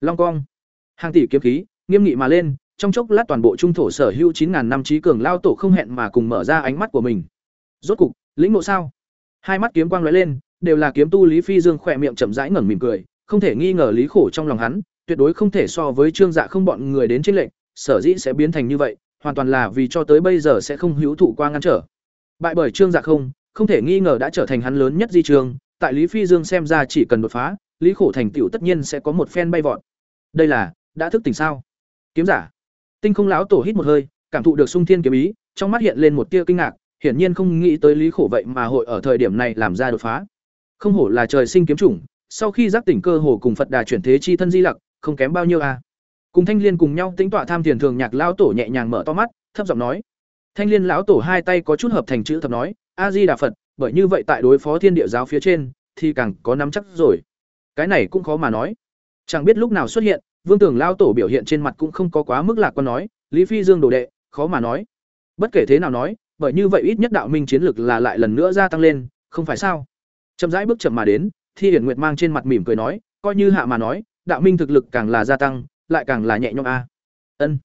long cong hàng tỷ kiếm khí, nghiêm nghị mà lên, trong chốc lát toàn bộ trung thổ sở hữu chín ngàn năm trí cường lao tổ không hẹn mà cùng mở ra ánh mắt của mình. Rốt cục, lĩnh ngộ sao? Hai mắt kiếm quang lóe lên, đều là kiếm tu lý phi dương khỏe miệng chậm rãi ngẩng mỉm cười, không thể nghi ngờ lý khổ trong lòng hắn, tuyệt đối không thể so với trương dạ không bọn người đến trên lệnh sở dĩ sẽ biến thành như vậy, hoàn toàn là vì cho tới bây giờ sẽ không hữu thụ qua ngăn trở. Bại bởi trương dạ không không thể nghi ngờ đã trở thành hắn lớn nhất di trường, tại lý phi dương xem ra chỉ cần đột phá, lý khổ thành tựu tất nhiên sẽ có một phen bay vọt đây là, đã thức tỉnh sao? Kiếm giả. Tinh không lão tổ hít một hơi, cảm thụ được sung thiên kiếm ý, trong mắt hiện lên một tia kinh ngạc, hiển nhiên không nghĩ tới lý khổ vậy mà hội ở thời điểm này làm ra đột phá. Không hổ là trời sinh kiếm chủng, sau khi giác tỉnh cơ hồ cùng phật đà chuyển thế chi thân di lặc, không kém bao nhiêu à? Cùng thanh liên cùng nhau tính tọa tham thiền thường nhạc lão tổ nhẹ nhàng mở to mắt, thấp giọng nói. Thanh liên lão tổ hai tay có chút hợp thành chữ thập nói a di đà phật, bởi như vậy tại đối phó thiên địa giáo phía trên, thì càng có nắm chắc rồi. Cái này cũng khó mà nói chẳng biết lúc nào xuất hiện, vương tưởng lao tổ biểu hiện trên mặt cũng không có quá mức lạc quan nói, lý phi dương đồ đệ, khó mà nói. Bất kể thế nào nói, bởi như vậy ít nhất đạo minh chiến lực là lại lần nữa gia tăng lên, không phải sao? Chậm rãi bước chậm mà đến, thi hiển nguyệt mang trên mặt mỉm cười nói, coi như hạ mà nói, đạo minh thực lực càng là gia tăng, lại càng là nhẹ nhõm a. Ân.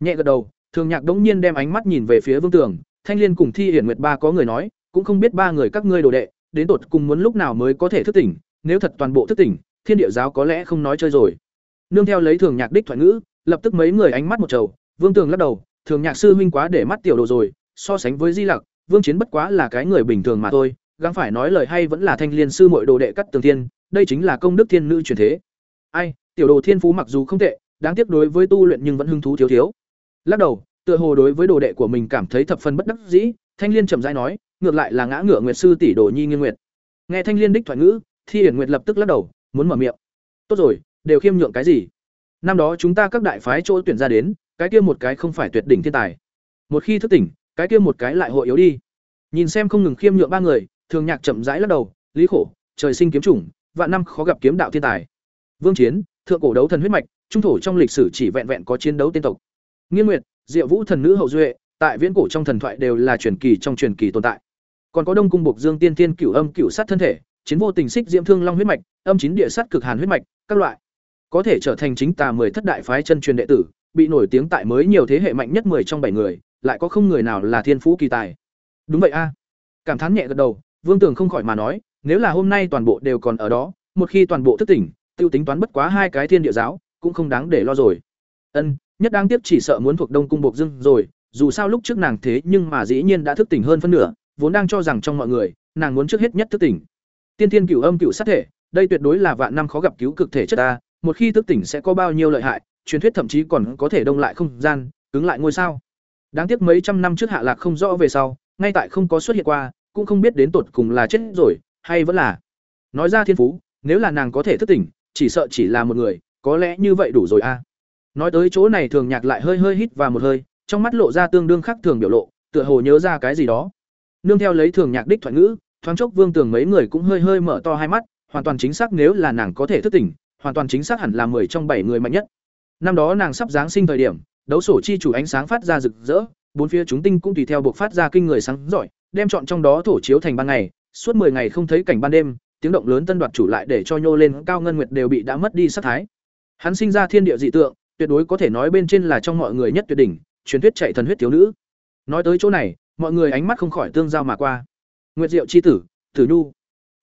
Nhẹ gật đầu, thường nhạc đống nhiên đem ánh mắt nhìn về phía vương tường thanh liên cùng thi hiển nguyệt ba có người nói, cũng không biết ba người các ngươi đồ đệ, đến tột cùng muốn lúc nào mới có thể thức tỉnh, nếu thật toàn bộ thức tỉnh thiên địa giáo có lẽ không nói chơi rồi. Nương theo lấy thường nhạc đích thoại ngữ, lập tức mấy người ánh mắt một trầu, vương tường lắc đầu, thường nhạc sư huynh quá để mắt tiểu đồ rồi, so sánh với di lặc, vương chiến bất quá là cái người bình thường mà thôi, gắng phải nói lời hay vẫn là thanh liên sư mội đồ đệ cắt tường thiên, đây chính là công đức thiên nữ truyền thế. Ai, tiểu đồ thiên phú mặc dù không tệ, đáng tiếc đối với tu luyện nhưng vẫn hứng thú thiếu thiếu. Lắc đầu, tựa hồ đối với đồ đệ của mình cảm thấy thập phần bất đắc dĩ, thanh liên chậm rãi nói, ngược lại là ngã ngựa nguyệt sư tỷ đồ nhi nghiên nguyệt. Nghe thanh liên đích thoại ngữ, thi hiển nguyệt lập tức lắc đầu muốn mở miệng. Tốt rồi, đều khiêm nhượng cái gì? Năm đó chúng ta các đại phái chỗ tuyển ra đến, cái kia một cái không phải tuyệt đỉnh thiên tài. Một khi thức tỉnh, cái kia một cái lại hội yếu đi. Nhìn xem không ngừng khiêm nhượng ba người, thường nhạc chậm rãi lắc đầu, lý khổ, trời sinh kiếm chủng, vạn năm khó gặp kiếm đạo thiên tài. Vương chiến, thượng cổ đấu thần huyết mạch, trung thổ trong lịch sử chỉ vẹn vẹn có chiến đấu tiên tộc. Nghiên nguyệt, diệu vũ thần nữ hậu duệ, tại viễn cổ trong thần thoại đều là truyền kỳ trong truyền kỳ tồn tại. Còn có đông cung bộc dương tiên tiên cửu âm cửu sát thân thể chiến vô tình xích diễm thương long huyết mạch, âm chín địa sát cực hàn huyết mạch, các loại. Có thể trở thành chính tà mười thất đại phái chân truyền đệ tử, bị nổi tiếng tại mới nhiều thế hệ mạnh nhất mười trong bảy người, lại có không người nào là thiên phú kỳ tài. Đúng vậy a. Cảm thán nhẹ gật đầu, vương tường không khỏi mà nói, nếu là hôm nay toàn bộ đều còn ở đó, một khi toàn bộ thức tỉnh, tiêu tính toán bất quá hai cái thiên địa giáo, cũng không đáng để lo rồi. Ân, nhất đáng tiếc chỉ sợ muốn thuộc đông cung bộc dương rồi, dù sao lúc trước nàng thế nhưng mà dĩ nhiên đã thức tỉnh hơn phân nửa, vốn đang cho rằng trong mọi người, nàng muốn trước hết nhất thức tỉnh tiên thiên cửu âm cửu sát thể, đây tuyệt đối là vạn năm khó gặp cứu cực thể chất ta, một khi thức tỉnh sẽ có bao nhiêu lợi hại, truyền thuyết thậm chí còn có thể đông lại không gian, cứng lại ngôi sao. Đáng tiếc mấy trăm năm trước hạ lạc không rõ về sau, ngay tại không có xuất hiện qua, cũng không biết đến tột cùng là chết rồi, hay vẫn là. Nói ra thiên phú, nếu là nàng có thể thức tỉnh, chỉ sợ chỉ là một người, có lẽ như vậy đủ rồi a. Nói tới chỗ này thường nhạc lại hơi hơi hít vào một hơi, trong mắt lộ ra tương đương khác thường biểu lộ, tựa hồ nhớ ra cái gì đó. Nương theo lấy thường nhạc đích thoại ngữ thoáng chốc vương tường mấy người cũng hơi hơi mở to hai mắt, hoàn toàn chính xác nếu là nàng có thể thức tỉnh, hoàn toàn chính xác hẳn là mười trong bảy người mạnh nhất. Năm đó nàng sắp giáng sinh thời điểm, đấu sổ chi chủ ánh sáng phát ra rực rỡ, bốn phía chúng tinh cũng tùy theo buộc phát ra kinh người sáng giỏi, đem chọn trong đó thổ chiếu thành ban ngày, suốt 10 ngày không thấy cảnh ban đêm, tiếng động lớn tân đoạt chủ lại để cho nhô lên, cao ngân nguyệt đều bị đã mất đi sát thái. Hắn sinh ra thiên địa dị tượng, tuyệt đối có thể nói bên trên là trong mọi người nhất tuyệt đỉnh, truyền thuyết chạy thần huyết thiếu nữ. Nói tới chỗ này, mọi người ánh mắt không khỏi tương giao mà qua nguyệt diệu chi tử tử nhu.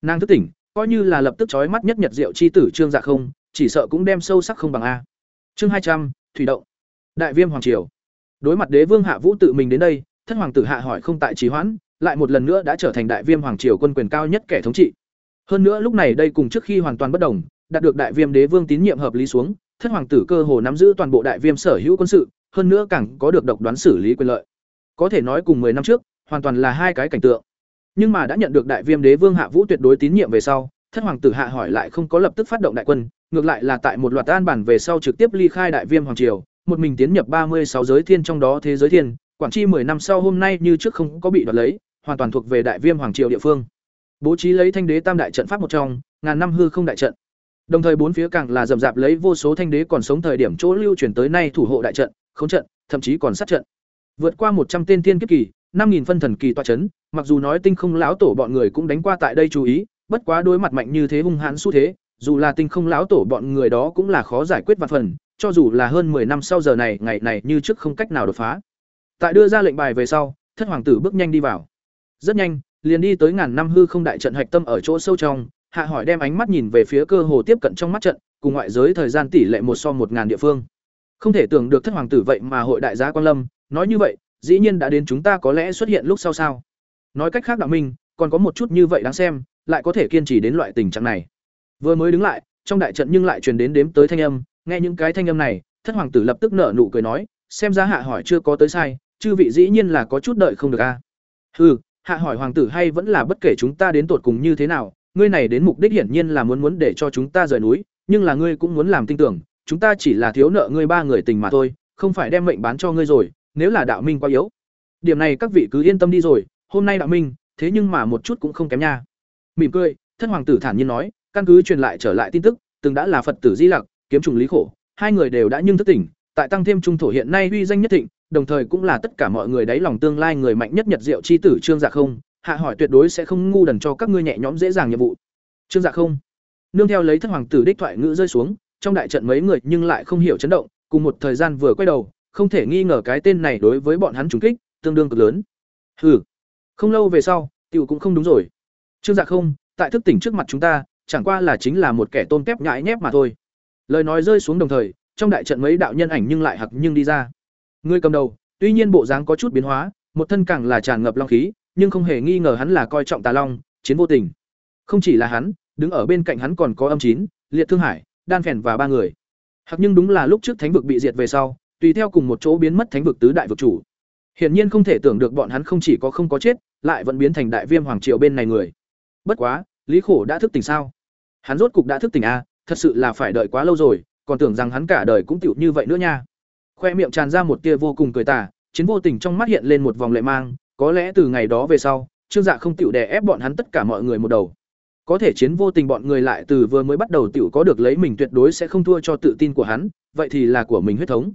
Nàng thức tỉnh, coi như là lập tức chói mắt nhất nhật diệu chi tử trương dạ không, chỉ sợ cũng đem sâu sắc không bằng a. Chương hai trăm, thủy động. Đại viêm hoàng triều. Đối mặt đế vương hạ vũ tự mình đến đây, thất hoàng tử hạ hỏi không tại trì hoãn, lại một lần nữa đã trở thành đại viêm hoàng triều quân quyền cao nhất kẻ thống trị. Hơn nữa lúc này đây cùng trước khi hoàn toàn bất đồng, đạt được đại viêm đế vương tín nhiệm hợp lý xuống, thất hoàng tử cơ hồ nắm giữ toàn bộ đại viêm sở hữu quân sự, hơn nữa càng có được độc đoán xử lý quyền lợi. Có thể nói cùng 10 năm trước, hoàn toàn là hai cái cảnh tượng nhưng mà đã nhận được đại viêm đế vương hạ vũ tuyệt đối tín nhiệm về sau, thất hoàng tử hạ hỏi lại không có lập tức phát động đại quân, ngược lại là tại một loạt an bản về sau trực tiếp ly khai đại viêm hoàng triều, một mình tiến nhập ba mươi sáu giới thiên trong đó thế giới thiên, quảng chi 10 năm sau hôm nay như trước không có bị đoạt lấy, hoàn toàn thuộc về đại viêm hoàng triều địa phương. Bố trí lấy thanh đế tam đại trận pháp một trong, ngàn năm hư không đại trận. Đồng thời bốn phía càng là rậm rạp lấy vô số thanh đế còn sống thời điểm chỗ lưu chuyển tới nay thủ hộ đại trận không trận, thậm chí còn sát trận. Vượt qua một trăm tên thiên kiếp kỳ năm nghìn phân thần kỳ tọa chấn mặc dù nói tinh không lão tổ bọn người cũng đánh qua tại đây chú ý bất quá đối mặt mạnh như thế hung hãn xu thế dù là tinh không lão tổ bọn người đó cũng là khó giải quyết vạn phần, cho dù là hơn 10 năm sau giờ này, ngày này như trước không cách nào đột phá. Tại đưa ra lệnh bài về sau, thất hoàng tử bước nhanh đi vào. Rất nhanh, liền đi tới ngàn năm hư không đại trận hạch tâm ở chỗ sâu trong, hạ hỏi đem ánh mắt nhìn về phía cơ hồ tiếp cận trong mắt trận, cùng ngoại giới thời gian tỷ lệ một so một ngàn địa phương. Không thể tưởng được thất hoàng tử vậy mà hội đại gia quan lâm, nói như vậy, dĩ nhiên đã đến chúng ta có lẽ xuất hiện lúc sau sao? Nói cách khác đạo minh, còn có một chút như vậy đáng xem, lại có thể kiên trì đến loại tình trạng này. Vừa mới đứng lại, trong đại trận nhưng lại truyền đến đếm tới thanh âm, nghe những cái thanh âm này, thất hoàng tử lập tức nở nụ cười nói, xem ra hạ hỏi chưa có tới sai, chư vị dĩ nhiên là có chút đợi không được a. À? Hừ, hạ hỏi hoàng tử hay vẫn là bất kể chúng ta đến tột cùng như thế nào, ngươi này đến mục đích hiển nhiên là muốn muốn để cho chúng ta rời núi, nhưng là ngươi cũng muốn làm tin tưởng, chúng ta chỉ là thiếu nợ ngươi ba người tình mà thôi, không phải đem mệnh bán cho ngươi rồi, nếu là đạo minh quá yếu. Điểm này các vị cứ yên tâm đi rồi, hôm nay đạo minh, thế nhưng mà một chút cũng không kém nha. Mỉm cười, thân hoàng tử thản nhiên nói, căn cứ truyền lại trở lại tin tức, từng đã là Phật tử Di Lặc, kiếm trùng Lý Khổ, hai người đều đã nhưng thức tỉnh, tại tăng thêm trung thổ hiện nay uy danh nhất thịnh, đồng thời cũng là tất cả mọi người đáy lòng tương lai người mạnh nhất Nhật Diệu chi tử Trương Dạ không, hạ hỏi tuyệt đối sẽ không ngu đần cho các ngươi nhẹ nhõm dễ dàng nhiệm vụ. Trương Dạ không. Nương theo lấy thất hoàng tử đích thoại ngữ rơi xuống, trong đại trận mấy người nhưng lại không hiểu chấn động, cùng một thời gian vừa quay đầu, không thể nghi ngờ cái tên này đối với bọn hắn trùng kích, tương đương cực lớn. Hừ. Không lâu về sau, tiểu cũng không đúng rồi. Trương Dạ không, tại thức tỉnh trước mặt chúng ta, chẳng qua là chính là một kẻ tôn kép nhãi nhép mà thôi. Lời nói rơi xuống đồng thời, trong đại trận mấy đạo nhân ảnh nhưng lại hặc nhưng đi ra. Người cầm đầu, tuy nhiên bộ dáng có chút biến hóa, một thân càng là tràn ngập long khí, nhưng không hề nghi ngờ hắn là coi trọng Tà Long, chiến vô tình. Không chỉ là hắn, đứng ở bên cạnh hắn còn có Âm Chín, Liệt Thương Hải, Đan Phèn và ba người. Hặc nhưng đúng là lúc trước thánh vực bị diệt về sau, tùy theo cùng một chỗ biến mất thánh vực tứ đại vực chủ. Hiển nhiên không thể tưởng được bọn hắn không chỉ có không có chết, lại vẫn biến thành đại viêm hoàng triều bên này người. Bất quá, Lý Khổ đã thức tỉnh sao? Hắn rốt cục đã thức tỉnh a, à, thật sự là phải đợi quá lâu rồi, còn tưởng rằng hắn cả đời cũng tiểu như vậy nữa nha. Khoe miệng tràn ra một tia vô cùng cười tà, chiến vô tình trong mắt hiện lên một vòng lệ mang, có lẽ từ ngày đó về sau, Trương Dạ không tiểu đè ép bọn hắn tất cả mọi người một đầu. Có thể chiến vô tình bọn người lại từ vừa mới bắt đầu tiểu có được lấy mình tuyệt đối sẽ không thua cho tự tin của hắn, vậy thì là của mình huyết thống.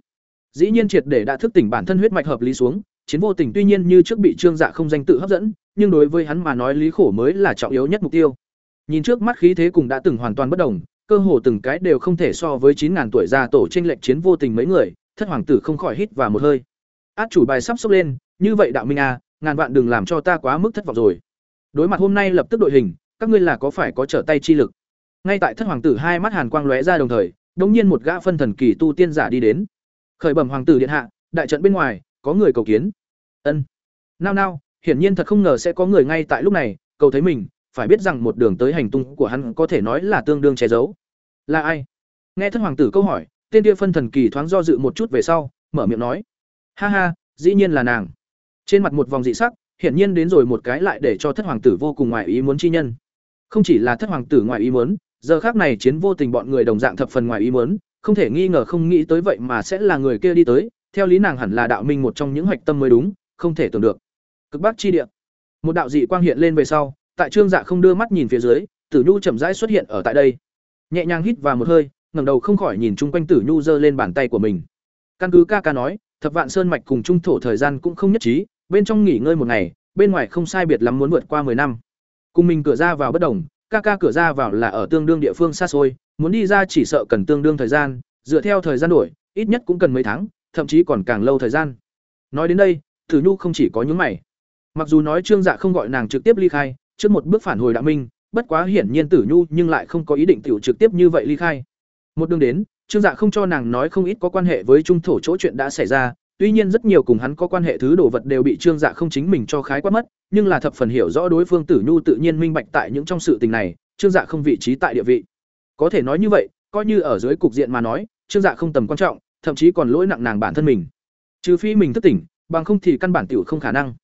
Dĩ nhiên triệt để đã thức tỉnh bản thân huyết mạch hợp lý xuống, chiến vô tình tuy nhiên như trước bị Trương Dạ không danh tự hấp dẫn, nhưng đối với hắn mà nói lý khổ mới là trọng yếu nhất mục tiêu. Nhìn trước mắt khí thế cùng đã từng hoàn toàn bất đồng, cơ hồ từng cái đều không thể so với chín ngàn tuổi già tổ tranh lệch chiến vô tình mấy người, thất hoàng tử không khỏi hít vào một hơi. Át chủ bài sắp sốc lên, như vậy đạo minh a, à, ngàn vạn đừng làm cho ta quá mức thất vọng rồi. Đối mặt hôm nay lập tức đội hình, các ngươi là có phải có trở tay chi lực. Ngay tại thất hoàng tử hai mắt hàn quang lóe ra đồng thời, đột nhiên một gã phân thần kỳ tu tiên giả đi đến. Khởi bẩm hoàng tử điện hạ, đại trận bên ngoài có người cầu kiến. Ân. Nao nao, hiển nhiên thật không ngờ sẽ có người ngay tại lúc này, cầu thấy mình, phải biết rằng một đường tới hành tung của hắn có thể nói là tương đương che giấu. Là ai? Nghe thất hoàng tử câu hỏi, tên kia phân thần kỳ thoáng do dự một chút về sau, mở miệng nói: "Ha ha, dĩ nhiên là nàng." Trên mặt một vòng dị sắc, hiển nhiên đến rồi một cái lại để cho thất hoàng tử vô cùng ngoài ý muốn chi nhân. Không chỉ là thất hoàng tử ngoài ý muốn, giờ khác này chiến vô tình bọn người đồng dạng thập phần ngoài ý muốn, không thể nghi ngờ không nghĩ tới vậy mà sẽ là người kia đi tới, theo lý nàng hẳn là đạo minh một trong những hoạch tâm mới đúng, không thể tưởng được. Cực Bắc chi địa. Một đạo dị quang hiện lên về sau, tại Trương Dạ không đưa mắt nhìn phía dưới, Tử Nhu chậm rãi xuất hiện ở tại đây. Nhẹ nhàng hít vào một hơi, ngẩng đầu không khỏi nhìn chung quanh Tử Nhu giơ lên bàn tay của mình. Căn cứ ca ca nói, Thập Vạn Sơn mạch cùng trung thổ thời gian cũng không nhất trí, bên trong nghỉ ngơi một ngày, bên ngoài không sai biệt lắm muốn vượt qua 10 năm. Cùng mình cửa ra vào bất đồng, ca ca cửa ra vào là ở tương đương địa phương xa xôi, muốn đi ra chỉ sợ cần tương đương thời gian, dựa theo thời gian đổi, ít nhất cũng cần mấy tháng, thậm chí còn càng lâu thời gian. Nói đến đây, Tử Nhu không chỉ có những mày. Mặc dù nói Trương Dạ không gọi nàng trực tiếp ly khai, trước một bước phản hồi Đạo Minh, bất quá hiển nhiên Tử Nhu nhưng lại không có ý định tiểu trực tiếp như vậy ly khai. Một đường đến, Trương Dạ không cho nàng nói không ít có quan hệ với trung thổ chỗ chuyện đã xảy ra, tuy nhiên rất nhiều cùng hắn có quan hệ thứ đồ vật đều bị Trương Dạ không chính mình cho khái quát mất, nhưng là thập phần hiểu rõ đối phương Tử Nhu tự nhiên minh bạch tại những trong sự tình này, Trương Dạ không vị trí tại địa vị. Có thể nói như vậy, coi như ở dưới cục diện mà nói, Trương Dạ không tầm quan trọng, thậm chí còn lỗi nặng nàng bản thân mình. Trừ phi mình thức tỉnh, bằng không thì căn bản tiểu không khả năng.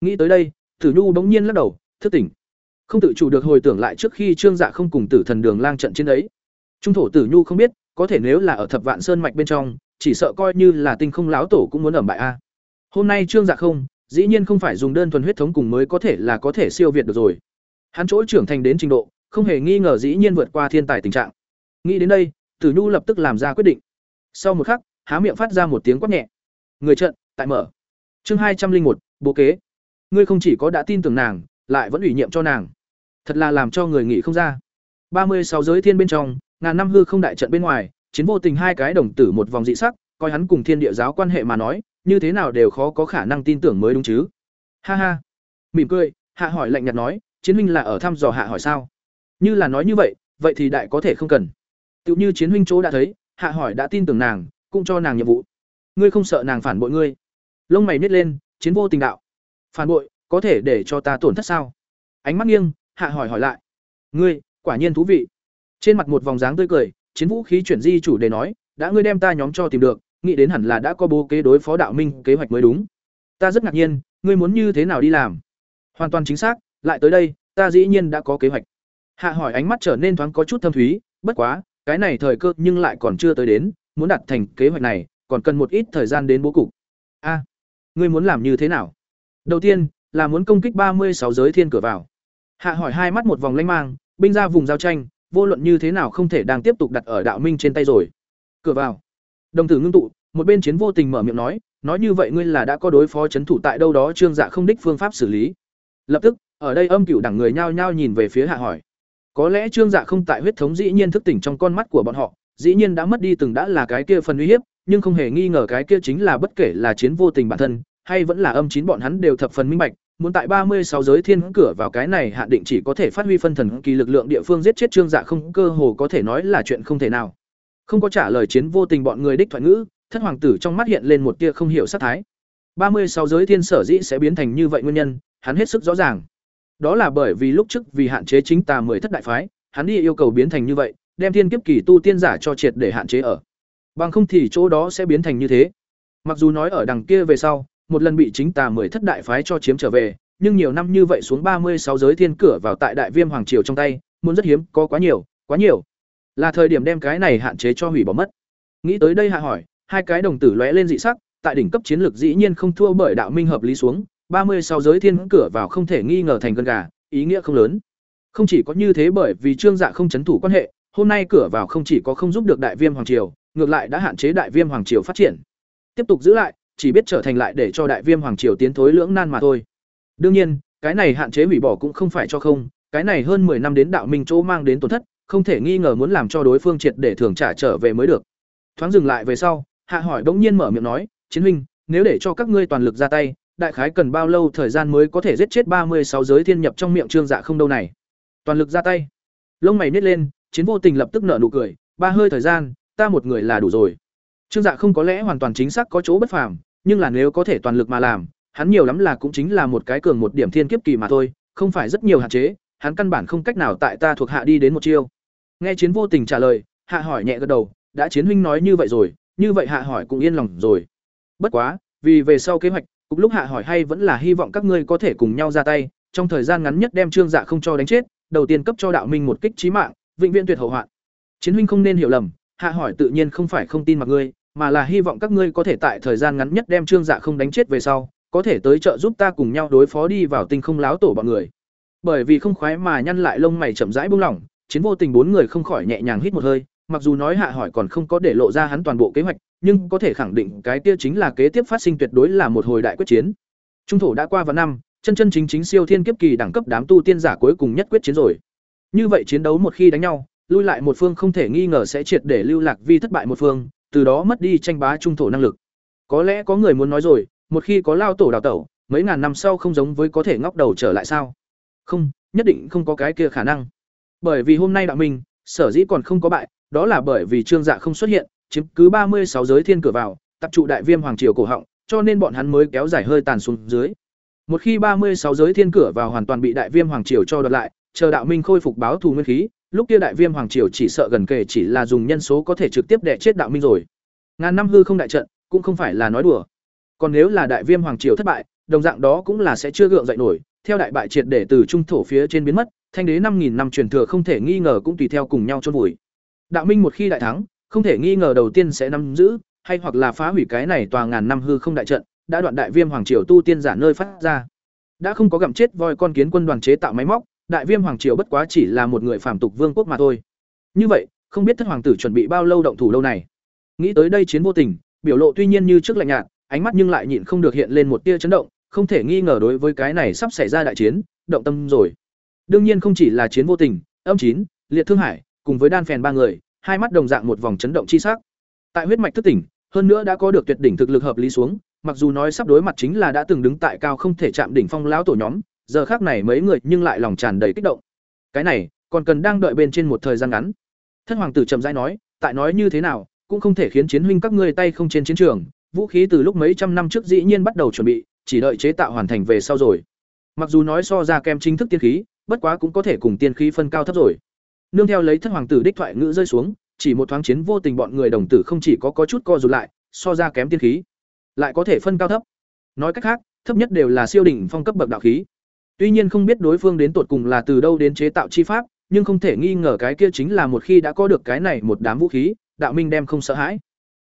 Nghĩ tới đây, Tử Nhu bỗng nhiên lắc đầu, thức tỉnh. Không tự chủ được hồi tưởng lại trước khi Trương Dạ không cùng Tử Thần Đường lang trận trên đấy. Trung thổ Tử Nhu không biết, có thể nếu là ở Thập Vạn Sơn mạch bên trong, chỉ sợ coi như là Tinh Không láo tổ cũng muốn ẩm bại a. Hôm nay Trương Dạ không, dĩ nhiên không phải dùng đơn thuần huyết thống cùng mới có thể là có thể siêu việt được rồi. Hắn chỗ trưởng thành đến trình độ, không hề nghi ngờ dĩ nhiên vượt qua thiên tài tình trạng. Nghĩ đến đây, Tử Nhu lập tức làm ra quyết định. Sau một khắc, há miệng phát ra một tiếng quát nhẹ. Người trận, tại mở. Chương hai trăm linh một, bố kế. Ngươi không chỉ có đã tin tưởng nàng, lại vẫn ủy nhiệm cho nàng. Thật là làm cho người nghĩ không ra. ba mươi sáu giới thiên bên trong, ngàn năm hư không đại trận bên ngoài, chiến vô tình hai cái đồng tử một vòng dị sắc, coi hắn cùng thiên địa giáo quan hệ mà nói, như thế nào đều khó có khả năng tin tưởng mới đúng chứ. Ha ha. Mỉm cười, hạ hỏi lạnh nhạt nói, chiến huynh là ở thăm dò hạ hỏi sao? Như là nói như vậy, vậy thì đại có thể không cần. Tựu như chiến huynh chỗ đã thấy, hạ hỏi đã tin tưởng nàng, cũng cho nàng nhiệm vụ. Ngươi không sợ nàng phản bội ngươi? Lông mày nhếch lên, chiến vô tình đạo. Phản bội, có thể để cho ta tổn thất sao? Ánh mắt nghiêng, hạ hỏi hỏi lại. Ngươi, quả nhiên thú vị. Trên mặt một vòng dáng tươi cười, chiến vũ khí chuyển di chủ đề nói, đã ngươi đem ta nhóm cho tìm được, nghĩ đến hẳn là đã có bố kế đối phó đạo minh kế hoạch mới đúng. Ta rất ngạc nhiên, ngươi muốn như thế nào đi làm? Hoàn toàn chính xác, lại tới đây, ta dĩ nhiên đã có kế hoạch. Hạ hỏi ánh mắt trở nên thoáng có chút thâm thúy, bất quá, cái này thời cơ nhưng lại còn chưa tới đến, muốn đạt thành kế hoạch này, còn cần một ít thời gian đến bố cục. A, ngươi muốn làm như thế nào? Đầu tiên, là muốn công kích ba mươi sáu giới thiên cửa vào. Hạ hỏi hai mắt một vòng lanh mang, binh ra vùng giao tranh, vô luận như thế nào không thể đang tiếp tục đặt ở đạo minh trên tay rồi. Cửa vào. Đồng tử ngưng tụ, một bên chiến vô tình mở miệng nói, nói như vậy ngươi là đã có đối phó chấn thủ tại đâu đó trương dạ không đích phương pháp xử lý. Lập tức, ở đây âm cửu đẳng người nhao nhao nhìn về phía hạ hỏi. Có lẽ trương dạ không tại huyết thống dĩ nhiên thức tỉnh trong con mắt của bọn họ, dĩ nhiên đã mất đi từng đã là cái kia phần uy hiếp, nhưng không hề nghi ngờ cái kia chính là bất kể là chiến vô tình bản thân, hay vẫn là âm chín bọn hắn đều thập phần minh bạch, muốn tại ba mươi sáu giới thiên cửa vào cái này hạn định chỉ có thể phát huy phân thần kỳ lực lượng địa phương giết chết trương dạ không cơ hồ có thể nói là chuyện không thể nào. Không có trả lời chiến vô tình bọn người đích thoại ngữ, thất hoàng tử trong mắt hiện lên một tia không hiểu sát thái. ba mươi sáu giới thiên sở dĩ sẽ biến thành như vậy nguyên nhân, hắn hết sức rõ ràng. Đó là bởi vì lúc trước vì hạn chế chính tà mười thất đại phái, hắn đi yêu cầu biến thành như vậy, đem thiên kiếp kỳ tu tiên giả cho triệt để hạn chế ở. Bằng không thì chỗ đó sẽ biến thành như thế. Mặc dù nói ở đằng kia về sau, một lần bị chính tà mười thất đại phái cho chiếm trở về, nhưng nhiều năm như vậy xuống ba mươi sáu giới thiên cửa vào tại đại viêm hoàng triều trong tay, muốn rất hiếm, có quá nhiều, quá nhiều. Là thời điểm đem cái này hạn chế cho hủy bỏ mất. Nghĩ tới đây hạ hỏi, hai cái đồng tử lóe lên dị sắc, tại đỉnh cấp chiến lược dĩ nhiên không thua bởi đạo minh hợp lý xuống, ba mươi sáu giới thiên cửa vào không thể nghi ngờ thành gần gà, ý nghĩa không lớn. Không chỉ có như thế bởi vì Trương Dạ không chấn thủ quan hệ, hôm nay cửa vào không chỉ có không giúp được Đại Viêm hoàng triều, ngược lại đã hạn chế Đại Viêm hoàng triều phát triển. Tiếp tục giữ lại, chỉ biết trở thành lại để cho Đại Viêm hoàng triều tiến thối lưỡng nan mà thôi. Đương nhiên, cái này hạn chế hủy bỏ cũng không phải cho không, cái này hơn 10 năm đến đạo minh chỗ mang đến tổn thất, không thể nghi ngờ muốn làm cho đối phương triệt để thường trả trở về mới được. Thoáng dừng lại về sau, Hạ hỏi bỗng nhiên mở miệng nói, "Chiến huynh, nếu để cho các ngươi toàn lực ra tay, đại khái cần bao lâu thời gian mới có thể giết chết ba mươi sáu giới thiên nhập trong miệng Trương Dạ không đâu này?" Toàn lực ra tay. Lông mày nhếch lên, Chiến vô tình lập tức nở nụ cười, "Ba hơi thời gian, ta một người là đủ rồi." Trương Dạ không có lẽ hoàn toàn chính xác có chỗ bất phàm, nhưng là nếu có thể toàn lực mà làm, hắn nhiều lắm là cũng chính là một cái cường một điểm thiên kiếp kỳ mà thôi, không phải rất nhiều hạn chế, hắn căn bản không cách nào tại ta thuộc hạ đi đến một chiêu. Nghe Chiến vô tình trả lời, Hạ hỏi nhẹ gật đầu, đã Chiến huynh nói như vậy rồi, như vậy Hạ hỏi cũng yên lòng rồi. Bất quá, vì về sau kế hoạch, cục lúc Hạ hỏi hay vẫn là hy vọng các ngươi có thể cùng nhau ra tay, trong thời gian ngắn nhất đem Trương Dạ không cho đánh chết, đầu tiên cấp cho đạo minh một kích chí mạng, vĩnh viễn tuyệt hậu hoạn. Chiến huynh không nên hiểu lầm, Hạ hỏi tự nhiên không phải không tin mặc ngươi, mà là hy vọng các ngươi có thể tại thời gian ngắn nhất đem Trương Dạ không đánh chết về sau, có thể tới trợ giúp ta cùng nhau đối phó đi vào tinh không láo tổ bọn người. Bởi vì không khoái mà nhăn lại lông mày chậm rãi buông lỏng, chiến vô tình bốn người không khỏi nhẹ nhàng hít một hơi, mặc dù nói hạ hỏi còn không có để lộ ra hắn toàn bộ kế hoạch, nhưng có thể khẳng định cái kia chính là kế tiếp phát sinh tuyệt đối là một hồi đại quyết chiến. Trung thổ đã qua vào năm, chân chân chính chính siêu thiên kiếp kỳ đẳng cấp đám tu tiên giả cuối cùng nhất quyết chiến rồi. Như vậy chiến đấu một khi đánh nhau, lui lại một phương không thể nghi ngờ sẽ triệt để lưu lạc vi thất bại một phương, từ đó mất đi tranh bá trung thổ năng lực. Có lẽ có người muốn nói rồi, một khi có lao tổ đào tẩu mấy ngàn năm sau không giống với có thể ngóc đầu trở lại sao không nhất định không có cái kia khả năng bởi vì hôm nay đạo minh sở dĩ còn không có bại đó là bởi vì trương dạ không xuất hiện chiếm cứ ba mươi sáu giới thiên cửa vào tập trụ đại viêm hoàng triều cổ họng cho nên bọn hắn mới kéo dài hơi tàn xuống dưới. Một khi ba mươi sáu giới thiên cửa vào hoàn toàn bị đại viêm hoàng triều cho đoạt lại chờ đạo minh khôi phục báo thù nguyên khí lúc kia đại viêm hoàng triều chỉ sợ gần kề chỉ là dùng nhân số có thể trực tiếp đè chết đạo minh rồi. Ngàn năm hư không đại trận cũng không phải là nói đùa. Còn nếu là đại viêm hoàng triều thất bại, đồng dạng đó cũng là sẽ chưa gượng dậy nổi, theo đại bại triệt để từ trung thổ phía trên biến mất, thanh đế năm nghìn năm truyền thừa không thể nghi ngờ cũng tùy theo cùng nhau chôn vùi. Đạo Minh một khi đại thắng, không thể nghi ngờ đầu tiên sẽ nắm giữ, hay hoặc là phá hủy cái này tòa ngàn năm hư không đại trận, đã đoạn đại viêm hoàng triều tu tiên giả nơi phát ra. Đã không có gặm chết voi con kiến quân đoàn chế tạo máy móc, đại viêm hoàng triều bất quá chỉ là một người phàm tục vương quốc mà thôi. Như vậy, không biết thất hoàng tử chuẩn bị bao lâu động thủ lâu này. Nghĩ tới đây chiến vô tình, biểu lộ tuy nhiên như trước lạnh nhạt, ánh mắt nhưng lại nhịn không được hiện lên một tia chấn động, không thể nghi ngờ đối với cái này sắp xảy ra đại chiến, động tâm rồi. Đương nhiên không chỉ là chiến vô tình, âm chín, liệt thương hải cùng với đan phèn ba người, hai mắt đồng dạng một vòng chấn động chi sắc. Tại huyết mạch thức tỉnh, hơn nữa đã có được tuyệt đỉnh thực lực hợp lý xuống, mặc dù nói sắp đối mặt chính là đã từng đứng tại cao không thể chạm đỉnh phong lão tổ nhóm, giờ khác này mấy người nhưng lại lòng tràn đầy kích động. Cái này, còn cần đang đợi bên trên một thời gian ngắn. Thân hoàng tử trầm rãi nói, tại nói như thế nào, cũng không thể khiến chiến huynh các ngươi tay không trên chiến trường, vũ khí từ lúc mấy trăm năm trước dĩ nhiên bắt đầu chuẩn bị, chỉ đợi chế tạo hoàn thành về sau rồi. Mặc dù nói so ra kem chính thức tiên khí, bất quá cũng có thể cùng tiên khí phân cao thấp rồi nương theo lấy thất hoàng tử đích thoại ngữ rơi xuống, chỉ một thoáng chiến vô tình bọn người đồng tử không chỉ có có chút co rụt lại, so ra kém tiên khí, lại có thể phân cao thấp. Nói cách khác, thấp nhất đều là siêu đỉnh phong cấp bậc đạo khí. Tuy nhiên không biết đối phương đến tột cùng là từ đâu đến chế tạo chi pháp, nhưng không thể nghi ngờ cái kia chính là một khi đã có được cái này một đám vũ khí, đạo minh đem không sợ hãi.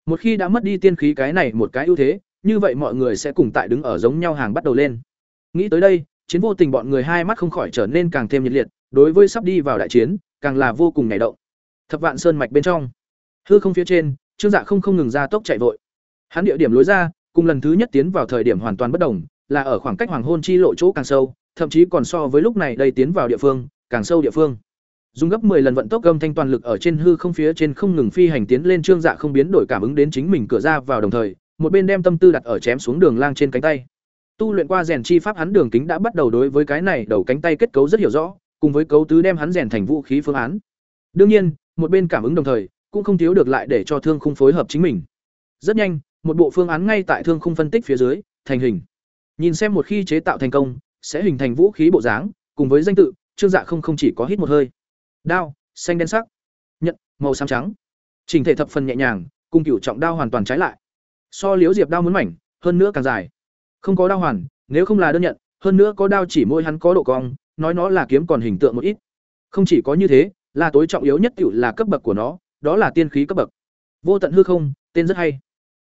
Một khi đã mất đi tiên khí cái này một cái ưu thế, như vậy mọi người sẽ cùng tại đứng ở giống nhau hàng bắt đầu lên. Nghĩ tới đây, chiến vô tình bọn người hai mắt không khỏi trở nên càng thêm nhiệt liệt, đối với sắp đi vào đại chiến càng là vô cùng nhảy động. Thập vạn sơn mạch bên trong. Hư không phía trên, trương dạ không không ngừng ra tốc chạy vội. Hắn địa điểm lối ra, cùng lần thứ nhất tiến vào thời điểm hoàn toàn bất đồng, là ở khoảng cách hoàng hôn chi lộ chỗ càng sâu, thậm chí còn so với lúc này đây tiến vào địa phương, càng sâu địa phương. Dùng gấp 10 lần vận tốc gầm thanh toàn lực ở trên hư không phía trên không ngừng phi hành tiến lên, trương dạ không biến đổi cảm ứng đến chính mình cửa ra vào đồng thời, một bên đem tâm tư đặt ở chém xuống đường lang trên cánh tay. Tu luyện qua rèn chi pháp hắn đường kính đã bắt đầu đối với cái này đầu cánh tay kết cấu rất hiểu rõ cùng với cấu tứ đem hắn rèn thành vũ khí phương án. Đương nhiên, một bên cảm ứng đồng thời, cũng không thiếu được lại để cho thương khung phối hợp chính mình. Rất nhanh, một bộ phương án ngay tại thương khung phân tích phía dưới, thành hình. Nhìn xem một khi chế tạo thành công, sẽ hình thành vũ khí bộ dáng, cùng với danh tự, trương dạ không không chỉ có hít một hơi. Đao, xanh đen sắc. Nhận, màu xám trắng. Trình thể thập phần nhẹ nhàng, cùng cửu trọng đao hoàn toàn trái lại. So liếu diệp đao muốn mảnh, hơn nữa càng dài. Không có đao hoàn, nếu không là đơn nhận, hơn nữa có đao chỉ môi hắn có độ cong nói nó là kiếm còn hình tượng một ít. Không chỉ có như thế, là tối trọng yếu nhất tiểu là cấp bậc của nó, đó là tiên khí cấp bậc. Vô tận hư không, tên rất hay.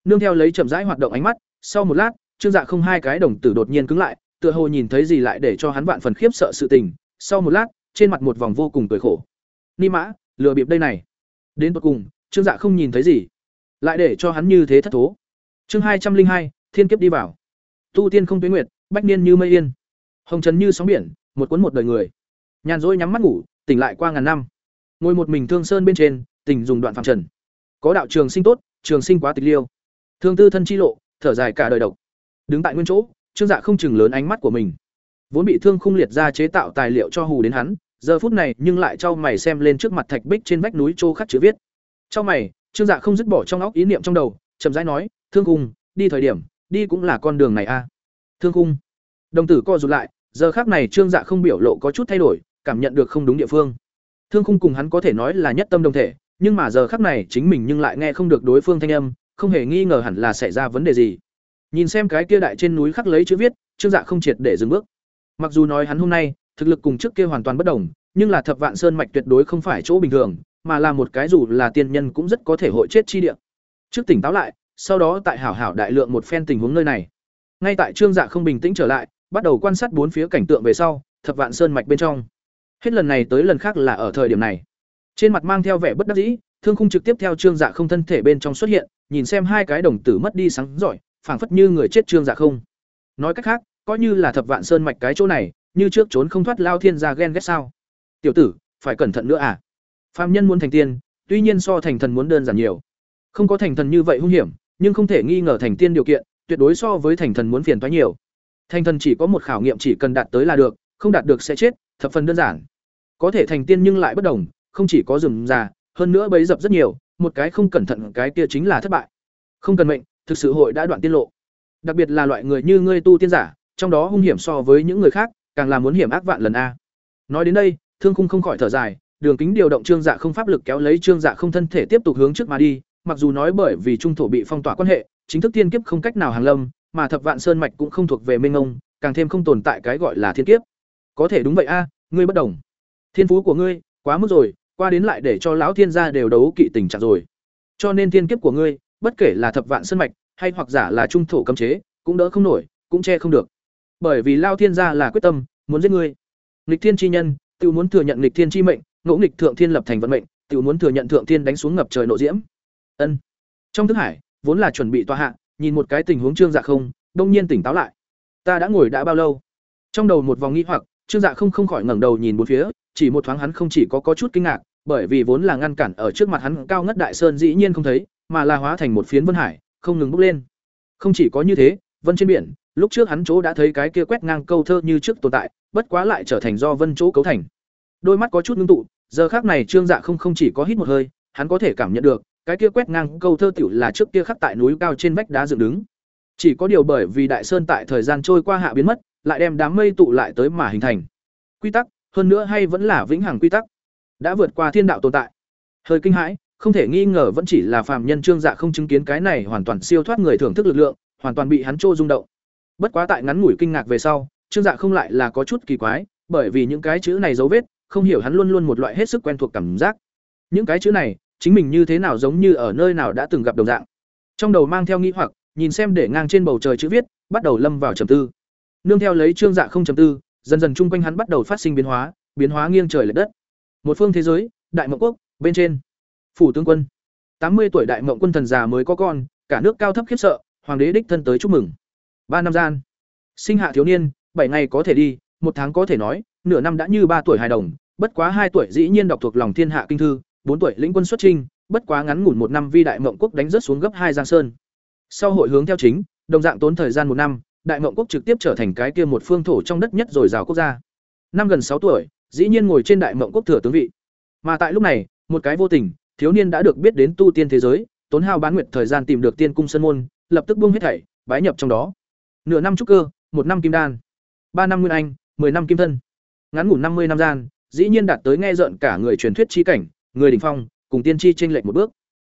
Nương theo lấy chậm rãi hoạt động ánh mắt, sau một lát, trương dạ không hai cái đồng tử đột nhiên cứng lại, tựa hồ nhìn thấy gì lại để cho hắn vạn phần khiếp sợ sự tình. Sau một lát, trên mặt một vòng vô cùng cười khổ. Ni mã, lừa bịp đây này. Đến cuối cùng, trương dạ không nhìn thấy gì, lại để cho hắn như thế thất thố. Chương hai trăm linh hai, thiên kiếp đi vào. Tu tiên không tuyết nguyệt, bách niên như mây yên. Hồng trần như sóng biển một cuốn một đời người. Nhàn rỗi nhắm mắt ngủ, tỉnh lại qua ngàn năm. Ngồi một mình thương sơn bên trên tình dùng đoạn phạm trần. Có đạo trường sinh tốt, trường sinh quá tịch liêu. Thương tư thân chi lộ, thở dài cả đời độc. Đứng tại nguyên chỗ, trương dạ không chừng lớn ánh mắt của mình. Vốn bị thương khung liệt ra chế tạo tài liệu cho hù đến hắn, giờ phút này nhưng lại trao mày xem lên trước mặt thạch bích trên vách núi trô khắc chữ viết. Trao mày, trương dạ không dứt bỏ trong óc ý niệm trong đầu, chậm rãi nói, thương khung, đi thời điểm, đi cũng là con đường này a. À. thương khung. Đồng tử co rụt lại giờ khác này trương dạ không biểu lộ có chút thay đổi, cảm nhận được không đúng địa phương. Thương khung cùng hắn có thể nói là nhất tâm đồng thể, nhưng mà giờ khắc này chính mình nhưng lại nghe không được đối phương thanh âm, không hề nghi ngờ hẳn là xảy ra vấn đề gì. Nhìn xem cái kia đại trên núi khắc lấy chữ viết, trương dạ không triệt để dừng bước. Mặc dù nói hắn hôm nay, thực lực cùng trước kia hoàn toàn bất đồng, nhưng là thập vạn sơn mạch tuyệt đối không phải chỗ bình thường, mà là một cái dù là tiên nhân cũng rất có thể hội chết chi địa. Trước tỉnh táo lại, sau đó tại hảo hảo đại lượng một phen tình huống nơi này. Ngay tại trương dạ không bình tĩnh trở lại bắt đầu quan sát bốn phía cảnh tượng về sau, thập vạn sơn mạch bên trong. Hết lần này tới lần khác là ở thời điểm này. Trên mặt mang theo vẻ bất đắc dĩ, thương khung trực tiếp theo trương dạ không thân thể bên trong xuất hiện, nhìn xem hai cái đồng tử mất đi sáng giỏi, phảng phất như người chết trương dạ không. Nói cách khác, coi như là thập vạn sơn mạch cái chỗ này, như trước trốn không thoát lao thiên gia ghen ghét sao? Tiểu tử, phải cẩn thận nữa à? Phạm nhân muốn thành tiên, tuy nhiên so thành thần muốn đơn giản nhiều. Không có thành thần như vậy hung hiểm, nhưng không thể nghi ngờ thành tiên điều kiện, tuyệt đối so với thành thần muốn phiền toái nhiều thành thần chỉ có một khảo nghiệm chỉ cần đạt tới là được, không đạt được sẽ chết, thập phần đơn giản. Có thể thành tiên nhưng lại bất đồng, không chỉ có rừng già hơn nữa bấy dập rất nhiều, một cái không cẩn thận cái kia chính là thất bại. Không cần mệnh, thực sự hội đã đoạn tiên lộ. Đặc biệt là loại người như ngươi tu tiên giả, trong đó hung hiểm so với những người khác, càng là muốn hiểm ác vạn lần a. Nói đến đây, thương khung không khỏi thở dài, đường kính điều động trương dạ không pháp lực kéo lấy trương dạ không thân thể tiếp tục hướng trước mà đi, mặc dù nói bởi vì trung thổ bị phong tỏa quan hệ, chính thức tiên kiếp không cách nào hàng lâm mà thập vạn sơn mạch cũng không thuộc về minh ông, càng thêm không tồn tại cái gọi là thiên kiếp. Có thể đúng vậy a, ngươi bất đồng. Thiên phú của ngươi, quá mức rồi, qua đến lại để cho lão thiên gia đều đấu kỵ tình trạng rồi. Cho nên thiên kiếp của ngươi, bất kể là thập vạn sơn mạch, hay hoặc giả là trung thổ cấm chế, cũng đỡ không nổi, cũng che không được. Bởi vì lao thiên gia là quyết tâm, muốn giết ngươi. Nghịch thiên chi nhân, tự muốn thừa nhận nghịch thiên chi mệnh, ngỗ nghịch thượng thiên lập thành vận mệnh, tự muốn thừa nhận thượng thiên đánh xuống ngập trời nộ diễm. Ân. Trong thức hải, vốn là chuẩn bị tòa hạ nhìn một cái tình huống trương dạ không đông nhiên tỉnh táo lại ta đã ngồi đã bao lâu trong đầu một vòng nghĩ hoặc trương dạ không không khỏi ngẩng đầu nhìn bốn phía chỉ một thoáng hắn không chỉ có có chút kinh ngạc bởi vì vốn là ngăn cản ở trước mặt hắn cao ngất đại sơn dĩ nhiên không thấy, mà là hóa thành một phiến vân hải, không ngừng bốc lên. Không chỉ có như thế, vân trên biển, lúc trước hắn chỗ đã thấy cái kia quét ngang câu thơ như trước tồn tại, bất quá lại trở thành do vân chỗ cấu thành. Đôi mắt có chút ngưng tụ, giờ khác này Trương Dạ không không chỉ có hít một hơi, hắn có thể cảm nhận được, cái kia quét ngang câu thơ tiểu là trước kia khắc tại núi cao trên vách đá dựng đứng. Chỉ có điều bởi vì đại sơn tại thời gian trôi qua hạ biến mất, lại đem đám mây tụ lại tới mà hình thành. Quy tắc, hơn nữa hay vẫn là vĩnh hằng quy tắc, đã vượt qua thiên đạo tồn tại. Hơi kinh hãi, không thể nghi ngờ vẫn chỉ là phàm nhân Trương Dạ không chứng kiến cái này hoàn toàn siêu thoát người thưởng thức lực lượng, hoàn toàn bị hắn trô rung động. Bất quá tại ngắn ngủi kinh ngạc về sau, Trương Dạ không lại là có chút kỳ quái, bởi vì những cái chữ này dấu vết, không hiểu hắn luôn luôn một loại hết sức quen thuộc cảm giác. Những cái chữ này, chính mình như thế nào giống như ở nơi nào đã từng gặp đồng dạng. Trong đầu mang theo nghi hoặc, nhìn xem để ngang trên bầu trời chữ viết, bắt đầu lâm vào trầm tư. Nương theo lấy Trương Dạ không trầm tư, dần dần chung quanh hắn bắt đầu phát sinh biến hóa, biến hóa nghiêng trời lệch đất. Một phương thế giới, Đại Mộng Quốc, bên trên, phủ tướng quân. tám mươi tuổi Đại Mộng quân thần già mới có con, cả nước cao thấp khiếp sợ, hoàng đế đích thân tới chúc mừng. ba năm gian, sinh hạ thiếu niên, bảy ngày có thể đi, một tháng có thể nói, nửa năm đã như ba tuổi hài đồng, bất quá hai tuổi dĩ nhiên đọc thuộc lòng thiên hạ kinh thư, bốn tuổi lĩnh quân xuất trinh, bất quá ngắn ngủn một năm vi đại mộng quốc đánh rất xuống gấp hai giang sơn. Sau hội hướng theo chính, đồng dạng tốn thời gian một năm, đại mộng quốc trực tiếp trở thành cái kia một phương thổ trong đất nhất rồi giàu quốc gia. Năm gần sáu tuổi, dĩ nhiên ngồi trên đại mộng quốc thừa tướng vị. Mà tại lúc này, một cái vô tình, thiếu niên đã được biết đến tu tiên thế giới, tốn hao bán nguyệt thời gian tìm được tiên cung sơn môn, lập tức buông hết thảy, bái nhập trong đó. Nửa năm trúc cơ, một năm kim đan, ba năm nguyên anh, 10 năm kim thân. Ngắn ngủn năm mươi năm gian, dĩ nhiên đạt tới nghe rợn cả người truyền thuyết chi cảnh, người đỉnh phong, cùng tiên tri chênh lệch một bước.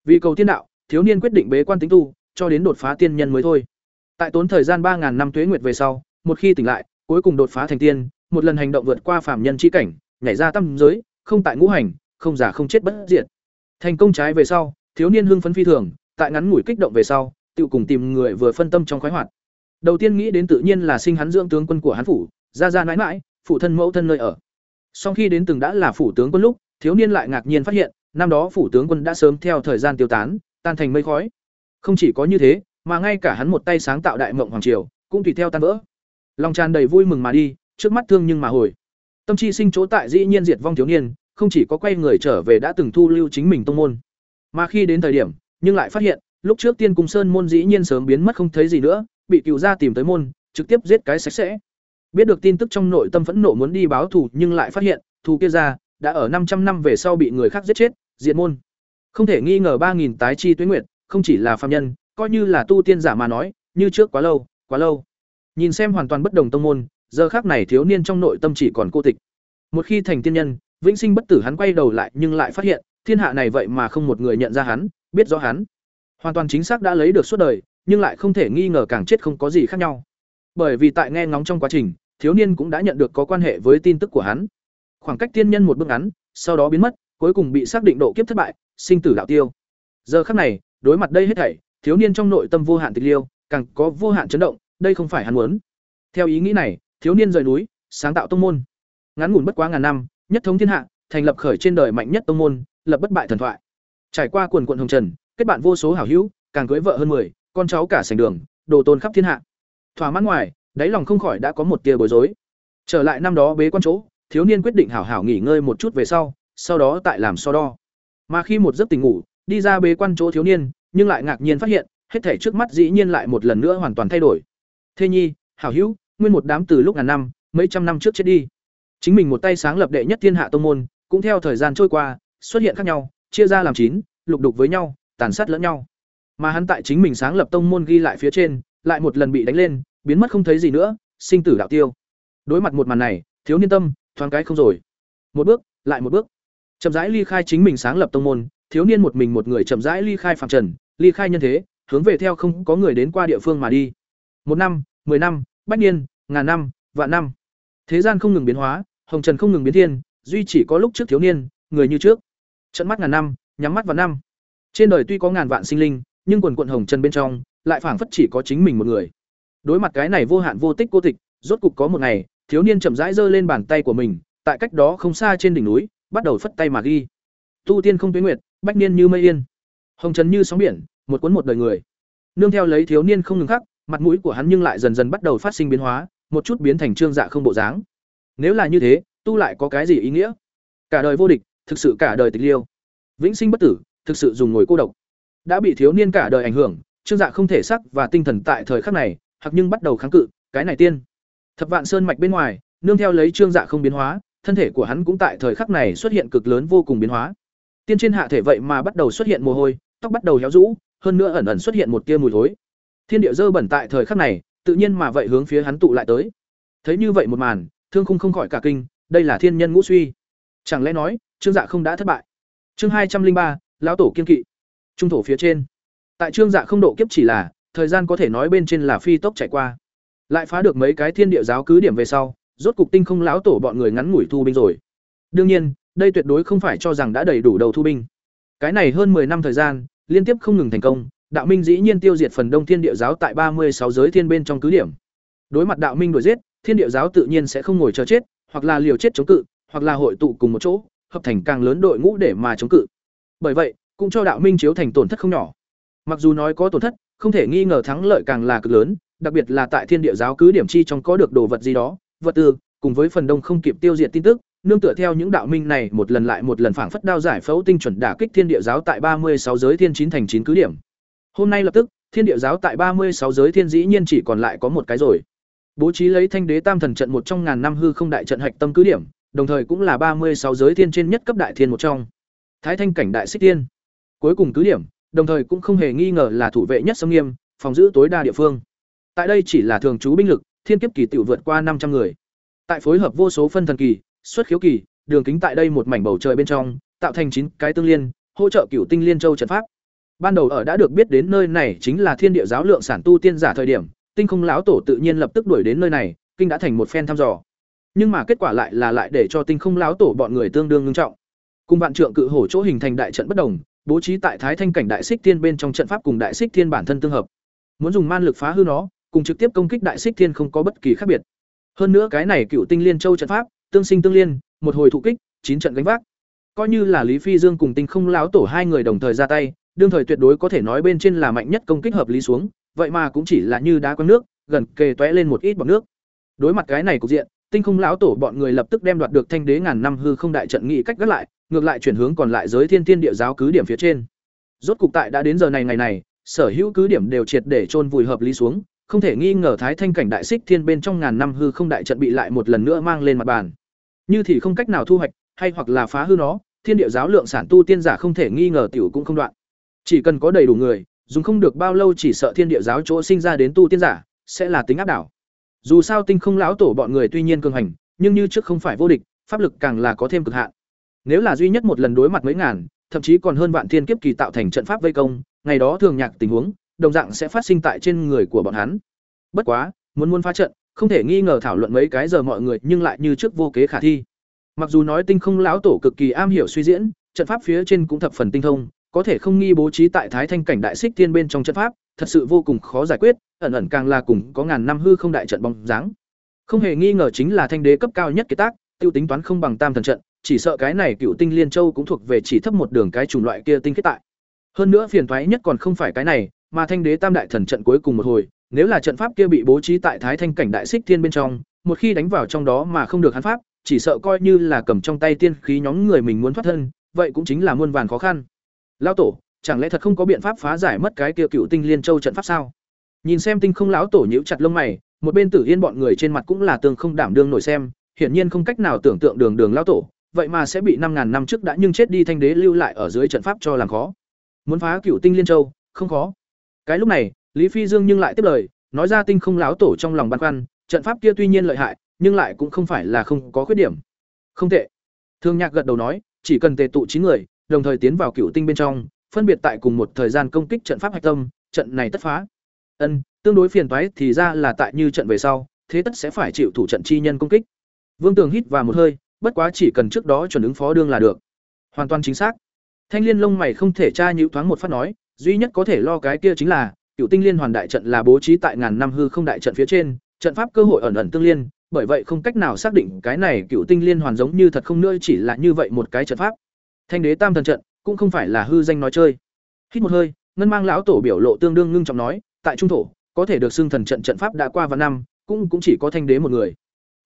Vì cầu tiên đạo, thiếu niên quyết định bế quan tính tu, cho đến đột phá tiên nhân mới thôi. Tại tốn thời gian 3000 năm tuế nguyệt về sau, một khi tỉnh lại, cuối cùng đột phá thành tiên, một lần hành động vượt qua phàm nhân chi cảnh, nhảy ra tâm giới, không tại ngũ hành, không giả không chết bất diệt. Thành công trái về sau, thiếu niên hưng phấn phi thường, tại ngắn ngủi kích động về sau, tự cùng tìm người vừa phân tâm trong khoái hoạt. Đầu tiên nghĩ đến tự nhiên là sinh hắn dưỡng tướng quân của hắn phủ, ra ra mãi mãi, phụ thân mẫu thân nơi ở. Sau khi đến từng đã là phủ tướng quân lúc, thiếu niên lại ngạc nhiên phát hiện, năm đó phủ tướng quân đã sớm theo thời gian tiêu tán, tan thành mây khói. Không chỉ có như thế, mà ngay cả hắn một tay sáng tạo đại mộng hoàng triều, cũng tùy theo tan vỡ. Lòng tràn đầy vui mừng mà đi, trước mắt thương nhưng mà hồi. Tâm chi sinh chỗ tại dĩ nhiên diệt vong thiếu niên, không chỉ có quay người trở về đã từng thu lưu chính mình tông môn, mà khi đến thời điểm, nhưng lại phát hiện, lúc trước Tiên Cung Sơn môn dĩ nhiên sớm biến mất không thấy gì nữa, bị cựu gia tìm tới môn, trực tiếp giết cái sạch sẽ. Biết được tin tức trong nội tâm phẫn nộ muốn đi báo thù, nhưng lại phát hiện, thù kia ra đã ở 500 năm về sau bị người khác giết chết, diệt môn. Không thể nghi ngờ 3000 tái chi tuế nguyệt, không chỉ là phàm nhân, coi như là tu tiên giả mà nói, như trước quá lâu, quá lâu. Nhìn xem hoàn toàn bất đồng tông môn, giờ khác này thiếu niên trong nội tâm chỉ còn cô tịch. Một khi thành tiên nhân, vĩnh sinh bất tử hắn quay đầu lại nhưng lại phát hiện, thiên hạ này vậy mà không một người nhận ra hắn, biết rõ hắn. Hoàn toàn chính xác đã lấy được suốt đời, nhưng lại không thể nghi ngờ càng chết không có gì khác nhau. Bởi vì tại nghe ngóng trong quá trình, thiếu niên cũng đã nhận được có quan hệ với tin tức của hắn. Khoảng cách tiên nhân một bước ngắn, sau đó biến mất, cuối cùng bị xác định độ kiếp thất bại, sinh tử đạo tiêu. Giờ khắc này, đối mặt đây hết thảy, thiếu niên trong nội tâm vô hạn tịch liêu, càng có vô hạn chấn động, đây không phải hắn muốn. Theo ý nghĩ này, thiếu niên rời núi, sáng tạo tông môn. Ngắn ngủn bất quá ngàn năm, nhất thống thiên hạ, thành lập khởi trên đời mạnh nhất tông môn, lập bất bại thần thoại. Trải qua quần quần hồng trần, kết bạn vô số hảo hữu, càng cưới vợ hơn 10, con cháu cả sành đường, đồ tôn khắp thiên hạ. Thỏa mãn ngoài, đáy lòng không khỏi đã có một tia bối rối. Trở lại năm đó bế quan chỗ, thiếu niên quyết định hảo hảo nghỉ ngơi một chút về sau, sau đó tại làm so đo. Mà khi một giấc tỉnh ngủ, đi ra bế quan chỗ thiếu niên, nhưng lại ngạc nhiên phát hiện, hết thảy trước mắt dĩ nhiên lại một lần nữa hoàn toàn thay đổi. Thê Nhi, hảo hữu, nguyên một đám từ lúc ngàn năm, mấy trăm năm trước chết đi. Chính mình một tay sáng lập đệ nhất thiên hạ tông môn, cũng theo thời gian trôi qua, xuất hiện khác nhau, chia ra làm chín, lục đục với nhau, tàn sát lẫn nhau. Mà hắn tại chính mình sáng lập tông môn ghi lại phía trên, lại một lần bị đánh lên, biến mất không thấy gì nữa, sinh tử đạo tiêu. Đối mặt một màn này, thiếu niên tâm, thoáng cái không rồi. Một bước, lại một bước. Chậm rãi ly khai chính mình sáng lập tông môn, thiếu niên một mình một người chậm rãi ly khai phàm trần, ly khai nhân thế, hướng về theo không có người đến qua địa phương mà đi. Một năm, mười năm, bách niên, ngàn năm, vạn năm. Thế gian không ngừng biến hóa, hồng trần không ngừng biến thiên, duy chỉ có lúc trước thiếu niên, người như trước. Trận mắt ngàn năm, nhắm mắt vào năm. Trên đời tuy có ngàn vạn sinh linh, nhưng quần quần hồng trần bên trong, lại phảng phất chỉ có chính mình một người. Đối mặt cái này vô hạn vô tích cô tịch, rốt cục có một ngày, thiếu niên chậm rãi giơ lên bàn tay của mình, tại cách đó không xa trên đỉnh núi, bắt đầu phất tay mà ghi. Tu tiên không tuyến nguyệt, bách niên như mây yên. Hồng trần như sóng biển, một cuốn một đời người. Nương theo lấy thiếu niên không ngừng khắc, mặt mũi của hắn nhưng lại dần dần bắt đầu phát sinh biến hóa, một chút biến thành trương dạ không bộ dáng. Nếu là như thế, tu lại có cái gì ý nghĩa? Cả đời vô địch, thực sự cả đời tịch liêu. Vĩnh sinh bất tử, thực sự dùng ngồi cô độc. Đã bị thiếu niên cả đời ảnh hưởng, Trương Dạ không thể sắc và tinh thần tại thời khắc này, hoặc nhưng bắt đầu kháng cự, cái này tiên. Thập Vạn Sơn mạch bên ngoài, nương theo lấy Trương Dạ không biến hóa, thân thể của hắn cũng tại thời khắc này xuất hiện cực lớn vô cùng biến hóa. Tiên trên hạ thể vậy mà bắt đầu xuất hiện mồ hôi, tóc bắt đầu héo rũ, hơn nữa ẩn ẩn xuất hiện một tia mùi thối. Thiên địa dơ bẩn tại thời khắc này, tự nhiên mà vậy hướng phía hắn tụ lại tới. Thấy như vậy một màn, Thương Khung không khỏi cả kinh, đây là thiên nhân ngũ suy. Chẳng lẽ nói, Trương Dạ không đã thất bại? Chương hai trăm linh ba, lão tổ kiên kỵ. Trung thổ phía trên. Tại Trương Dạ không độ kiếp chỉ là, thời gian có thể nói bên trên là phi tốc chạy qua. Lại phá được mấy cái thiên địa giáo cứ điểm về sau, rốt cục tinh không lão tổ bọn người ngắn ngủi thu binh rồi. Đương nhiên, đây tuyệt đối không phải cho rằng đã đầy đủ đầu thu binh. Cái này hơn 10 năm thời gian, liên tiếp không ngừng thành công, Đạo Minh dĩ nhiên tiêu diệt phần Đông Thiên Địa giáo tại ba mươi sáu giới thiên bên trong cứ điểm. Đối mặt Đạo Minh đuổi giết, Thiên Địa giáo tự nhiên sẽ không ngồi chờ chết, hoặc là liều chết chống cự, hoặc là hội tụ cùng một chỗ, hợp thành càng lớn đội ngũ để mà chống cự. Bởi vậy, cũng cho Đạo Minh chiếu thành tổn thất không nhỏ. Mặc dù nói có tổn thất, không thể nghi ngờ thắng lợi càng là cực lớn, đặc biệt là tại Thiên Địa giáo cứ điểm chi trong có được đồ vật gì đó, vật tư, cùng với phần đông không kịp tiêu diệt tin tức, nương tựa theo những đạo minh này một lần lại một lần phảng phất đao giải phẫu tinh chuẩn đả kích thiên địa giáo tại ba mươi sáu giới thiên chín thành chín cứ điểm. Hôm nay lập tức, thiên địa giáo tại ba mươi sáu giới thiên dĩ nhiên chỉ còn lại có một cái rồi. Bố trí lấy thanh đế tam thần trận một trong ngàn năm hư không đại trận hạch tâm cứ điểm, đồng thời cũng là ba mươi sáu giới thiên trên nhất cấp đại thiên một trong. Thái thanh cảnh đại xích tiên. Cuối cùng cứ điểm, đồng thời cũng không hề nghi ngờ là thủ vệ nhất sông nghiêm, phòng giữ tối đa địa phương. Tại đây chỉ là thường trú binh lực, thiên kiếp kỳ tiểu vượt qua năm trăm người. Tại phối hợp vô số phân thần kỳ, xuất khiếu kỳ, đường kính tại đây một mảnh bầu trời bên trong, tạo thành chín cái tương liên, hỗ trợ cửu tinh liên châu trận pháp. Ban đầu ở đã được biết đến nơi này chính là thiên địa giáo lượng sản tu tiên giả thời điểm, tinh không lão tổ tự nhiên lập tức đuổi đến nơi này, kinh đã thành một phen thăm dò. Nhưng mà kết quả lại là lại để cho tinh không lão tổ bọn người tương đương ngưng trọng. Cùng vạn trượng cự hổ chỗ hình thành đại trận bất đồng, bố trí tại thái thanh cảnh đại xích thiên bên trong trận pháp cùng đại xích thiên bản thân tương hợp. Muốn dùng man lực phá hư nó, cùng trực tiếp công kích đại xích thiên không có bất kỳ khác biệt. Hơn nữa cái này cựu tinh liên châu trận pháp, tương sinh tương liên, một hồi thụ kích, chín trận gánh vác. Coi như là Lý Phi Dương cùng Tinh Không Láo tổ hai người đồng thời ra tay, đương thời tuyệt đối có thể nói bên trên là mạnh nhất công kích hợp lý xuống, vậy mà cũng chỉ là như đá quăng nước, gần kề tóe lên một ít bọt nước. Đối mặt cái này cục diện, Tinh Không lão tổ bọn người lập tức đem đoạt được Thanh Đế ngàn năm hư không đại trận nghị cách gác lại, ngược lại chuyển hướng còn lại giới Thiên Thiên địa giáo cứ điểm phía trên. Rốt cục tại đã đến giờ này ngày này, sở hữu cứ điểm đều triệt để chôn vùi hợp lý xuống, không thể nghi ngờ Thái Thanh cảnh đại xích thiên bên trong ngàn năm hư không đại trận bị lại một lần nữa mang lên mặt bàn. Như thì không cách nào thu hoạch, hay hoặc là phá hư nó, thiên địa giáo lượng sản tu tiên giả không thể nghi ngờ tiểu cũng không đoạn. Chỉ cần có đầy đủ người, dùng không được bao lâu chỉ sợ thiên địa giáo chỗ sinh ra đến tu tiên giả sẽ là tính áp đảo. Dù sao tinh không lão tổ bọn người tuy nhiên cường hành, nhưng như trước không phải vô địch, pháp lực càng là có thêm cực hạn. Nếu là duy nhất một lần đối mặt mấy ngàn, thậm chí còn hơn vạn thiên kiếp kỳ tạo thành trận pháp vây công, ngày đó thường nhạc tình huống, đồng dạng sẽ phát sinh tại trên người của bọn hắn. Bất quá, muốn muốn phá trận, không thể nghi ngờ thảo luận mấy cái giờ mọi người nhưng lại như trước vô kế khả thi. Mặc dù nói Tinh Không lão tổ cực kỳ am hiểu suy diễn, trận pháp phía trên cũng thập phần tinh thông, có thể không nghi bố trí tại Thái Thanh cảnh đại xích thiên bên trong trận pháp, thật sự vô cùng khó giải quyết, ẩn ẩn càng là cùng có ngàn năm hư không đại trận bóng dáng. Không hề nghi ngờ chính là thanh đế cấp cao nhất kế tác, tiêu tính toán không bằng tam thần trận, chỉ sợ cái này cựu tinh liên châu cũng thuộc về chỉ thấp một đường cái chủng loại kia tinh kết tại. Hơn nữa phiền toái nhất còn không phải cái này, mà thanh đế tam đại thần trận cuối cùng một hồi, nếu là trận pháp kia bị bố trí tại Thái Thanh cảnh đại xích thiên bên trong, một khi đánh vào trong đó mà không được hắn pháp, chỉ sợ coi như là cầm trong tay tiên khí nhóm người mình muốn thoát thân, vậy cũng chính là muôn vàn khó khăn. Lão tổ, chẳng lẽ thật không có biện pháp phá giải mất cái kia cựu tinh liên châu trận pháp sao? Nhìn xem tinh không lão tổ nhíu chặt lông mày, một bên Tử Yên bọn người trên mặt cũng là tương không đảm đương nổi xem, hiển nhiên không cách nào tưởng tượng đường đường lão tổ, vậy mà sẽ bị năm ngàn năm trước đã nhưng chết đi thanh đế lưu lại ở dưới trận pháp cho làm khó. Muốn phá cựu tinh liên châu, không khó. Cái lúc này, Lý Phi Dương nhưng lại tiếp lời, nói ra tinh không lão tổ trong lòng băn khoăn, trận pháp kia tuy nhiên lợi hại, nhưng lại cũng không phải là không có khuyết điểm. Không tệ. Thương Nhạc gật đầu nói, chỉ cần tề tụ chín người, đồng thời tiến vào cựu tinh bên trong, phân biệt tại cùng một thời gian công kích trận pháp hạch tâm, trận này tất phá. Ân, tương đối phiền toái thì ra là tại như trận về sau, thế tất sẽ phải chịu thủ trận chi nhân công kích. Vương Tường hít vào một hơi, bất quá chỉ cần trước đó chuẩn ứng phó đương là được. Hoàn toàn chính xác. Thanh Liên lông mày không thể tra nhíu thoáng một phát nói, duy nhất có thể lo cái kia chính là Cựu Tinh Liên Hoàn đại trận là bố trí tại ngàn năm hư không đại trận phía trên, trận pháp cơ hội ẩn ẩn tương liên, bởi vậy không cách nào xác định cái này Cựu Tinh Liên Hoàn giống như thật không nữa chỉ là như vậy một cái trận pháp. Thanh Đế Tam thần trận cũng không phải là hư danh nói chơi. Hít một hơi, Ngân Mang lão tổ biểu lộ tương đương ngưng trọng nói, tại trung thổ, có thể được xưng thần trận trận pháp đã qua vạn năm, cũng cũng chỉ có Thanh Đế một người.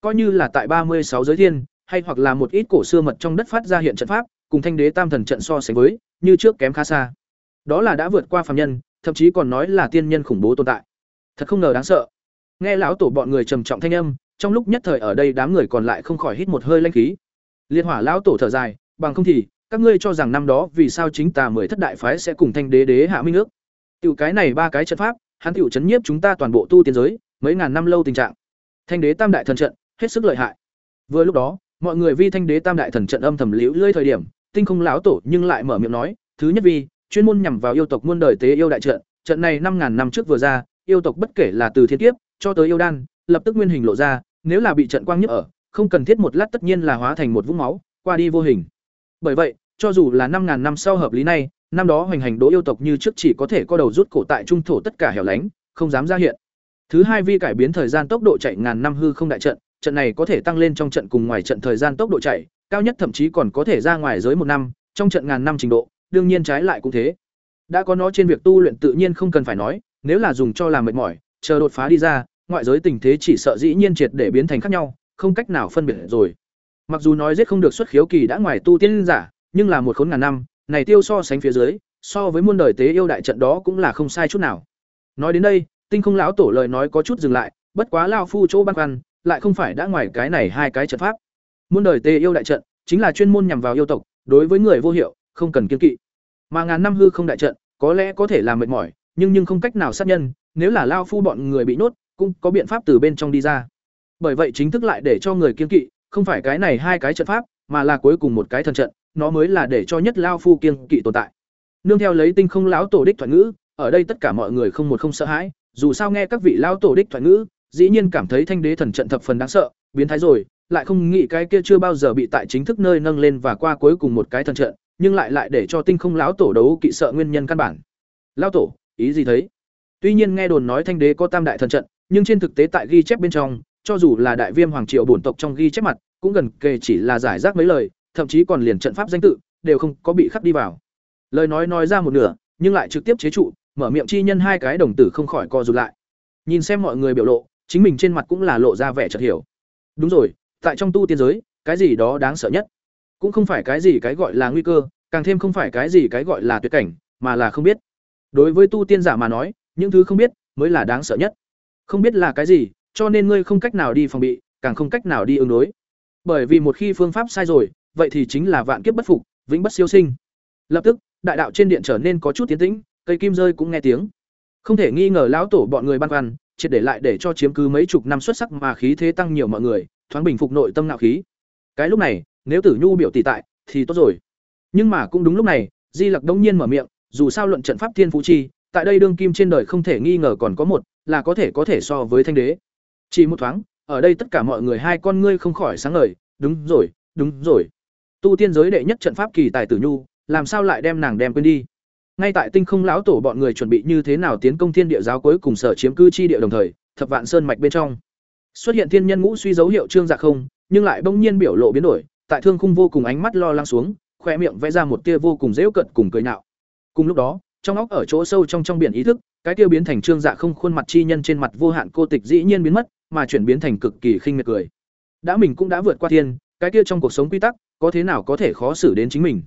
Coi như là tại ba mươi sáu giới thiên, hay hoặc là một ít cổ xưa mật trong đất phát ra hiện trận pháp, cùng thanh đế tam thần trận so sánh với như trước kém khá xa đó là đã vượt qua phàm nhân thậm chí còn nói là tiên nhân khủng bố tồn tại thật không ngờ đáng sợ nghe lão tổ bọn người trầm trọng thanh âm trong lúc nhất thời ở đây đám người còn lại không khỏi hít một hơi lanh khí liên hỏa lão tổ thở dài bằng không thì các ngươi cho rằng năm đó vì sao chính tà mười thất đại phái sẽ cùng thanh đế đế hạ minh ước? Tiểu cái này ba cái trận pháp, hắn tiểu chấn nhiếp chúng ta toàn bộ tu tiên giới, mấy ngàn năm lâu tình trạng. Thanh đế tam đại thần trận, hết sức lợi hại. Vừa lúc đó, mọi người vi thanh đế tam đại thần trận âm thầm liễu lưỡi thời điểm, tinh không lão tổ nhưng lại mở miệng nói, thứ nhất vi, chuyên môn nhằm vào yêu tộc muôn đời tế yêu đại trận trận này năm ngàn năm trước vừa ra, yêu tộc bất kể là từ thiên kiếp, cho tới yêu đan, lập tức nguyên hình lộ ra, nếu là bị trận quang nhức ở, không cần thiết một lát tất nhiên là hóa thành một vũng máu, qua đi vô hình. Bởi vậy cho dù là năm ngàn năm sau hợp lý này năm đó hoành hành đỗ yêu tộc như trước chỉ có thể co đầu rút cổ tại trung thổ tất cả hẻo lánh, không dám ra hiện. Thứ hai vi cải biến thời gian tốc độ chạy ngàn năm hư không đại trận trận này có thể tăng lên trong trận cùng ngoài trận thời gian tốc độ chạy, cao nhất thậm chí còn có thể ra ngoài giới một năm, trong trận ngàn năm trình độ, đương nhiên trái lại cũng thế. Đã có nó trên việc tu luyện tự nhiên không cần phải nói, nếu là dùng cho làm mệt mỏi, chờ đột phá đi ra, ngoại giới tình thế chỉ sợ dĩ nhiên triệt để biến thành khác nhau, không cách nào phân biệt rồi. Mặc dù nói giết không được xuất khiếu kỳ đã ngoài tu tiên giả nhưng là một khốn ngàn năm, này tiêu so sánh phía dưới, so với muôn đời tế yêu đại trận đó cũng là không sai chút nào. Nói đến đây, tinh không lão tổ lời nói có chút dừng lại, bất quá lao phu chỗ băn khoăn, lại không phải đã ngoài cái này hai cái trận pháp. Muôn đời tế yêu đại trận, chính là chuyên môn nhằm vào yêu tộc, đối với người vô hiệu, không cần kiên kỵ. Mà ngàn năm hư không đại trận, có lẽ có thể làm mệt mỏi, nhưng nhưng không cách nào sát nhân, nếu là lao phu bọn người bị nốt cũng có biện pháp từ bên trong đi ra. Bởi vậy chính thức lại để cho người kiên kỵ, không phải cái này hai cái trận pháp, mà là cuối cùng một cái thần trận nó mới là để cho nhất lao phu kiên kỵ tồn tại. Nương theo lấy tinh không lão tổ đích thoại ngữ, ở đây tất cả mọi người không một không sợ hãi, dù sao nghe các vị lão tổ đích thoại ngữ, dĩ nhiên cảm thấy thanh đế thần trận thập phần đáng sợ, biến thái rồi, lại không nghĩ cái kia chưa bao giờ bị tại chính thức nơi nâng lên và qua cuối cùng một cái thần trận, nhưng lại lại để cho tinh không lão tổ đấu kỵ sợ nguyên nhân căn bản. Lão tổ, ý gì thấy tuy nhiên nghe đồn nói thanh đế có tam đại thần trận, nhưng trên thực tế tại ghi chép bên trong, cho dù là đại viêm hoàng triệu bổn tộc trong ghi chép mặt, cũng gần kề chỉ là giải rác mấy lời thậm chí còn liền trận pháp danh tự, đều không có bị khắc đi vào. Lời nói nói ra một nửa, nhưng lại trực tiếp chế trụ, mở miệng chi nhân hai cái đồng tử không khỏi co rụt lại. Nhìn xem mọi người biểu lộ, chính mình trên mặt cũng là lộ ra vẻ chợt hiểu. Đúng rồi, tại trong tu tiên giới, cái gì đó đáng sợ nhất. Cũng không phải cái gì cái gọi là nguy cơ, càng thêm không phải cái gì cái gọi là tuyệt cảnh, mà là không biết. Đối với tu tiên giả mà nói, những thứ không biết mới là đáng sợ nhất. Không biết là cái gì, cho nên ngươi không cách nào đi phòng bị, càng không cách nào đi ứng đối. Bởi vì một khi phương pháp sai rồi vậy thì chính là vạn kiếp bất phục vĩnh bất siêu sinh. Lập tức đại đạo trên điện trở nên có chút tiến tĩnh cây kim rơi cũng nghe tiếng. Không thể nghi ngờ lão tổ bọn người ban quan, triệt để lại để cho chiếm cứ mấy chục năm xuất sắc mà khí thế tăng nhiều mọi người thoáng bình phục nội tâm nạo khí. Cái lúc này nếu tử nhu biểu tỷ tại thì tốt rồi. Nhưng mà cũng đúng lúc này di lặc đông nhiên mở miệng dù sao luận trận pháp thiên phú chi tại đây đương kim trên đời không thể nghi ngờ còn có một là có thể có thể so với thanh đế. Chỉ một thoáng ở đây tất cả mọi người hai con ngươi không khỏi sáng ngời đúng rồi đúng rồi tu tiên giới đệ nhất trận pháp kỳ tài tử nhu, làm sao lại đem nàng đem quên đi? Ngay tại tinh không lão tổ bọn người chuẩn bị như thế nào tiến công thiên địa giáo cuối cùng sở chiếm cư chi địa đồng thời, thập vạn sơn mạch bên trong xuất hiện thiên nhân ngũ suy dấu hiệu trương dạ không, nhưng lại bỗng nhiên biểu lộ biến đổi, tại thương khung vô cùng ánh mắt lo lắng xuống, khoe miệng vẽ ra một tia vô cùng dễu cận cùng cười nạo. Cùng lúc đó, trong óc ở chỗ sâu trong trong biển ý thức, cái tiêu biến thành trương dạ không khuôn mặt chi nhân trên mặt vô hạn cô tịch dĩ nhiên biến mất, mà chuyển biến thành cực kỳ khinh miệt cười. Đã mình cũng đã vượt qua thiên, cái kia trong cuộc sống quy tắc có thế nào có thể khó xử đến chính mình?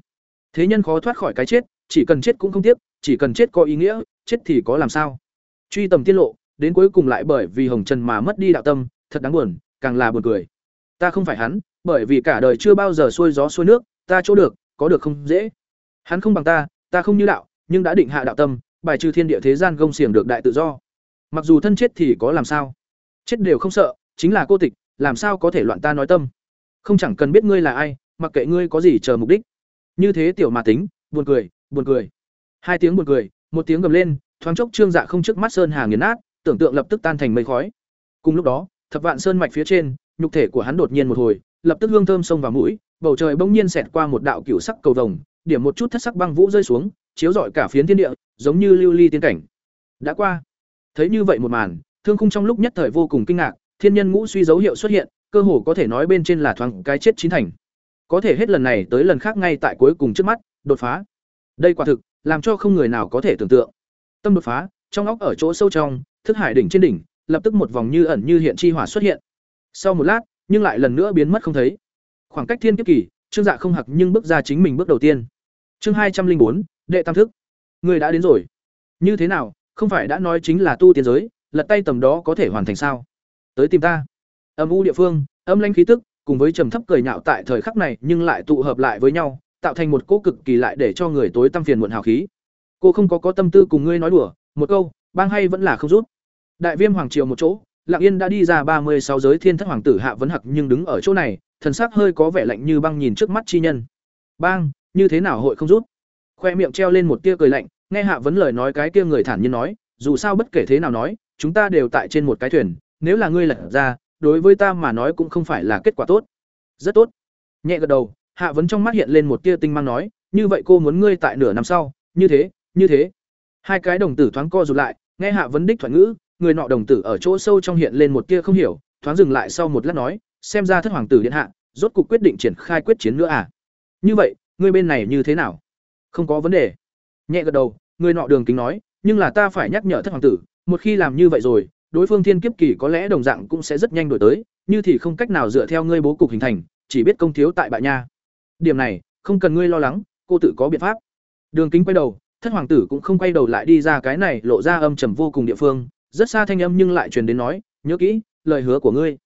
Thế nhân khó thoát khỏi cái chết, chỉ cần chết cũng không tiếc, chỉ cần chết có ý nghĩa, chết thì có làm sao? Truy tầm tiết lộ, đến cuối cùng lại bởi vì hồng trần mà mất đi đạo tâm, thật đáng buồn, càng là buồn cười. Ta không phải hắn, bởi vì cả đời chưa bao giờ xuôi gió xuôi nước, ta chỗ được, có được không dễ. Hắn không bằng ta ta không như đạo, nhưng đã định hạ đạo tâm, bài trừ thiên địa thế gian gông xiềng được đại tự do. Mặc dù thân chết thì có làm sao? Chết đều không sợ, chính là cô tịch, làm sao có thể loạn ta nói tâm? Không chẳng cần biết ngươi là ai mặc kệ ngươi có gì chờ mục đích. Như thế tiểu mà tính, buồn cười buồn cười. Hai tiếng buồn cười, một tiếng gầm lên, thoáng chốc trương dạ không trước mắt sơn hà nghiền nát, tưởng tượng lập tức tan thành mây khói. Cùng lúc đó, thập vạn sơn mạch phía trên, nhục thể của hắn đột nhiên một hồi, lập tức hương thơm xông vào mũi, bầu trời bỗng nhiên xẹt qua một đạo cửu sắc cầu vồng, điểm một chút thất sắc băng vũ rơi xuống, chiếu rọi cả phiến thiên địa, giống như lưu ly tiên cảnh. Đã qua. Thấy như vậy một màn, thương khung trong lúc nhất thời vô cùng kinh ngạc, thiên nhân ngũ suy dấu hiệu xuất hiện, cơ hồ có thể nói bên trên là thoáng cái chết chín thành có thể hết lần này tới lần khác ngay tại cuối cùng trước mắt đột phá đây quả thực làm cho không người nào có thể tưởng tượng tâm đột phá trong óc ở chỗ sâu trong thức hải đỉnh trên đỉnh lập tức một vòng như ẩn như hiện chi hỏa xuất hiện sau một lát nhưng lại lần nữa biến mất không thấy khoảng cách thiên kiếp kỳ Trương Dạ không hặc nhưng bước ra chính mình bước đầu tiên. Chương hai trăm linh bốn đệ tam thức. Người đã đến rồi. Như thế nào, không phải đã nói chính là tu tiên giới, lật tay tầm đó có thể hoàn thành sao? Tới tìm ta. Âm u địa phương, âm lãnh khí tức, cùng với trầm thấp cười nhạo tại thời khắc này nhưng lại tụ hợp lại với nhau, tạo thành một cỗ cực kỳ lại để cho người tối tâm phiền muộn hào khí. Cô không có có tâm tư cùng ngươi nói đùa, một câu, bang hay vẫn là không rút. Đại Viêm hoàng triều một chỗ, Lặng Yên đã đi ra ba mươi sáu giới thiên thất hoàng tử Hạ Vấn Hặc nhưng đứng ở chỗ này, thần sắc hơi có vẻ lạnh như băng nhìn trước mắt chi nhân. Bang, như thế nào hội không rút? Khoe miệng treo lên một tia cười lạnh, nghe Hạ Vấn lời nói cái kia người thản nhiên nói, dù sao bất kể thế nào nói, chúng ta đều tại trên một cái thuyền, nếu là ngươi lật ra, đối với ta mà nói cũng không phải là kết quả tốt. Rất tốt. Nhẹ gật đầu, Hạ Vấn trong mắt hiện lên một tia tinh mang nói, như vậy cô muốn ngươi tại nửa năm sau, như thế, như thế. Hai cái đồng tử thoáng co rụt lại, nghe Hạ Vấn đích thoại ngữ, người nọ đồng tử ở chỗ sâu trong hiện lên một tia không hiểu, thoáng dừng lại sau một lát nói, xem ra thất hoàng tử điện hạ, rốt cục quyết định triển khai quyết chiến nữa à? Như vậy, ngươi bên này như thế nào? Không có vấn đề. Nhẹ gật đầu, người nọ đường kính nói, nhưng là ta phải nhắc nhở thất hoàng tử, một khi làm như vậy rồi, đối phương thiên kiếp kỳ có lẽ đồng dạng cũng sẽ rất nhanh đổi tới, như thì không cách nào dựa theo ngươi bố cục hình thành, chỉ biết công thiếu tại bại nha. Điểm này, không cần ngươi lo lắng, cô tự có biện pháp. Đường Kính quay đầu, thất hoàng tử cũng không quay đầu lại đi ra cái này lộ ra âm trầm vô cùng địa phương, rất xa thanh âm nhưng lại truyền đến nói, nhớ kỹ, lời hứa của ngươi.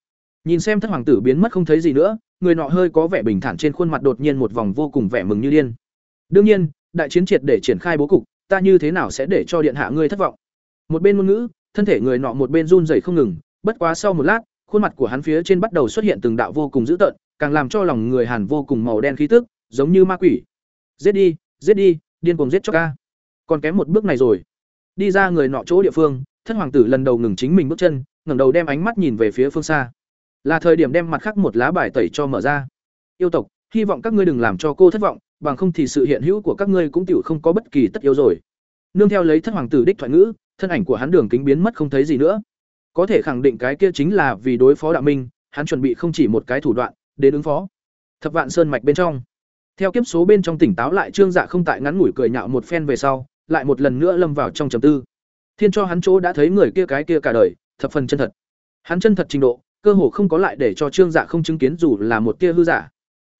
Nhìn xem thất hoàng tử biến mất không thấy gì nữa, người nọ hơi có vẻ bình thản trên khuôn mặt đột nhiên một vòng vô cùng vẻ mừng như điên. Đương nhiên, đại chiến triệt để triển khai bố cục, ta như thế nào sẽ để cho điện hạ ngươi thất vọng. Một bên ngôn ngữ, thân thể người nọ một bên run rẩy không ngừng, bất quá sau một lát, khuôn mặt của hắn phía trên bắt đầu xuất hiện từng đạo vô cùng dữ tợn, càng làm cho lòng người Hàn vô cùng màu đen khí tức, giống như ma quỷ. Giết đi, giết đi, điên cuồng giết cho ca. Còn kém một bước này rồi. Đi ra người nọ chỗ địa phương, Thân hoàng tử lần đầu ngừng chính mình bước chân, ngẩng đầu đem ánh mắt nhìn về phía phương xa. Là thời điểm đem mặt khác một lá bài tẩy cho mở ra. Yêu tộc, hy vọng các ngươi đừng làm cho cô thất vọng, bằng không thì sự hiện hữu của các ngươi cũng tiểu không có bất kỳ tất yếu rồi. Nương theo lấy thất hoàng tử đích thoại ngữ, thân ảnh của hắn đường kính biến mất không thấy gì nữa. Có thể khẳng định cái kia chính là vì đối phó Đạo Minh, hắn chuẩn bị không chỉ một cái thủ đoạn đến ứng phó. Thập Vạn Sơn mạch bên trong. Theo kiếp số bên trong tỉnh táo lại Trương Dạ không tại ngắn ngủi cười nhạo một phen về sau, lại một lần nữa lâm vào trong trầm tư. Thiên cho hắn chỗ đã thấy người kia cái kia cả đời, thập phần chân thật. Hắn chân thật trình độ, cơ hồ không có lại để cho Trương Dạ không chứng kiến dù là một tia hư giả.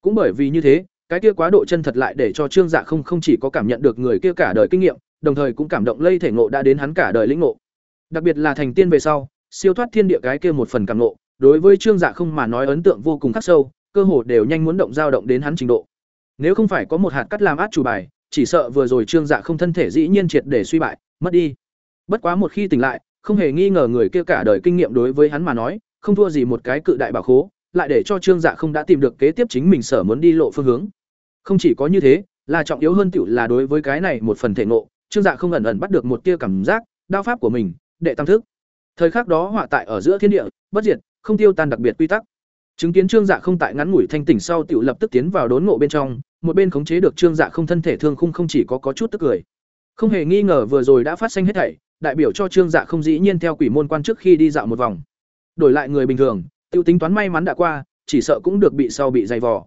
Cũng bởi vì như thế, cái kia quá độ chân thật lại để cho Trương Dạ không không chỉ có cảm nhận được người kia cả đời kinh nghiệm, đồng thời cũng cảm động lây thể ngộ đã đến hắn cả đời lĩnh ngộ. Đặc biệt là thành tiên về sau, siêu thoát thiên địa cái kia một phần cảm ngộ, đối với Trương Dạ không mà nói ấn tượng vô cùng khắc sâu, cơ hồ đều nhanh muốn động dao động đến hắn trình độ. Nếu không phải có một hạt cắt làm át chủ bài, chỉ sợ vừa rồi Trương Dạ không thân thể dĩ nhiên triệt để suy bại, mất đi. Bất quá một khi tỉnh lại, không hề nghi ngờ người kia cả đời kinh nghiệm đối với hắn mà nói, không thua gì một cái cự đại bảo khố, lại để cho Trương Dạ không đã tìm được kế tiếp chính mình sở muốn đi lộ phương hướng. Không chỉ có như thế, là trọng yếu hơn tiểu là đối với cái này một phần thể ngộ, Trương Dạ không ẩn ẩn bắt được một tia cảm giác, đao pháp của mình, đệ tam thức. Thời khắc đó họa tại ở giữa thiên địa, bất diệt, không tiêu tan đặc biệt quy tắc. Chứng kiến Trương Dạ không tại ngắn ngủi thanh tỉnh sau tiểu lập tức tiến vào đốn ngộ bên trong, một bên khống chế được Trương Dạ không thân thể thương khung không chỉ có có chút tức cười. Không hề nghi ngờ vừa rồi đã phát sinh hết thảy, đại biểu cho Trương Dạ không dĩ nhiên theo quỷ môn quan trước khi đi dạo một vòng. Đổi lại người bình thường, tiêu tính toán may mắn đã qua, chỉ sợ cũng được bị sau bị dày vò.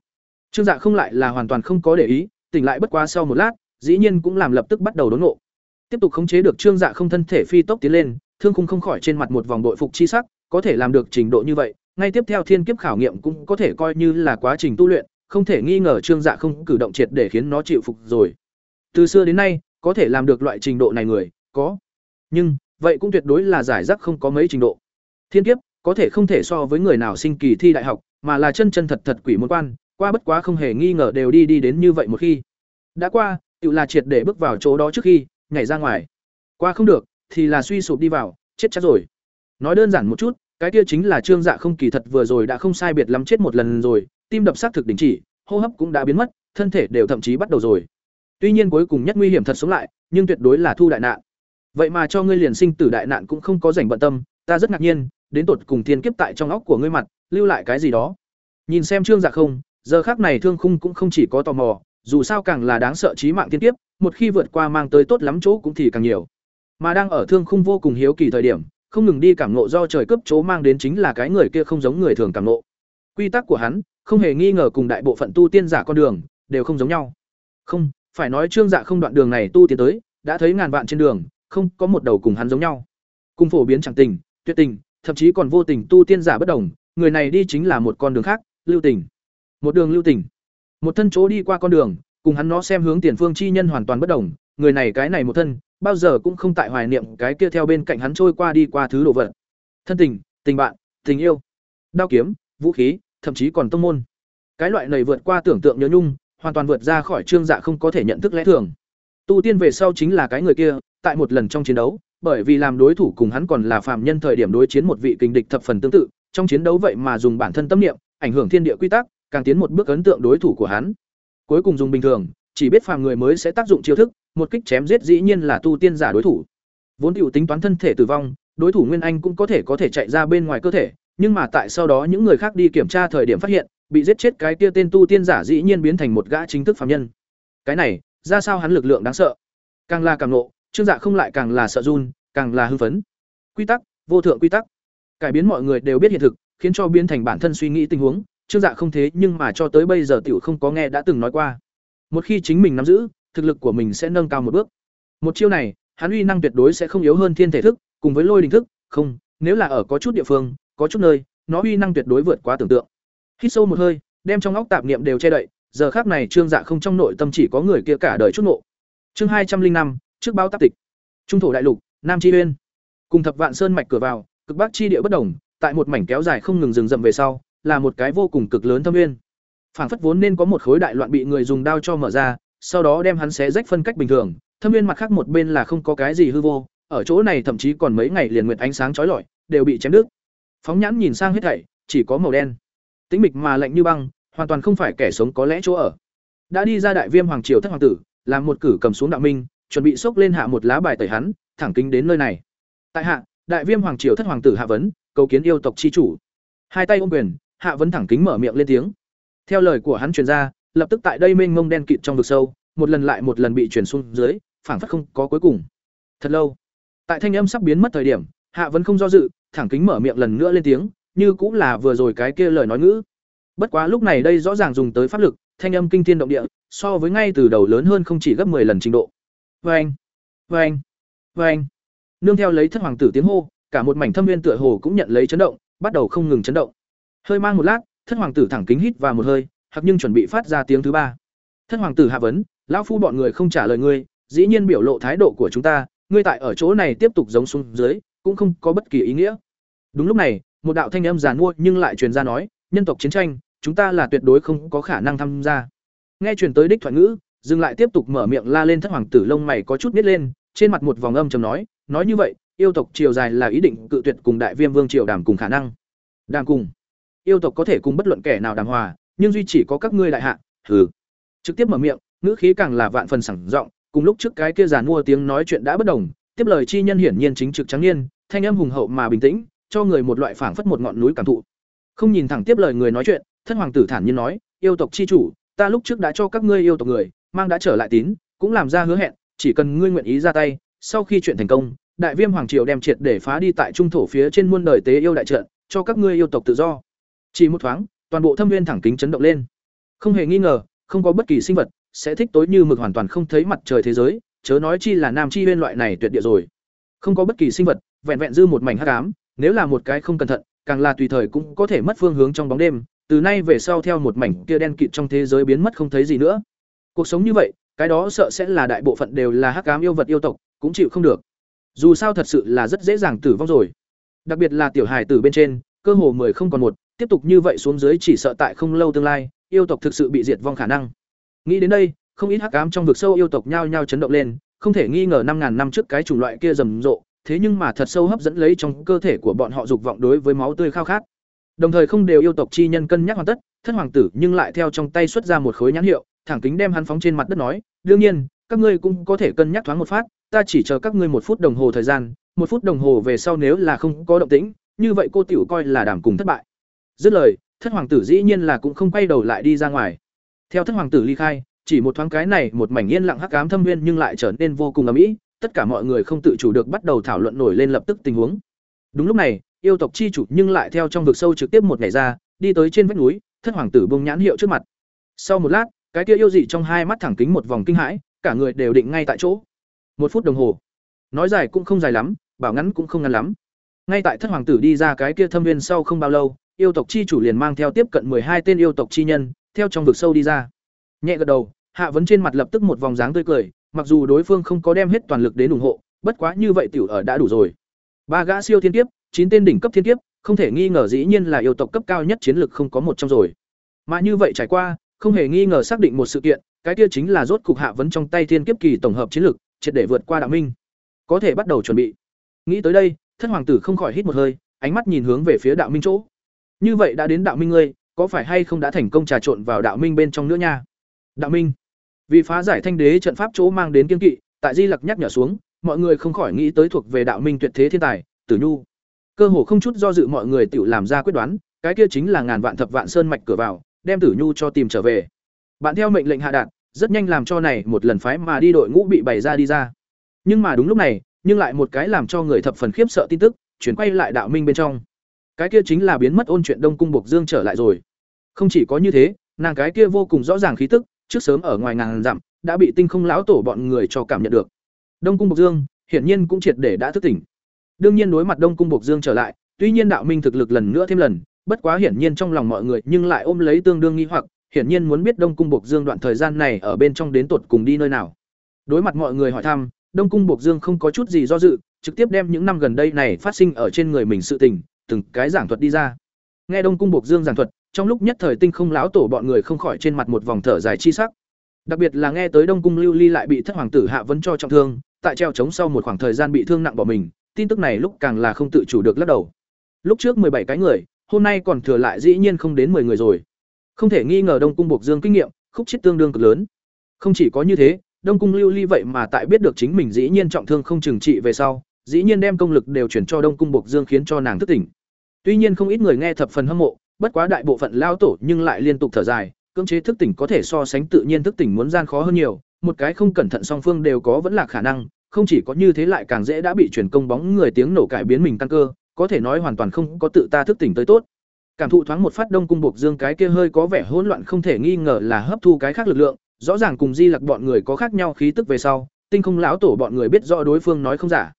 Trương Dạ không lại là hoàn toàn không có để ý, tỉnh lại bất quá sau một lát, dĩ nhiên cũng làm lập tức bắt đầu đốn ngộ. Tiếp tục khống chế được Trương Dạ không thân thể phi tốc tiến lên, thương khung không khỏi trên mặt một vòng đội phục chi sắc, có thể làm được trình độ như vậy, ngay tiếp theo thiên kiếp khảo nghiệm cũng có thể coi như là quá trình tu luyện, không thể nghi ngờ Trương Dạ không cử động triệt để khiến nó chịu phục rồi. Từ xưa đến nay, có thể làm được loại trình độ này người, có. Nhưng, vậy cũng tuyệt đối là giải rác không có mấy trình độ. Thiên kiếp, có thể không thể so với người nào sinh kỳ thi đại học, mà là chân chân thật thật quỷ môn quan, qua bất quá không hề nghi ngờ đều đi đi đến như vậy một khi. Đã qua, tự là triệt để bước vào chỗ đó trước khi nhảy ra ngoài. Qua không được, thì là suy sụp đi vào, chết chắc rồi. Nói đơn giản một chút, cái kia chính là Trương Dạ không kỳ thật vừa rồi đã không sai biệt lắm chết một lần rồi, tim đập sát thực đình chỉ, hô hấp cũng đã biến mất, thân thể đều thậm chí bắt đầu rồi. Tuy nhiên cuối cùng nhất nguy hiểm thật sống lại, nhưng tuyệt đối là thu đại nạn. Vậy mà cho ngươi liền sinh tử đại nạn cũng không có rảnh bận tâm, ta rất ngạc nhiên, đến tột cùng thiên kiếp tại trong óc của ngươi mặt, lưu lại cái gì đó. Nhìn xem Trương Dạ không, giờ khắc này Thương Khung cũng không chỉ có tò mò, dù sao càng là đáng sợ chí mạng tiên tiếp một khi vượt qua mang tới tốt lắm chỗ cũng thì càng nhiều. Mà đang ở Thương Khung vô cùng hiếu kỳ thời điểm, không ngừng đi cảm ngộ do trời cấp chỗ mang đến chính là cái người kia không giống người thường cảm ngộ. Quy tắc của hắn, không hề nghi ngờ cùng đại bộ phận tu tiên giả con đường đều không giống nhau. Không, phải nói Trương Dạ không đoạn đường này tu tiến tới, đã thấy ngàn vạn trên đường, không có một đầu cùng hắn giống nhau. Cùng phổ biến chẳng tình, tuyệt tình, thậm chí còn vô tình tu tiên giả bất đồng, người này đi chính là một con đường khác, lưu tình. Một đường lưu tình một thân chỗ đi qua con đường, cùng hắn nó xem hướng tiền phương chi nhân hoàn toàn bất đồng, người này cái này một thân, bao giờ cũng không tại hoài niệm cái kia theo bên cạnh hắn trôi qua đi qua thứ đồ vật. Thân tình tình bạn, tình yêu, đao kiếm, vũ khí, thậm chí còn tông môn. Cái loại này vượt qua tưởng tượng nhớ nhung, hoàn toàn vượt ra khỏi trương dạ không có thể nhận thức lẽ thường. Tu tiên về sau chính là cái người kia, tại một lần trong chiến đấu, bởi vì làm đối thủ cùng hắn còn là phạm nhân thời điểm đối chiến một vị kình địch thập phần tương tự, trong chiến đấu vậy mà dùng bản thân tâm niệm, ảnh hưởng thiên địa quy tắc càng tiến một bước ấn tượng đối thủ của hắn. Cuối cùng dùng bình thường, chỉ biết phàm người mới sẽ tác dụng chiêu thức, một kích chém giết dĩ nhiên là tu tiên giả đối thủ. Vốn hữu tính toán thân thể tử vong, đối thủ nguyên anh cũng có thể có thể chạy ra bên ngoài cơ thể, nhưng mà tại sau đó những người khác đi kiểm tra thời điểm phát hiện, bị giết chết cái kia tên tu tiên giả dĩ nhiên biến thành một gã chính thức phàm nhân. Cái này, ra sao hắn lực lượng đáng sợ? Càng là càng nộ trương dạ không lại càng là sợ run, càng là hưng phấn. Quy tắc, vô thượng quy tắc. Cải biến mọi người đều biết hiện thực, khiến cho biến thành bản thân suy nghĩ tình huống trương dạ không thế nhưng mà cho tới bây giờ tiểu không có nghe đã từng nói qua. Một khi chính mình nắm giữ, thực lực của mình sẽ nâng cao một bước. Một chiêu này, hắn uy năng tuyệt đối sẽ không yếu hơn thiên thể thức, cùng với lôi đình thức, không, nếu là ở có chút địa phương, có chút nơi, nó uy năng tuyệt đối vượt quá tưởng tượng. Hít sâu một hơi, đem trong óc tạp niệm đều che đậy, giờ khác này trương dạ không trong nội tâm chỉ có người kia cả đời chút nộ chương hai trăm linh năm, trước báo tạp tịch. Trung thổ đại lục, nam chi uyên. Cùng thập vạn sơn mạch cửa vào, cực bắc chi địa bất đồng, tại một mảnh kéo dài không ngừng rừng rậm về sau là một cái vô cùng cực lớn thâm nguyên. phảng phất vốn nên có một khối đại loạn bị người dùng đao cho mở ra, sau đó đem hắn xé rách phân cách bình thường, thâm nguyên mặt khác một bên là không có cái gì hư vô, ở chỗ này thậm chí còn mấy ngày liền nguyệt ánh sáng chói lọi, đều bị chém đứt. Phóng nhãn nhìn sang hết thảy, chỉ có màu đen. Tĩnh mịch mà lạnh như băng, hoàn toàn không phải kẻ sống có lẽ chỗ ở. Đã đi ra đại viêm hoàng triều thất hoàng tử, làm một cử cầm xuống đạo minh, chuẩn bị xốc lên hạ một lá bài tẩy hắn, thẳng kính đến nơi này. Tại hạ, đại viêm hoàng triều thất hoàng tử hạ vấn, cầu kiến yêu tộc chi chủ. Hai tay ôm quyền hạ vấn thẳng kính mở miệng lên tiếng. Theo lời của hắn truyền ra, lập tức tại đây mênh mông đen kịt trong vực sâu, một lần lại một lần bị truyền xuống dưới, phảng phất không có cuối cùng. Thật lâu, tại thanh âm sắp biến mất thời điểm, hạ vấn không do dự, thẳng kính mở miệng lần nữa lên tiếng, như cũng là vừa rồi cái kia lời nói ngữ. Bất quá lúc này đây rõ ràng dùng tới pháp lực, thanh âm kinh thiên động địa, so với ngay từ đầu lớn hơn không chỉ gấp 10 lần trình độ. Vâng vâng vâng. Nương theo lấy thất hoàng tử tiếng hô, cả một mảnh thâm viên tựa hồ cũng nhận lấy chấn động, bắt đầu không ngừng chấn động hơi mang một lát, thất hoàng tử thẳng kính hít vào một hơi, hoặc nhưng chuẩn bị phát ra tiếng thứ ba. Thất hoàng tử hạ vấn, lão phu bọn người không trả lời ngươi, dĩ nhiên biểu lộ thái độ của chúng ta, ngươi tại ở chỗ này tiếp tục giống xuống dưới, cũng không có bất kỳ ý nghĩa. Đúng lúc này, một đạo thanh âm giàn mua nhưng lại truyền ra nói, nhân tộc chiến tranh, chúng ta là tuyệt đối không có khả năng tham gia. Nghe truyền tới đích thoại ngữ, dừng lại tiếp tục mở miệng la lên thất hoàng tử lông mày có chút nít lên, trên mặt một vòng âm trầm nói nói như vậy, yêu tộc triều dài là ý định cự tuyệt cùng đại viêm vương triều đàm cùng khả năng. Đàm cùng yêu tộc có thể cùng bất luận kẻ nào đàm hòa, nhưng duy chỉ có các ngươi đại hạ, hừ. Trực tiếp mở miệng, ngữ khí càng là vạn phần sẵn giọng, cùng lúc trước cái kia giàn mua tiếng nói chuyện đã bất đồng, tiếp lời chi nhân hiển nhiên chính trực trắng niên, thanh âm hùng hậu mà bình tĩnh, cho người một loại phảng phất một ngọn núi cảm thụ. Không nhìn thẳng tiếp lời người nói chuyện thân hoàng tử thản nhiên nói, yêu tộc chi chủ, ta lúc trước đã cho các ngươi yêu tộc người, mang đã trở lại tín, cũng làm ra hứa hẹn, chỉ cần ngươi nguyện ý ra tay, sau khi chuyện thành công, đại viêm hoàng triều đem triệt để phá đi tại trung thổ phía trên muôn đời tế yêu đại trận, cho các ngươi yêu tộc tự do chỉ một thoáng, toàn bộ thâm viên thẳng kính chấn động lên. Không hề nghi ngờ, không có bất kỳ sinh vật sẽ thích tối như mực hoàn toàn không thấy mặt trời thế giới, chớ nói chi là nam chi huyên loại này tuyệt địa rồi. Không có bất kỳ sinh vật, vẹn vẹn dư một mảnh hắc ám, nếu là một cái không cẩn thận, càng là tùy thời cũng có thể mất phương hướng trong bóng đêm, từ nay về sau theo một mảnh kia đen kịt trong thế giới biến mất không thấy gì nữa. Cuộc sống như vậy, cái đó sợ sẽ là đại bộ phận đều là hắc ám yêu vật yêu tộc, cũng chịu không được. Dù sao thật sự là rất dễ dàng tử vong rồi. Đặc biệt là tiểu hài tử bên trên, cơ hồ mười không còn một tiếp tục như vậy xuống dưới chỉ sợ tại không lâu tương lai, yêu tộc thực sự bị diệt vong khả năng. Nghĩ đến đây, không ít hắc ám trong vực sâu yêu tộc nhao nhao chấn động lên, không thể nghi ngờ năm ngàn năm trước cái chủng loại kia rầm rộ, thế nhưng mà thật sâu hấp dẫn lấy trong cơ thể của bọn họ dục vọng đối với máu tươi khao khát. Đồng thời không đều yêu tộc chi nhân cân nhắc hoàn tất, thất hoàng tử nhưng lại theo trong tay xuất ra một khối nhãn hiệu, thẳng kính đem hắn phóng trên mặt đất nói, đương nhiên, các ngươi cũng có thể cân nhắc thoáng một phát, ta chỉ chờ các ngươi một phút đồng hồ thời gian, một phút đồng hồ về sau nếu là không có động tĩnh, như vậy cô tiểu coi là đảm cùng thất bại dứt lời, thất hoàng tử dĩ nhiên là cũng không quay đầu lại đi ra ngoài. Theo thất hoàng tử ly khai, chỉ một thoáng cái này một mảnh yên lặng hắc ám thâm viên nhưng lại trở nên vô cùng ầm ĩ, tất cả mọi người không tự chủ được bắt đầu thảo luận nổi lên lập tức tình huống. Đúng lúc này, yêu tộc chi chủ nhưng lại theo trong vực sâu trực tiếp một ngày ra, đi tới trên vách núi, thất hoàng tử bông nhãn hiệu trước mặt. Sau một lát, cái kia yêu dị trong hai mắt thẳng kính một vòng kinh hãi, cả người đều định ngay tại chỗ. Một phút đồng hồ, nói dài cũng không dài lắm, bảo ngắn cũng không ngắn lắm. Ngay tại thất hoàng tử đi ra cái kia thâm viên sau không bao lâu yêu tộc chi chủ liền mang theo tiếp cận hai tên yêu tộc chi nhân theo trong vực sâu đi ra Nhẹ gật đầu, Hạ Vấn trên mặt lập tức một vòng dáng tươi cười, mặc dù đối phương không có đem hết toàn lực đến ủng hộ, bất quá như vậy tiểu ở đã đủ rồi. Ba gã siêu thiên kiếp, chín tên đỉnh cấp thiên kiếp, không thể nghi ngờ dĩ nhiên là yêu tộc cấp cao nhất chiến lực không có một trong rồi. Mà như vậy trải qua, không hề nghi ngờ xác định một sự kiện, cái kia chính là rốt cục Hạ Vấn trong tay thiên kiếp kỳ tổng hợp chiến lực, triệt để vượt qua Đạo Minh. Có thể bắt đầu chuẩn bị. Nghĩ tới đây, thân hoàng tử không khỏi hít một hơi, ánh mắt nhìn hướng về phía Đạo Minh chỗ. Như vậy đã đến Đạo Minh ngươi, có phải hay không đã thành công trà trộn vào Đạo Minh bên trong nữa nha? Đạo Minh vì phá giải thanh đế trận pháp chỗ mang đến kiên kỵ, tại Di Lặc nhắc nhở xuống, mọi người không khỏi nghĩ tới thuộc về đạo minh tuyệt thế thiên tài, Tử Nhu. Cơ hồ không chút do dự mọi người tự làm ra quyết đoán, cái kia chính là ngàn vạn thập vạn sơn mạch cửa vào, đem Tử Nhu cho tìm trở về. Bạn theo mệnh lệnh hạ đạt, rất nhanh làm cho này một lần phái mà đi đội ngũ bị bày ra đi ra. Nhưng mà đúng lúc này, nhưng lại một cái làm cho người thập phần khiếp sợ tin tức, chuyển quay lại đạo minh bên trong. Cái kia chính là biến mất ôn chuyện Đông cung Bộc Dương trở lại rồi. Không chỉ có như thế, nàng cái kia vô cùng rõ ràng khí tức, trước sớm ở ngoài ngàn dặm đã bị tinh không lão tổ bọn người cho cảm nhận được. Đông cung bộc dương hiển nhiên cũng triệt để đã thức tỉnh. Đương nhiên đối mặt đông cung bộc dương trở lại tuy nhiên đạo minh thực lực lần nữa thêm lần bất quá hiển nhiên trong lòng mọi người nhưng lại ôm lấy tương đương nghi hoặc hiển nhiên muốn biết đông cung bộc dương đoạn thời gian này ở bên trong đến tột cùng đi nơi nào. Đối mặt mọi người hỏi thăm đông cung bộc dương không có chút gì do dự trực tiếp đem những năm gần đây này phát sinh ở trên người mình sự tình từng cái giảng thuật đi ra. Nghe đông cung bộc dương giảng thuật, trong lúc nhất thời tinh không lão tổ bọn người không khỏi trên mặt một vòng thở dài chi sắc. Đặc biệt là nghe tới đông cung lưu ly lại bị thất hoàng tử hạ vấn cho trọng thương, tại treo chống sau một khoảng thời gian bị thương nặng bỏ mình, tin tức này lúc càng là không tự chủ được lắc đầu. Lúc trước bảy cái người, hôm nay còn thừa lại dĩ nhiên không đến 10 người rồi. Không thể nghi ngờ đông cung buộc dương kinh nghiệm, khúc chết tương đương cực lớn. Không chỉ có như thế, đông cung lưu ly vậy mà tại biết được chính mình dĩ nhiên trọng thương không trừng trị về sau, dĩ nhiên đem công lực đều chuyển cho đông cung buộc dương khiến cho nàng thức tỉnh tuy nhiên không ít người nghe thập phần hâm mộ, bất quá đại bộ phận lao tổ nhưng lại liên tục thở dài, cưỡng chế thức tỉnh có thể so sánh tự nhiên thức tỉnh muốn gian khó hơn nhiều, một cái không cẩn thận song phương đều có vẫn là khả năng, không chỉ có như thế lại càng dễ đã bị chuyển công bóng người tiếng nổ cải biến mình căn cơ, có thể nói hoàn toàn không có tự ta thức tỉnh tới tốt. Cảm thụ thoáng một phát đông cung buộc dương cái kia hơi có vẻ hỗn loạn không thể nghi ngờ là hấp thu cái khác lực lượng, rõ ràng cùng di lặc bọn người có khác nhau khí tức về sau, tinh không lão tổ bọn người biết rõ đối phương nói không giả.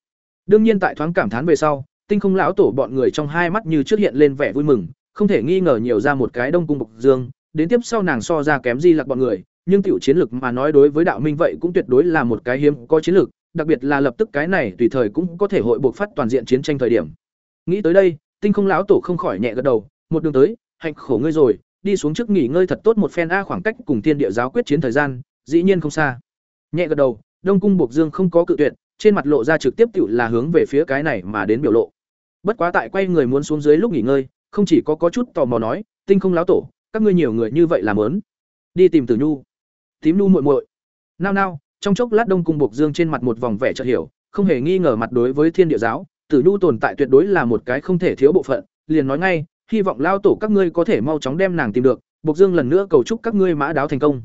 Đương nhiên tại thoáng cảm thán về sau tinh không lão tổ bọn người trong hai mắt như trước hiện lên vẻ vui mừng, không thể nghi ngờ nhiều ra một cái đông cung bộc dương, đến tiếp sau nàng so ra kém di lặc bọn người, nhưng tiểu chiến lực mà nói đối với đạo minh vậy cũng tuyệt đối là một cái hiếm có chiến lực đặc biệt là lập tức cái này tùy thời cũng có thể hội buộc phát toàn diện chiến tranh thời điểm. Nghĩ tới đây, tinh không lão tổ không khỏi nhẹ gật đầu, một đường tới, hạnh khổ ngươi rồi, đi xuống trước nghỉ ngơi thật tốt một phen a khoảng cách cùng thiên địa giáo quyết chiến thời gian, dĩ nhiên không xa. Nhẹ gật đầu, đông cung buộc dương không có cự tuyệt trên mặt lộ ra trực tiếp tự là hướng về phía cái này mà đến biểu lộ. Bất quá tại quay người muốn xuống dưới lúc nghỉ ngơi, không chỉ có có chút tò mò nói, tinh không láo tổ, các ngươi nhiều người như vậy làm lớn đi tìm tử nhu. Tím nhu muội muội. Nao nao. Trong chốc lát đông cung bộc dương trên mặt một vòng vẻ chợt hiểu, không hề nghi ngờ mặt đối với thiên địa giáo, tử nhu tồn tại tuyệt đối là một cái không thể thiếu bộ phận, liền nói ngay, hy vọng lao tổ các ngươi có thể mau chóng đem nàng tìm được, bộc dương lần nữa cầu chúc các ngươi mã đáo thành công.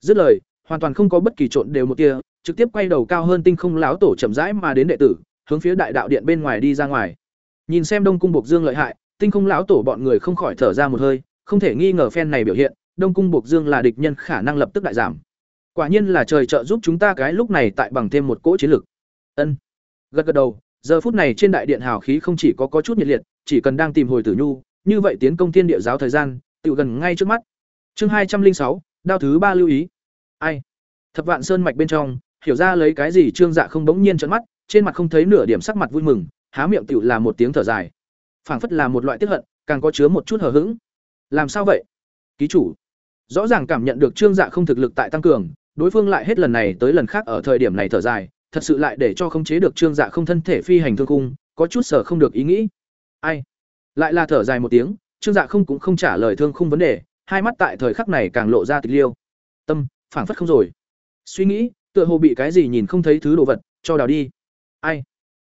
Dứt lời hoàn toàn không có bất kỳ trộn đều một tia trực tiếp quay đầu cao hơn tinh không Lão tổ chậm rãi mà đến đệ tử, hướng phía đại đạo điện bên ngoài đi ra ngoài. Nhìn xem đông cung bộc dương lợi hại, tinh không lão tổ bọn người không khỏi thở ra một hơi, không thể nghi ngờ phen này biểu hiện, đông cung bộc dương là địch nhân khả năng lập tức đại giảm. Quả nhiên là trời trợ giúp chúng ta cái lúc này tại bằng thêm một cỗ chiến lực. Ân. Gật gật đầu, giờ phút này trên đại điện hào khí không chỉ có có chút nhiệt liệt, chỉ cần đang tìm hồi tử nhu, như vậy tiến công thiên địa giáo thời gian, tự gần ngay trước mắt. Chương hai trăm linh sáu, đao thứ ba lưu ý ai? Thập vạn sơn mạch bên trong, hiểu ra lấy cái gì trương dạ không bỗng nhiên trợn mắt, trên mặt không thấy nửa điểm sắc mặt vui mừng, há miệng tựu là một tiếng thở dài. Phảng phất là một loại tiếc hận, càng có chứa một chút hờ hững. Làm sao vậy? Ký chủ. Rõ ràng cảm nhận được trương dạ không thực lực tại tăng cường, đối phương lại hết lần này tới lần khác ở thời điểm này thở dài, thật sự lại để cho khống chế được trương dạ không thân thể phi hành thương cung có chút sở không được ý nghĩ. Ai? Lại là thở dài một tiếng, trương dạ không cũng không trả lời thương khung vấn đề, hai mắt tại thời khắc này càng lộ ra tịch liêu. Tâm phảng phất không rồi. Suy nghĩ, tựa hồ bị cái gì nhìn không thấy thứ đồ vật, cho đào đi. Ai?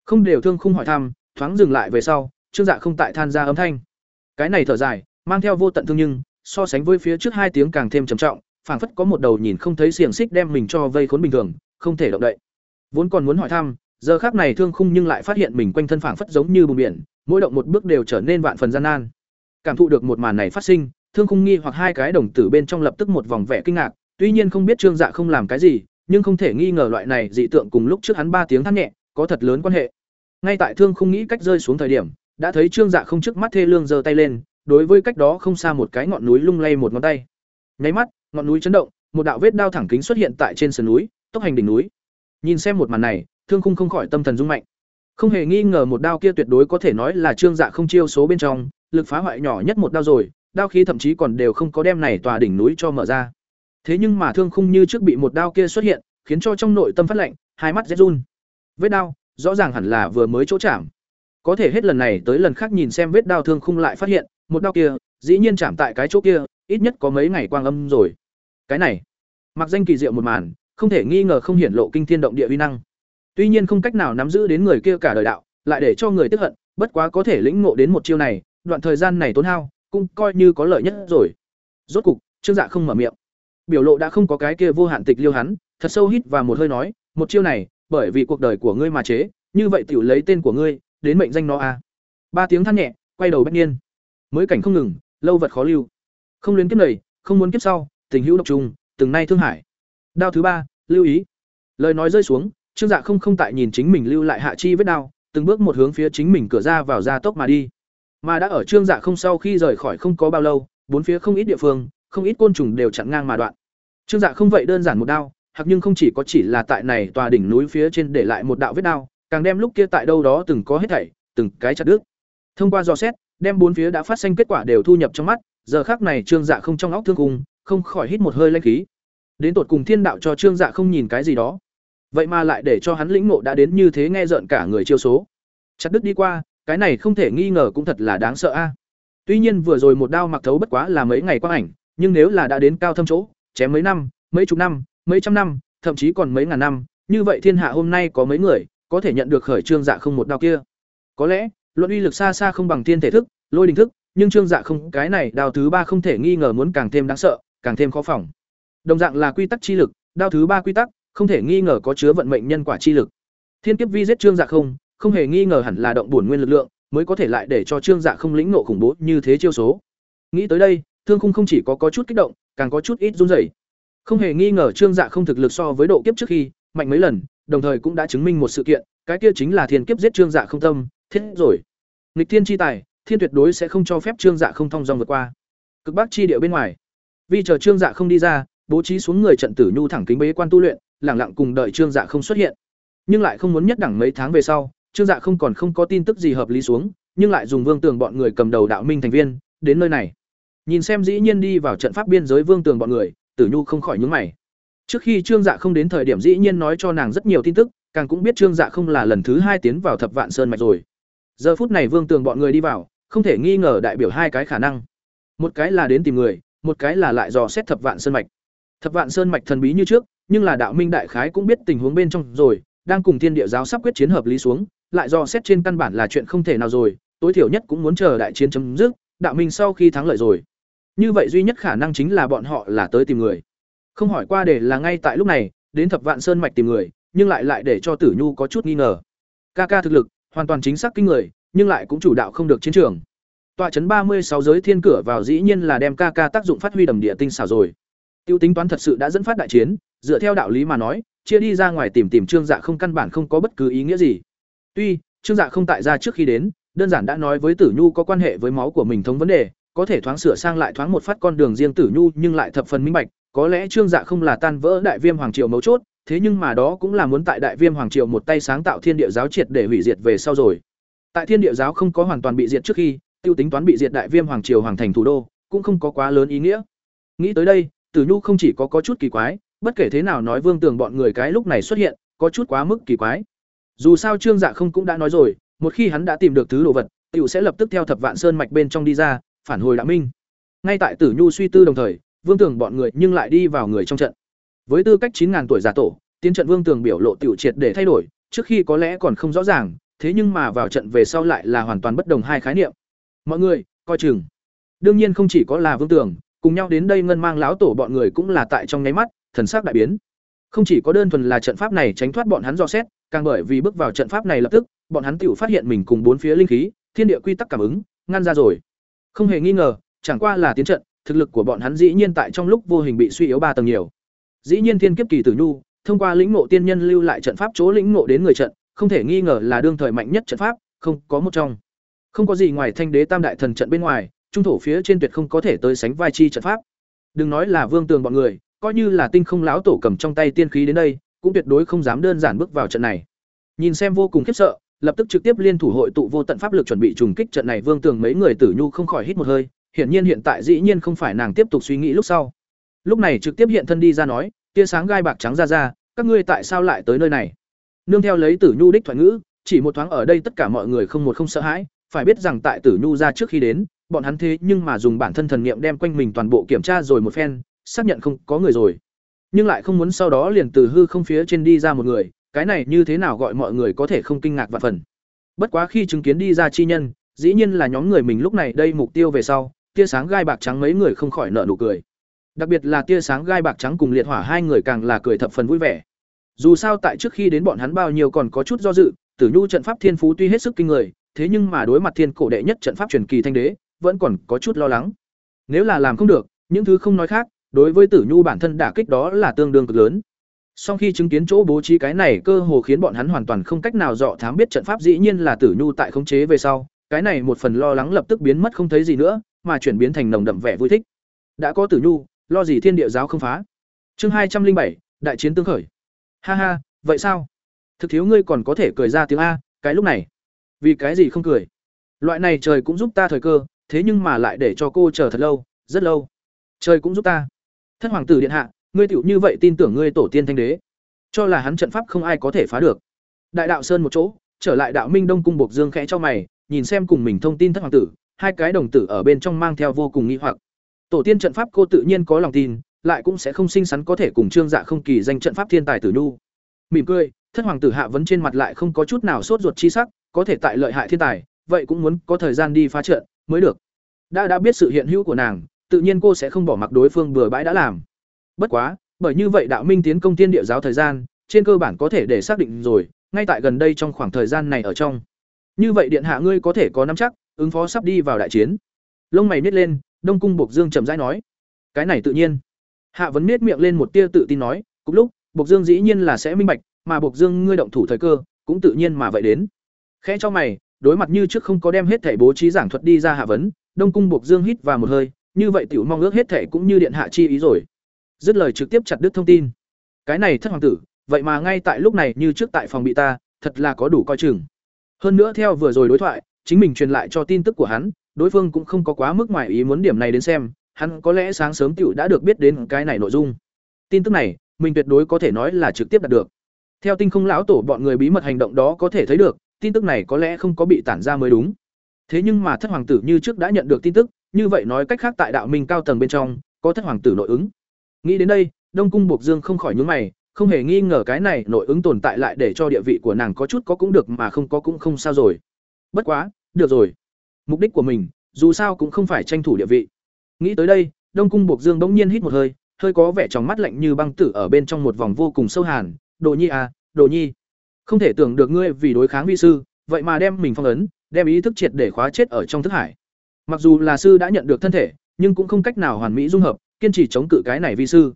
Không đều thương khung hỏi thăm, thoáng dừng lại về sau, trương dạ không tại than ra âm thanh. Cái này thở dài, mang theo vô tận thương nhưng, so sánh với phía trước hai tiếng càng thêm trầm trọng, phảng phất có một đầu nhìn không thấy xiềng xích đem mình cho vây khốn bình thường, không thể động đậy. Vốn còn muốn hỏi thăm, giờ khác này thương khung nhưng lại phát hiện mình quanh thân phảng phất giống như bùn biển, mỗi động một bước đều trở nên vạn phần gian nan. Cảm thụ được một màn này phát sinh, thương khung nghi hoặc hai cái đồng tử bên trong lập tức một vòng vẻ kinh ngạc tuy nhiên không biết trương dạ không làm cái gì nhưng không thể nghi ngờ loại này dị tượng cùng lúc trước hắn ba tiếng than nhẹ có thật lớn quan hệ ngay tại thương không nghĩ cách rơi xuống thời điểm đã thấy trương dạ không trước mắt thê lương giơ tay lên đối với cách đó không xa một cái ngọn núi lung lay một ngón tay nháy mắt ngọn núi chấn động một đạo vết đao thẳng kính xuất hiện tại trên sườn núi, tốc hành đỉnh núi. Nhìn xem một màn này, Thương Khung không khỏi tâm thần rung mạnh. Không hề nghi ngờ một đao kia tuyệt đối có thể nói là trương dạ không chiêu số bên trong, lực phá hoại nhỏ nhất một đao rồi, đao khí thậm chí còn đều không có đem này tòa đỉnh núi cho mở ra. Thế nhưng mà Thương Khung như trước bị một đao kia xuất hiện, khiến cho trong nội tâm phát lạnh, hai mắt rét run. Vết đao, rõ ràng hẳn là vừa mới chỗ chạm. Có thể hết lần này tới lần khác nhìn xem vết đao Thương Khung lại phát hiện, một đao kia, dĩ nhiên chạm tại cái chỗ kia, ít nhất có mấy ngày quang âm rồi. Cái này, mặc danh kỳ diệu một màn, không thể nghi ngờ không hiển lộ kinh thiên động địa uy năng. Tuy nhiên không cách nào nắm giữ đến người kia cả đời đạo, lại để cho người tức hận, bất quá có thể lĩnh ngộ đến một chiêu này, đoạn thời gian này tốn hao, cũng coi như có lợi nhất rồi. Rốt cục, Trương Dạ không mở miệng. Biểu lộ đã không có cái kia vô hạn tịch liêu hắn, thật sâu hít và một hơi nói, một chiêu này, bởi vì cuộc đời của ngươi mà chế, như vậy tiểu lấy tên của ngươi, đến mệnh danh nó a. Ba tiếng than nhẹ, quay đầu bách niên. Mới cảnh không ngừng, lâu vật khó lưu. Không luyến kiếp này, không muốn kiếp sau, tình hữu độc trùng, từng nay thương hải. Đao thứ ba, lưu ý. Lời nói rơi xuống, Trương Dạ không không tại nhìn chính mình lưu lại hạ chi vết đao, từng bước một hướng phía chính mình cửa ra vào ra tốc mà đi. Mà đã ở Trương Dạ không sau khi rời khỏi không có bao lâu, bốn phía không ít địa phương, không ít côn trùng đều chặn ngang mà đoạn. Trương Dạ không vậy đơn giản một đao, hoặc nhưng không chỉ có chỉ là tại này tòa đỉnh núi phía trên để lại một đạo vết đao, càng đem lúc kia tại đâu đó từng có hết thảy, từng cái chặt đứt. Thông qua dò xét, đem bốn phía đã phát sinh kết quả đều thu nhập trong mắt, giờ khắc này Trương Dạ không trong óc thương cùng, không khỏi hít một hơi linh khí. Đến tột cùng thiên đạo cho Trương Dạ không nhìn cái gì đó, vậy mà lại để cho hắn lĩnh ngộ đã đến như thế nghe rợn cả người chiêu số chặt đứt đi qua cái này không thể nghi ngờ cũng thật là đáng sợ a tuy nhiên vừa rồi một đao mặc thấu bất quá là mấy ngày quang ảnh nhưng nếu là đã đến cao thâm chỗ chém mấy năm mấy chục năm mấy trăm năm thậm chí còn mấy ngàn năm như vậy thiên hạ hôm nay có mấy người có thể nhận được khởi trương dạ không một đao kia có lẽ luận uy lực xa xa không bằng thiên thể thức lôi đình thức nhưng trương dạ không cái này đao thứ ba không thể nghi ngờ muốn càng thêm đáng sợ càng thêm khó phòng đồng dạng là quy tắc chi lực đao thứ ba quy tắc không thể nghi ngờ có chứa vận mệnh nhân quả chi lực. Thiên kiếp vi giết Trương Dạ không, không hề nghi ngờ hẳn là động bổn nguyên lực lượng, mới có thể lại để cho Trương Dạ không lĩnh nộ khủng bố như thế chiêu số. Nghĩ tới đây, Thương Khung không chỉ có có chút kích động, càng có chút ít run rẩy. Không hề nghi ngờ Trương Dạ không thực lực so với độ kiếp trước khi, mạnh mấy lần, đồng thời cũng đã chứng minh một sự kiện, cái kia chính là thiên kiếp giết Trương Dạ không tâm, thiết rồi. Nghịch thiên chi tài, thiên tuyệt đối sẽ không cho phép Trương Dạ không thông dòng vượt qua. Cực Bắc chi địa bên ngoài, vì chờ Trương Dạ không đi ra, bố trí xuống người trận tử nhu thẳng kính bế quan tu luyện, lẳng lặng cùng đợi Trương Dạ không xuất hiện. Nhưng lại không muốn nhất đẳng mấy tháng về sau, Trương Dạ không còn không có tin tức gì hợp lý xuống, nhưng lại dùng Vương Tường bọn người cầm đầu đạo minh thành viên, đến nơi này. Nhìn xem dĩ nhiên đi vào trận pháp biên giới Vương Tường bọn người, Tử Nhu không khỏi nhướng mày. Trước khi Trương Dạ không đến thời điểm dĩ nhiên nói cho nàng rất nhiều tin tức, càng cũng biết Trương Dạ không là lần thứ hai tiến vào Thập Vạn Sơn mạch rồi. Giờ phút này Vương Tường bọn người đi vào, không thể nghi ngờ đại biểu hai cái khả năng. Một cái là đến tìm người, một cái là lại dò xét Thập Vạn Sơn mạch. Thập Vạn Sơn mạch thần bí như trước, nhưng là đạo minh đại khái cũng biết tình huống bên trong rồi, đang cùng thiên địa giáo sắp quyết chiến hợp lý xuống, lại dò xét trên căn bản là chuyện không thể nào rồi, tối thiểu nhất cũng muốn chờ đại chiến chấm dứt, đạo minh sau khi thắng lợi rồi. Như vậy duy nhất khả năng chính là bọn họ là tới tìm người. Không hỏi qua để là ngay tại lúc này, đến Thập Vạn Sơn mạch tìm người, nhưng lại lại để cho Tử Nhu có chút nghi ngờ. Ca ca thực lực, hoàn toàn chính xác kinh người, nhưng lại cũng chủ đạo không được chiến trường. Tọa trấn ba mươi sáu giới thiên cửa vào dĩ nhiên là đem ca ca tác dụng phát huy đầm địa tinh xảo rồi. Tiêu tính toán thật sự đã dẫn phát đại chiến, dựa theo đạo lý mà nói, chia đi ra ngoài tìm tìm Trương Dạ không căn bản không có bất cứ ý nghĩa gì. Tuy, Trương Dạ không tại ra trước khi đến, đơn giản đã nói với Tử Nhu có quan hệ với máu của mình thống vấn đề, có thể thoáng sửa sang lại thoáng một phát con đường riêng Tử Nhu nhưng lại thập phần minh bạch, có lẽ Trương Dạ không là tan vỡ Đại Viêm Hoàng triều mấu chốt, thế nhưng mà đó cũng là muốn tại Đại Viêm Hoàng triều một tay sáng tạo Thiên Địa giáo triệt để hủy diệt về sau rồi. Tại Thiên Địa giáo không có hoàn toàn bị diệt trước khi, tiêu tính toán bị diệt Đại Viêm Hoàng triều hoàng thành thủ đô, cũng không có quá lớn ý nghĩa. Nghĩ tới đây, Tử Nhu không chỉ có có chút kỳ quái, bất kể thế nào nói Vương Tường bọn người cái lúc này xuất hiện, có chút quá mức kỳ quái. Dù sao Trương Dạ không cũng đã nói rồi, một khi hắn đã tìm được thứ đồ vật, tiểu sẽ lập tức theo Thập Vạn Sơn mạch bên trong đi ra, phản hồi đã Minh. Ngay tại Tử Nhu suy tư đồng thời, Vương Tường bọn người nhưng lại đi vào người trong trận. Với tư cách chín ngàn tuổi giả tổ, tiến trận Vương Tường biểu lộ tiểu triệt để thay đổi, trước khi có lẽ còn không rõ ràng, thế nhưng mà vào trận về sau lại là hoàn toàn bất đồng hai khái niệm. Mọi người, coi chừng. Đương nhiên không chỉ có là Vương Tường, cùng nhau đến đây ngân mang lão tổ bọn người cũng là tại trong nháy mắt thần sắc đại biến không chỉ có đơn thuần là trận pháp này tránh thoát bọn hắn dò xét càng bởi vì bước vào trận pháp này lập tức bọn hắn tiểu phát hiện mình cùng bốn phía linh khí thiên địa quy tắc cảm ứng ngăn ra rồi không hề nghi ngờ, chẳng qua là tiến trận, thực lực của bọn hắn dĩ nhiên tại trong lúc vô hình bị suy yếu ba tầng nhiều. Dĩ nhiên thiên kiếp kỳ tử nhu, thông qua lĩnh ngộ tiên nhân lưu lại trận pháp chỗ lĩnh ngộ đến người trận, không thể nghi ngờ là đương thời mạnh nhất trận pháp, không có một trong. Không có gì ngoài thanh đế tam đại thần trận bên ngoài, trung thổ phía trên tuyệt không có thể tới sánh vai chi trận pháp. Đừng nói là vương tường bọn người, coi như là tinh không lão tổ cầm trong tay tiên khí đến đây, cũng tuyệt đối không dám đơn giản bước vào trận này. Nhìn xem vô cùng khiếp sợ lập tức trực tiếp liên thủ hội tụ vô tận pháp lực chuẩn bị trùng kích trận này. Vương tường mấy người tử nhu không khỏi hít một hơi, hiển nhiên hiện tại dĩ nhiên không phải nàng tiếp tục suy nghĩ lúc sau. Lúc này trực tiếp hiện thân đi ra nói, tia sáng gai bạc trắng ra ra, các ngươi tại sao lại tới nơi này? Nương theo lấy tử nhu đích thoại ngữ, chỉ một thoáng ở đây tất cả mọi người không một không sợ hãi, phải biết rằng tại tử nhu ra trước khi đến, bọn hắn thế nhưng mà dùng bản thân thần niệm đem quanh mình toàn bộ kiểm tra rồi một phen, xác nhận không có người rồi. Nhưng lại không muốn sau đó liền từ hư không phía trên đi ra một người cái này như thế nào gọi mọi người có thể không kinh ngạc và phần. Bất quá khi chứng kiến đi ra chi nhân, dĩ nhiên là nhóm người mình lúc này đây mục tiêu về sau, tia sáng gai bạc trắng mấy người không khỏi nợ nụ cười. Đặc biệt là tia sáng gai bạc trắng cùng liệt hỏa hai người càng là cười thập phần vui vẻ. Dù sao tại trước khi đến bọn hắn bao nhiêu còn có chút do dự, tử nhu trận pháp thiên phú tuy hết sức kinh người, thế nhưng mà đối mặt thiên cổ đệ nhất trận pháp truyền kỳ thanh đế, vẫn còn có chút lo lắng. Nếu là làm không được, những thứ không nói khác, đối với tử nhu bản thân đả kích đó là tương đương cực lớn sau khi chứng kiến chỗ bố trí cái này cơ hồ khiến bọn hắn hoàn toàn không cách nào dọ thám biết trận pháp dĩ nhiên là tử nhu tại khống chế về sau, cái này một phần lo lắng lập tức biến mất không thấy gì nữa, mà chuyển biến thành nồng đậm vẻ vui thích. Đã có tử nhu, lo gì thiên địa giáo không phá. Chương hai trăm linh bảy, đại chiến tương khởi. Ha ha, vậy sao? Thực thiếu ngươi còn có thể cười ra tiếng a, cái lúc này. Vì cái gì không cười? Loại này trời cũng giúp ta thời cơ, thế nhưng mà lại để cho cô chờ thật lâu, rất lâu. Trời cũng giúp ta. Thất hoàng tử điện hạ ngươi tựu như vậy tin tưởng ngươi tổ tiên thanh đế, cho là hắn trận pháp không ai có thể phá được. Đại đạo sơn một chỗ, trở lại đạo minh đông cung bộc dương khẽ cho mày, nhìn xem cùng mình thông tin thất hoàng tử, hai cái đồng tử ở bên trong mang theo vô cùng nghi hoặc. Tổ tiên trận pháp cô tự nhiên có lòng tin, lại cũng sẽ không xinh xắn có thể cùng trương dạ không kỳ danh trận pháp thiên tài tử nhu. Mỉm cười, thất hoàng tử hạ vấn trên mặt lại không có chút nào sốt ruột chi sắc, có thể tại lợi hại thiên tài, vậy cũng muốn có thời gian đi phá trận mới được. Đã đã biết sự hiện hữu của nàng, tự nhiên cô sẽ không bỏ mặc đối phương bừa bãi đã làm bất quá, bởi như vậy đạo minh tiến công tiên địa giáo thời gian, trên cơ bản có thể để xác định rồi, ngay tại gần đây trong khoảng thời gian này ở trong. Như vậy điện hạ ngươi có thể có nắm chắc, ứng phó sắp đi vào đại chiến. Lông mày miết lên, đông cung bộc dương chậm rãi nói. Cái này tự nhiên. Hạ vấn miết miệng lên một tia tự tin nói, cùng lúc, bộc dương dĩ nhiên là sẽ minh bạch, mà bộc dương ngươi động thủ thời cơ, cũng tự nhiên mà vậy đến. Khẽ cho mày, đối mặt như trước không có đem hết thể bố trí giảng thuật đi ra hạ vấn, đông cung bộc dương hít vào một hơi, như vậy tiểu mong ước hết thể cũng như điện hạ chi ý rồi dứt lời trực tiếp chặt đứt thông tin. Cái này thất hoàng tử, vậy mà ngay tại lúc này như trước tại phòng bị ta, thật là có đủ coi chừng. Hơn nữa theo vừa rồi đối thoại, chính mình truyền lại cho tin tức của hắn, đối phương cũng không có quá mức ngoài ý muốn điểm này đến xem, hắn có lẽ sáng sớm tiểu đã được biết đến cái này nội dung. Tin tức này, mình tuyệt đối có thể nói là trực tiếp đạt được. Theo tinh không lão tổ bọn người bí mật hành động đó có thể thấy được, tin tức này có lẽ không có bị tản ra mới đúng. Thế nhưng mà thất hoàng tử như trước đã nhận được tin tức, như vậy nói cách khác tại đạo minh cao tầng bên trong, có thất hoàng tử nội ứng nghĩ đến đây, đông cung buộc dương không khỏi nhướng mày, không hề nghi ngờ cái này nội ứng tồn tại lại để cho địa vị của nàng có chút có cũng được mà không có cũng không sao rồi. Bất quá, được rồi. Mục đích của mình, dù sao cũng không phải tranh thủ địa vị. Nghĩ tới đây, đông cung buộc dương bỗng nhiên hít một hơi hơi có vẻ trong mắt lạnh như băng tử ở bên trong một vòng vô cùng sâu hàn. Đồ nhi à đồ nhi. Không thể tưởng được ngươi vì đối kháng vi sư, vậy mà đem mình phong ấn, đem ý thức triệt để khóa chết ở trong thức hải. Mặc dù là sư đã nhận được thân thể, nhưng cũng không cách nào hoàn mỹ dung hợp kiên trì chống cự cái này vi sư.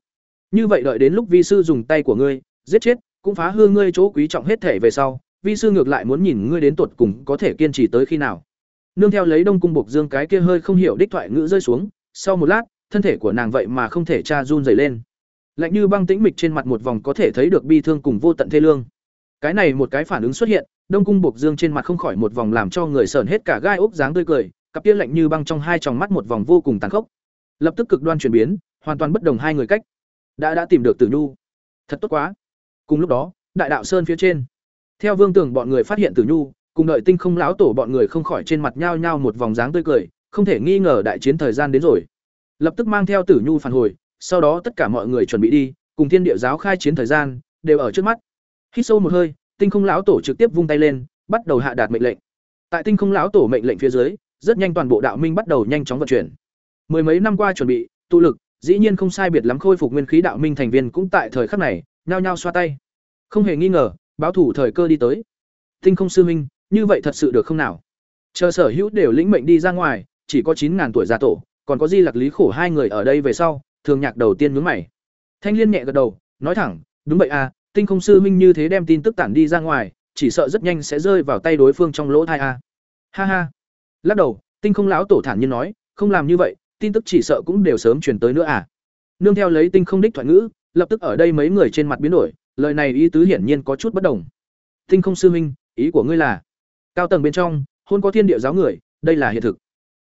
Như vậy đợi đến lúc vi sư dùng tay của ngươi, giết chết, cũng phá hư ngươi chỗ quý trọng hết thể về sau, vi sư ngược lại muốn nhìn ngươi đến tuột cùng có thể kiên trì tới khi nào. Nương theo lấy đông cung bộc dương cái kia hơi không hiểu đích thoại ngữ rơi xuống, sau một lát, thân thể của nàng vậy mà không thể tra run dày lên. Lạnh như băng tĩnh mịch trên mặt một vòng có thể thấy được bi thương cùng vô tận thê lương. Cái này một cái phản ứng xuất hiện, đông cung bộc dương trên mặt không khỏi một vòng làm cho người sờn hết cả gai ốc dáng tươi cười, cặp kia lạnh như băng trong hai tròng mắt một vòng vô cùng tàn khốc lập tức cực đoan chuyển biến, hoàn toàn bất đồng hai người cách. Đã đã tìm được tử nhu. Thật tốt quá. Cùng lúc đó, đại đạo sơn phía trên. Theo vương tưởng bọn người phát hiện tử nhu, cùng đợi tinh không lão tổ bọn người không khỏi trên mặt nhao nhao một vòng dáng tươi cười, không thể nghi ngờ đại chiến thời gian đến rồi. Lập tức mang theo tử nhu phản hồi, sau đó tất cả mọi người chuẩn bị đi, cùng thiên địa giáo khai chiến thời gian, đều ở trước mắt. Hít sâu một hơi, tinh không lão tổ trực tiếp vung tay lên, bắt đầu hạ đạt mệnh lệnh. Tại tinh không lão tổ mệnh lệnh phía dưới, rất nhanh toàn bộ đạo minh bắt đầu nhanh chóng vận chuyển mười mấy năm qua chuẩn bị, tụ lực, dĩ nhiên không sai biệt lắm khôi phục nguyên khí đạo minh thành viên cũng tại thời khắc này, nhao nhao xoa tay. Không hề nghi ngờ, báo thủ thời cơ đi tới. Tinh không sư minh như vậy thật sự được không nào? Chờ sở hữu đều lĩnh mệnh đi ra ngoài, chỉ có chín ngàn tuổi già tổ, còn có di lạc lý khổ hai người ở đây về sau, thường nhạc đầu tiên nhướng mày. Thanh liên nhẹ gật đầu, nói thẳng, đúng vậy à tinh không sư minh như thế đem tin tức tản đi ra ngoài, chỉ sợ rất nhanh sẽ rơi vào tay đối phương trong lỗ thai a. Ha ha. Lắc đầu, tinh không lão tổ thản nhiên nói, không làm như vậy tin tức chỉ sợ cũng đều sớm truyền tới nữa à. Nương theo lấy tinh không đích thoại ngữ, lập tức ở đây mấy người trên mặt biến đổi, lời này ý tứ hiển nhiên có chút bất đồng. Tinh không sư huynh, ý của ngươi là, cao tầng bên trong, hôn có thiên địa giáo người, đây là hiện thực.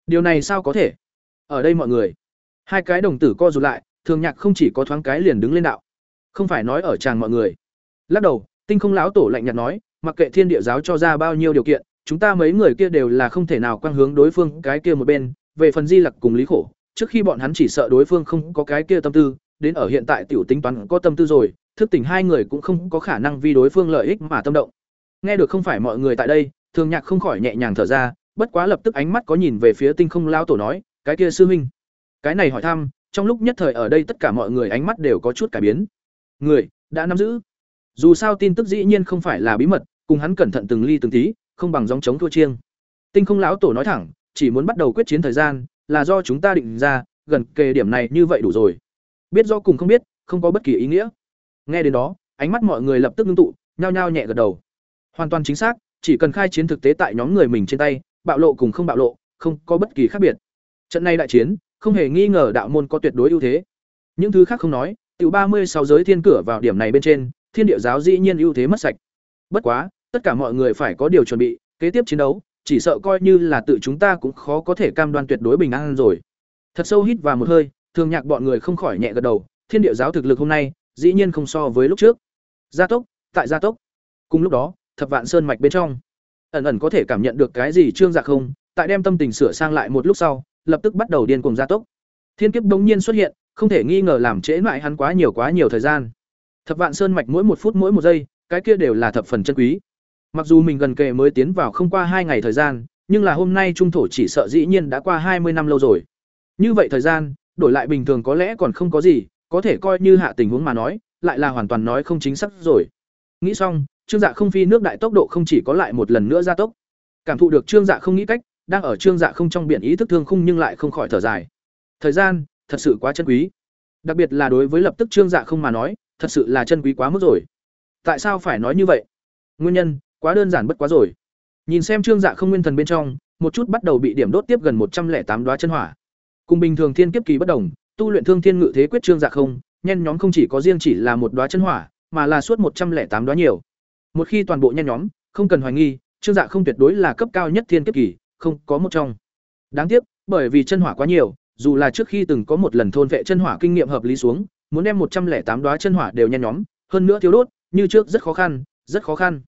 Điều này sao có thể? Ở đây mọi người, hai cái đồng tử co rụt lại, thường nhạc không chỉ có thoáng cái liền đứng lên đạo. Không phải nói ở tràng mọi người. Lắc đầu, tinh không lão tổ lạnh nhạt nói, mặc kệ thiên địa giáo cho ra bao nhiêu điều kiện, chúng ta mấy người kia đều là không thể nào quang hướng đối phương cái kia một bên về phần di lặc cùng lý khổ, trước khi bọn hắn chỉ sợ đối phương không có cái kia tâm tư, đến ở hiện tại tiểu tính toán có tâm tư rồi, thức tỉnh hai người cũng không có khả năng vì đối phương lợi ích mà tâm động. Nghe được không phải mọi người tại đây, thường nhạc không khỏi nhẹ nhàng thở ra, bất quá lập tức ánh mắt có nhìn về phía tinh không lão tổ nói, cái kia sư huynh. Cái này hỏi thăm, trong lúc nhất thời ở đây tất cả mọi người ánh mắt đều có chút cải biến. Người, đã nắm giữ. Dù sao tin tức dĩ nhiên không phải là bí mật, cùng hắn cẩn thận từng ly từng tí, không bằng dòng chống thua chiêng. Tinh không lão tổ nói thẳng chỉ muốn bắt đầu quyết chiến thời gian, là do chúng ta định ra, gần kề điểm này như vậy đủ rồi. Biết do cùng không biết, không có bất kỳ ý nghĩa. Nghe đến đó, ánh mắt mọi người lập tức ngưng tụ, nhao nhao nhẹ gật đầu. Hoàn toàn chính xác, chỉ cần khai chiến thực tế tại nhóm người mình trên tay, bạo lộ cùng không bạo lộ, không có bất kỳ khác biệt. Trận này đại chiến, không hề nghi ngờ đạo môn có tuyệt đối ưu thế. Những thứ khác không nói, tiểu ba mươi sáu giới thiên cửa vào điểm này bên trên, thiên địa giáo dĩ nhiên ưu thế mất sạch. Bất quá, tất cả mọi người phải có điều chuẩn bị, kế tiếp chiến đấu chỉ sợ coi như là tự chúng ta cũng khó có thể cam đoan tuyệt đối bình an rồi. Thật sâu hít vào một hơi, thường nhạc bọn người không khỏi nhẹ gật đầu, thiên địa giáo thực lực hôm nay, dĩ nhiên không so với lúc trước. Gia tốc, tại gia tốc. Cùng lúc đó, thập vạn sơn mạch bên trong. Ẩn ẩn có thể cảm nhận được cái gì trương dạ không, tại đem tâm tình sửa sang lại một lúc sau, lập tức bắt đầu điên cuồng gia tốc. Thiên kiếp bỗng nhiên xuất hiện, không thể nghi ngờ làm trễ lại hắn quá nhiều quá nhiều thời gian. Thập vạn sơn mạch mỗi một phút mỗi một giây, cái kia đều là thập phần chân quý mặc dù mình gần kề mới tiến vào không qua hai ngày thời gian, nhưng là hôm nay trung thổ chỉ sợ dĩ nhiên đã qua hai mươi năm lâu rồi. Như vậy thời gian, đổi lại bình thường có lẽ còn không có gì, có thể coi như hạ tình huống mà nói, lại là hoàn toàn nói không chính xác rồi. Nghĩ xong, trương dạ không phi nước đại tốc độ không chỉ có lại một lần nữa gia tốc. Cảm thụ được trương dạ không nghĩ cách, đang ở trương dạ không trong biển ý thức thương khung nhưng lại không khỏi thở dài. Thời gian, thật sự quá chân quý. Đặc biệt là đối với lập tức trương dạ không mà nói, thật sự là chân quý quá mức rồi. Tại sao phải nói như vậy? Nguyên nhân quá đơn giản bất quá rồi. Nhìn xem trương dạ không nguyên thần bên trong, một chút bắt đầu bị điểm đốt tiếp gần một trăm lẻ tám đoá chân hỏa. Cùng bình thường thiên kiếp kỳ bất đồng, tu luyện thương thiên ngự thế quyết trương dạ không, nhen nhóm không chỉ có riêng chỉ là một đoá chân hỏa, mà là suốt một trăm lẻ tám đoá nhiều. Một khi toàn bộ nhen nhóm, không cần hoài nghi, trương dạ không tuyệt đối là cấp cao nhất thiên kiếp kỳ, không có một trong. Đáng tiếc, bởi vì chân hỏa quá nhiều, dù là trước khi từng có một lần thôn vệ chân hỏa kinh nghiệm hợp lý xuống, muốn đem một trăm lẻ tám đoá chân hỏa đều nhen nhóm, hơn nữa thiếu đốt, như trước rất khó khăn, rất khó khăn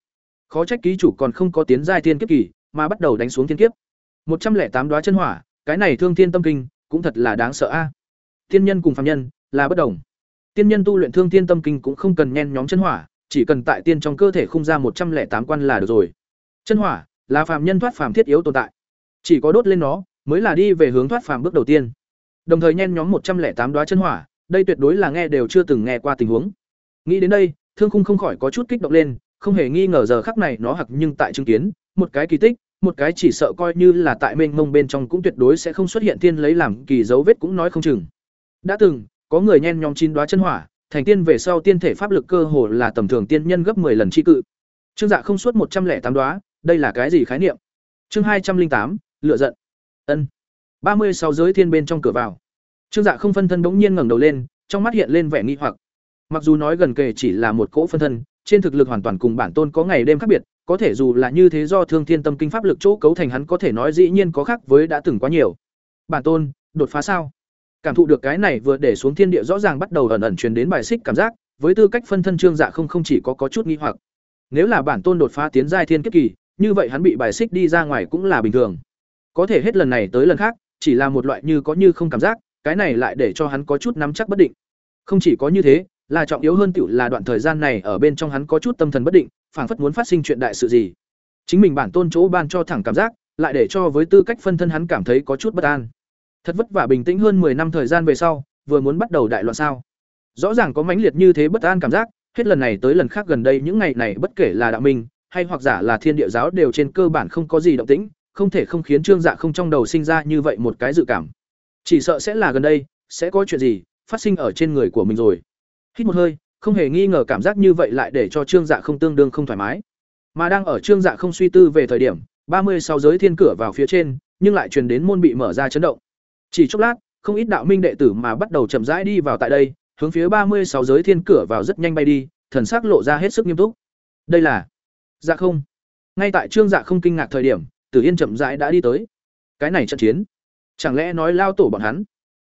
khó trách ký chủ còn không có tiến giai thiên kiếp kỳ, mà bắt đầu đánh xuống thiên kiếp. Một trăm lẻ tám đoá chân hỏa, cái này thương thiên tâm kinh, cũng thật là đáng sợ a. Tiên nhân cùng phạm nhân, là bất đồng. Tiên nhân tu luyện thương thiên tâm kinh cũng không cần nhen nhóm chân hỏa, chỉ cần tại tiên trong cơ thể khung ra một trăm lẻ tám quan là được rồi. Chân hỏa, là phàm nhân thoát phàm thiết yếu tồn tại. Chỉ có đốt lên nó, mới là đi về hướng thoát phàm bước đầu tiên. Đồng thời nhen nhóm một trăm lẻ tám đoá chân hỏa, đây tuyệt đối là nghe đều chưa từng nghe qua tình huống. Nghĩ đến đây, thương khung không khỏi có chút kích động lên không hề nghi ngờ giờ khắc này nó hặc nhưng tại chứng kiến, một cái kỳ tích, một cái chỉ sợ coi như là tại mênh mông bên trong cũng tuyệt đối sẽ không xuất hiện tiên lấy làm kỳ dấu vết cũng nói không chừng. Đã từng, có người nhen nhóm chín đoá chân hỏa, thành tiên về sau tiên thể pháp lực cơ hồ là tầm thường tiên nhân gấp 10 lần chi cự. Trương dạ không suốt một trăm lẻ tám đoá, đây là cái gì khái niệm? Chương hai trăm linh tám, lựa giận. Ân. ba mươi sáu giới thiên bên trong cửa vào. Trương dạ không phân thân bỗng nhiên ngẩng đầu lên, trong mắt hiện lên vẻ nghi hoặc. Mặc dù nói gần kề chỉ là một cỗ phân thân trên thực lực hoàn toàn cùng bản tôn có ngày đêm khác biệt, có thể dù là như thế do thương thiên tâm kinh pháp lực chỗ cấu thành hắn có thể nói dĩ nhiên có khác với đã từng quá nhiều. Bản tôn, đột phá sao? Cảm thụ được cái này vừa để xuống thiên địa rõ ràng bắt đầu ẩn ẩn truyền đến bài xích cảm giác, với tư cách phân thân trương dạ không không chỉ có có chút nghi hoặc. Nếu là bản tôn đột phá tiến giai thiên kiếp kỳ, như vậy hắn bị bài xích đi ra ngoài cũng là bình thường. Có thể hết lần này tới lần khác, chỉ là một loại như có như không cảm giác, cái này lại để cho hắn có chút nắm chắc bất định. Không chỉ có như thế là trọng yếu hơn tiểu là đoạn thời gian này ở bên trong hắn có chút tâm thần bất định, phảng phất muốn phát sinh chuyện đại sự gì. Chính mình bản tôn chỗ ban cho thẳng cảm giác, lại để cho với tư cách phân thân hắn cảm thấy có chút bất an. Thật vất vả bình tĩnh hơn 10 năm thời gian về sau, vừa muốn bắt đầu đại loạn sao. Rõ ràng có mãnh liệt như thế bất an cảm giác, hết lần này tới lần khác gần đây những ngày này bất kể là đạo minh, hay hoặc giả là thiên địa giáo đều trên cơ bản không có gì động tĩnh, không thể không khiến trương dạ không trong đầu sinh ra như vậy một cái dự cảm. Chỉ sợ sẽ là gần đây, sẽ có chuyện gì phát sinh ở trên người của mình rồi hít một hơi, không hề nghi ngờ cảm giác như vậy lại để cho trương dạ không tương đương không thoải mái. Mà đang ở trương dạ không suy tư về thời điểm, ba mươi sáu giới thiên cửa vào phía trên, nhưng lại truyền đến môn bị mở ra chấn động. Chỉ chốc lát, không ít đạo minh đệ tử mà bắt đầu chậm rãi đi vào tại đây, hướng phía ba mươi sáu giới thiên cửa vào rất nhanh bay đi, thần sắc lộ ra hết sức nghiêm túc. Đây là dạ không. Ngay tại trương dạ không kinh ngạc thời điểm, tử yên chậm rãi đã đi tới. Cái này trận chiến, chẳng lẽ nói lao tổ bọn hắn?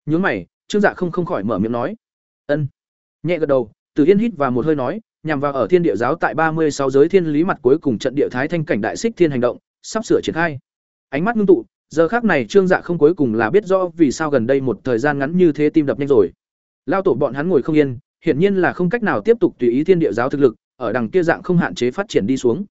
Nhướng mày, trương dạ không không khỏi mở miệng nói. Ân nhẹ gật đầu, tử yên hít và một hơi nói, nhằm vào ở thiên địa giáo tại ba mươi sáu giới thiên lý mặt cuối cùng trận địa thái thanh cảnh đại xích thiên hành động, sắp sửa triển khai. Ánh mắt ngưng tụ, giờ khác này trương dạ không cuối cùng là biết rõ vì sao gần đây một thời gian ngắn như thế tim đập nhanh rồi. Lao tổ bọn hắn ngồi không yên, hiển nhiên là không cách nào tiếp tục tùy ý thiên địa giáo thực lực, ở đằng kia dạng không hạn chế phát triển đi xuống.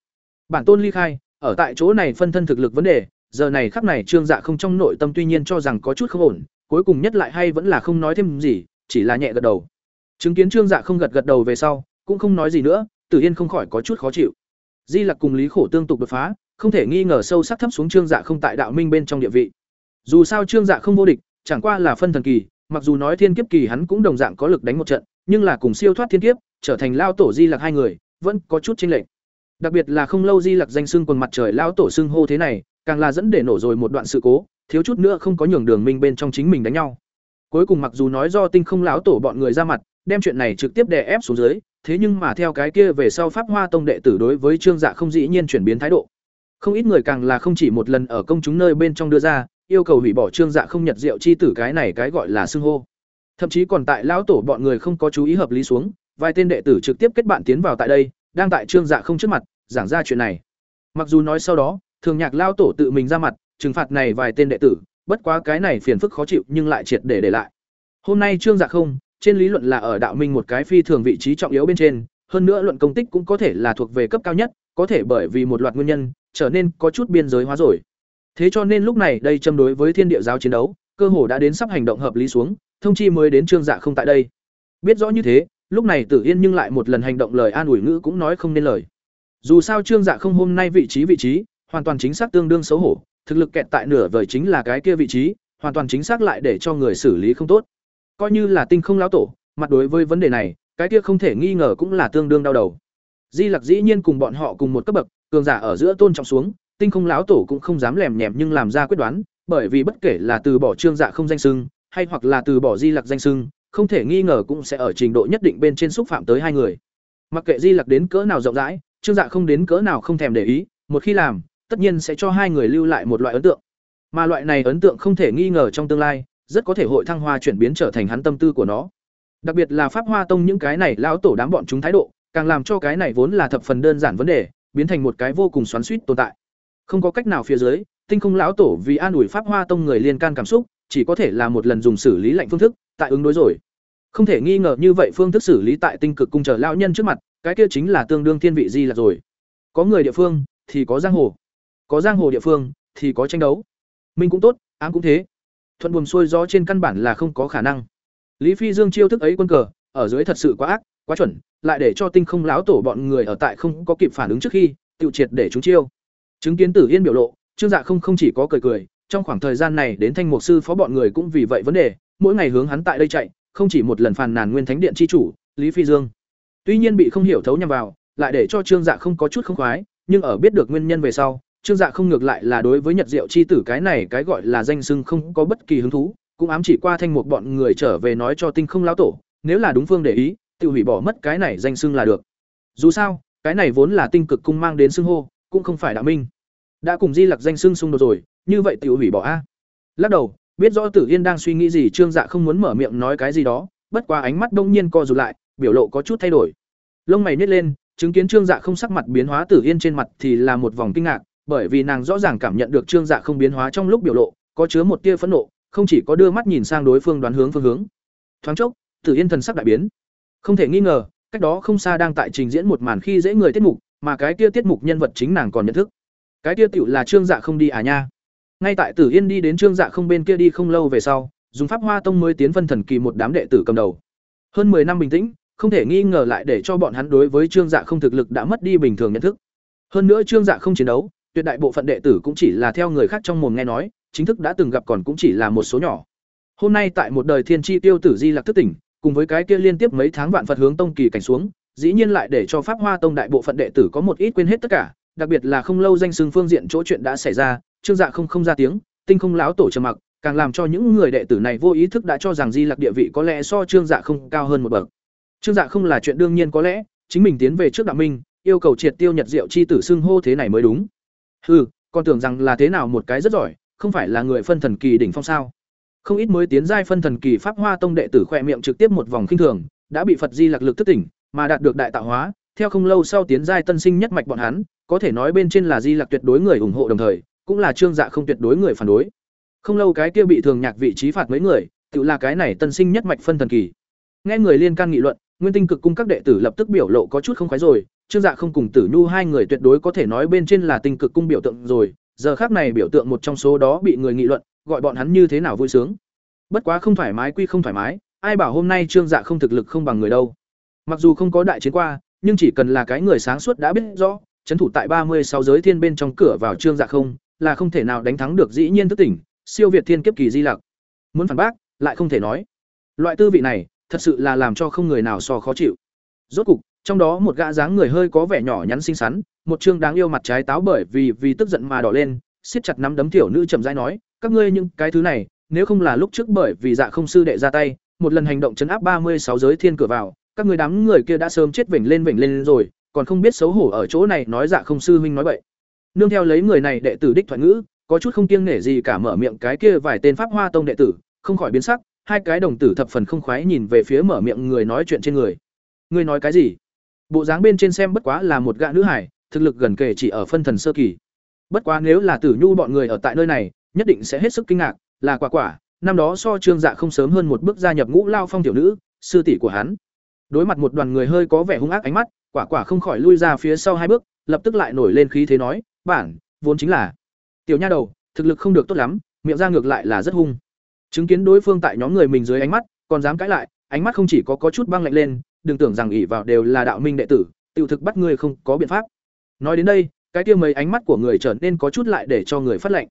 Bản tôn ly khai, ở tại chỗ này phân thân thực lực vấn đề, giờ này khắc này trương dạ không trong nội tâm tuy nhiên cho rằng có chút không ổn, cuối cùng nhất lại hay vẫn là không nói thêm gì, chỉ là nhẹ gật đầu chứng kiến trương dạ không gật gật đầu về sau, cũng không nói gì nữa, tử yên không khỏi có chút khó chịu. Di lặc cùng lý khổ tương tục đột phá, không thể nghi ngờ sâu sắc thấp xuống trương dạ không tại đạo minh bên trong địa vị. Dù sao trương dạ không vô địch, chẳng qua là phân thần kỳ, mặc dù nói thiên kiếp kỳ hắn cũng đồng dạng có lực đánh một trận, nhưng là cùng siêu thoát thiên kiếp, trở thành lao tổ di lặc hai người, vẫn có chút chênh lệch. Đặc biệt là không lâu di lặc danh xưng quần mặt trời lao tổ xưng hô thế này, càng là dẫn để nổ rồi một đoạn sự cố, thiếu chút nữa không có nhường đường minh bên trong chính mình đánh nhau. Cuối cùng mặc dù nói do tinh không lão tổ bọn người ra mặt đem chuyện này trực tiếp đè ép xuống dưới, thế nhưng mà theo cái kia về sau pháp hoa tông đệ tử đối với trương dạ không dĩ nhiên chuyển biến thái độ. Không ít người càng là không chỉ một lần ở công chúng nơi bên trong đưa ra, yêu cầu hủy bỏ trương dạ không nhật rượu chi tử cái này cái gọi là xưng hô. Thậm chí còn tại lão tổ bọn người không có chú ý hợp lý xuống, vài tên đệ tử trực tiếp kết bạn tiến vào tại đây, đang tại trương dạ không trước mặt, giảng ra chuyện này. Mặc dù nói sau đó, thường nhạc lão tổ tự mình ra mặt, trừng phạt này vài tên đệ tử, bất quá cái này phiền phức khó chịu nhưng lại triệt để để lại. Hôm nay trương dạ không trên lý luận là ở đạo minh một cái phi thường vị trí trọng yếu bên trên, hơn nữa luận công tích cũng có thể là thuộc về cấp cao nhất, có thể bởi vì một loạt nguyên nhân, trở nên có chút biên giới hóa rồi. Thế cho nên lúc này đây châm đối với thiên địa giáo chiến đấu, cơ hồ đã đến sắp hành động hợp lý xuống, thông chi mới đến trương dạ không tại đây. Biết rõ như thế, lúc này tử yên nhưng lại một lần hành động lời an ủi ngữ cũng nói không nên lời. Dù sao trương dạ không hôm nay vị trí vị trí, hoàn toàn chính xác tương đương xấu hổ, thực lực kẹt tại nửa vời chính là cái kia vị trí, hoàn toàn chính xác lại để cho người xử lý không tốt coi như là tinh không lão tổ, mặt đối với vấn đề này, cái kia không thể nghi ngờ cũng là tương đương đau đầu. Di lặc dĩ nhiên cùng bọn họ cùng một cấp bậc, cường giả ở giữa tôn trọng xuống, tinh không lão tổ cũng không dám lèm nhèm nhưng làm ra quyết đoán, bởi vì bất kể là từ bỏ trương dạ không danh sưng hay hoặc là từ bỏ di lặc danh sưng không thể nghi ngờ cũng sẽ ở trình độ nhất định bên trên xúc phạm tới hai người. Mặc kệ di lặc đến cỡ nào rộng rãi, trương dạ không đến cỡ nào không thèm để ý, một khi làm, tất nhiên sẽ cho hai người lưu lại một loại ấn tượng. Mà loại này ấn tượng không thể nghi ngờ trong tương lai rất có thể hội thăng hoa chuyển biến trở thành hắn tâm tư của nó. Đặc biệt là pháp hoa tông những cái này lão tổ đám bọn chúng thái độ, càng làm cho cái này vốn là thập phần đơn giản vấn đề, biến thành một cái vô cùng xoắn xuýt tồn tại. Không có cách nào phía dưới, tinh không lão tổ vì an ủi pháp hoa tông người liên can cảm xúc, chỉ có thể là một lần dùng xử lý lạnh phương thức, tại ứng đối rồi. Không thể nghi ngờ như vậy phương thức xử lý tại tinh cực cung chờ lão nhân trước mặt, cái kia chính là tương đương thiên vị di là rồi. Có người địa phương, thì có giang hồ. Có giang hồ địa phương, thì có tranh đấu. Minh cũng tốt, ám cũng thế thuận buồm xuôi gió trên căn bản là không có khả năng. Lý phi dương chiêu thức ấy quân cờ, ở dưới thật sự quá ác, quá chuẩn, lại để cho tinh không láo tổ bọn người ở tại không có kịp phản ứng trước khi, tự triệt để chúng chiêu. Chứng kiến tử yên biểu lộ, trương dạ không không chỉ có cười cười, trong khoảng thời gian này đến thanh mục sư phó bọn người cũng vì vậy vấn đề, mỗi ngày hướng hắn tại đây chạy, không chỉ một lần phàn nàn nguyên thánh điện chi chủ, lý phi dương. Tuy nhiên bị không hiểu thấu nhằm vào, lại để cho trương dạ không có chút không khoái, nhưng ở biết được nguyên nhân về sau trương dạ không ngược lại là đối với nhật diệu chi tử cái này cái gọi là danh xưng không có bất kỳ hứng thú, cũng ám chỉ qua thanh một bọn người trở về nói cho tinh không lão tổ, nếu là đúng phương để ý tự hủy bỏ mất cái này danh xưng là được. Dù sao, cái này vốn là tinh cực cung mang đến xưng hô, cũng không phải đạo minh. Đã cùng di lặc danh xưng xung đột rồi, như vậy tự hủy bỏ a. Lắc đầu, biết rõ tử yên đang suy nghĩ gì, trương dạ không muốn mở miệng nói cái gì đó, bất quá ánh mắt đông nhiên co rụt lại, biểu lộ có chút thay đổi. Lông mày nhét lên, chứng kiến trương dạ không sắc mặt biến hóa tử yên trên mặt thì là một vòng kinh ngạc bởi vì nàng rõ ràng cảm nhận được trương dạ không biến hóa trong lúc biểu lộ, có chứa một tia phẫn nộ, không chỉ có đưa mắt nhìn sang đối phương đoán hướng phương hướng. Thoáng chốc, tử yên thần sắc đại biến. Không thể nghi ngờ, cách đó không xa đang tại trình diễn một màn khi dễ người tiết mục, mà cái kia tiết mục nhân vật chính nàng còn nhận thức. Cái kia tựu là trương dạ không đi à nha. Ngay tại tử yên đi đến trương dạ không bên kia đi không lâu về sau, dùng pháp hoa tông mới tiến phân thần kỳ một đám đệ tử cầm đầu. Hơn 10 năm bình tĩnh, không thể nghi ngờ lại để cho bọn hắn đối với trương dạ không thực lực đã mất đi bình thường nhận thức. Hơn nữa trương dạ không chiến đấu tuyệt đại bộ phận đệ tử cũng chỉ là theo người khác trong mồm nghe nói, chính thức đã từng gặp còn cũng chỉ là một số nhỏ. Hôm nay tại một đời thiên tri tiêu tử di lạc thức tỉnh, cùng với cái kia liên tiếp mấy tháng vạn phật hướng tông kỳ cảnh xuống, dĩ nhiên lại để cho pháp hoa tông đại bộ phận đệ tử có một ít quên hết tất cả, đặc biệt là không lâu danh xưng phương diện chỗ chuyện đã xảy ra, trương dạ không không ra tiếng, tinh không láo tổ trầm mặc, càng làm cho những người đệ tử này vô ý thức đã cho rằng di lặc địa vị có lẽ so trương dạ không cao hơn một bậc. Trương dạ không là chuyện đương nhiên có lẽ, chính mình tiến về trước đạo minh, yêu cầu triệt tiêu nhật diệu chi tử xưng hô thế này mới đúng hừ còn tưởng rằng là thế nào một cái rất giỏi, không phải là người phân thần kỳ đỉnh phong sao? Không ít mới tiến giai phân thần kỳ pháp hoa tông đệ tử khỏe miệng trực tiếp một vòng khinh thường, đã bị phật di lạc lực thức tỉnh, mà đạt được đại tạo hóa, theo không lâu sau tiến giai tân sinh nhất mạch bọn hắn, có thể nói bên trên là di lạc tuyệt đối người ủng hộ đồng thời, cũng là trương dạ không tuyệt đối người phản đối. Không lâu cái kia bị thường nhạc vị trí phạt mấy người, tự là cái này tân sinh nhất mạch phân thần kỳ. Nghe người liên can nghị luận, nguyên tinh cực cung các đệ tử lập tức biểu lộ có chút không khoái rồi trương dạ không cùng tử nhu hai người tuyệt đối có thể nói bên trên là tinh cực cung biểu tượng rồi, giờ khác này biểu tượng một trong số đó bị người nghị luận, gọi bọn hắn như thế nào vui sướng. Bất quá không thoải mái quy không thoải mái, ai bảo hôm nay trương dạ không thực lực không bằng người đâu. Mặc dù không có đại chiến qua, nhưng chỉ cần là cái người sáng suốt đã biết rõ trấn thủ tại ba mươi sáu giới thiên bên trong cửa vào trương dạ không, là không thể nào đánh thắng được dĩ nhiên thức tỉnh, siêu việt thiên kiếp kỳ di lặc. Muốn phản bác, lại không thể nói. Loại tư vị này, thật sự là làm cho không người nào so khó chịu. Rốt cục trong đó một gã dáng người hơi có vẻ nhỏ nhắn xinh xắn, một chương đáng yêu mặt trái táo bởi vì vì tức giận mà đỏ lên, siết chặt nắm đấm tiểu nữ chậm rãi nói, các ngươi những cái thứ này, nếu không là lúc trước bởi vì dạ không sư đệ ra tay, một lần hành động chấn áp ba mươi sáu giới thiên cửa vào, các người đám người kia đã sớm chết vểnh lên vểnh lên rồi, còn không biết xấu hổ ở chỗ này nói dạ không sư huynh nói vậy nương theo lấy người này đệ tử đích thoại ngữ, có chút không kiêng nể gì cả mở miệng cái kia vài tên pháp hoa tông đệ tử, không khỏi biến sắc, hai cái đồng tử thập phần không khoái nhìn về phía mở miệng người nói chuyện trên người. Người nói cái gì? Bộ dáng bên trên xem bất quá là một gã nữ hải, thực lực gần kể chỉ ở phân thần sơ kỳ. Bất quá nếu là tử nhu bọn người ở tại nơi này, nhất định sẽ hết sức kinh ngạc, là quả quả, năm đó so trương dạ không sớm hơn một bước gia nhập ngũ lao phong tiểu nữ, sư tỷ của hắn. Đối mặt một đoàn người hơi có vẻ hung ác ánh mắt, quả quả không khỏi lui ra phía sau hai bước, lập tức lại nổi lên khí thế nói, bản, vốn chính là tiểu nha đầu, thực lực không được tốt lắm, miệng ra ngược lại là rất hung. Chứng kiến đối phương tại nhóm người mình dưới ánh mắt, còn dám cãi lại, ánh mắt không chỉ có có chút băng lạnh lên đừng tưởng rằng ỷ vào đều là đạo minh đệ tử, tiểu thực bắt ngươi không có biện pháp. Nói đến đây, cái kia mấy ánh mắt của người trở nên có chút lại để cho người phát lệnh.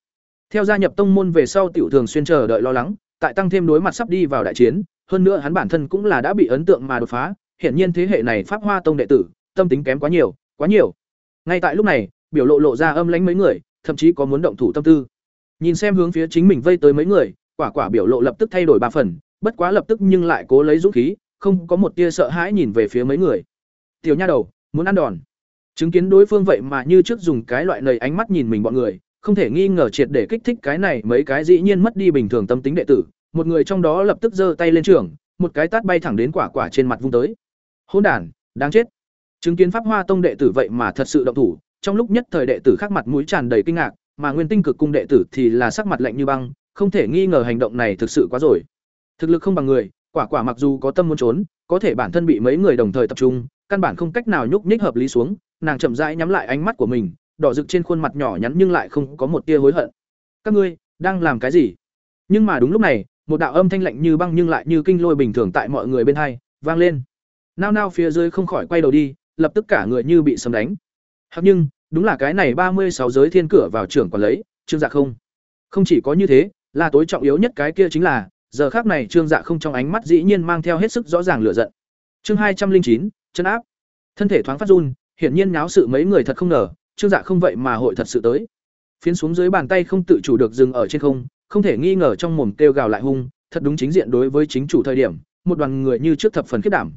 Theo gia nhập tông môn về sau tiểu thường xuyên chờ đợi lo lắng, tại tăng thêm đối mặt sắp đi vào đại chiến, hơn nữa hắn bản thân cũng là đã bị ấn tượng mà đột phá, hiển nhiên thế hệ này pháp hoa tông đệ tử, tâm tính kém quá nhiều quá nhiều. Ngay tại lúc này, biểu lộ lộ ra âm lãnh mấy người, thậm chí có muốn động thủ tâm tư. Nhìn xem hướng phía chính mình vây tới mấy người, quả quả biểu lộ lập tức thay đổi ba phần, bất quá lập tức nhưng lại cố lấy dũng khí không có một tia sợ hãi nhìn về phía mấy người. Tiểu nha đầu, muốn ăn đòn. Chứng kiến đối phương vậy mà như trước dùng cái loại nầy ánh mắt nhìn mình bọn người, không thể nghi ngờ triệt để kích thích cái này mấy cái dĩ nhiên mất đi bình thường tâm tính đệ tử. Một người trong đó lập tức giơ tay lên trường, một cái tát bay thẳng đến quả quả trên mặt vung tới. Hôn đản, đáng chết. Chứng kiến pháp hoa tông đệ tử vậy mà thật sự động thủ, trong lúc nhất thời đệ tử khác mặt mũi tràn đầy kinh ngạc, mà nguyên tinh cực cung đệ tử thì là sắc mặt lạnh như băng, không thể nghi ngờ hành động này thực sự quá rồi. Thực lực không bằng người quả quả mặc dù có tâm muốn trốn, có thể bản thân bị mấy người đồng thời tập trung, căn bản không cách nào nhúc nhích hợp lý xuống, nàng chậm rãi nhắm lại ánh mắt của mình, đỏ rực trên khuôn mặt nhỏ nhắn nhưng lại không có một tia hối hận. Các ngươi đang làm cái gì? Nhưng mà đúng lúc này, một đạo âm thanh lạnh như băng nhưng lại như kinh lôi bình thường tại mọi người bên hai vang lên. Nao nao phía dưới không khỏi quay đầu đi, lập tức cả người như bị sấm đánh. Hoặc nhưng, đúng là cái này ba mươi sáu giới thiên cửa vào trưởng còn lấy, trương dạ không. Không chỉ có như thế, là tối trọng yếu nhất cái kia chính là giờ khác này trương dạ không trong ánh mắt dĩ nhiên mang theo hết sức rõ ràng lửa giận. Chương hai trăm linh chín, chân áp. Thân thể thoáng phát run, hiển nhiên náo sự mấy người thật không ngờ, trương dạ không vậy mà hội thật sự tới. Phiến xuống dưới bàn tay không tự chủ được dừng ở trên không không thể nghi ngờ trong mồm kêu gào lại hung, thật đúng chính diện đối với chính chủ thời điểm, một đoàn người như trước thập phần khiết đảm.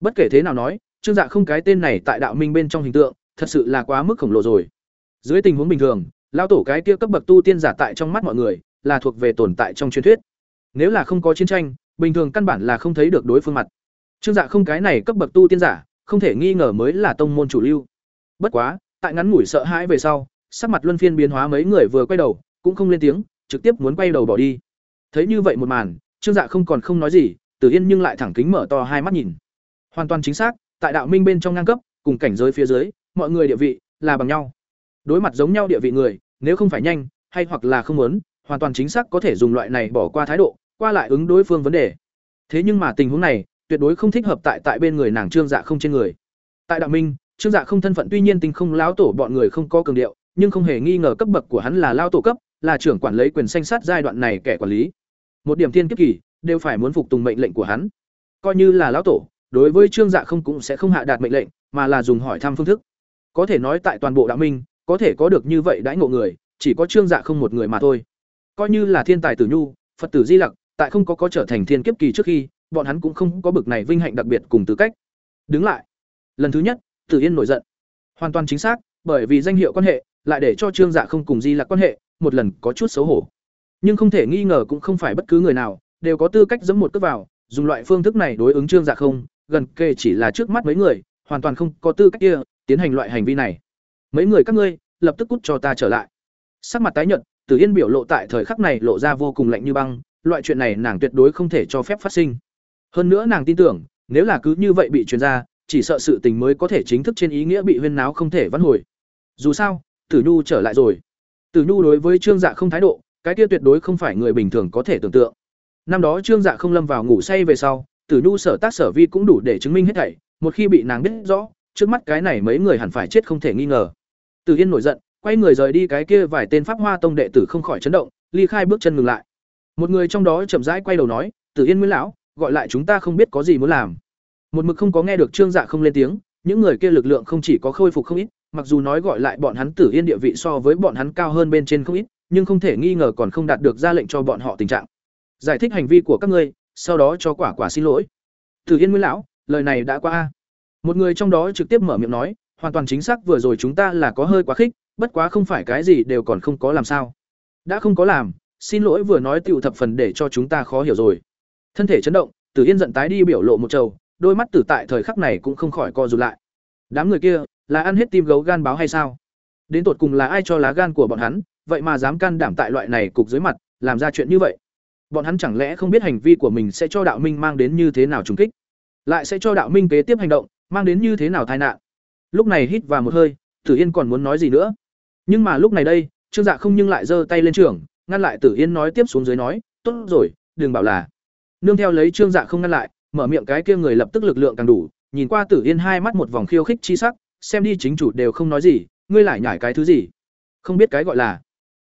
Bất kể thế nào nói, trương dạ không cái tên này tại đạo minh bên trong hình tượng, thật sự là quá mức khổng lồ rồi. Dưới tình huống bình thường lao tổ cái kia cấp bậc tu tiên giả tại trong mắt mọi người, là thuộc về tồn tại trong truyền thuyết nếu là không có chiến tranh, bình thường căn bản là không thấy được đối phương mặt. Trương dạ không cái này cấp bậc tu tiên giả, không thể nghi ngờ mới là tông môn chủ lưu. Bất quá, tại ngắn ngủi sợ hãi về sau, sắc mặt luân phiên biến hóa mấy người vừa quay đầu, cũng không lên tiếng, trực tiếp muốn quay đầu bỏ đi. Thấy như vậy một màn, trương dạ không còn không nói gì, tử yên nhưng lại thẳng kính mở to hai mắt nhìn. Hoàn toàn chính xác, tại đạo minh bên trong ngang cấp, cùng cảnh giới phía dưới, mọi người địa vị là bằng nhau. Đối mặt giống nhau địa vị người, nếu không phải nhanh, hay hoặc là không muốn, hoàn toàn chính xác có thể dùng loại này bỏ qua thái độ qua lại ứng đối phương vấn đề. Thế nhưng mà tình huống này, tuyệt đối không thích hợp tại tại bên người nàng trương dạ không trên người. Tại đạo minh, trương dạ không thân phận tuy nhiên tình không lão tổ bọn người không có cường điệu, nhưng không hề nghi ngờ cấp bậc của hắn là lao tổ cấp, là trưởng quản lấy quyền sanh sát giai đoạn này kẻ quản lý. Một điểm thiên kiếp kỳ, đều phải muốn phục tùng mệnh lệnh của hắn. Coi như là lão tổ, đối với trương dạ không cũng sẽ không hạ đạt mệnh lệnh, mà là dùng hỏi thăm phương thức. Có thể nói tại toàn bộ đạo minh, có thể có được như vậy đãi ngộ người, chỉ có trương dạ không một người mà thôi. Coi như là thiên tài tử nhu, phật tử di lặc tại không có có trở thành thiên kiếp kỳ trước khi, bọn hắn cũng không có bực này vinh hạnh đặc biệt cùng tư cách. Đứng lại. Lần thứ nhất, tử yên nổi giận. Hoàn toàn chính xác, bởi vì danh hiệu quan hệ, lại để cho trương dạ không cùng di Lạc quan hệ, một lần có chút xấu hổ. Nhưng không thể nghi ngờ cũng không phải bất cứ người nào, đều có tư cách dẫm một cước vào, dùng loại phương thức này đối ứng trương dạ không, gần kề chỉ là trước mắt mấy người, hoàn toàn không có tư cách kia, tiến hành loại hành vi này. Mấy người các ngươi, lập tức cút cho ta trở lại. Sắc mặt tái nhợt, tử yên biểu lộ tại thời khắc này lộ ra vô cùng lạnh như băng loại chuyện này nàng tuyệt đối không thể cho phép phát sinh. Hơn nữa nàng tin tưởng, nếu là cứ như vậy bị truyền ra, chỉ sợ sự tình mới có thể chính thức trên ý nghĩa bị huyên náo không thể vãn hồi. Dù sao, tử nhu trở lại rồi. Tử nhu đối với trương dạ không thái độ, cái kia tuyệt đối không phải người bình thường có thể tưởng tượng. Năm đó trương dạ không lâm vào ngủ say về sau, tử nhu sở tác sở vi cũng đủ để chứng minh hết thảy, một khi bị nàng biết rõ, trước mắt cái này mấy người hẳn phải chết không thể nghi ngờ. Tử yên nổi giận, quay người rời đi cái kia vài tên pháp hoa tông đệ tử không khỏi chấn động, ly khai bước chân ngừng lại một người trong đó chậm rãi quay đầu nói, tử yên nguyên lão, gọi lại chúng ta không biết có gì muốn làm. Một mực không có nghe được trương dạ không lên tiếng, những người kia lực lượng không chỉ có khôi phục không ít, mặc dù nói gọi lại bọn hắn tử yên địa vị so với bọn hắn cao hơn bên trên không ít, nhưng không thể nghi ngờ còn không đạt được ra lệnh cho bọn họ tình trạng. Giải thích hành vi của các ngươi, sau đó cho quả quả xin lỗi. Tử yên nguyên lão, lời này đã qua một người trong đó trực tiếp mở miệng nói, hoàn toàn chính xác, vừa rồi chúng ta là có hơi quá khích, bất quá không phải cái gì đều còn không có làm sao. Đã không có làm xin lỗi vừa nói tiểu thập phần để cho chúng ta khó hiểu rồi. Thân thể chấn động, tử yên giận tái đi biểu lộ một trầu, đôi mắt tử tại thời khắc này cũng không khỏi co rụt lại. Đám người kia, là ăn hết tim gấu gan báo hay sao? Đến tột cùng là ai cho lá gan của bọn hắn, vậy mà dám can đảm tại loại này cục dưới mặt, làm ra chuyện như vậy? Bọn hắn chẳng lẽ không biết hành vi của mình sẽ cho đạo minh mang đến như thế nào trùng kích? Lại sẽ cho đạo minh kế tiếp hành động, mang đến như thế nào tai nạn? Lúc này hít vào một hơi, tử yên còn muốn nói gì nữa? Nhưng mà lúc này đây, trương dạ không nhưng lại giơ tay lên trường ngăn lại tử yên nói tiếp xuống dưới nói, tốt rồi, đừng bảo là. Nương theo lấy trương dạ không ngăn lại, mở miệng cái kia người lập tức lực lượng càng đủ, nhìn qua tử yên hai mắt một vòng khiêu khích chi sắc, xem đi chính chủ đều không nói gì, ngươi lại nhải cái thứ gì? Không biết cái gọi là.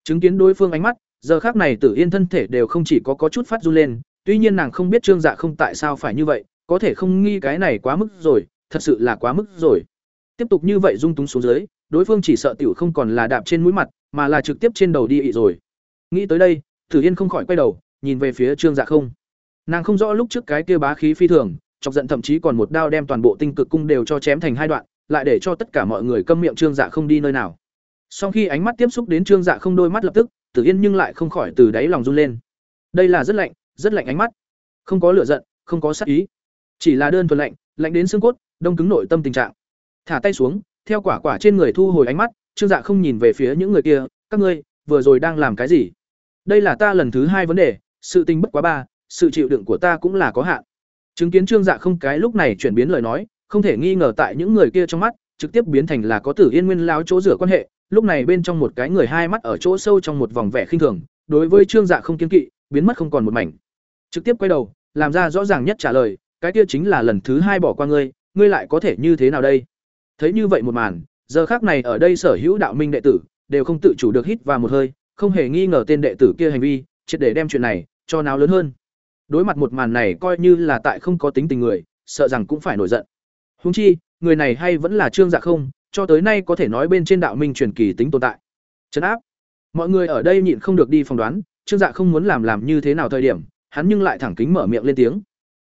Chứng kiến đối phương ánh mắt, giờ khác này tử yên thân thể đều không chỉ có có chút phát run lên, tuy nhiên nàng không biết trương dạ không tại sao phải như vậy, có thể không nghi cái này quá mức rồi, thật sự là quá mức rồi. Tiếp tục như vậy dung túng xuống dưới, đối phương chỉ sợ tiểu không còn là đạp trên mũi mặt, mà là trực tiếp trên đầu đi ị rồi nghĩ tới đây, tử yên không khỏi quay đầu, nhìn về phía trương dạ không. Nàng không rõ lúc trước cái kia bá khí phi thường, chọc giận thậm chí còn một đao đem toàn bộ tinh cực cung đều cho chém thành hai đoạn, lại để cho tất cả mọi người câm miệng trương dạ không đi nơi nào. Sau khi ánh mắt tiếp xúc đến trương dạ không đôi mắt lập tức, tử yên nhưng lại không khỏi từ đáy lòng run lên. Đây là rất lạnh rất lạnh ánh mắt. Không có lửa giận, không có sát ý. Chỉ là đơn thuần lạnh lạnh đến xương cốt, đông cứng nội tâm tình trạng. Thả tay xuống, theo quả quả trên người thu hồi ánh mắt, trương dạ không nhìn về phía những người kia, các ngươi, vừa rồi đang làm cái gì? Đây là ta lần thứ hai vấn đề, sự tình bất quá ba, sự chịu đựng của ta cũng là có hạn. Chứng kiến trương dạ không cái lúc này chuyển biến lời nói, không thể nghi ngờ tại những người kia trong mắt, trực tiếp biến thành là có tử yên nguyên lao chỗ rửa quan hệ, lúc này bên trong một cái người hai mắt ở chỗ sâu trong một vòng vẻ khinh thường, đối với trương dạ không kiên kỵ, biến mất không còn một mảnh. Trực tiếp quay đầu, làm ra rõ ràng nhất trả lời, cái kia chính là lần thứ hai bỏ qua ngươi ngươi lại có thể như thế nào đây? Thấy như vậy một màn, giờ khác này ở đây sở hữu đạo minh đệ tử, đều không tự chủ được hít vào một hơi không hề nghi ngờ tên đệ tử kia hành vi, triệt để đem chuyện này cho náo lớn hơn. Đối mặt một màn này coi như là tại không có tính tình người, sợ rằng cũng phải nổi giận. Huống chi, người này hay vẫn là trương dạ không, cho tới nay có thể nói bên trên đạo minh truyền kỳ tính tồn tại. Chấn áp. Mọi người ở đây nhịn không được đi phỏng đoán, trương dạ không muốn làm làm như thế nào thời điểm, hắn nhưng lại thẳng kính mở miệng lên tiếng.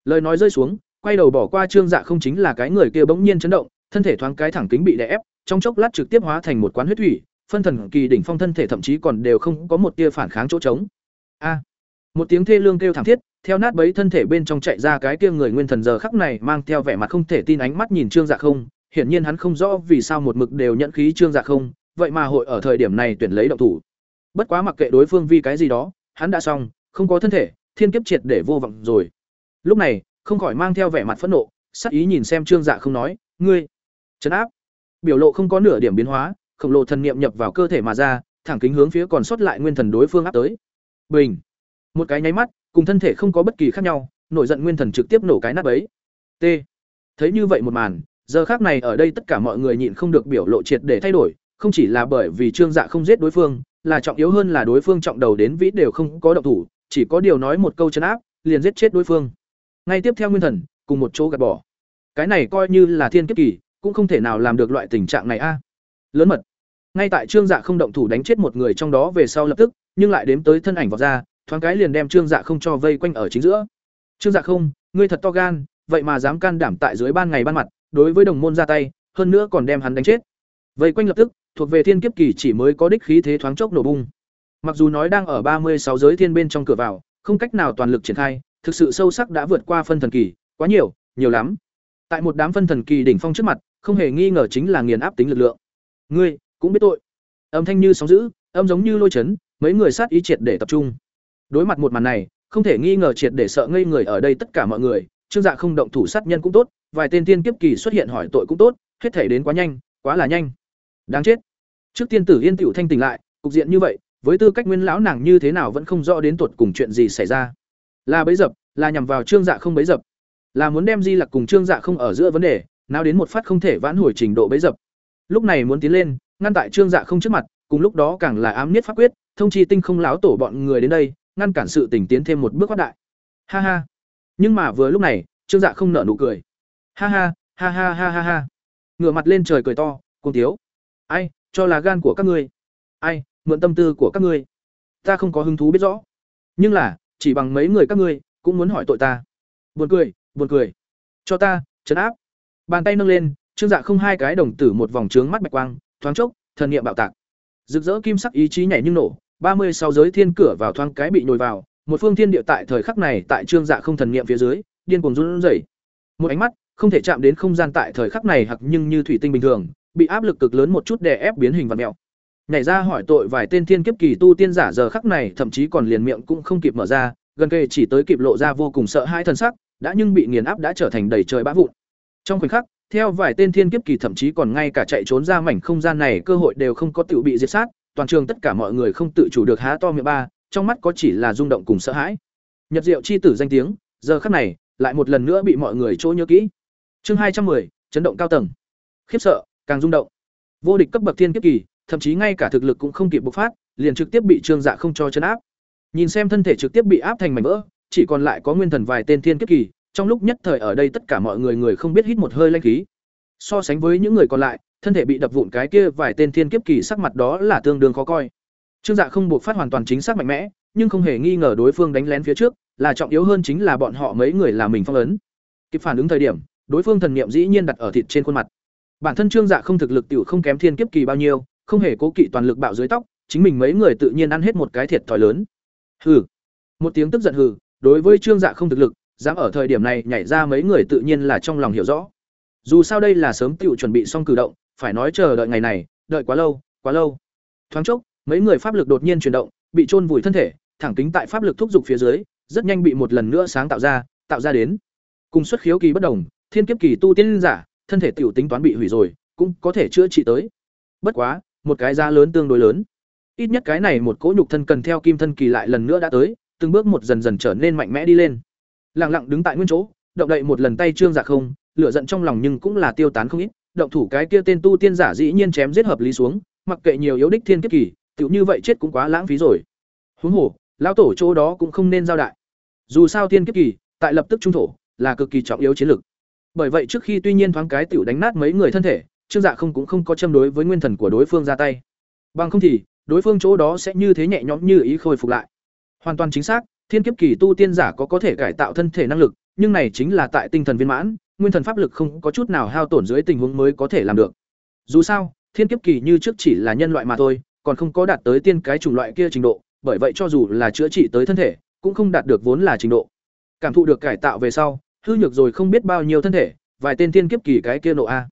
Lời nói rơi xuống, quay đầu bỏ qua trương dạ không chính là cái người kia bỗng nhiên chấn động, thân thể thoáng cái thẳng kính bị đè ép, trong chốc lát trực tiếp hóa thành một quán huyết thủy phân thần kỳ đỉnh phong thân thể thậm chí còn đều không có một tia phản kháng chỗ trống. A. Một tiếng thê lương kêu thảm thiết, theo nát bấy thân thể bên trong chạy ra cái kia người nguyên thần giờ khắc này mang theo vẻ mặt không thể tin ánh mắt nhìn trương dạ không. Hiển nhiên hắn không rõ vì sao một mực đều nhận khí trương dạ không, vậy mà hội ở thời điểm này tuyển lấy động thủ. Bất quá mặc kệ đối phương vì cái gì đó, hắn đã xong, không có thân thể, thiên kiếp triệt để vô vọng rồi. Lúc này, không khỏi mang theo vẻ mặt phẫn nộ, sắc ý nhìn xem trương dạ không nói, ngươi chấn áp, biểu lộ không có nửa điểm biến hóa khổng lồ thần niệm nhập vào cơ thể mà ra, thẳng kính hướng phía còn sót lại nguyên thần đối phương áp tới. Bình. Một cái nháy mắt, cùng thân thể không có bất kỳ khác nhau, nổi giận nguyên thần trực tiếp nổ cái nắp ấy t. Thấy như vậy một màn, giờ khác này ở đây tất cả mọi người nhịn không được biểu lộ triệt để thay đổi, không chỉ là bởi vì trương dạ không giết đối phương, là trọng yếu hơn là đối phương trọng đầu đến vĩ đều không có động thủ, chỉ có điều nói một câu chấn áp, liền giết chết đối phương. Ngay tiếp theo nguyên thần, cùng một chỗ gạt bỏ. Cái này coi như là thiên kiếp kỳ, cũng không thể nào làm được loại tình trạng này a. Lớn mật ngay tại trương dạ không động thủ đánh chết một người trong đó về sau lập tức nhưng lại đếm tới thân ảnh vào ra, thoáng cái liền đem Trương Dạ không cho vây quanh ở chính giữa. Trương Dạ không, ngươi thật to gan, vậy mà dám can đảm tại dưới ban ngày ban mặt, đối với đồng môn ra tay, hơn nữa còn đem hắn đánh chết. Vây quanh lập tức, thuộc về thiên kiếp kỳ chỉ mới có đích khí thế thoáng chốc nổ bung. Mặc dù nói đang ở ba mươi sáu giới thiên bên trong cửa vào, không cách nào toàn lực triển khai, thực sự sâu sắc đã vượt qua phân thần kỳ, quá nhiều, nhiều lắm. Tại một đám phân thần kỳ đỉnh phong trước mặt, không hề nghi ngờ chính là nghiền áp tính lực lượng. Ngươi cũng biết tội. Âm thanh như sóng dữ, âm giống như lôi chấn, mấy người sát ý triệt để tập trung. Đối mặt một màn này, không thể nghi ngờ triệt để sợ ngây người ở đây tất cả mọi người, Trương Dạ không động thủ sát nhân cũng tốt, vài tên tiên kiếp kỳ xuất hiện hỏi tội cũng tốt, hết thể đến quá nhanh, quá là nhanh. Đáng chết. Trước tiên tử Yên tiểu thanh tỉnh lại, cục diện như vậy, với tư cách nguyên lão nàng như thế nào vẫn không rõ đến tuột cùng chuyện gì xảy ra. Là bấy dập, là nhằm vào Trương Dạ không bấy dập, là muốn đem Di Lặc cùng Trương Dạ không ở giữa vấn đề, nào đến một phát không thể vãn hồi trình độ bấy dập. Lúc này muốn tiến lên, ngăn tại Trương Dạ không trước mặt, cùng lúc đó càng là ám niết pháp quyết, thông chi tinh không láo tổ bọn người đến đây, ngăn cản sự tình tiến thêm một bước quát đại. Ha ha. Nhưng mà vừa lúc này, Trương Dạ không nở nụ cười. Ha ha, ha ha ha ha ha. Ngửa mặt lên trời cười to, cùng tiếu. Ai, cho là gan của các ngươi. Ai, mượn tâm tư của các ngươi. Ta không có hứng thú biết rõ. Nhưng là, chỉ bằng mấy người các ngươi, cũng muốn hỏi tội ta. Buồn cười, buồn cười. Cho ta, trấn áp. Bàn tay nâng lên, Trương Dạ không hai cái đồng tử một vòng trướng mắt bạch quang, thoáng chốc, thần niệm bạo tạc. Rực rỡ kim sắc ý chí nhảy nhưng nổ, ba mươi sáu giới thiên cửa vào thoáng cái bị nhồi vào, một phương thiên địa tại thời khắc này tại Trương Dạ không thần niệm phía dưới, điên cuồng run rẩy. Một ánh mắt, không thể chạm đến không gian tại thời khắc này hoặc nhưng như thủy tinh bình thường, bị áp lực cực lớn một chút đè ép biến hình vật mèo. Nhảy ra hỏi tội vài tên thiên kiếp kỳ tu tiên giả giờ khắc này thậm chí còn liền miệng cũng không kịp mở ra, gần kề chỉ tới kịp lộ ra vô cùng sợ hãi thần sắc, đã nhưng bị nghiền áp đã trở thành đầy trời bã vụn. Trong khoảnh khắc, theo vài tên thiên kiếp kỳ thậm chí còn ngay cả chạy trốn ra mảnh không gian này cơ hội đều không có tự bị diệt sát, toàn trường tất cả mọi người không tự chủ được há to miệng ba, trong mắt có chỉ là rung động cùng sợ hãi. Nhật Diệu chi tử danh tiếng, giờ khắc này, lại một lần nữa bị mọi người chỗ nhớ kỹ. Chương hai trăm 210, chấn động cao tầng. Khiếp sợ, càng rung động. Vô địch cấp bậc thiên kiếp kỳ, thậm chí ngay cả thực lực cũng không kịp bộc phát, liền trực tiếp bị Trương Dạ không cho chấn áp. Nhìn xem thân thể trực tiếp bị áp thành mảnh vỡ, chỉ còn lại có nguyên thần vài tên thiên kiếp kỳ, trong lúc nhất thời ở đây tất cả mọi người người không biết hít một hơi lanh khí. So sánh với những người còn lại, thân thể bị đập vụn cái kia vài tên thiên kiếp kỳ sắc mặt đó là tương đương khó coi. Trương Dạ không buộc phát hoàn toàn chính xác mạnh mẽ, nhưng không hề nghi ngờ đối phương đánh lén phía trước, là trọng yếu hơn chính là bọn họ mấy người là mình phong ấn. Kịp phản ứng thời điểm, đối phương thần niệm dĩ nhiên đặt ở thịt trên khuôn mặt. Bản thân Trương Dạ không thực lực tiểu không kém thiên kiếp kỳ bao nhiêu, không hề cố kỵ toàn lực bạo dưới tóc, chính mình mấy người tự nhiên ăn hết một cái thiệt thòi lớn. Hừ. Một tiếng tức giận hừ, đối với Trương Dạ không thực lực, dám ở thời điểm này nhảy ra mấy người tự nhiên là trong lòng hiểu rõ. Dù sao đây là sớm tiểu chuẩn bị xong cử động, phải nói chờ đợi ngày này, đợi quá lâu, quá lâu. Thoáng chốc, mấy người pháp lực đột nhiên chuyển động, bị chôn vùi thân thể, thẳng tính tại pháp lực thúc dục phía dưới, rất nhanh bị một lần nữa sáng tạo ra, tạo ra đến. Cùng xuất khiếu kỳ bất đồng, thiên kiếp kỳ tu tiên giả, thân thể tiểu tính toán bị hủy rồi, cũng có thể chữa trị tới. Bất quá, một cái giá lớn tương đối lớn. Ít nhất cái này một cỗ nhục thân cần theo kim thân kỳ lại lần nữa đã tới, từng bước một dần dần trở nên mạnh mẽ đi lên. Lặng lặng đứng tại nguyên chỗ, động đậy một lần tay trương dạ không, lửa giận trong lòng nhưng cũng là tiêu tán không ít, động thủ cái kia tên tu tiên giả dĩ nhiên chém giết hợp lý xuống, mặc kệ nhiều yếu đích thiên kiếp kỳ, tiểu như vậy chết cũng quá lãng phí rồi. Huống hồ, lão tổ chỗ đó cũng không nên giao đại. Dù sao thiên kiếp kỳ, tại lập tức trung thổ, là cực kỳ trọng yếu chiến lược. Bởi vậy trước khi tuy nhiên thoáng cái tiểu đánh nát mấy người thân thể, Trương Dạ không cũng không có châm đối với nguyên thần của đối phương ra tay. Bằng không thì, đối phương chỗ đó sẽ như thế nhẹ nhõm như ý khôi phục lại. Hoàn toàn chính xác, thiên kiếp kỳ tu tiên giả có có thể cải tạo thân thể năng lực, nhưng này chính là tại tinh thần viên mãn, nguyên thần pháp lực không có chút nào hao tổn dưới tình huống mới có thể làm được. Dù sao, thiên kiếp kỳ như trước chỉ là nhân loại mà thôi, còn không có đạt tới tiên cái chủng loại kia trình độ, bởi vậy cho dù là chữa trị tới thân thể, cũng không đạt được vốn là trình độ. Cảm thụ được cải tạo về sau, hư nhược rồi không biết bao nhiêu thân thể, vài tên thiên kiếp kỳ cái kia nộ a.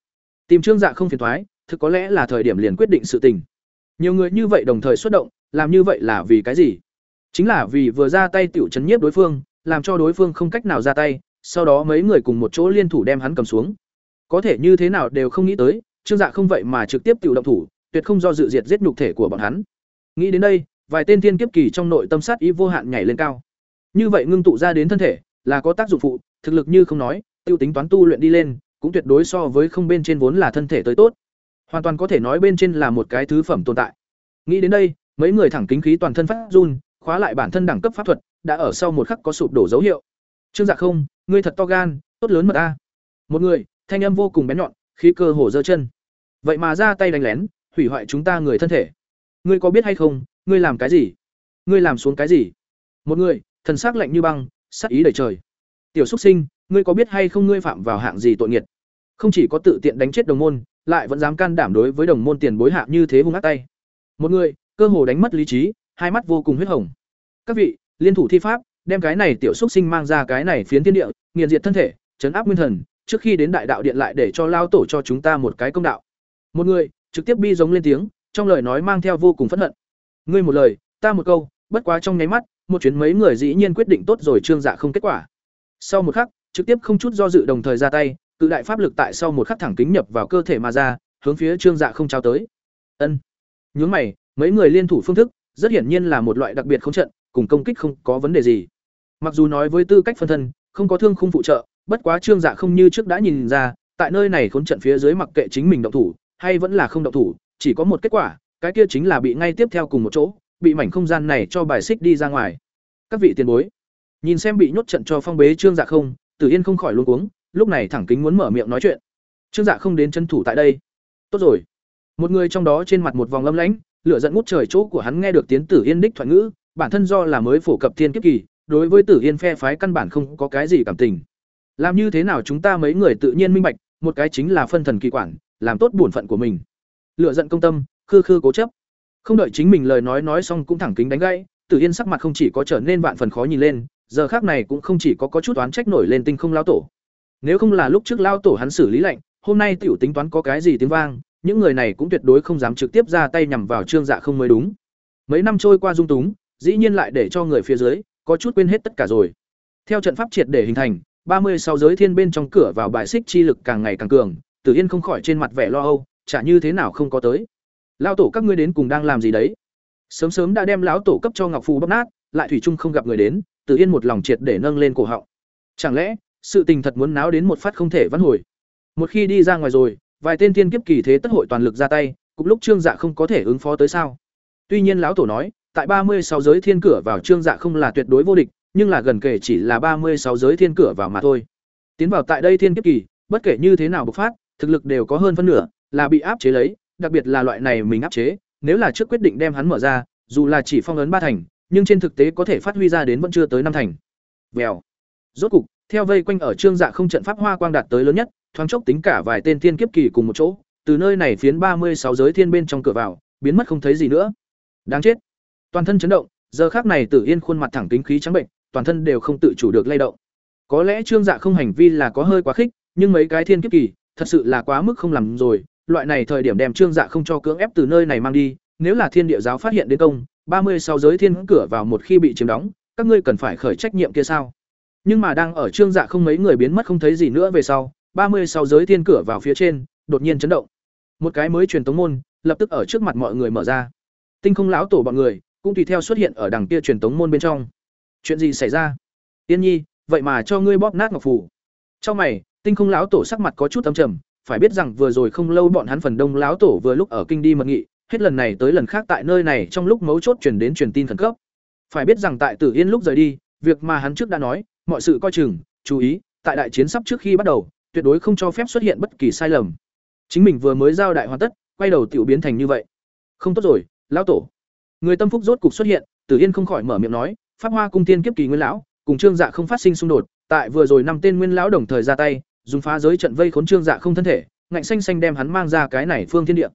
Tìm Trương Dạ không phiền toái, thực có lẽ là thời điểm liền quyết định sự tình. Nhiều người như vậy đồng thời xuất động, làm như vậy là vì cái gì? Chính là vì vừa ra tay tiểu chấn nhiếp đối phương, làm cho đối phương không cách nào ra tay, sau đó mấy người cùng một chỗ liên thủ đem hắn cầm xuống. Có thể như thế nào đều không nghĩ tới, Trương Dạ không vậy mà trực tiếp tiểu động thủ, tuyệt không do dự diệt giết nhục thể của bọn hắn. Nghĩ đến đây, vài tên thiên kiếp kỳ trong nội tâm sát ý vô hạn nhảy lên cao. Như vậy ngưng tụ ra đến thân thể, là có tác dụng phụ, thực lực như không nói, tiêu tính toán tu luyện đi lên, cũng tuyệt đối so với không bên trên vốn là thân thể tới tốt. Hoàn toàn có thể nói bên trên là một cái thứ phẩm tồn tại. Nghĩ đến đây, mấy người thẳng kính khí toàn thân phát run, khóa lại bản thân đẳng cấp pháp thuật, đã ở sau một khắc có sụp đổ dấu hiệu. Trương Dạ không, ngươi thật to gan, tốt lớn mật a. Một người, thanh âm vô cùng bén nhọn, khí cơ hổ dơ chân. Vậy mà ra tay đánh lén, hủy hoại chúng ta người thân thể. Ngươi có biết hay không, ngươi làm cái gì? ngươi làm xuống cái gì một người thần sắc lạnh như băng sắc ý đầy trời tiểu xúc sinh ngươi có biết hay không ngươi phạm vào hạng gì tội nghiệt không chỉ có tự tiện đánh chết đồng môn lại vẫn dám can đảm đối với đồng môn tiền bối hạ như thế hung ác tay một người cơ hồ đánh mất lý trí hai mắt vô cùng huyết hồng. Các vị, liên thủ thi pháp, đem cái này tiểu xúc sinh mang ra cái này phiến thiên địa, nghiền diệt thân thể, chấn áp nguyên thần, trước khi đến đại đạo điện lại để cho lao tổ cho chúng ta một cái công đạo. Một người, trực tiếp bi giống lên tiếng, trong lời nói mang theo vô cùng phẫn hận. Ngươi một lời, ta một câu, bất quá trong nháy mắt, một chuyến mấy người dĩ nhiên quyết định tốt rồi trương dạ không kết quả. Sau một khắc, trực tiếp không chút do dự đồng thời ra tay, cự đại pháp lực tại sau một khắc thẳng kính nhập vào cơ thể mà ra, hướng phía trương dạ không trao tới. Ân. Nhướng mày, mấy người liên thủ phương thức rất hiển nhiên là một loại đặc biệt không trận, cùng công kích không có vấn đề gì. Mặc dù nói với tư cách phân thân, không có thương khung phụ trợ, bất quá trương dạ không như trước đã nhìn ra, tại nơi này khốn trận phía dưới mặc kệ chính mình động thủ, hay vẫn là không động thủ, chỉ có một kết quả, cái kia chính là bị ngay tiếp theo cùng một chỗ, bị mảnh không gian này cho bài xích đi ra ngoài. Các vị tiền bối, nhìn xem bị nhốt trận cho phong bế trương dạ không, tử yên không khỏi luôn cuống, lúc này thẳng kính muốn mở miệng nói chuyện. Trương dạ không đến chân thủ tại đây. Tốt rồi một người trong đó trên mặt một vòng lâm lãnh, lửa giận ngút trời chỗ của hắn nghe được tiến tử yên đích thoại ngữ, bản thân do là mới phổ cập thiên kiếp kỳ, đối với tử yên phe phái căn bản không có cái gì cảm tình. Làm như thế nào chúng ta mấy người tự nhiên minh bạch, một cái chính là phân thần kỳ quản, làm tốt bổn phận của mình. Lựa giận công tâm, khư khư cố chấp. Không đợi chính mình lời nói nói xong cũng thẳng kính đánh gãy, tử yên sắc mặt không chỉ có trở nên vạn phần khó nhìn lên, giờ khác này cũng không chỉ có có chút oán trách nổi lên tinh không lao tổ. Nếu không là lúc trước lao tổ hắn xử lý lạnh, hôm nay tiểu tính toán có cái gì tiếng vang những người này cũng tuyệt đối không dám trực tiếp ra tay nhằm vào trương dạ không mới đúng. Mấy năm trôi qua dung túng, dĩ nhiên lại để cho người phía dưới có chút quên hết tất cả rồi. Theo trận pháp triệt để hình thành, ba mươi sáu giới thiên bên trong cửa vào bài xích chi lực càng ngày càng cường, tử yên không khỏi trên mặt vẻ lo âu, chả như thế nào không có tới. Lao tổ các ngươi đến cùng đang làm gì đấy? Sớm sớm đã đem lão tổ cấp cho ngọc phù bóc nát, lại thủy trung không gặp người đến, tử yên một lòng triệt để nâng lên cổ họng. Chẳng lẽ, sự tình thật muốn náo đến một phát không thể vãn hồi? Một khi đi ra ngoài rồi vài tên thiên kiếp kỳ thế tất hội toàn lực ra tay cục lúc trương dạ không có thể ứng phó tới sao? Tuy nhiên lão tổ nói, tại ba mươi sáu giới thiên cửa vào trương dạ không là tuyệt đối vô địch, nhưng là gần kể chỉ là ba mươi sáu giới thiên cửa vào mà thôi. Tiến vào tại đây thiên kiếp kỳ, bất kể như thế nào bộc phát, thực lực đều có hơn phân nửa, là bị áp chế lấy, đặc biệt là loại này mình áp chế, nếu là trước quyết định đem hắn mở ra, dù là chỉ phong ấn ba thành, nhưng trên thực tế có thể phát huy ra đến vẫn chưa tới năm thành. Vèo. Rốt cục, theo vây quanh ở trương dạ không trận pháp hoa quang đạt tới lớn nhất thoáng chốc tính cả vài tên thiên kiếp kỳ cùng một chỗ, từ nơi này phiến ba mươi sáu giới thiên bên trong cửa vào, biến mất không thấy gì nữa. Đáng chết. Toàn thân chấn động, giờ khác này tử yên khuôn mặt thẳng tính khí trắng bệnh, toàn thân đều không tự chủ được lay động. Có lẽ trương dạ không hành vi là có hơi quá khích, nhưng mấy cái thiên kiếp kỳ, thật sự là quá mức không làm rồi, loại này thời điểm đem trương dạ không cho cưỡng ép từ nơi này mang đi, nếu là thiên địa giáo phát hiện đến công, ba mươi sáu giới thiên cửa vào một khi bị chiếm đóng, các ngươi cần phải khởi trách nhiệm kia sao? Nhưng mà đang ở trương dạ không mấy người biến mất không thấy gì nữa về sau ba mươi sáu giới thiên cửa vào phía trên, đột nhiên chấn động. Một cái mới truyền tống môn, lập tức ở trước mặt mọi người mở ra. Tinh không lão tổ bọn người, cũng tùy theo xuất hiện ở đằng kia truyền tống môn bên trong. Chuyện gì xảy ra? Tiên nhi, vậy mà cho ngươi bóp nát ngọc phủ. Trong mày, tinh không lão tổ sắc mặt có chút âm trầm, phải biết rằng vừa rồi không lâu bọn hắn phần đông lão tổ vừa lúc ở kinh đi mật nghị, hết lần này tới lần khác tại nơi này trong lúc mấu chốt truyền đến truyền tin khẩn cấp. Phải biết rằng tại tử yên lúc rời đi, việc mà hắn trước đã nói, mọi sự coi chừng, chú ý, tại đại chiến sắp trước khi bắt đầu tuyệt đối không cho phép xuất hiện bất kỳ sai lầm. Chính mình vừa mới giao đại hoàn tất, quay đầu tiểu biến thành như vậy. Không tốt rồi, lão tổ. Người tâm phúc rốt cục xuất hiện, tử yên không khỏi mở miệng nói, pháp hoa cung tiên kiếp kỳ nguyên lão, cùng trương dạ không phát sinh xung đột, tại vừa rồi năm tên nguyên lão đồng thời ra tay, dùng phá giới trận vây khốn trương dạ không thân thể, ngạnh xanh xanh đem hắn mang ra cái này phương thiên địa.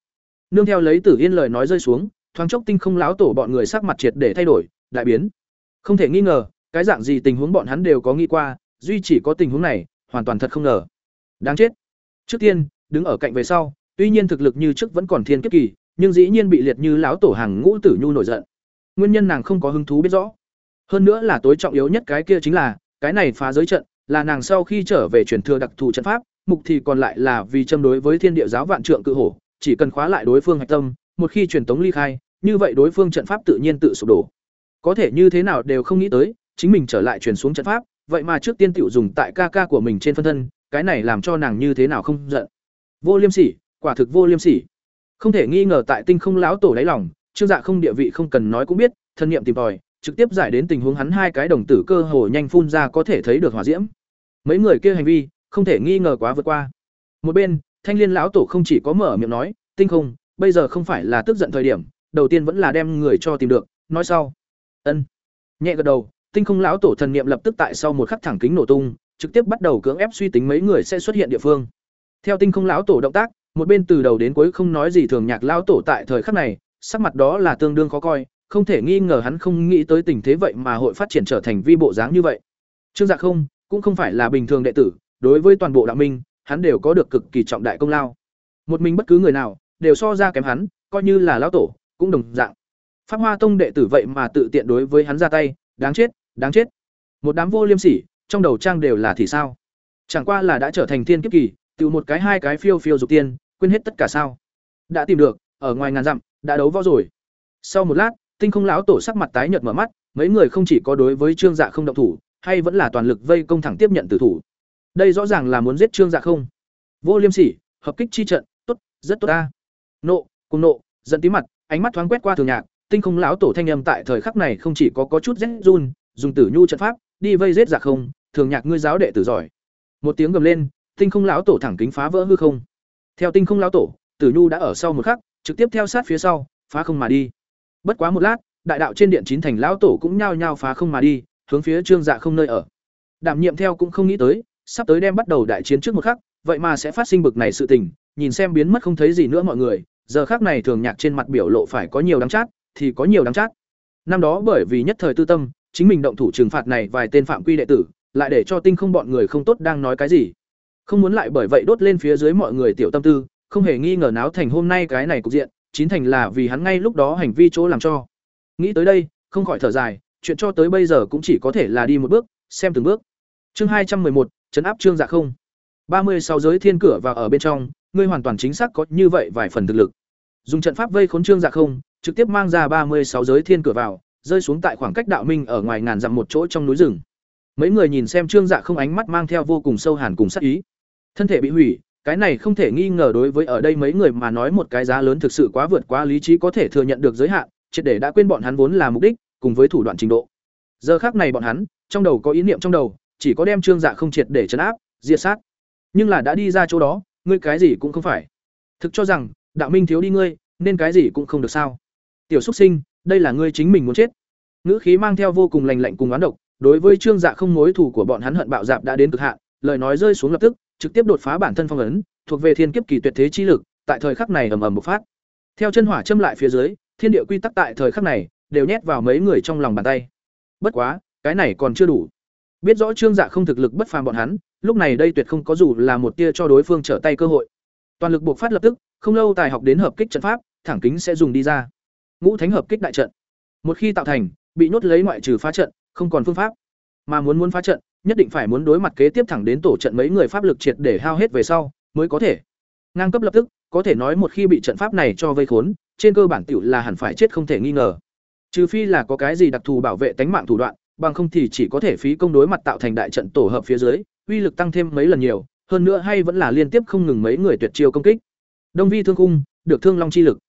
Nương theo lấy tử yên lời nói rơi xuống, thoáng chốc tinh không lão tổ bọn người sắc mặt triệt để thay đổi, đại biến. Không thể nghi ngờ, cái dạng gì tình huống bọn hắn đều có nghĩ qua, duy chỉ có tình huống này, hoàn toàn thật không ngờ đáng chết. Trước tiên, đứng ở cạnh về sau, tuy nhiên thực lực như trước vẫn còn thiên kiếp kỳ, nhưng dĩ nhiên bị liệt như lão tổ hàng ngũ tử nhu nổi giận. Nguyên nhân nàng không có hứng thú biết rõ. Hơn nữa là tối trọng yếu nhất cái kia chính là, cái này phá giới trận, là nàng sau khi trở về truyền thừa đặc thù trận pháp, mục thì còn lại là vì châm đối với thiên địa giáo vạn trượng cự hổ, chỉ cần khóa lại đối phương hạch tâm, một khi truyền tống ly khai, như vậy đối phương trận pháp tự nhiên tự sụp đổ. Có thể như thế nào đều không nghĩ tới, chính mình trở lại truyền xuống trận pháp vậy mà trước tiên tiểu dùng tại ca ca của mình trên phân thân, cái này làm cho nàng như thế nào không giận? Vô liêm sỉ, quả thực vô liêm sỉ. Không thể nghi ngờ tại tinh không lão tổ đáy lòng, trương dạ không địa vị không cần nói cũng biết, thân nhiệm tìm tòi, trực tiếp giải đến tình huống hắn hai cái đồng tử cơ hồ nhanh phun ra có thể thấy được hỏa diễm. Mấy người kia hành vi, không thể nghi ngờ quá vượt qua. Một bên, thanh liên lão tổ không chỉ có mở miệng nói, tinh không, bây giờ không phải là tức giận thời điểm, đầu tiên vẫn là đem người cho tìm được, nói sau. Ân. Nhẹ gật đầu tinh không lão tổ thần niệm lập tức tại sau một khắc thẳng kính nổ tung, trực tiếp bắt đầu cưỡng ép suy tính mấy người sẽ xuất hiện địa phương. Theo tinh không lão tổ động tác, một bên từ đầu đến cuối không nói gì thường nhạc lão tổ tại thời khắc này, sắc mặt đó là tương đương khó coi, không thể nghi ngờ hắn không nghĩ tới tình thế vậy mà hội phát triển trở thành vi bộ dáng như vậy. Trương dạ không, cũng không phải là bình thường đệ tử, đối với toàn bộ đạo minh, hắn đều có được cực kỳ trọng đại công lao. Một mình bất cứ người nào, đều so ra kém hắn, coi như là lão tổ, cũng đồng dạng. Pháp hoa tông đệ tử vậy mà tự tiện đối với hắn ra tay đáng chết đáng chết. Một đám vô liêm sỉ, trong đầu trang đều là thì sao? Chẳng qua là đã trở thành thiên kiếp kỳ từ một cái hai cái phiêu phiêu dục tiên, quên hết tất cả sao? Đã tìm được, ở ngoài ngàn dặm, đã đấu võ rồi. Sau một lát, tinh không lão tổ sắc mặt tái nhợt mở mắt, mấy người không chỉ có đối với trương dạ không động thủ, hay vẫn là toàn lực vây công thẳng tiếp nhận tử thủ. Đây rõ ràng là muốn giết trương dạ không? Vô liêm sỉ, hợp kích chi trận, tốt, rất tốt ta. Nộ, cùng nộ, giận tí mặt, ánh mắt thoáng quét qua thường nhạc tinh không lão tổ thanh âm tại thời khắc này không chỉ có có chút rét run, dùng tử nhu trận pháp, đi vây rết giặc không, thường nhạc ngươi giáo đệ tử giỏi. Một tiếng gầm lên, tinh không lão tổ thẳng kính phá vỡ hư không. Theo tinh không lão tổ, tử nhu đã ở sau một khắc, trực tiếp theo sát phía sau, phá không mà đi. Bất quá một lát, đại đạo trên điện chín thành lão tổ cũng nhao nhao phá không mà đi, hướng phía trương dạ không nơi ở. Đảm nhiệm theo cũng không nghĩ tới, sắp tới đem bắt đầu đại chiến trước một khắc, vậy mà sẽ phát sinh bực này sự tình, nhìn xem biến mất không thấy gì nữa mọi người, giờ khác này thường nhạc trên mặt biểu lộ phải có nhiều đáng chát thì có nhiều đáng chát. Năm đó bởi vì nhất thời tư tâm, chính mình động thủ trừng phạt này vài tên phạm quy đệ tử, lại để cho tinh không bọn người không tốt đang nói cái gì. Không muốn lại bởi vậy đốt lên phía dưới mọi người tiểu tâm tư, không hề nghi ngờ náo thành hôm nay cái này cục diện, chín thành là vì hắn ngay lúc đó hành vi chỗ làm cho. Nghĩ tới đây, không khỏi thở dài, chuyện cho tới bây giờ cũng chỉ có thể là đi một bước, xem từng bước. Chương hai trăm một, chấn áp trương dạ không. ba mươi sáu giới thiên cửa và ở bên trong, ngươi hoàn toàn chính xác có như vậy vài phần thực lực. Dùng trận pháp vây khốn trương dạ không trực tiếp mang ra ba mươi sáu giới thiên cửa vào, rơi xuống tại khoảng cách đạo minh ở ngoài ngàn dặm một chỗ trong núi rừng. Mấy người nhìn xem trương dạ không ánh mắt mang theo vô cùng sâu hàn cùng sắc ý. Thân thể bị hủy, cái này không thể nghi ngờ đối với ở đây mấy người mà nói một cái giá lớn thực sự quá vượt quá lý trí có thể thừa nhận được giới hạn, triệt để đã quên bọn hắn vốn là mục đích, cùng với thủ đoạn trình độ. Giờ khác này bọn hắn, trong đầu có ý niệm trong đầu, chỉ có đem trương dạ không triệt để chấn áp, diệt sát. Nhưng là đã đi ra chỗ đó, ngươi cái gì cũng không phải. Thực cho rằng, đạo minh thiếu đi ngươi, nên cái gì cũng không được sao tiểu xúc sinh, đây là ngươi chính mình muốn chết. Ngữ khí mang theo vô cùng lành lạnh cùng oán độc, đối với trương dạ không mối thủ của bọn hắn hận bạo dạp đã đến cực hạn, lời nói rơi xuống lập tức, trực tiếp đột phá bản thân phong ấn, thuộc về thiên kiếp kỳ tuyệt thế chi lực, tại thời khắc này ầm ầm bộc phát. Theo chân hỏa châm lại phía dưới, thiên địa quy tắc tại thời khắc này đều nhét vào mấy người trong lòng bàn tay. Bất quá, cái này còn chưa đủ. Biết rõ trương dạ không thực lực bất phàm bọn hắn, lúc này đây tuyệt không có dù là một tia cho đối phương trở tay cơ hội. Toàn lực buộc phát lập tức, không lâu tài học đến hợp kích trận pháp, thẳng kính sẽ dùng đi ra ngũ thánh hợp kích đại trận. Một khi tạo thành, bị nhốt lấy ngoại trừ phá trận, không còn phương pháp. Mà muốn muốn phá trận, nhất định phải muốn đối mặt kế tiếp thẳng đến tổ trận mấy người pháp lực triệt để hao hết về sau, mới có thể. Ngang cấp lập tức, có thể nói một khi bị trận pháp này cho vây khốn, trên cơ bản tiểu là hẳn phải chết không thể nghi ngờ. Trừ phi là có cái gì đặc thù bảo vệ tánh mạng thủ đoạn, bằng không thì chỉ có thể phí công đối mặt tạo thành đại trận tổ hợp phía dưới, uy lực tăng thêm mấy lần nhiều, hơn nữa hay vẫn là liên tiếp không ngừng mấy người tuyệt chiêu công kích. Đông vi thương cung, được thương long chi lực.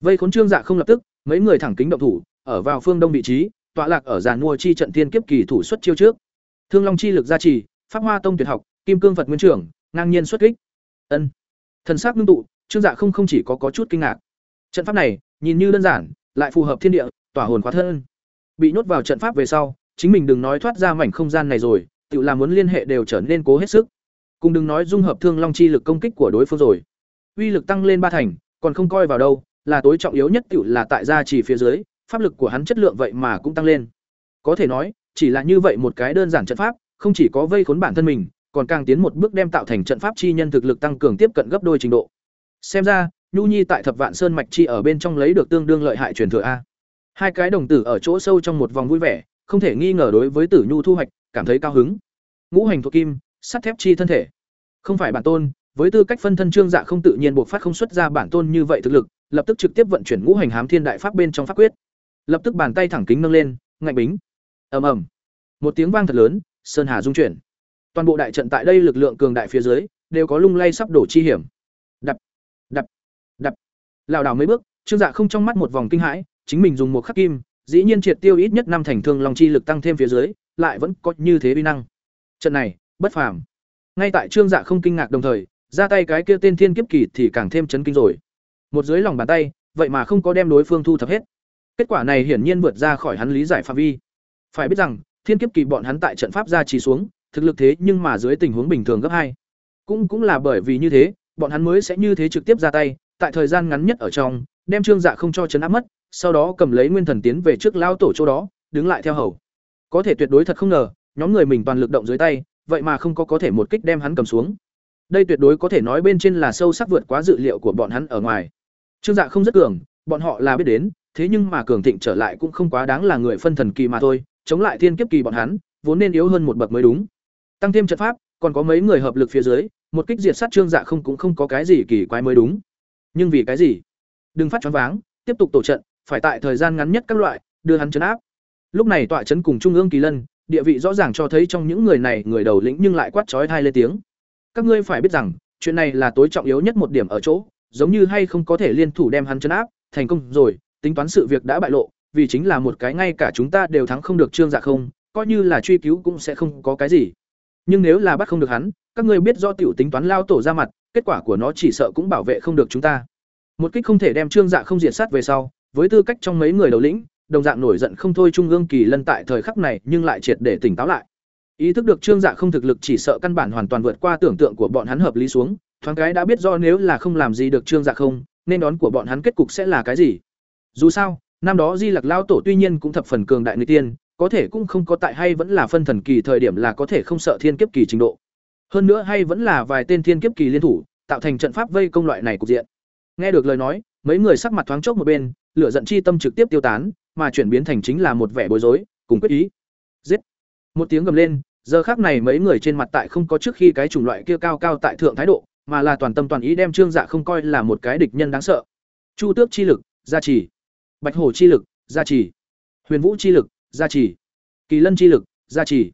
Vây khốn trương dạ không lập tức mấy người thẳng kính động thủ, ở vào phương đông vị trí, tọa lạc ở giàn mua chi trận thiên kiếp kỳ thủ xuất chiêu trước. Thương long chi lực gia trì, pháp hoa tông tuyệt học, kim cương phật nguyên trưởng, ngang nhiên xuất kích. Ân. Thần sắc ngưng tụ, trương dạ không không chỉ có có chút kinh ngạc. Trận pháp này, nhìn như đơn giản, lại phù hợp thiên địa, tỏa hồn khóa thân. Bị nhốt vào trận pháp về sau, chính mình đừng nói thoát ra mảnh không gian này rồi, tự làm muốn liên hệ đều trở nên cố hết sức. Cùng đừng nói dung hợp thương long chi lực công kích của đối phương rồi. Uy lực tăng lên ba thành, còn không coi vào đâu là tối trọng yếu nhất tiểu là tại gia chỉ phía dưới, pháp lực của hắn chất lượng vậy mà cũng tăng lên. Có thể nói, chỉ là như vậy một cái đơn giản trận pháp, không chỉ có vây khốn bản thân mình, còn càng tiến một bước đem tạo thành trận pháp chi nhân thực lực tăng cường tiếp cận gấp đôi trình độ. Xem ra, nhu nhi tại thập vạn sơn mạch chi ở bên trong lấy được tương đương lợi hại truyền thừa a. Hai cái đồng tử ở chỗ sâu trong một vòng vui vẻ, không thể nghi ngờ đối với tử nhu thu hoạch, cảm thấy cao hứng. Ngũ hành thuộc kim, sắt thép chi thân thể. Không phải bản tôn, với tư cách phân thân trương dạ không tự nhiên buộc phát không xuất ra bản tôn như vậy thực lực lập tức trực tiếp vận chuyển ngũ hành hám thiên đại pháp bên trong pháp quyết. Lập tức bàn tay thẳng kính nâng lên, ngạnh bính. Ầm ầm. Một tiếng vang thật lớn, sơn hà dung chuyển. Toàn bộ đại trận tại đây lực lượng cường đại phía dưới, đều có lung lay sắp đổ chi hiểm. Đập đập đập. Lảo đảo mấy bước, trương dạ không trong mắt một vòng kinh hãi, chính mình dùng một khắc kim, dĩ nhiên triệt tiêu ít nhất năm thành thương lòng chi lực tăng thêm phía dưới, lại vẫn có như thế uy năng. Trận này, bất phàm. Ngay tại trương dạ không kinh ngạc đồng thời, ra tay cái kia tên thiên kiếp kỳ thì càng thêm chấn kinh rồi một dưới lòng bàn tay vậy mà không có đem đối phương thu thập hết Kết quả này hiển nhiên vượt ra khỏi hắn lý giải phạm vi. Phải biết rằng, thiên kiếp kỳ bọn hắn tại trận pháp ra trì xuống, thực lực thế nhưng mà dưới tình huống bình thường gấp hai. Cũng cũng là bởi vì như thế, bọn hắn mới sẽ như thế trực tiếp ra tay, tại thời gian ngắn nhất ở trong, đem Trương Dạ không cho chấn áp mất, sau đó cầm lấy nguyên thần tiến về trước lao tổ chỗ đó, đứng lại theo hầu. Có thể tuyệt đối thật không ngờ, nhóm người mình toàn lực động dưới tay, vậy mà không có có thể một kích đem hắn cầm xuống. Đây tuyệt đối có thể nói bên trên là sâu sắc vượt quá dự liệu của bọn hắn ở ngoài. Trương Dạ không rất cường, bọn họ là biết đến, thế nhưng mà cường thịnh trở lại cũng không quá đáng là người phân thần kỳ mà thôi, chống lại thiên kiếp kỳ bọn hắn, vốn nên yếu hơn một bậc mới đúng. Tăng thêm trận pháp, còn có mấy người hợp lực phía dưới, một kích diệt sát Trương Dạ không cũng không có cái gì kỳ quái mới đúng. Nhưng vì cái gì? Đừng phát choáng váng, tiếp tục tổ trận, phải tại thời gian ngắn nhất các loại, đưa hắn trấn áp. Lúc này tọa trấn cùng trung ương kỳ lân, địa vị rõ ràng cho thấy trong những người này người đầu lĩnh nhưng lại quát chói tai lên tiếng. Các ngươi phải biết rằng, chuyện này là tối trọng yếu nhất một điểm ở chỗ, giống như hay không có thể liên thủ đem hắn trấn áp, thành công rồi, tính toán sự việc đã bại lộ, vì chính là một cái ngay cả chúng ta đều thắng không được Trương Dạ không, coi như là truy cứu cũng sẽ không có cái gì. Nhưng nếu là bắt không được hắn, các ngươi biết do tiểu tính toán lao tổ ra mặt, kết quả của nó chỉ sợ cũng bảo vệ không được chúng ta. Một kích không thể đem Trương Dạ không diệt sát về sau, với tư cách trong mấy người đầu lĩnh, đồng dạng nổi giận không thôi trung ương kỳ lân tại thời khắc này nhưng lại triệt để tỉnh táo lại. Ý thức được Trương Dạ không thực lực chỉ sợ căn bản hoàn toàn vượt qua tưởng tượng của bọn hắn hợp lý xuống, thoáng cái đã biết do nếu là không làm gì được Trương Dạ không, nên đón của bọn hắn kết cục sẽ là cái gì. Dù sao, năm đó Di Lặc lao tổ tuy nhiên cũng thập phần cường đại người tiên, có thể cũng không có tại hay vẫn là phân thần kỳ thời điểm là có thể không sợ thiên kiếp kỳ trình độ. Hơn nữa hay vẫn là vài tên thiên kiếp kỳ liên thủ, tạo thành trận pháp vây công loại này cục diện. Nghe được lời nói, mấy người sắc mặt thoáng chốc một bên, lửa giận chi tâm trực tiếp tiêu tán, mà chuyển biến thành chính là một vẻ bối rối, cùng quyết ý. Giết! Một tiếng gầm lên, giờ khắc này mấy người trên mặt tại không có trước khi cái chủng loại kia cao cao tại thượng thái độ, mà là toàn tâm toàn ý đem Trương Dạ không coi là một cái địch nhân đáng sợ. Chu Tước chi lực, gia trì. Bạch Hổ chi lực, gia trì. Huyền Vũ chi lực, gia trì. Kỳ Lân chi lực, gia trì.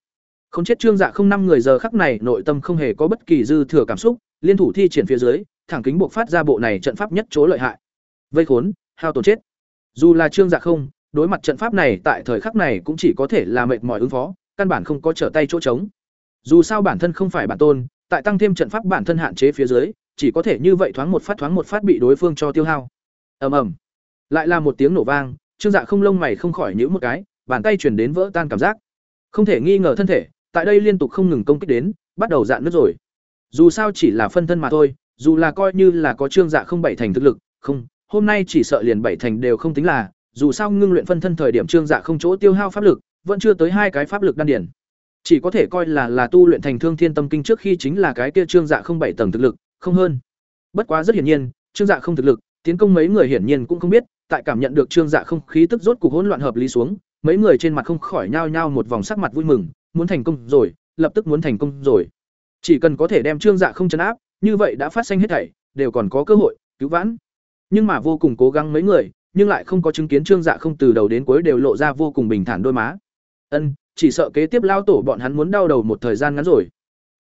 Không chết Trương Dạ không năm người giờ khắc này nội tâm không hề có bất kỳ dư thừa cảm xúc, liên thủ thi triển phía dưới, thẳng kính buộc phát ra bộ này trận pháp nhất chỗ lợi hại. Vây khốn, hao tổn chết. Dù là Trương Dạ không, đối mặt trận pháp này tại thời khắc này cũng chỉ có thể là mệt mỏi ứng phó, căn bản không có trở tay chỗ trống. Dù sao bản thân không phải bản tôn, tại tăng thêm trận pháp bản thân hạn chế phía dưới, chỉ có thể như vậy thoáng một phát thoáng một phát bị đối phương cho tiêu hao. Ầm ầm. Lại là một tiếng nổ vang, Trương Dạ không lông mày không khỏi nhữ một cái, bàn tay truyền đến vỡ tan cảm giác. Không thể nghi ngờ thân thể, tại đây liên tục không ngừng công kích đến, bắt đầu dạn nứt rồi. Dù sao chỉ là phân thân mà thôi, dù là coi như là có Trương Dạ không bảy thành thực lực, không, hôm nay chỉ sợ liền bảy thành đều không tính là, dù sao ngưng luyện phân thân thời điểm Trương Dạ không chỗ tiêu hao pháp lực, vẫn chưa tới hai cái pháp lực đan điển chỉ có thể coi là là tu luyện thành thương thiên tâm kinh trước khi chính là cái kia trương dạ không bảy tầng thực lực, không hơn. Bất quá rất hiển nhiên, trương dạ không thực lực, tiến công mấy người hiển nhiên cũng không biết, tại cảm nhận được trương dạ không khí tức rốt cục hỗn loạn hợp lý xuống, mấy người trên mặt không khỏi nhao nhao một vòng sắc mặt vui mừng, muốn thành công rồi, lập tức muốn thành công rồi. Chỉ cần có thể đem trương dạ không chấn áp, như vậy đã phát sinh hết thảy, đều còn có cơ hội, cứu vãn. Nhưng mà vô cùng cố gắng mấy người, nhưng lại không có chứng kiến trương dạ không từ đầu đến cuối đều lộ ra vô cùng bình thản đôi má. Ân chỉ sợ kế tiếp lao tổ bọn hắn muốn đau đầu một thời gian ngắn rồi.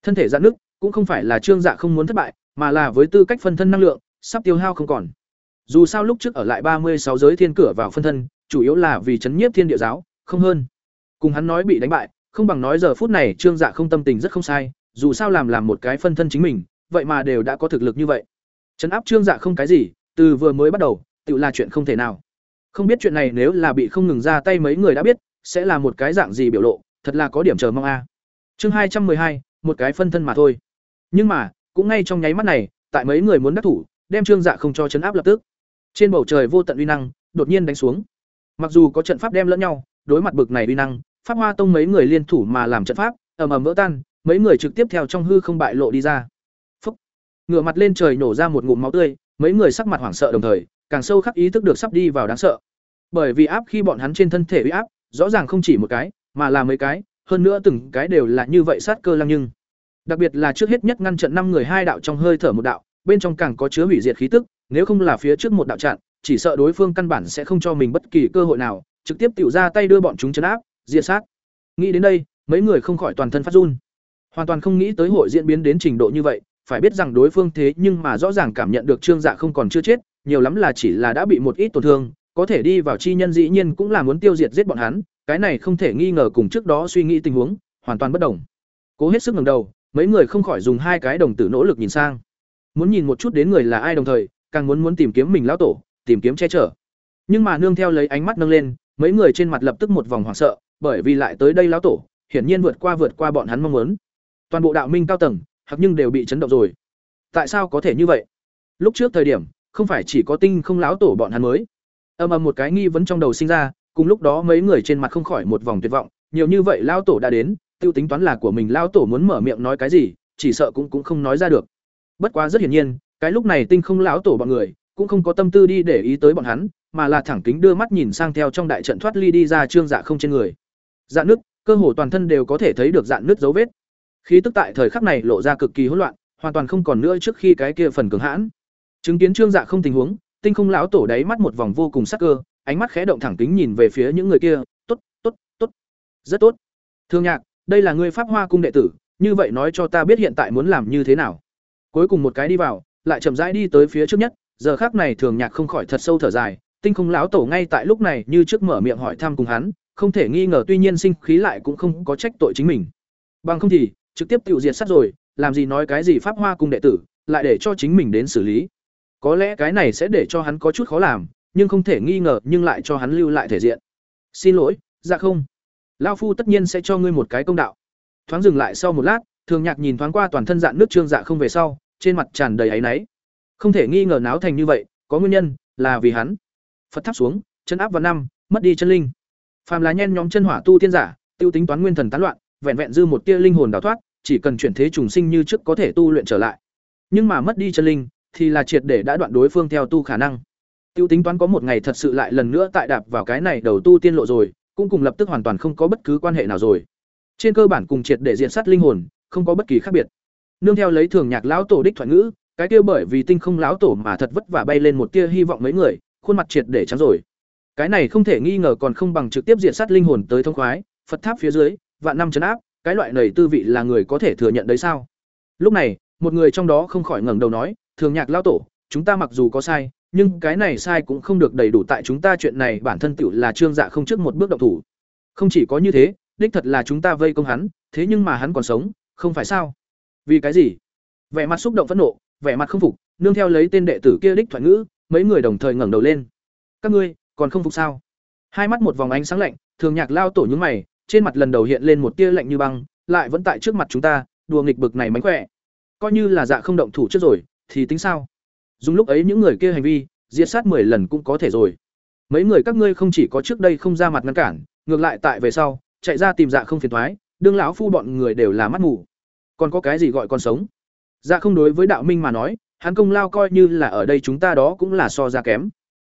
Thân thể dạn nước cũng không phải là Trương Dạ không muốn thất bại, mà là với tư cách phân thân năng lượng, sắp tiêu hao không còn. Dù sao lúc trước ở lại ba mươi sáu giới thiên cửa vào phân thân, chủ yếu là vì chấn nhiếp thiên địa giáo, không hơn. Cùng hắn nói bị đánh bại, không bằng nói giờ phút này Trương Dạ không tâm tình rất không sai, dù sao làm làm một cái phân thân chính mình, vậy mà đều đã có thực lực như vậy. Chấn áp Trương Dạ không cái gì, từ vừa mới bắt đầu, tự là chuyện không thể nào. Không biết chuyện này nếu là bị không ngừng ra tay mấy người đã biết, sẽ là một cái dạng gì biểu lộ, thật là có điểm chờ mong a. Chương hai trăm hai, một cái phân thân mà thôi. Nhưng mà, cũng ngay trong nháy mắt này, tại mấy người muốn đắc thủ, đem Trương Dạ không cho chấn áp lập tức. Trên bầu trời vô tận uy năng, đột nhiên đánh xuống. Mặc dù có trận pháp đem lẫn nhau, đối mặt bực này uy năng, Pháp Hoa Tông mấy người liên thủ mà làm trận pháp, ầm ầm vỡ tan, mấy người trực tiếp theo trong hư không bại lộ đi ra. Phốc. Ngửa mặt lên trời nổ ra một ngụm máu tươi, mấy người sắc mặt hoảng sợ đồng thời, càng sâu khắc ý thức được sắp đi vào đáng sợ. Bởi vì áp khi bọn hắn trên thân thể uy áp, rõ ràng không chỉ một cái, mà là mấy cái, hơn nữa từng cái đều là như vậy sát cơ lăng nhưng. Đặc biệt là trước hết nhất ngăn trận năm người hai đạo trong hơi thở một đạo, bên trong càng có chứa hủy diệt khí tức, nếu không là phía trước một đạo chặn, chỉ sợ đối phương căn bản sẽ không cho mình bất kỳ cơ hội nào, trực tiếp tiểu ra tay đưa bọn chúng trấn áp, diệt sát. Nghĩ đến đây, mấy người không khỏi toàn thân phát run. Hoàn toàn không nghĩ tới hội diễn biến đến trình độ như vậy, phải biết rằng đối phương thế nhưng mà rõ ràng cảm nhận được Trương Dạ không còn chưa chết, nhiều lắm là chỉ là đã bị một ít tổn thương, có thể đi vào chi nhân dĩ nhiên cũng là muốn tiêu diệt giết bọn hắn, cái này không thể nghi ngờ cùng trước đó suy nghĩ tình huống hoàn toàn bất đồng. Cố hết sức ngẩng đầu, mấy người không khỏi dùng hai cái đồng tử nỗ lực nhìn sang. Muốn nhìn một chút đến người là ai đồng thời, càng muốn muốn tìm kiếm mình lão tổ, tìm kiếm che chở. nhưng mà nương theo lấy ánh mắt nâng lên mấy người trên mặt lập tức một vòng hoảng sợ bởi vì lại tới đây lão tổ hiển nhiên vượt qua vượt qua bọn hắn mong muốn toàn bộ đạo minh cao tầng hoặc nhưng đều bị chấn động rồi tại sao có thể như vậy lúc trước thời điểm không phải chỉ có tinh không lão tổ bọn hắn mới âm ầm một cái nghi vấn trong đầu sinh ra, cùng lúc đó mấy người trên mặt không khỏi một vòng tuyệt vọng, nhiều như vậy lão tổ đã đến, tiêu tính toán là của mình lão tổ muốn mở miệng nói cái gì, chỉ sợ cũng cũng không nói ra được. Bất quá rất hiển nhiên, cái lúc này tinh không lão tổ bọn người, cũng không có tâm tư đi để ý tới bọn hắn, mà là thẳng kính đưa mắt nhìn sang theo trong đại trận thoát ly đi ra trương dạ không trên người. Dạn nước cơ hồ toàn thân đều có thể thấy được dạn nước dấu vết. Khí tức tại thời khắc này lộ ra cực kỳ hỗn loạn, hoàn toàn không còn nữa trước khi cái kia phần cường hãn. Chứng kiến trương dạ không tình huống tinh không lão tổ đáy mắt một vòng vô cùng sắc cơ, ánh mắt khẽ động thẳng kính nhìn về phía những người kia, tốt tốt tốt, rất tốt. Thương nhạc, đây là ngươi pháp hoa cung đệ tử, như vậy nói cho ta biết hiện tại muốn làm như thế nào. Cuối cùng một cái đi vào, lại chậm rãi đi tới phía trước nhất, giờ khác này thường nhạc không khỏi thật sâu thở dài, tinh không lão tổ ngay tại lúc này như trước mở miệng hỏi thăm cùng hắn, không thể nghi ngờ tuy nhiên sinh khí lại cũng không có trách tội chính mình. Bằng không thì, trực tiếp tự diệt sát rồi, làm gì nói cái gì pháp hoa cung đệ tử, lại để cho chính mình đến xử lý có lẽ cái này sẽ để cho hắn có chút khó làm, nhưng không thể nghi ngờ, nhưng lại cho hắn lưu lại thể diện. Xin lỗi dạ không. Lao phu tất nhiên sẽ cho ngươi một cái công đạo. Thoáng dừng lại sau một lát, thường nhạc nhìn thoáng qua toàn thân dạn nước trương dạ không về sau, trên mặt tràn đầy áy náy. Không thể nghi ngờ náo thành như vậy, có nguyên nhân, là vì hắn. Phật tháp xuống, chân áp vào năm, mất đi chân linh. Phàm là nhen nhóm chân hỏa tu tiên giả, tiêu tính toán nguyên thần tán loạn, vẹn vẹn dư một tia linh hồn đào thoát, chỉ cần chuyển thế trùng sinh như trước có thể tu luyện trở lại. Nhưng mà mất đi chân linh thì là triệt để đã đoạn đối phương theo tu khả năng. Tiêu tính toán có một ngày thật sự lại lần nữa tại đạp vào cái này đầu tu tiên lộ rồi, cũng cùng lập tức hoàn toàn không có bất cứ quan hệ nào rồi. Trên cơ bản cùng triệt để diện sát linh hồn, không có bất kỳ khác biệt. Nương theo lấy thường nhạc lão tổ đích thoại ngữ, cái kia bởi vì tinh không lão tổ mà thật vất vả bay lên một tia hy vọng mấy người, khuôn mặt triệt để trắng rồi. Cái này không thể nghi ngờ còn không bằng trực tiếp diện sát linh hồn tới thông khoái, phật tháp phía dưới, vạn năm chấn áp, cái loại này tư vị là người có thể thừa nhận đấy sao? Lúc này, một người trong đó không khỏi ngẩng đầu nói thường nhạc lão tổ, chúng ta mặc dù có sai, nhưng cái này sai cũng không được đầy đủ tại chúng ta chuyện này bản thân tựu là trương dạ không trước một bước động thủ. Không chỉ có như thế, đích thật là chúng ta vây công hắn, thế nhưng mà hắn còn sống, không phải sao? Vì cái gì? Vẻ mặt xúc động phẫn nộ, vẻ mặt không phục, nương theo lấy tên đệ tử kia đích thoại ngữ, mấy người đồng thời ngẩng đầu lên. Các ngươi, còn không phục sao? Hai mắt một vòng ánh sáng lạnh, thường nhạc lao tổ nhúng mày, trên mặt lần đầu hiện lên một tia lạnh như băng, lại vẫn tại trước mặt chúng ta, đùa nghịch bực này mánh khỏe. Coi như là dạ không động thủ trước rồi thì tính sao? Dùng lúc ấy những người kia hành vi, diệt sát mười lần cũng có thể rồi. Mấy người các ngươi không chỉ có trước đây không ra mặt ngăn cản, ngược lại tại về sau, chạy ra tìm dạ không phiền thoái, đương lão phu bọn người đều là mắt ngủ còn có cái gì gọi còn sống? Dạ không đối với đạo minh mà nói, hắn công lao coi như là ở đây chúng ta đó cũng là so ra kém.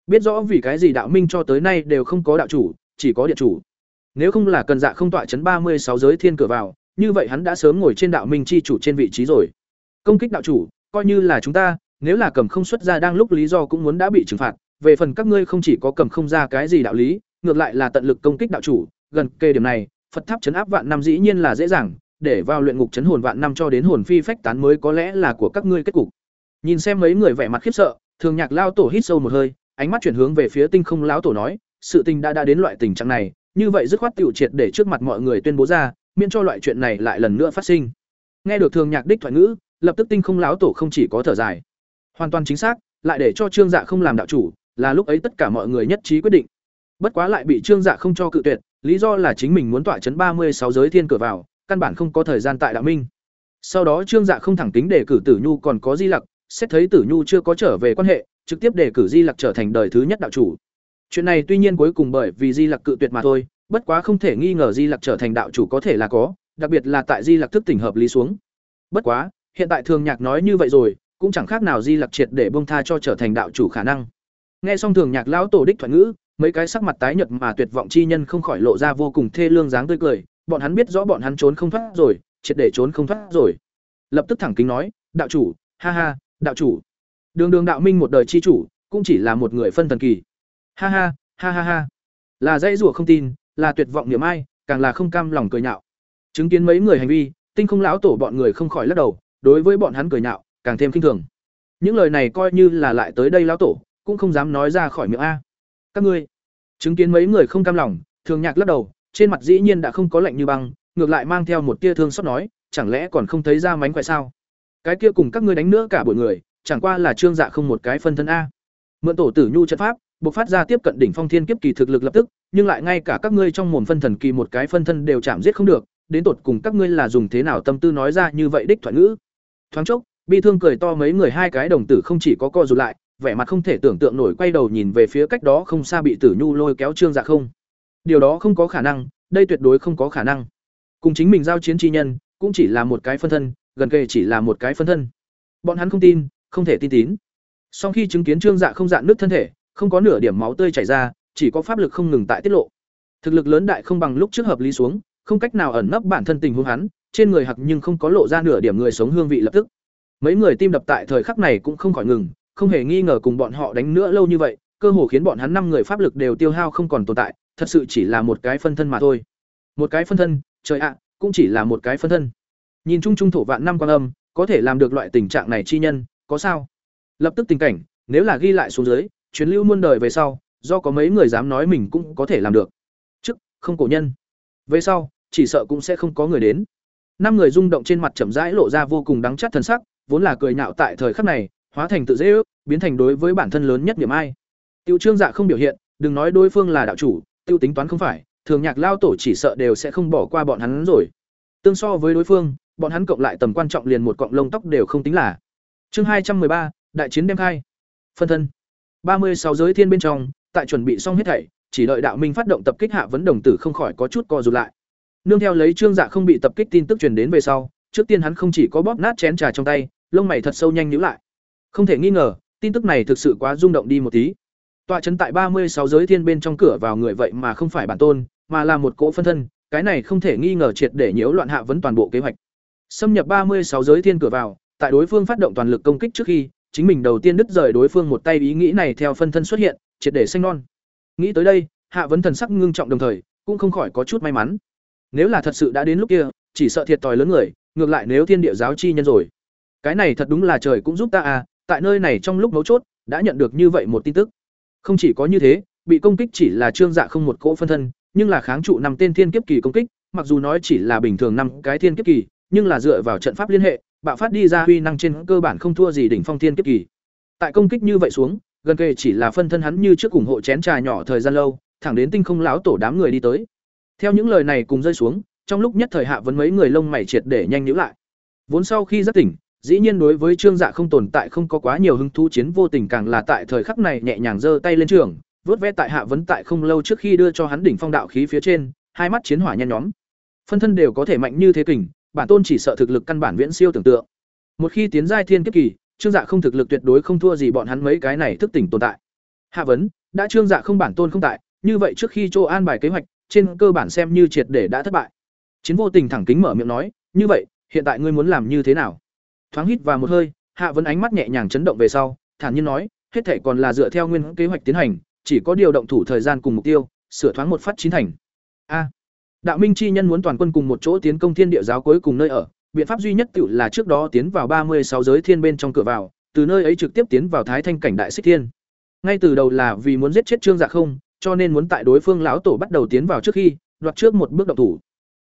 Biết rõ vì cái gì đạo minh cho tới nay đều không có đạo chủ, chỉ có điện chủ. Nếu không là cần dạ không tọa chấn ba mươi sáu giới thiên cửa vào, như vậy hắn đã sớm ngồi trên đạo minh chi chủ trên vị trí rồi. Công kích đạo chủ coi như là chúng ta, nếu là cầm không xuất ra đang lúc lý do cũng muốn đã bị trừng phạt, về phần các ngươi không chỉ có cầm không ra cái gì đạo lý, ngược lại là tận lực công kích đạo chủ, gần kề điểm này, phật tháp chấn áp vạn năm dĩ nhiên là dễ dàng, để vào luyện ngục chấn hồn vạn năm cho đến hồn phi phách tán mới có lẽ là của các ngươi kết cục. Nhìn xem mấy người vẻ mặt khiếp sợ, thường nhạc lao tổ hít sâu một hơi, ánh mắt chuyển hướng về phía tinh không lão tổ nói, sự tình đã đã đến loại tình trạng này, như vậy dứt khoát tiểu triệt để trước mặt mọi người tuyên bố ra, miễn cho loại chuyện này lại lần nữa phát sinh. Nghe được thường nhạc đích thoại ngữ lập tức tinh không lão tổ không chỉ có thở dài. Hoàn toàn chính xác, lại để cho trương dạ không làm đạo chủ, là lúc ấy tất cả mọi người nhất trí quyết định. Bất quá lại bị trương dạ không cho cự tuyệt, lý do là chính mình muốn tỏa chấn ba mươi sáu giới thiên cửa vào, căn bản không có thời gian tại đạo minh. Sau đó trương dạ không thẳng tính để cử tử nhu còn có di lặc, xét thấy tử nhu chưa có trở về quan hệ, trực tiếp để cử di lặc trở thành đời thứ nhất đạo chủ. Chuyện này tuy nhiên cuối cùng bởi vì di lặc cự tuyệt mà thôi, bất quá không thể nghi ngờ di lặc trở thành đạo chủ có thể là có, đặc biệt là tại di lặc thức tỉnh hợp lý xuống. Bất quá hiện tại thường nhạc nói như vậy rồi, cũng chẳng khác nào di lặc triệt để bông tha cho trở thành đạo chủ khả năng. Nghe xong thường nhạc lão tổ đích thoại ngữ, mấy cái sắc mặt tái nhợt mà tuyệt vọng chi nhân không khỏi lộ ra vô cùng thê lương dáng tươi cười, bọn hắn biết rõ bọn hắn trốn không thoát rồi, triệt để trốn không thoát rồi. Lập tức thẳng kính nói, đạo chủ, ha ha, đạo chủ. Đường đường đạo minh một đời chi chủ, cũng chỉ là một người phân thần kỳ. Ha ha ha ha ha. Là dây rủa không tin, là tuyệt vọng niềm ai, càng là không cam lòng cười nhạo. Chứng kiến mấy người hành vi, tinh không lão tổ bọn người không khỏi lắc đầu đối với bọn hắn cười nhạo, càng thêm kinh thường. Những lời này coi như là lại tới đây lão tổ, cũng không dám nói ra khỏi miệng a. Các ngươi, chứng kiến mấy người không cam lòng, thường nhạc lắc đầu, trên mặt dĩ nhiên đã không có lạnh như băng, ngược lại mang theo một tia thương xót nói, chẳng lẽ còn không thấy ra mánh khỏe sao? Cái kia cùng các ngươi đánh nữa cả buổi người, chẳng qua là trương dạ không một cái phân thân a. Mượn tổ tử nhu trận pháp buộc phát ra tiếp cận đỉnh phong thiên kiếp kỳ thực lực lập tức, nhưng lại ngay cả các ngươi trong mồm phân thần kỳ một cái phân thân đều chạm giết không được, đến tột cùng các ngươi là dùng thế nào tâm tư nói ra như vậy đích thoại ngữ? Thoáng chốc, bi thương cười to mấy người hai cái đồng tử không chỉ có co rụt lại, vẻ mặt không thể tưởng tượng nổi quay đầu nhìn về phía cách đó không xa bị tử nhu lôi kéo trương dạ không. Điều đó không có khả năng, đây tuyệt đối không có khả năng. Cùng chính mình giao chiến chi nhân, cũng chỉ là một cái phân thân, gần kề chỉ là một cái phân thân. Bọn hắn không tin, không thể tin tín. Sau khi chứng kiến trương dạ không dạn nước thân thể, không có nửa điểm máu tươi chảy ra, chỉ có pháp lực không ngừng tại tiết lộ. Thực lực lớn đại không bằng lúc trước hợp lý xuống, không cách nào ẩn nấp bản thân tình huống hắn trên người hặc nhưng không có lộ ra nửa điểm người sống hương vị lập tức. Mấy người tim đập tại thời khắc này cũng không khỏi ngừng, không hề nghi ngờ cùng bọn họ đánh nữa lâu như vậy, cơ hồ khiến bọn hắn năm người pháp lực đều tiêu hao không còn tồn tại, thật sự chỉ là một cái phân thân mà thôi. Một cái phân thân, trời ạ, cũng chỉ là một cái phân thân. Nhìn chung trung thổ vạn năm quan âm, có thể làm được loại tình trạng này chi nhân, có sao? Lập tức tình cảnh, nếu là ghi lại xuống dưới, chuyến lưu muôn đời về sau, do có mấy người dám nói mình cũng có thể làm được. Chức, không cổ nhân. Về sau, chỉ sợ cũng sẽ không có người đến năm người rung động trên mặt chậm rãi lộ ra vô cùng đắng chát thần sắc, vốn là cười nhạo tại thời khắc này, hóa thành tự dễ ước, biến thành đối với bản thân lớn nhất điểm ai. Tiêu trương dạ không biểu hiện, đừng nói đối phương là đạo chủ, tiêu tính toán không phải, thường nhạc lao tổ chỉ sợ đều sẽ không bỏ qua bọn hắn rồi. Tương so với đối phương, bọn hắn cộng lại tầm quan trọng liền một cọng lông tóc đều không tính là. Chương hai trăm ba, đại chiến đem khai. Phân thân. ba mươi sáu giới thiên bên trong, tại chuẩn bị xong hết thảy, chỉ đợi đạo minh phát động tập kích hạ vấn đồng tử không khỏi có chút co rụt lại nương theo lấy trương dạ không bị tập kích tin tức truyền đến về sau, trước tiên hắn không chỉ có bóp nát chén trà trong tay, lông mày thật sâu nhanh nhíu lại. Không thể nghi ngờ, tin tức này thực sự quá rung động đi một tí. Tọa trấn tại ba mươi sáu giới thiên bên trong cửa vào người vậy mà không phải bản tôn, mà là một cỗ phân thân, cái này không thể nghi ngờ triệt để nhiễu loạn hạ vấn toàn bộ kế hoạch. Xâm nhập ba mươi sáu giới thiên cửa vào, tại đối phương phát động toàn lực công kích trước khi, chính mình đầu tiên đứt rời đối phương một tay ý nghĩ này theo phân thân xuất hiện, triệt để xanh non. Nghĩ tới đây, hạ vấn thần sắc ngưng trọng đồng thời, cũng không khỏi có chút may mắn nếu là thật sự đã đến lúc kia, chỉ sợ thiệt tòi lớn người, ngược lại nếu thiên địa giáo chi nhân rồi. Cái này thật đúng là trời cũng giúp ta à tại nơi này trong lúc mấu chốt, đã nhận được như vậy một tin tức. Không chỉ có như thế, bị công kích chỉ là trương dạ không một cỗ phân thân, nhưng là kháng trụ năm tên thiên kiếp kỳ công kích, mặc dù nói chỉ là bình thường năm cái thiên kiếp kỳ, nhưng là dựa vào trận pháp liên hệ, bạo phát đi ra huy năng trên cơ bản không thua gì đỉnh phong thiên kiếp kỳ. Tại công kích như vậy xuống, gần kề chỉ là phân thân hắn như trước ủng hộ chén trà nhỏ thời gian lâu, thẳng đến tinh không láo tổ đám người đi tới theo những lời này cùng rơi xuống, trong lúc nhất thời hạ vấn mấy người lông mày triệt để nhanh nhíu lại. Vốn sau khi giác tỉnh, dĩ nhiên đối với trương dạ không tồn tại không có quá nhiều hứng thú chiến vô tình càng là tại thời khắc này nhẹ nhàng giơ tay lên trường vớt vẽ tại hạ vấn tại không lâu trước khi đưa cho hắn đỉnh phong đạo khí phía trên, hai mắt chiến hỏa nhen nhóm. Phân thân đều có thể mạnh như thế kình, bản tôn chỉ sợ thực lực căn bản viễn siêu tưởng tượng. Một khi tiến giai thiên kiếp kỳ, trương dạ không thực lực tuyệt đối không thua gì bọn hắn mấy cái này thức tỉnh tồn tại. Hạ vấn, đã trương dạ không bản tôn không tại, như vậy trước khi Trô an bài kế hoạch trên cơ bản xem như triệt để đã thất bại. Chiến vô tình thẳng kính mở miệng nói, như vậy, hiện tại ngươi muốn làm như thế nào? Thoáng hít vào một hơi, hạ vấn ánh mắt nhẹ nhàng chấn động về sau, thản nhiên nói, hết thể còn là dựa theo nguyên kế hoạch tiến hành, chỉ có điều động thủ thời gian cùng mục tiêu, sửa thoáng một phát chín thành. A. Đạo minh chi nhân muốn toàn quân cùng một chỗ tiến công thiên địa giáo cuối cùng nơi ở, biện pháp duy nhất tự là trước đó tiến vào ba mươi sáu giới thiên bên trong cửa vào, từ nơi ấy trực tiếp tiến vào thái thanh cảnh đại xích thiên. Ngay từ đầu là vì muốn giết chết trương dạ không cho nên muốn tại đối phương lão tổ bắt đầu tiến vào trước khi, đoạt trước một bước động thủ.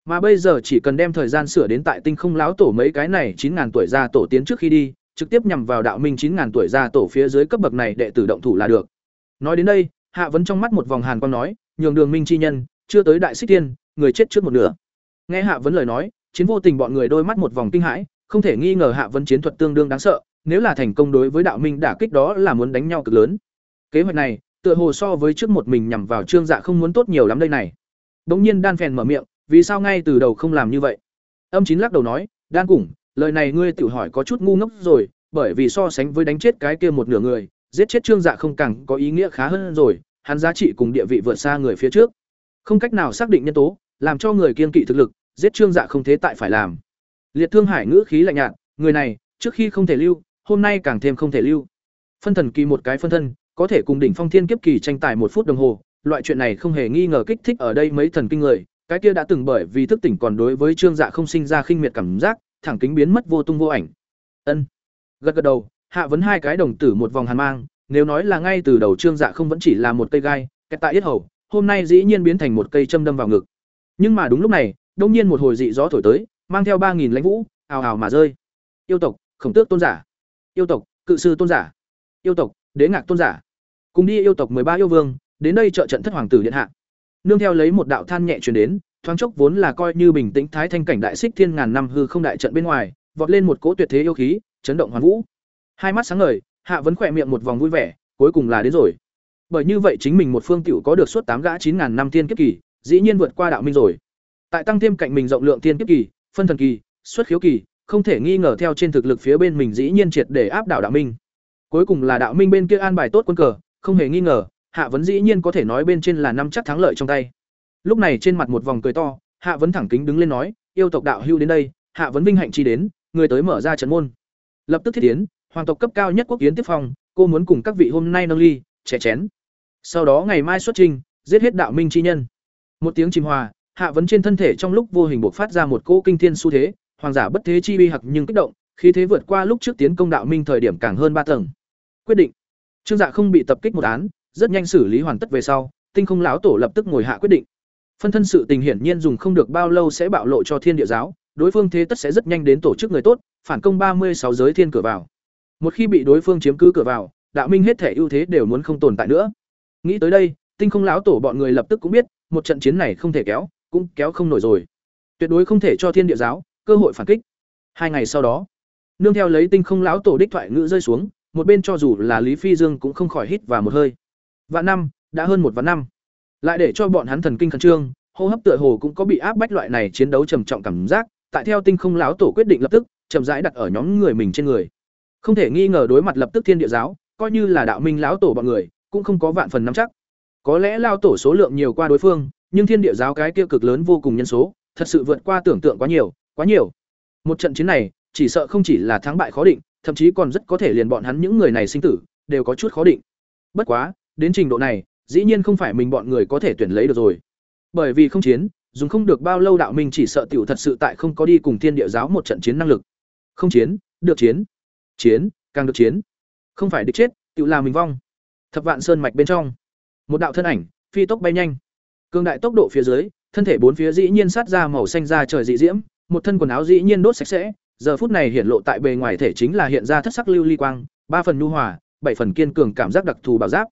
Mà bây giờ chỉ cần đem thời gian sửa đến tại tinh không lão tổ mấy cái này chín ngàn tuổi ra tổ tiến trước khi đi, trực tiếp nhằm vào đạo minh chín ngàn tuổi ra tổ phía dưới cấp bậc này đệ tử động thủ là được. Nói đến đây, hạ vấn trong mắt một vòng hàn quang nói, nhường đường minh chi nhân, chưa tới đại xích tiên, người chết trước một nửa. Nghe hạ vấn lời nói, chiến vô tình bọn người đôi mắt một vòng kinh hãi, không thể nghi ngờ hạ vấn chiến thuật tương đương đáng sợ, nếu là thành công đối với đạo minh đả kích đó là muốn đánh nhau cực lớn. Kế hoạch này tựa hồ so với trước một mình nhằm vào trương dạ không muốn tốt nhiều lắm đây này. Bỗng nhiên đan phèn mở miệng, vì sao ngay từ đầu không làm như vậy? Âm chín lắc đầu nói, đan củng, lời này ngươi tự hỏi có chút ngu ngốc rồi, bởi vì so sánh với đánh chết cái kia một nửa người, giết chết trương dạ không càng có ý nghĩa khá hơn rồi, hắn giá trị cùng địa vị vượt xa người phía trước. Không cách nào xác định nhân tố, làm cho người kiên kỵ thực lực, giết trương dạ không thế tại phải làm. Liệt thương hải ngữ khí lạnh nhạt, người này, trước khi không thể lưu, hôm nay càng thêm không thể lưu. Phân thần kỳ một cái phân thân có thể cùng đỉnh phong thiên kiếp kỳ tranh tài một phút đồng hồ, loại chuyện này không hề nghi ngờ kích thích ở đây mấy thần kinh người, cái kia đã từng bởi vì thức tỉnh còn đối với trương dạ không sinh ra khinh miệt cảm giác, thẳng kính biến mất vô tung vô ảnh. Ân. Gật gật đầu, hạ vấn hai cái đồng tử một vòng hàn mang, nếu nói là ngay từ đầu trương dạ không vẫn chỉ là một cây gai, kẹt tại yết hầu, hôm nay dĩ nhiên biến thành một cây châm đâm vào ngực. Nhưng mà đúng lúc này, đông nhiên một hồi dị gió thổi tới, mang theo ba nghìn lãnh vũ, ào ào mà rơi. Yêu tộc, khổng tước tôn giả. Yêu tộc, cự sư tôn giả. Yêu tộc, đế ngạc tôn giả cùng đi yêu tộc ba yêu vương, đến đây trợ trận thất hoàng tử điện hạ. Nương theo lấy một đạo than nhẹ truyền đến, thoáng chốc vốn là coi như bình tĩnh thái thanh cảnh đại xích thiên ngàn năm hư không đại trận bên ngoài, vọt lên một cỗ tuyệt thế yêu khí, chấn động hoàn vũ. Hai mắt sáng ngời, hạ vẫn khỏe miệng một vòng vui vẻ, cuối cùng là đến rồi. Bởi như vậy chính mình một phương tiểu có được suốt tám gã chín ngàn năm tiên kiếp kỳ, dĩ nhiên vượt qua đạo minh rồi. Tại tăng thêm cạnh mình rộng lượng tiên kiếp kỳ, phân thần kỳ, xuất khiếu kỳ, không thể nghi ngờ theo trên thực lực phía bên mình dĩ nhiên triệt để áp đảo đạo minh. Cuối cùng là đạo minh bên kia an bài tốt quân cờ không hề nghi ngờ hạ vấn dĩ nhiên có thể nói bên trên là năm chắc thắng lợi trong tay. Lúc này trên mặt một vòng cười to hạ vấn thẳng kính đứng lên nói yêu tộc đạo hưu đến đây hạ vấn vinh hạnh chi đến người tới mở ra trận môn. Lập tức thiết tiến hoàng tộc cấp cao nhất quốc kiến tiếp phòng, cô muốn cùng các vị hôm nay nâng ly chè chén. Sau đó ngày mai xuất trình giết hết đạo minh chi nhân. Một tiếng chim hòa hạ vấn trên thân thể trong lúc vô hình buộc phát ra một cỗ kinh thiên xu thế hoàng giả bất thế chi uy hặc nhưng kích động khí thế vượt qua lúc trước tiến công đạo minh thời điểm càng hơn ba tầng. Quyết định trương dạ không bị tập kích một án, rất nhanh xử lý hoàn tất về sau, tinh không lão tổ lập tức ngồi hạ quyết định. Phân thân sự tình hiển nhiên dùng không được bao lâu sẽ bạo lộ cho thiên địa giáo, đối phương thế tất sẽ rất nhanh đến tổ chức người tốt, phản công ba mươi sáu giới thiên cửa vào. Một khi bị đối phương chiếm cứ cửa vào, đạo minh hết thể ưu thế đều muốn không tồn tại nữa. Nghĩ tới đây, tinh không lão tổ bọn người lập tức cũng biết, một trận chiến này không thể kéo, cũng kéo không nổi rồi. Tuyệt đối không thể cho thiên địa giáo cơ hội phản kích. Hai ngày sau đó, nương theo lấy tinh không lão tổ đích thoại ngữ rơi xuống một bên cho dù là lý phi dương cũng không khỏi hít vào một hơi. Vạn năm, đã hơn một vạn năm. Lại để cho bọn hắn thần kinh khẩn trương, hô hấp tựa hồ cũng có bị áp bách loại này chiến đấu trầm trọng cảm giác, tại theo tinh không lão tổ quyết định lập tức, chậm rãi đặt ở nhóm người mình trên người. Không thể nghi ngờ đối mặt lập tức thiên địa giáo, coi như là đạo minh lão tổ bọn người, cũng không có vạn phần nắm chắc. Có lẽ lao tổ số lượng nhiều qua đối phương, nhưng thiên địa giáo cái kia cực lớn vô cùng nhân số, thật sự vượt qua tưởng tượng quá nhiều quá nhiều. Một trận chiến này, chỉ sợ không chỉ là thắng bại khó định thậm chí còn rất có thể liền bọn hắn những người này sinh tử, đều có chút khó định. Bất quá, đến trình độ này, dĩ nhiên không phải mình bọn người có thể tuyển lấy được rồi. Bởi vì không chiến, dùng không được bao lâu đạo minh chỉ sợ tiểu thật sự tại không có đi cùng thiên địa giáo một trận chiến năng lực. Không chiến, được chiến. Chiến, càng được chiến. Không phải địch chết, tiểu là mình vong. Thập vạn sơn mạch bên trong. Một đạo thân ảnh, phi tốc bay nhanh. Cường đại tốc độ phía dưới, thân thể bốn phía dĩ nhiên sát ra màu xanh ra trời dị diễm, một thân quần áo dĩ nhiên đốt sạch sẽ giờ phút này hiện lộ tại bề ngoài thể chính là hiện ra thất sắc lưu ly quang, ba phần nhu hòa, bảy phần kiên cường cảm giác đặc thù bảo giáp.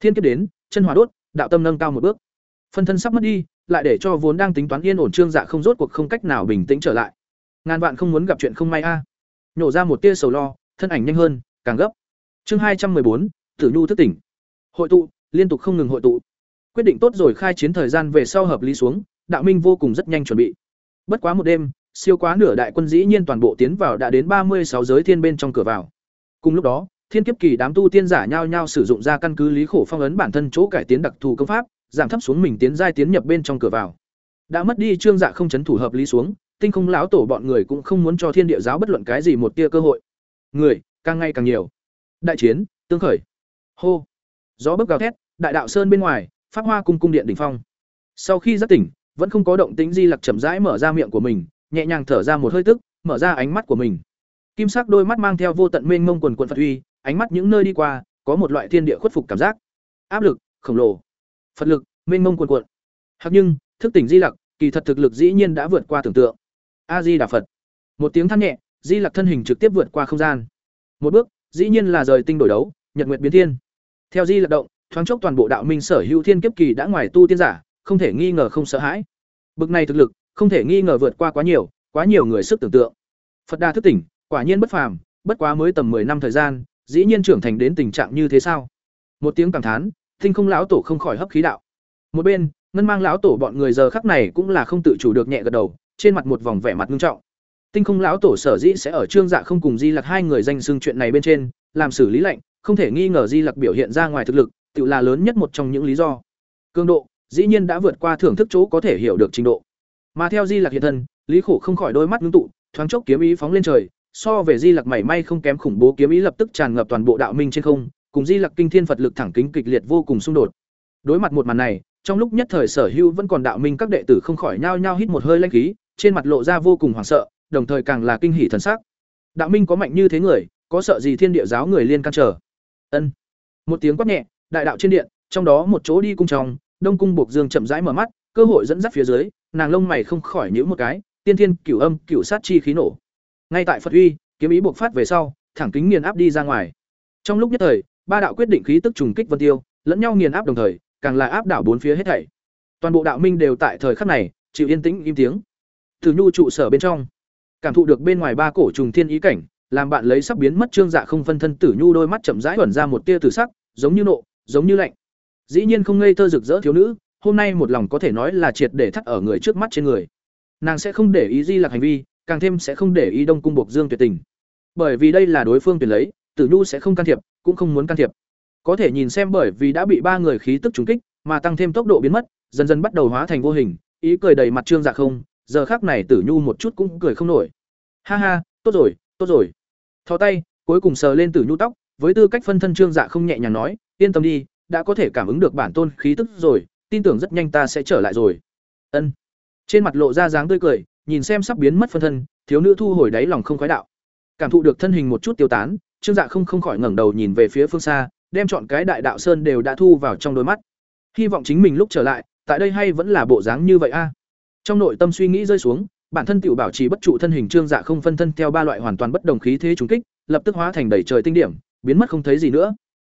Thiên kiếp đến, chân hòa đốt, đạo tâm nâng cao một bước. Phân thân sắp mất đi, lại để cho vốn đang tính toán yên ổn trương dạ không rốt cuộc không cách nào bình tĩnh trở lại. Ngàn vạn không muốn gặp chuyện không may a. Nhổ ra một tia sầu lo, thân ảnh nhanh hơn, càng gấp. Chương hai trăm bốn, tử nhu thức tỉnh. Hội tụ, liên tục không ngừng hội tụ. Quyết định tốt rồi khai chiến thời gian về sau hợp lý xuống, đạo minh vô cùng rất nhanh chuẩn bị. Bất quá một đêm siêu quá nửa đại quân dĩ nhiên toàn bộ tiến vào đã đến ba mươi sáu giới thiên bên trong cửa vào. Cùng lúc đó, thiên kiếp kỳ đám tu tiên giả nhao nhao sử dụng ra căn cứ lý khổ phong ấn bản thân chỗ cải tiến đặc thù công pháp, giảm thấp xuống mình tiến giai tiến nhập bên trong cửa vào. Đã mất đi trương dạ không chấn thủ hợp lý xuống, tinh không lão tổ bọn người cũng không muốn cho thiên địa giáo bất luận cái gì một tia cơ hội. Người, càng ngày càng nhiều. Đại chiến, tương khởi. Hô. Gió bấc gào thét, đại đạo sơn bên ngoài, pháp hoa cung cung điện đỉnh phong. Sau khi giác tỉnh, vẫn không có động tĩnh di lặc chậm rãi mở ra miệng của mình nhẹ nhàng thở ra một hơi tức, mở ra ánh mắt của mình. Kim sắc đôi mắt mang theo vô tận mênh mông quần quần phật uy, ánh mắt những nơi đi qua, có một loại thiên địa khuất phục cảm giác. Áp lực, khổng lồ. Phật lực, mênh mông quần quần. Hắc nhưng, thức tỉnh di lặc, kỳ thật thực lực dĩ nhiên đã vượt qua tưởng tượng. A di đà phật. Một tiếng than nhẹ, di lặc thân hình trực tiếp vượt qua không gian. Một bước, dĩ nhiên là rời tinh đổi đấu, nhật nguyệt biến thiên. Theo di lặc động, thoáng chốc toàn bộ đạo minh sở hữu thiên kiếp kỳ đã ngoài tu tiên giả, không thể nghi ngờ không sợ hãi. Bực này thực lực không thể nghi ngờ vượt qua quá nhiều quá nhiều người sức tưởng tượng. Phật đa thức tỉnh, quả nhiên bất phàm, bất quá mới tầm 10 năm thời gian, dĩ nhiên trưởng thành đến tình trạng như thế sao? Một tiếng cảm thán, tinh không lão tổ không khỏi hấp khí đạo. Một bên, ngân mang lão tổ bọn người giờ khắc này cũng là không tự chủ được nhẹ gật đầu, trên mặt một vòng vẻ mặt nghiêm trọng. Tinh không lão tổ sở dĩ sẽ ở trương dạ không cùng di lặc hai người danh xưng chuyện này bên trên, làm xử lý lệnh, không thể nghi ngờ di lặc biểu hiện ra ngoài thực lực, tự là lớn nhất một trong những lý do. Cường độ, dĩ nhiên đã vượt qua thưởng thức chỗ có thể hiểu được trình độ mà theo di lặc hiện thân, lý khổ không khỏi đôi mắt ngưng tụ, thoáng chốc kiếm ý phóng lên trời, so về di lặc mảy may không kém khủng bố kiếm ý lập tức tràn ngập toàn bộ đạo minh trên không, cùng di lặc kinh thiên phật lực thẳng kính kịch liệt vô cùng xung đột. Đối mặt một màn này, trong lúc nhất thời sở hữu vẫn còn đạo minh các đệ tử không khỏi nhao nhao hít một hơi lanh khí, trên mặt lộ ra vô cùng hoảng sợ, đồng thời càng là kinh hỉ thần sắc. Đạo minh có mạnh như thế người, có sợ gì thiên địa giáo người liên can trở ân. Một tiếng quát nhẹ, đại đạo trên điện, trong đó một chỗ đi cung trong, đông cung buộc dương chậm rãi mở mắt, cơ hội dẫn dắt phía dưới nàng lông mày không khỏi nhíu một cái tiên thiên cửu âm cửu sát chi khí nổ ngay tại phật uy kiếm ý buộc phát về sau thẳng kính nghiền áp đi ra ngoài trong lúc nhất thời ba đạo quyết định khí tức trùng kích vân tiêu, lẫn nhau nghiền áp đồng thời, càng là áp đảo bốn phía hết thảy. Toàn bộ đạo minh đều tại thời khắc này, chịu yên tĩnh im tiếng. Từ nhu trụ sở bên trong, cảm thụ được bên ngoài ba cổ trùng thiên ý cảnh, làm bạn lấy sắp biến mất trương dạ không phân thân tử nhu đôi mắt chậm rãi ẩn ra một tia tử sắc, giống như nộ, giống như lạnh. Dĩ nhiên không ngây thơ rực rỡ thiếu nữ, hôm nay một lòng có thể nói là triệt để thắt ở người trước mắt trên người. Nàng sẽ không để ý Di Lạc hành vi, càng thêm sẽ không để ý Đông cung buộc Dương tuyệt tình. Bởi vì đây là đối phương tuyển lấy, Tử Nhu sẽ không can thiệp, cũng không muốn can thiệp. Có thể nhìn xem bởi vì đã bị ba người khí tức trúng kích, mà tăng thêm tốc độ biến mất, dần dần bắt đầu hóa thành vô hình, ý cười đầy mặt trương dạ không, giờ khắc này Tử Nhu một chút cũng cười không nổi. Ha ha, tốt rồi, tốt rồi. Thò tay, cuối cùng sờ lên Tử Nhu tóc, với tư cách phân thân trương dạ không nhẹ nhàng nói, yên tâm đi, đã có thể cảm ứng được bản tôn khí tức rồi, tin tưởng rất nhanh ta sẽ trở lại rồi. Ân. Trên mặt lộ ra dáng tươi cười, nhìn xem sắp biến mất phân thân, thiếu nữ thu hồi đáy lòng không khoái đạo. Cảm thụ được thân hình một chút tiêu tán, Trương Dạ không không khỏi ngẩng đầu nhìn về phía phương xa, đem chọn cái đại đạo sơn đều đã thu vào trong đôi mắt. Hy vọng chính mình lúc trở lại, tại đây hay vẫn là bộ dáng như vậy a. Trong nội tâm suy nghĩ rơi xuống, bản thân tiểu bảo trì bất trụ thân hình Trương Dạ không phân thân theo ba loại hoàn toàn bất đồng khí thế trùng kích, lập tức hóa thành đầy trời tinh điểm, biến mất không thấy gì nữa.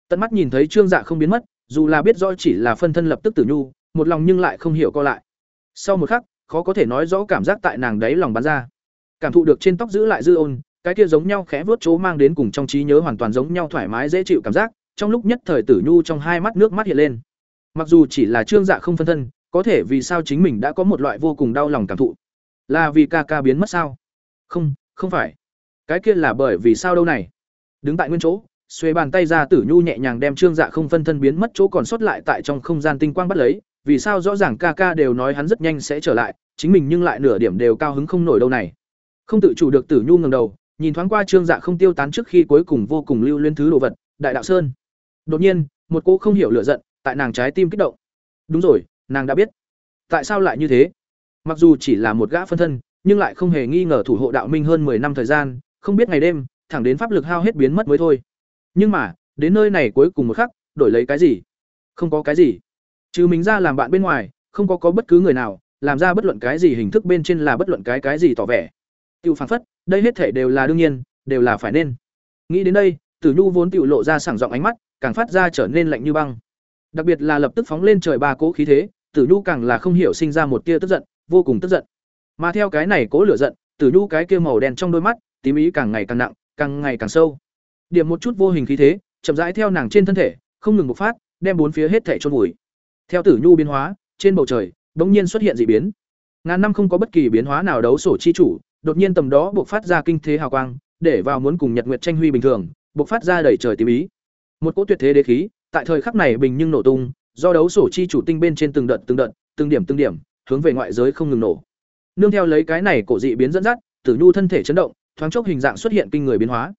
Tận mắt nhìn thấy Trương Dạ không biến mất, dù là biết rõ chỉ là phân thân lập tức tử nhu, một lòng nhưng lại không hiểu co lại. Sau một khắc, khó có thể nói rõ cảm giác tại nàng đấy lòng bắn ra. Cảm thụ được trên tóc giữ lại dư ôn, cái kia giống nhau khẽ vuốt chỗ mang đến cùng trong trí nhớ hoàn toàn giống nhau thoải mái dễ chịu cảm giác, trong lúc nhất thời Tử Nhu trong hai mắt nước mắt hiện lên. Mặc dù chỉ là trương dạ không phân thân, có thể vì sao chính mình đã có một loại vô cùng đau lòng cảm thụ? Là vì ca ca biến mất sao? Không, không phải. Cái kia là bởi vì sao đâu này? Đứng tại nguyên chỗ, xuê bàn tay ra Tử Nhu nhẹ nhàng đem trương dạ không phân thân biến mất chỗ còn sót lại tại trong không gian tinh quang bắt lấy, vì sao rõ ràng ca ca đều nói hắn rất nhanh sẽ trở lại, chính mình nhưng lại nửa điểm đều cao hứng không nổi đâu này. Không tự chủ được Tử Nhu ngẩng đầu, nhìn thoáng qua Trương Dạ không tiêu tán trước khi cuối cùng vô cùng lưu luyến thứ đồ vật, Đại Đạo Sơn. Đột nhiên, một cô không hiểu lửa giận, tại nàng trái tim kích động. Đúng rồi, nàng đã biết. Tại sao lại như thế? Mặc dù chỉ là một gã phân thân, nhưng lại không hề nghi ngờ thủ hộ đạo minh hơn 10 năm thời gian, không biết ngày đêm, thẳng đến pháp lực hao hết biến mất mới thôi. Nhưng mà, đến nơi này cuối cùng một khắc, đổi lấy cái gì? Không có cái gì. Trừ mình ra làm bạn bên ngoài, không có có bất cứ người nào, làm ra bất luận cái gì hình thức bên trên là bất luận cái cái gì tỏ vẻ. Tiêu phản phất, đây hết thể đều là đương nhiên, đều là phải nên. Nghĩ đến đây, Tử Nhu vốn tiểu lộ ra sảng giọng ánh mắt, càng phát ra trở nên lạnh như băng. Đặc biệt là lập tức phóng lên trời ba cỗ khí thế, Tử Nhu càng là không hiểu sinh ra một tia tức giận, vô cùng tức giận. Mà theo cái này cố lửa giận, Tử Nhu cái kia màu đen trong đôi mắt, tím ý càng ngày càng nặng, càng ngày càng sâu. Điểm một chút vô hình khí thế, chậm rãi theo nàng trên thân thể, không ngừng bộc phát, đem bốn phía hết thảy chôn vùi. Theo Tử Nhu biến hóa, trên bầu trời bỗng nhiên xuất hiện dị biến. Ngàn năm không có bất kỳ biến hóa nào đấu sổ chi chủ, đột nhiên tầm đó bộc phát ra kinh thế hào quang, để vào muốn cùng Nhật Nguyệt tranh huy bình thường, bộc phát ra đầy trời tím ý. Một cỗ tuyệt thế đế khí, tại thời khắc này bình nhưng nổ tung, do đấu sổ chi chủ tinh bên trên từng đợt từng đợt, từng điểm từng điểm, hướng về ngoại giới không ngừng nổ. Nương theo lấy cái này cổ dị biến dẫn dắt, Tử Nhu thân thể chấn động, thoáng chốc hình dạng xuất hiện kinh người biến hóa.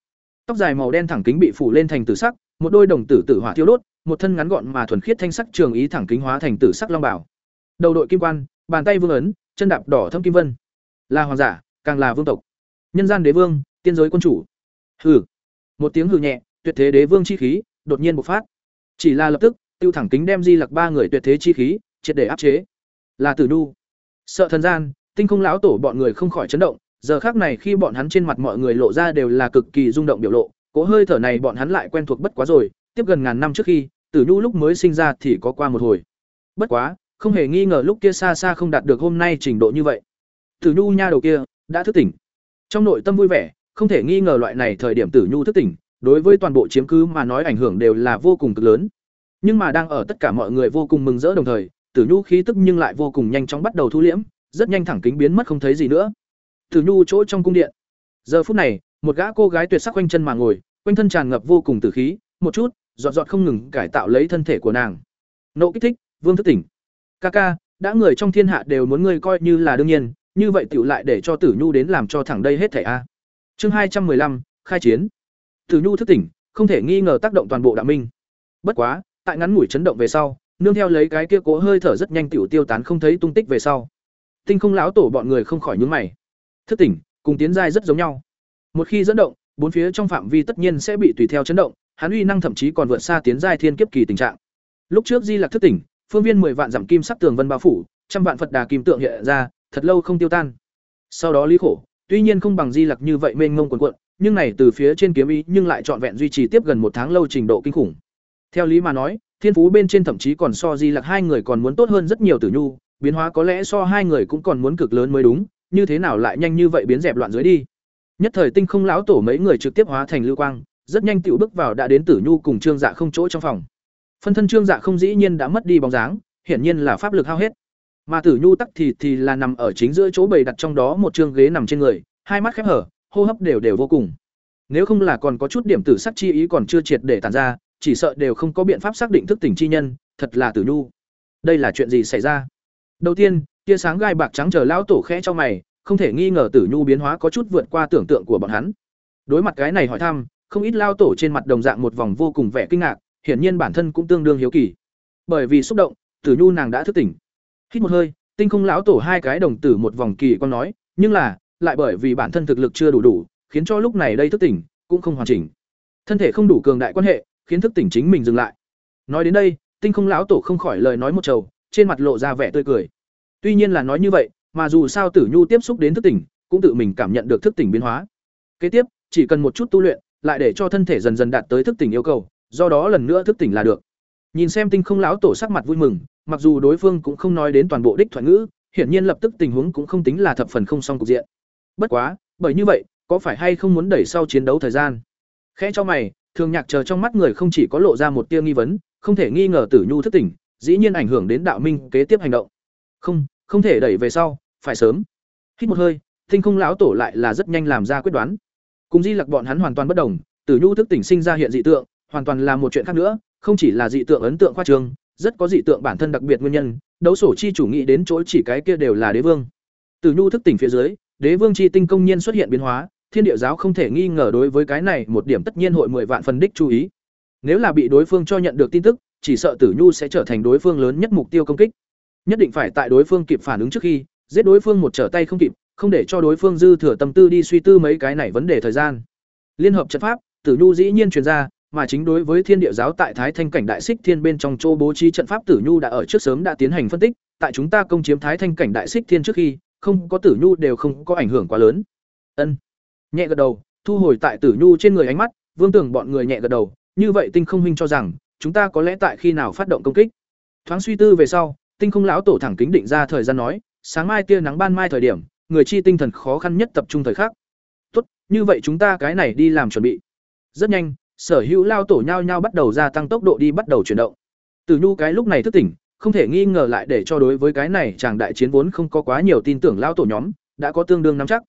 Tóc dài màu đen thẳng kính bị phủ lên thành tử sắc, một đôi đồng tử tử hỏa thiêu đốt, một thân ngắn gọn mà thuần khiết thanh sắc trường ý thẳng kính hóa thành tử sắc long bảo. Đầu đội kim quan, bàn tay vương ấn, chân đạp đỏ thâm kim vân. Là hoàng giả, càng là vương tộc. Nhân gian đế vương, tiên giới quân chủ. Hừ. Một tiếng hừ nhẹ, tuyệt thế đế vương chi khí đột nhiên bộc phát. Chỉ là lập tức, tiêu thẳng kính đem Di Lặc ba người tuyệt thế chi khí triệt để áp chế. Là Tử Nu. Sợ thần gian, tinh không lão tổ bọn người không khỏi chấn động, giờ khác này khi bọn hắn trên mặt mọi người lộ ra đều là cực kỳ rung động biểu lộ, cỗ hơi thở này bọn hắn lại quen thuộc bất quá rồi, tiếp gần ngàn năm trước khi, Tử Nhu lúc mới sinh ra thì có qua một hồi. Bất quá, không hề nghi ngờ lúc kia xa xa không đạt được hôm nay trình độ như vậy. Tử Nhu nha đầu kia đã thức tỉnh. Trong nội tâm vui vẻ, không thể nghi ngờ loại này thời điểm Tử Nhu thức tỉnh, đối với toàn bộ chiếm cứ mà nói ảnh hưởng đều là vô cùng cực lớn. Nhưng mà đang ở tất cả mọi người vô cùng mừng rỡ đồng thời, Tử Nhu khí tức nhưng lại vô cùng nhanh chóng bắt đầu thu liễm, rất nhanh thẳng kính biến mất không thấy gì nữa. Tử Nhu chỗ trong cung điện. Giờ phút này, một gã cô gái tuyệt sắc quanh chân mà ngồi, quanh thân tràn ngập vô cùng tử khí, một chút, giọt giọt không ngừng cải tạo lấy thân thể của nàng. Nộ kích thích, vương thức tỉnh. Ca ca, đã người trong thiên hạ đều muốn ngươi coi như là đương nhiên, như vậy tiểu lại để cho Tử Nhu đến làm cho thẳng đây hết thảy a. Chương hai trăm lăm khai chiến. Tử Nhu thức tỉnh, không thể nghi ngờ tác động toàn bộ đạo minh. Bất quá, tại ngắn ngủi chấn động về sau, nương theo lấy cái kia cố hơi thở rất nhanh tiểu tiêu tán không thấy tung tích về sau. Tinh không lão tổ bọn người không khỏi nhướng mày. Thức tỉnh, cùng tiến giai rất giống nhau. Một khi dẫn động, bốn phía trong phạm vi tất nhiên sẽ bị tùy theo chấn động, hắn uy năng thậm chí còn vượt xa tiến giai thiên kiếp kỳ tình trạng. Lúc trước Di Lặc thức tỉnh, phương viên mười vạn dặm kim sắc tường vân bao phủ, trăm vạn Phật đà kim tượng hiện ra, thật lâu không tiêu tan. Sau đó Lý Khổ, tuy nhiên không bằng Di Lặc như vậy mênh mông cuồn cuộn, nhưng này từ phía trên kiếm ý nhưng lại trọn vẹn duy trì tiếp gần một tháng lâu trình độ kinh khủng. Theo lý mà nói, thiên phú bên trên thậm chí còn so Di Lặc hai người còn muốn tốt hơn rất nhiều Tử Nhu, biến hóa có lẽ so hai người cũng còn muốn cực lớn mới đúng, như thế nào lại nhanh như vậy biến dẹp loạn dưới đi. Nhất thời tinh không lão tổ mấy người trực tiếp hóa thành lưu quang, rất nhanh tựu bước vào đã đến Tử Nhu cùng Trương Dạ không chỗ trong phòng. Phân thân Trương Dạ không dĩ nhiên đã mất đi bóng dáng, hiển nhiên là pháp lực hao hết. Mà Tử Nhu tắc thì thì là nằm ở chính giữa chỗ bầy đặt trong đó một trương ghế nằm trên người, hai mắt khép hở, hô hấp đều đều vô cùng. Nếu không là còn có chút điểm tử sắc chi ý còn chưa triệt để tàn ra, chỉ sợ đều không có biện pháp xác định thức tỉnh chi nhân, thật là Tử Nhu. Đây là chuyện gì xảy ra? Đầu tiên, tia sáng gai bạc trắng chờ lão tổ khẽ cho mày, không thể nghi ngờ Tử Nhu biến hóa có chút vượt qua tưởng tượng của bọn hắn. Đối mặt cái này hỏi thăm, không ít lao tổ trên mặt đồng dạng một vòng vô cùng vẻ kinh ngạc, hiển nhiên bản thân cũng tương đương hiếu kỳ. Bởi vì xúc động, Tử Nhu nàng đã thức tỉnh. Hít một hơi, Tinh Không lão tổ hai cái đồng tử một vòng kỳ quan nói, nhưng là, lại bởi vì bản thân thực lực chưa đủ đủ, khiến cho lúc này đây thức tỉnh cũng không hoàn chỉnh. Thân thể không đủ cường đại quan hệ, khiến thức tỉnh chính mình dừng lại. Nói đến đây, Tinh Không lão tổ không khỏi lời nói một trầu, trên mặt lộ ra vẻ tươi cười. Tuy nhiên là nói như vậy, mà dù sao Tử Nhu tiếp xúc đến thức tỉnh, cũng tự mình cảm nhận được thức tỉnh biến hóa. Kế tiếp, chỉ cần một chút tu luyện, lại để cho thân thể dần dần đạt tới thức tỉnh yêu cầu, do đó lần nữa thức tỉnh là được. Nhìn xem Tinh Không lão tổ sắc mặt vui mừng, mặc dù đối phương cũng không nói đến toàn bộ đích thoại ngữ, hiển nhiên lập tức tình huống cũng không tính là thập phần không xong cục diện. Bất quá, bởi như vậy, có phải hay không muốn đẩy sau chiến đấu thời gian? Khẽ cho mày, Thường Nhạc chờ trong mắt người không chỉ có lộ ra một tia nghi vấn, không thể nghi ngờ Tử Nhu thức tỉnh, dĩ nhiên ảnh hưởng đến đạo minh kế tiếp hành động. Không, không thể đẩy về sau, phải sớm. Hít một hơi, thinh Không lão tổ lại là rất nhanh làm ra quyết đoán. Cùng Di Lặc bọn hắn hoàn toàn bất đồng, Tử Nhu thức tỉnh sinh ra hiện dị tượng, hoàn toàn là một chuyện khác nữa, không chỉ là dị tượng ấn tượng khoa trương, rất có dị tượng bản thân đặc biệt nguyên nhân, đấu sổ chi chủ nghĩ đến chỗ chỉ cái kia đều là đế vương. Tử Nhu thức tỉnh phía dưới, đế vương chi tinh công nhiên xuất hiện biến hóa, thiên địa giáo không thể nghi ngờ đối với cái này một điểm tất nhiên hội mười vạn phần đích chú ý. Nếu là bị đối phương cho nhận được tin tức, chỉ sợ Tử Nhu sẽ trở thành đối phương lớn nhất mục tiêu công kích. Nhất định phải tại đối phương kịp phản ứng trước khi, giết đối phương một trở tay không kịp, không để cho đối phương dư thừa tâm tư đi suy tư mấy cái này vấn đề thời gian. Liên hợp trận pháp, Tử Nhu dĩ nhiên truyền ra, mà chính đối với Thiên Địa giáo tại Thái Thanh cảnh đại xích thiên bên trong chỗ bố trí trận pháp Tử Nhu đã ở trước sớm đã tiến hành phân tích, tại chúng ta công chiếm Thái Thanh cảnh đại xích thiên trước khi, không có Tử Nhu đều không có ảnh hưởng quá lớn. Ân. Nhẹ gật đầu, thu hồi tại Tử Nhu trên người ánh mắt, Vương Tưởng bọn người nhẹ gật đầu, như vậy Tinh Không huynh cho rằng, chúng ta có lẽ tại khi nào phát động công kích. Thoáng suy tư về sau, Tinh Không lão tổ thẳng kính định ra thời gian nói, sáng mai tia nắng ban mai thời điểm, người chi tinh thần khó khăn nhất tập trung thời khắc. Tốt, như vậy chúng ta cái này đi làm chuẩn bị. Rất nhanh, sở hữu lao tổ nhao nhao bắt đầu gia tăng tốc độ đi bắt đầu chuyển động. Từ Nhu cái lúc này thức tỉnh, không thể nghi ngờ lại để cho đối với cái này chàng đại chiến vốn không có quá nhiều tin tưởng lao tổ nhóm, đã có tương đương nắm chắc.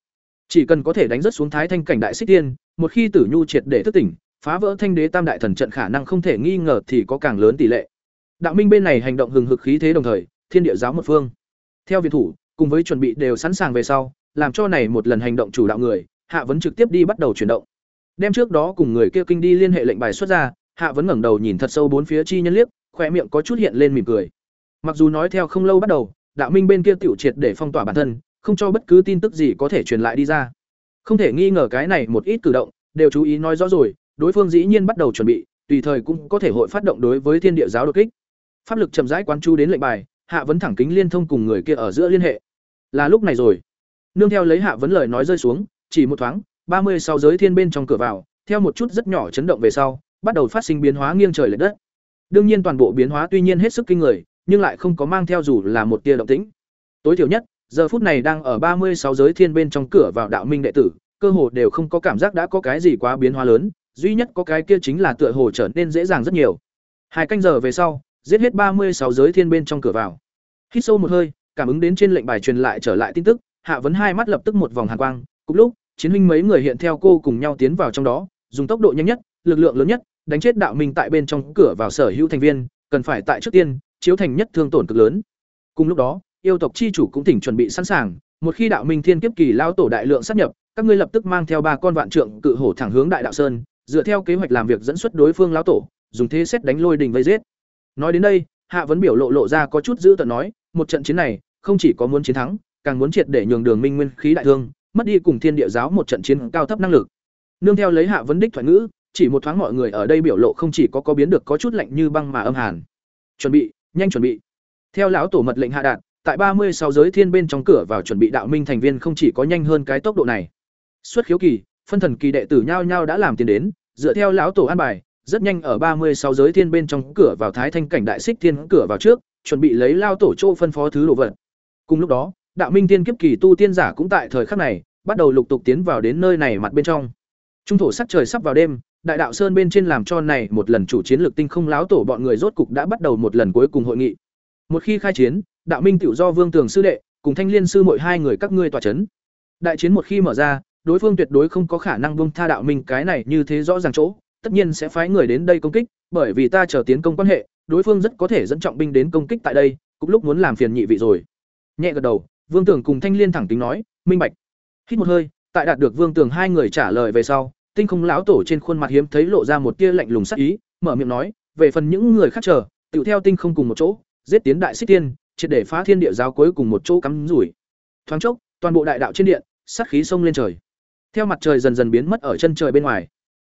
Chỉ cần có thể đánh rất xuống thái thanh cảnh đại xích tiên, một khi Tử Nhu triệt để thức tỉnh, phá vỡ thanh đế tam đại thần trận khả năng không thể nghi ngờ thì có càng lớn tỷ lệ. Đạo Minh bên này hành động hừng hực khí thế đồng thời, thiên địa giáo một phương. Theo viện thủ, cùng với chuẩn bị đều sẵn sàng về sau, làm cho này một lần hành động chủ đạo người, Hạ vẫn trực tiếp đi bắt đầu chuyển động. Đem trước đó cùng người kia kinh đi liên hệ lệnh bài xuất ra, Hạ vẫn ngẩng đầu nhìn thật sâu bốn phía chi nhân liếc, khóe miệng có chút hiện lên mỉm cười. Mặc dù nói theo không lâu bắt đầu, đạo minh bên kia tiểu triệt để phong tỏa bản thân, không cho bất cứ tin tức gì có thể truyền lại đi ra. Không thể nghi ngờ cái này một ít cử động, đều chú ý nói rõ rồi, đối phương dĩ nhiên bắt đầu chuẩn bị, tùy thời cũng có thể hội phát động đối với thiên địa giáo đột kích. Pháp lực chậm rãi quán chú đến lệnh bài, Hạ vấn thẳng kính liên thông cùng người kia ở giữa liên hệ. Là lúc này rồi. Nương theo lấy Hạ vấn lời nói rơi xuống, chỉ một thoáng, ba mươi sáu giới thiên bên trong cửa vào, theo một chút rất nhỏ chấn động về sau, bắt đầu phát sinh biến hóa nghiêng trời lệch đất. Đương nhiên toàn bộ biến hóa tuy nhiên hết sức kinh người, nhưng lại không có mang theo dù là một tia động tĩnh. Tối thiểu nhất, giờ phút này đang ở ba mươi sáu giới thiên bên trong cửa vào đạo minh đệ tử, cơ hồ đều không có cảm giác đã có cái gì quá biến hóa lớn, duy nhất có cái kia chính là tựa hồ trở nên dễ dàng rất nhiều. Hai canh giờ về sau, giết hết ba mươi sáu giới thiên bên trong cửa vào. Hít sâu một hơi, cảm ứng đến trên lệnh bài truyền lại trở lại tin tức, Hạ vấn hai mắt lập tức một vòng hàn quang, cùng lúc, chiến huynh mấy người hiện theo cô cùng nhau tiến vào trong đó, dùng tốc độ nhanh nhất, lực lượng lớn nhất, đánh chết đạo minh tại bên trong cửa vào sở hữu thành viên, cần phải tại trước tiên chiếu thành nhất thương tổn cực lớn. Cùng lúc đó, yêu tộc chi chủ cũng tỉnh chuẩn bị sẵn sàng, một khi đạo minh thiên kiếp kỳ lao tổ đại lượng sát nhập, các ngươi lập tức mang theo ba con vạn trượng cự hổ thẳng hướng đại đạo sơn, dựa theo kế hoạch làm việc dẫn xuất đối phương lão tổ, dùng thế xét đánh lôi đình vây giết. Nói đến đây, Hạ vấn biểu lộ lộ ra có chút dữ tợn nói, một trận chiến này, không chỉ có muốn chiến thắng, càng muốn triệt để nhường Đường Minh Nguyên khí đại thương, mất đi cùng Thiên Địa giáo một trận chiến cao thấp năng lực. Nương theo lấy Hạ vấn đích thoại ngữ, chỉ một thoáng mọi người ở đây biểu lộ không chỉ có có biến được có chút lạnh như băng mà âm hàn. Chuẩn bị, nhanh chuẩn bị. Theo lão tổ mật lệnh hạ đạt, tại ba mươi sáu giới thiên bên trong cửa vào chuẩn bị đạo minh thành viên không chỉ có nhanh hơn cái tốc độ này. Xuất khiếu kỳ, phân thần kỳ đệ tử nhao nhao đã làm tiền đến dựa theo lão tổ an bài rất nhanh ở ba mươi sáu giới thiên bên trong cửa vào thái thanh cảnh đại xích thiên cửa vào trước, chuẩn bị lấy lao tổ chỗ phân phó thứ đồ vật. Cùng lúc đó, đạo minh tiên kiếp kỳ tu tiên giả cũng tại thời khắc này, bắt đầu lục tục tiến vào đến nơi này mặt bên trong. Trung thổ sắc trời sắp vào đêm, đại đạo sơn bên trên làm cho này một lần chủ chiến lược tinh không láo tổ bọn người rốt cục đã bắt đầu một lần cuối cùng hội nghị. Một khi khai chiến, đạo minh tiểu do vương tường sư đệ, cùng thanh liên sư mỗi hai người các ngươi tòa chấn. Đại chiến một khi mở ra, đối phương tuyệt đối không có khả năng buông tha đạo minh cái này như thế rõ ràng chỗ tất nhiên sẽ phái người đến đây công kích, bởi vì ta chờ tiến công quan hệ, đối phương rất có thể dẫn trọng binh đến công kích tại đây, cũng lúc muốn làm phiền nhị vị rồi. Nhẹ gật đầu, vương Tưởng cùng thanh liên thẳng tính nói, minh bạch. Hít một hơi, tại đạt được vương Tưởng hai người trả lời về sau, tinh không lão tổ trên khuôn mặt hiếm thấy lộ ra một tia lạnh lùng sắc ý, mở miệng nói, về phần những người khác chờ, tiểu theo tinh không cùng một chỗ, giết tiến đại xích tiên, triệt để phá thiên địa giáo cuối cùng một chỗ cắm rủi. Thoáng chốc, toàn bộ đại đạo trên điện, sát khí sông lên trời. Theo mặt trời dần dần biến mất ở chân trời bên ngoài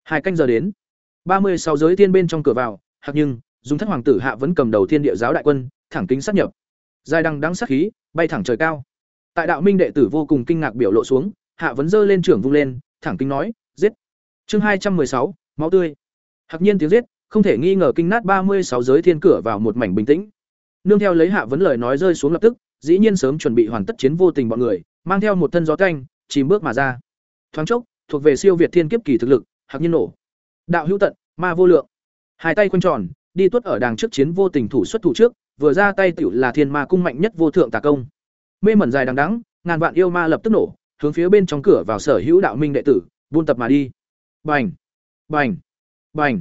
hai canh giờ đến. Ba mươi sáu giới thiên bên trong cửa vào, hạc nhưng, dùng thất hoàng tử hạ vẫn cầm đầu thiên địa giáo đại quân, thẳng kính sát nhập. Dài đằng đắng sát khí, bay thẳng trời cao. Tại đạo minh đệ tử vô cùng kinh ngạc biểu lộ xuống, hạ vẫn dơ lên trưởng vung lên, thẳng kính nói, giết! Chương hai trăm sáu, máu tươi. Hạc nhiên tiếng giết, không thể nghi ngờ kinh nát ba mươi sáu giới thiên cửa vào một mảnh bình tĩnh. Nương theo lấy hạ vấn lời nói rơi xuống lập tức, dĩ nhiên sớm chuẩn bị hoàn tất chiến vô tình bọn người, mang theo một thân gió canh chìm bước mà ra. Thoáng chốc, thuộc về siêu việt thiên kiếp kỳ thực lực hạc nhiên nổ. Đạo hữu tận, ma vô lượng. Hai tay quanh tròn, đi tuất ở đàng trước chiến vô tình thủ xuất thủ trước, vừa ra tay tiểu là thiên ma cung mạnh nhất vô thượng tà công. Mê mẩn dài đằng đắng ngàn vạn yêu ma lập tức nổ, hướng phía bên trong cửa vào sở hữu đạo minh đệ tử, buôn tập mà đi. Bành! Bành! Bành!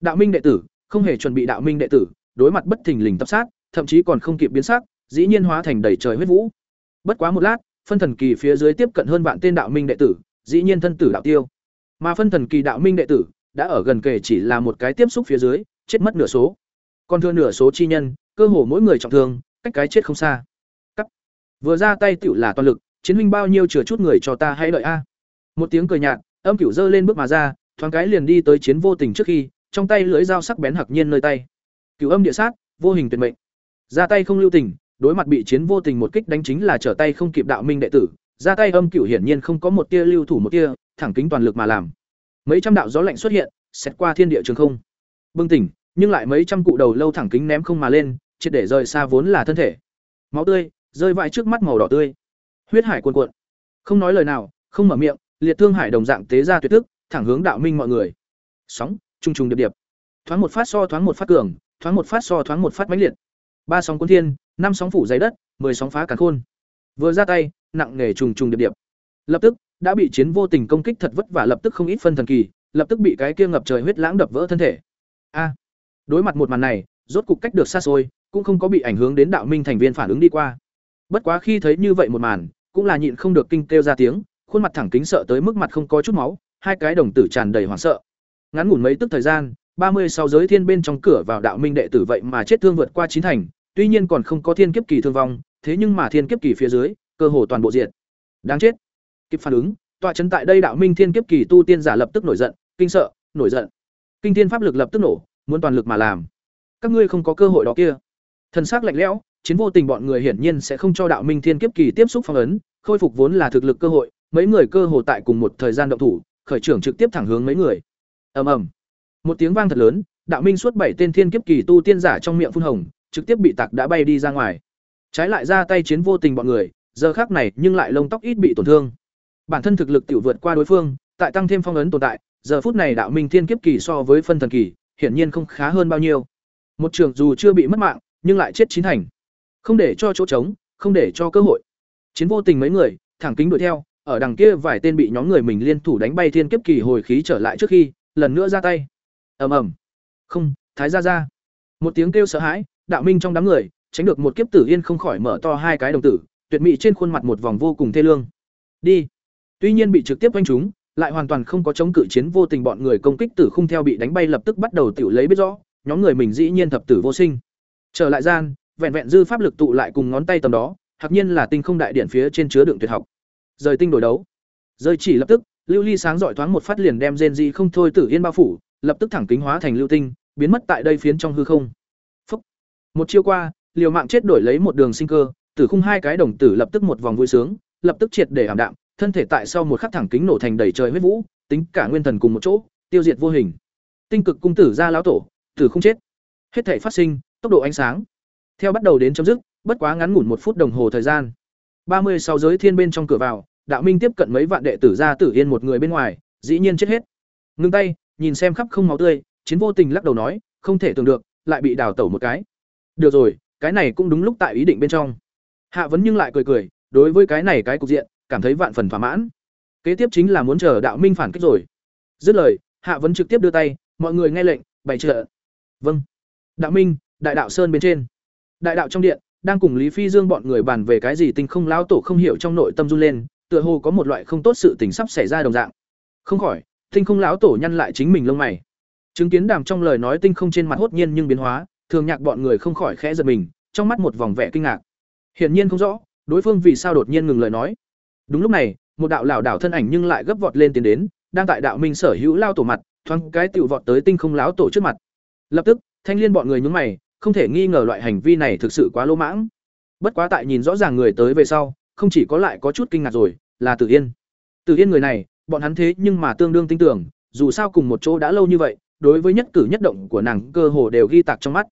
Đạo minh đệ tử, không hề chuẩn bị đạo minh đệ tử, đối mặt bất thình lình tập sát, thậm chí còn không kịp biến sắc, dĩ nhiên hóa thành đầy trời huyết vũ. Bất quá một lát, phân thần kỳ phía dưới tiếp cận hơn vạn tên đạo minh đệ tử, dĩ nhiên thân tử đạo tiêu mà phân thần kỳ đạo minh đệ tử đã ở gần kề chỉ là một cái tiếp xúc phía dưới, chết mất nửa số. Còn thừa nửa số chi nhân, cơ hồ mỗi người trọng thương, cách cái chết không xa. Cắt. Vừa ra tay tựu là toàn lực, chiến huynh bao nhiêu chừa chút người cho ta hãy đợi a. Một tiếng cười nhạt, âm cửu dơ lên bước mà ra, thoáng cái liền đi tới chiến vô tình trước khi, trong tay lưỡi dao sắc bén hạc nhiên nơi tay. Cửu âm địa sát, vô hình tuyệt mệnh. Ra tay không lưu tình, đối mặt bị chiến vô tình một kích đánh chính là trở tay không kịp đạo minh đệ tử ra tay âm cửu hiển nhiên không có một tia lưu thủ một tia, thẳng kính toàn lực mà làm. Mấy trăm đạo gió lạnh xuất hiện xét qua thiên địa trường không. Bừng tỉnh, nhưng lại mấy trăm cụ đầu lâu thẳng kính ném không mà lên, triệt để rời xa vốn là thân thể. Máu tươi rơi vãi trước mắt màu đỏ tươi. Huyết hải cuồn cuộn. Không nói lời nào, không mở miệng, liệt thương hải đồng dạng tế ra tuyệt tức thẳng hướng đạo minh mọi người. Sóng trung trùng điệp điệp. Thoáng một phát so thoáng một phát cường, thoáng một phát so thoáng một phát mãnh liệt. Ba sóng cuốn thiên, năm sóng phủ dày đất, mười sóng phá cả khôn vừa ra tay, nặng nề trùng trùng điệp điệp. Lập tức, đã bị chiến vô tình công kích thật vất vả lập tức không ít phân thần kỳ, lập tức bị cái kia ngập trời huyết lãng đập vỡ thân thể. A! Đối mặt một màn này, rốt cục cách được xa xôi, cũng không có bị ảnh hưởng đến đạo minh thành viên phản ứng đi qua. Bất quá khi thấy như vậy một màn, cũng là nhịn không được kinh kêu ra tiếng, khuôn mặt thẳng kính sợ tới mức mặt không có chút máu, hai cái đồng tử tràn đầy hoảng sợ. Ngắn ngủn mấy tức thời gian, ba mươi sáu giới thiên bên trong cửa vào đạo minh đệ tử vậy mà chết thương vượt qua chín thành, tuy nhiên còn không có thiên kiếp kỳ thương vong thế nhưng mà thiên kiếp kỳ phía dưới, cơ hồ toàn bộ diện đáng chết. Kịp phản ứng, tọa trấn tại đây đạo minh thiên kiếp kỳ tu tiên giả lập tức nổi giận, kinh sợ, nổi giận. Kinh thiên pháp lực lập tức nổ, muốn toàn lực mà làm. Các ngươi không có cơ hội đó kia. Thần sắc lạnh lẽo, chiến vô tình bọn người hiển nhiên sẽ không cho đạo minh thiên kiếp kỳ tiếp xúc phong ấn, khôi phục vốn là thực lực cơ hội, mấy người cơ hồ tại cùng một thời gian động thủ, khởi trưởng trực tiếp thẳng hướng mấy người. Ầm ầm. Một tiếng vang thật lớn, đạo minh suốt bảy tên thiên kiếp kỳ tu tiên giả trong miệng phun hồng, trực tiếp bị tạc đã bay đi ra ngoài trái lại ra tay chiến vô tình bọn người, giờ khác này nhưng lại lông tóc ít bị tổn thương. Bản thân thực lực tiểu vượt qua đối phương, tại tăng thêm phong ấn tồn tại, giờ phút này đạo minh thiên kiếp kỳ so với phân thần kỳ, hiển nhiên không khá hơn bao nhiêu. Một trường dù chưa bị mất mạng, nhưng lại chết chín thành. Không để cho chỗ trống, không để cho cơ hội. Chiến vô tình mấy người, thẳng kính đuổi theo, ở đằng kia vài tên bị nhóm người mình liên thủ đánh bay thiên kiếp kỳ hồi khí trở lại trước khi, lần nữa ra tay. Ầm ầm. Không, thái ra ra một tiếng kêu sợ hãi, đạo minh trong đám người tránh được một kiếp tử yên không khỏi mở to hai cái đồng tử, tuyệt mỹ trên khuôn mặt một vòng vô cùng thê lương. Đi. Tuy nhiên bị trực tiếp quanh chúng lại hoàn toàn không có chống cự chiến vô tình bọn người công kích tử khung theo bị đánh bay lập tức bắt đầu tiểu lấy biết rõ, nhóm người mình dĩ nhiên thập tử vô sinh. Trở lại gian, vẹn vẹn dư pháp lực tụ lại cùng ngón tay tầm đó, hạc nhiên là tinh không đại điện phía trên chứa đựng tuyệt học. Rời tinh đổi đấu. Rời chỉ lập tức, lưu ly sáng giỏi thoáng một phát liền đem rên di không thôi tử yên bao phủ, lập tức thẳng kính hóa thành lưu tinh, biến mất tại đây phiến trong hư không. Phúc. một chiêu qua liều mạng chết đổi lấy một đường sinh cơ tử khung hai cái đồng tử lập tức một vòng vui sướng lập tức triệt để ảm đạm thân thể tại sau một khắc thẳng kính nổ thành đầy trời huyết vũ, tính cả nguyên thần cùng một chỗ, tiêu diệt vô hình. Tinh cực cung tử ra lão tổ, tử không chết. Hết thể phát sinh, tốc độ ánh sáng. Theo bắt đầu đến chấm dứt, bất quá ngắn ngủn một phút đồng hồ thời gian. ba mươi sáu giới thiên bên trong cửa vào, đạo minh tiếp cận mấy vạn đệ tử ra tử yên một người bên ngoài, dĩ nhiên chết hết. Ngưng tay, nhìn xem khắp không máu tươi, chiến vô tình lắc đầu nói, không thể tưởng được, lại bị đào tẩu một cái. Được rồi, cái này cũng đúng lúc tại ý định bên trong. Hạ vấn nhưng lại cười cười, đối với cái này cái cục diện, cảm thấy vạn phần thỏa mãn. Kế tiếp chính là muốn chờ đạo minh phản kích rồi. Dứt lời, Hạ vấn trực tiếp đưa tay, mọi người nghe lệnh, bày trợ. Vâng. Đạo minh, đại đạo sơn bên trên. Đại đạo trong điện, đang cùng Lý Phi Dương bọn người bàn về cái gì tinh không lão tổ không hiểu trong nội tâm run lên, tựa hồ có một loại không tốt sự tình sắp xảy ra đồng dạng. Không khỏi, tinh không lão tổ nhăn lại chính mình lông mày. Chứng kiến đàm trong lời nói tinh không trên mặt hốt nhiên nhưng biến hóa, thường nhạc bọn người không khỏi khẽ giật mình, trong mắt một vòng vẻ kinh ngạc. Hiển nhiên không rõ, đối phương vì sao đột nhiên ngừng lời nói. Đúng lúc này, một đạo lảo đảo thân ảnh nhưng lại gấp vọt lên tiến đến, đang tại đạo minh sở hữu lao tổ mặt, thoáng cái tiểu vọt tới tinh không láo tổ trước mặt. Lập tức, thanh liên bọn người nhướng mày, không thể nghi ngờ loại hành vi này thực sự quá lỗ mãng. Bất quá tại nhìn rõ ràng người tới về sau, không chỉ có lại có chút kinh ngạc rồi, là Tử Yên. Tử Yên người này, bọn hắn thế nhưng mà tương đương tin tưởng, dù sao cùng một chỗ đã lâu như vậy, đối với nhất cử nhất động của nàng cơ hồ đều ghi tạc trong mắt.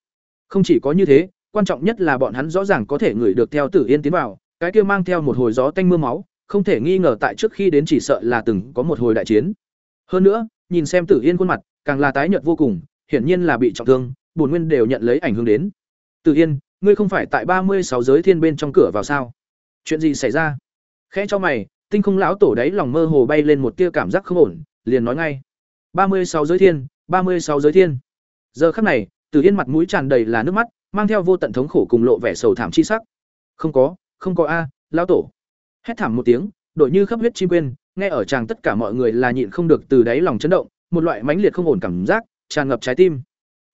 Không chỉ có như thế, quan trọng nhất là bọn hắn rõ ràng có thể ngửi được theo Tử Yên tiến vào, cái kia mang theo một hồi gió tanh mưa máu, không thể nghi ngờ tại trước khi đến chỉ sợ là từng có một hồi đại chiến. Hơn nữa, nhìn xem Tử Yên khuôn mặt, càng là tái nhợt vô cùng, hiển nhiên là bị trọng thương, bổn nguyên đều nhận lấy ảnh hưởng đến. Tử Yên, ngươi không phải tại ba mươi sáu giới thiên bên trong cửa vào sao? Chuyện gì xảy ra? Khẽ cho mày, Tinh Không lão tổ đấy lòng mơ hồ bay lên một tia cảm giác không ổn, liền nói ngay: ba mươi sáu giới thiên, ba mươi sáu giới thiên." Giờ khắc này, Tử Yên mặt mũi tràn đầy là nước mắt, mang theo vô tận thống khổ cùng lộ vẻ sầu thảm chi sắc. "Không có, không có a, lão tổ." Hét thảm một tiếng, đội như khắp huyết chim quên, nghe ở chàng tất cả mọi người là nhịn không được từ đáy lòng chấn động, một loại mãnh liệt không ổn cảm giác tràn ngập trái tim.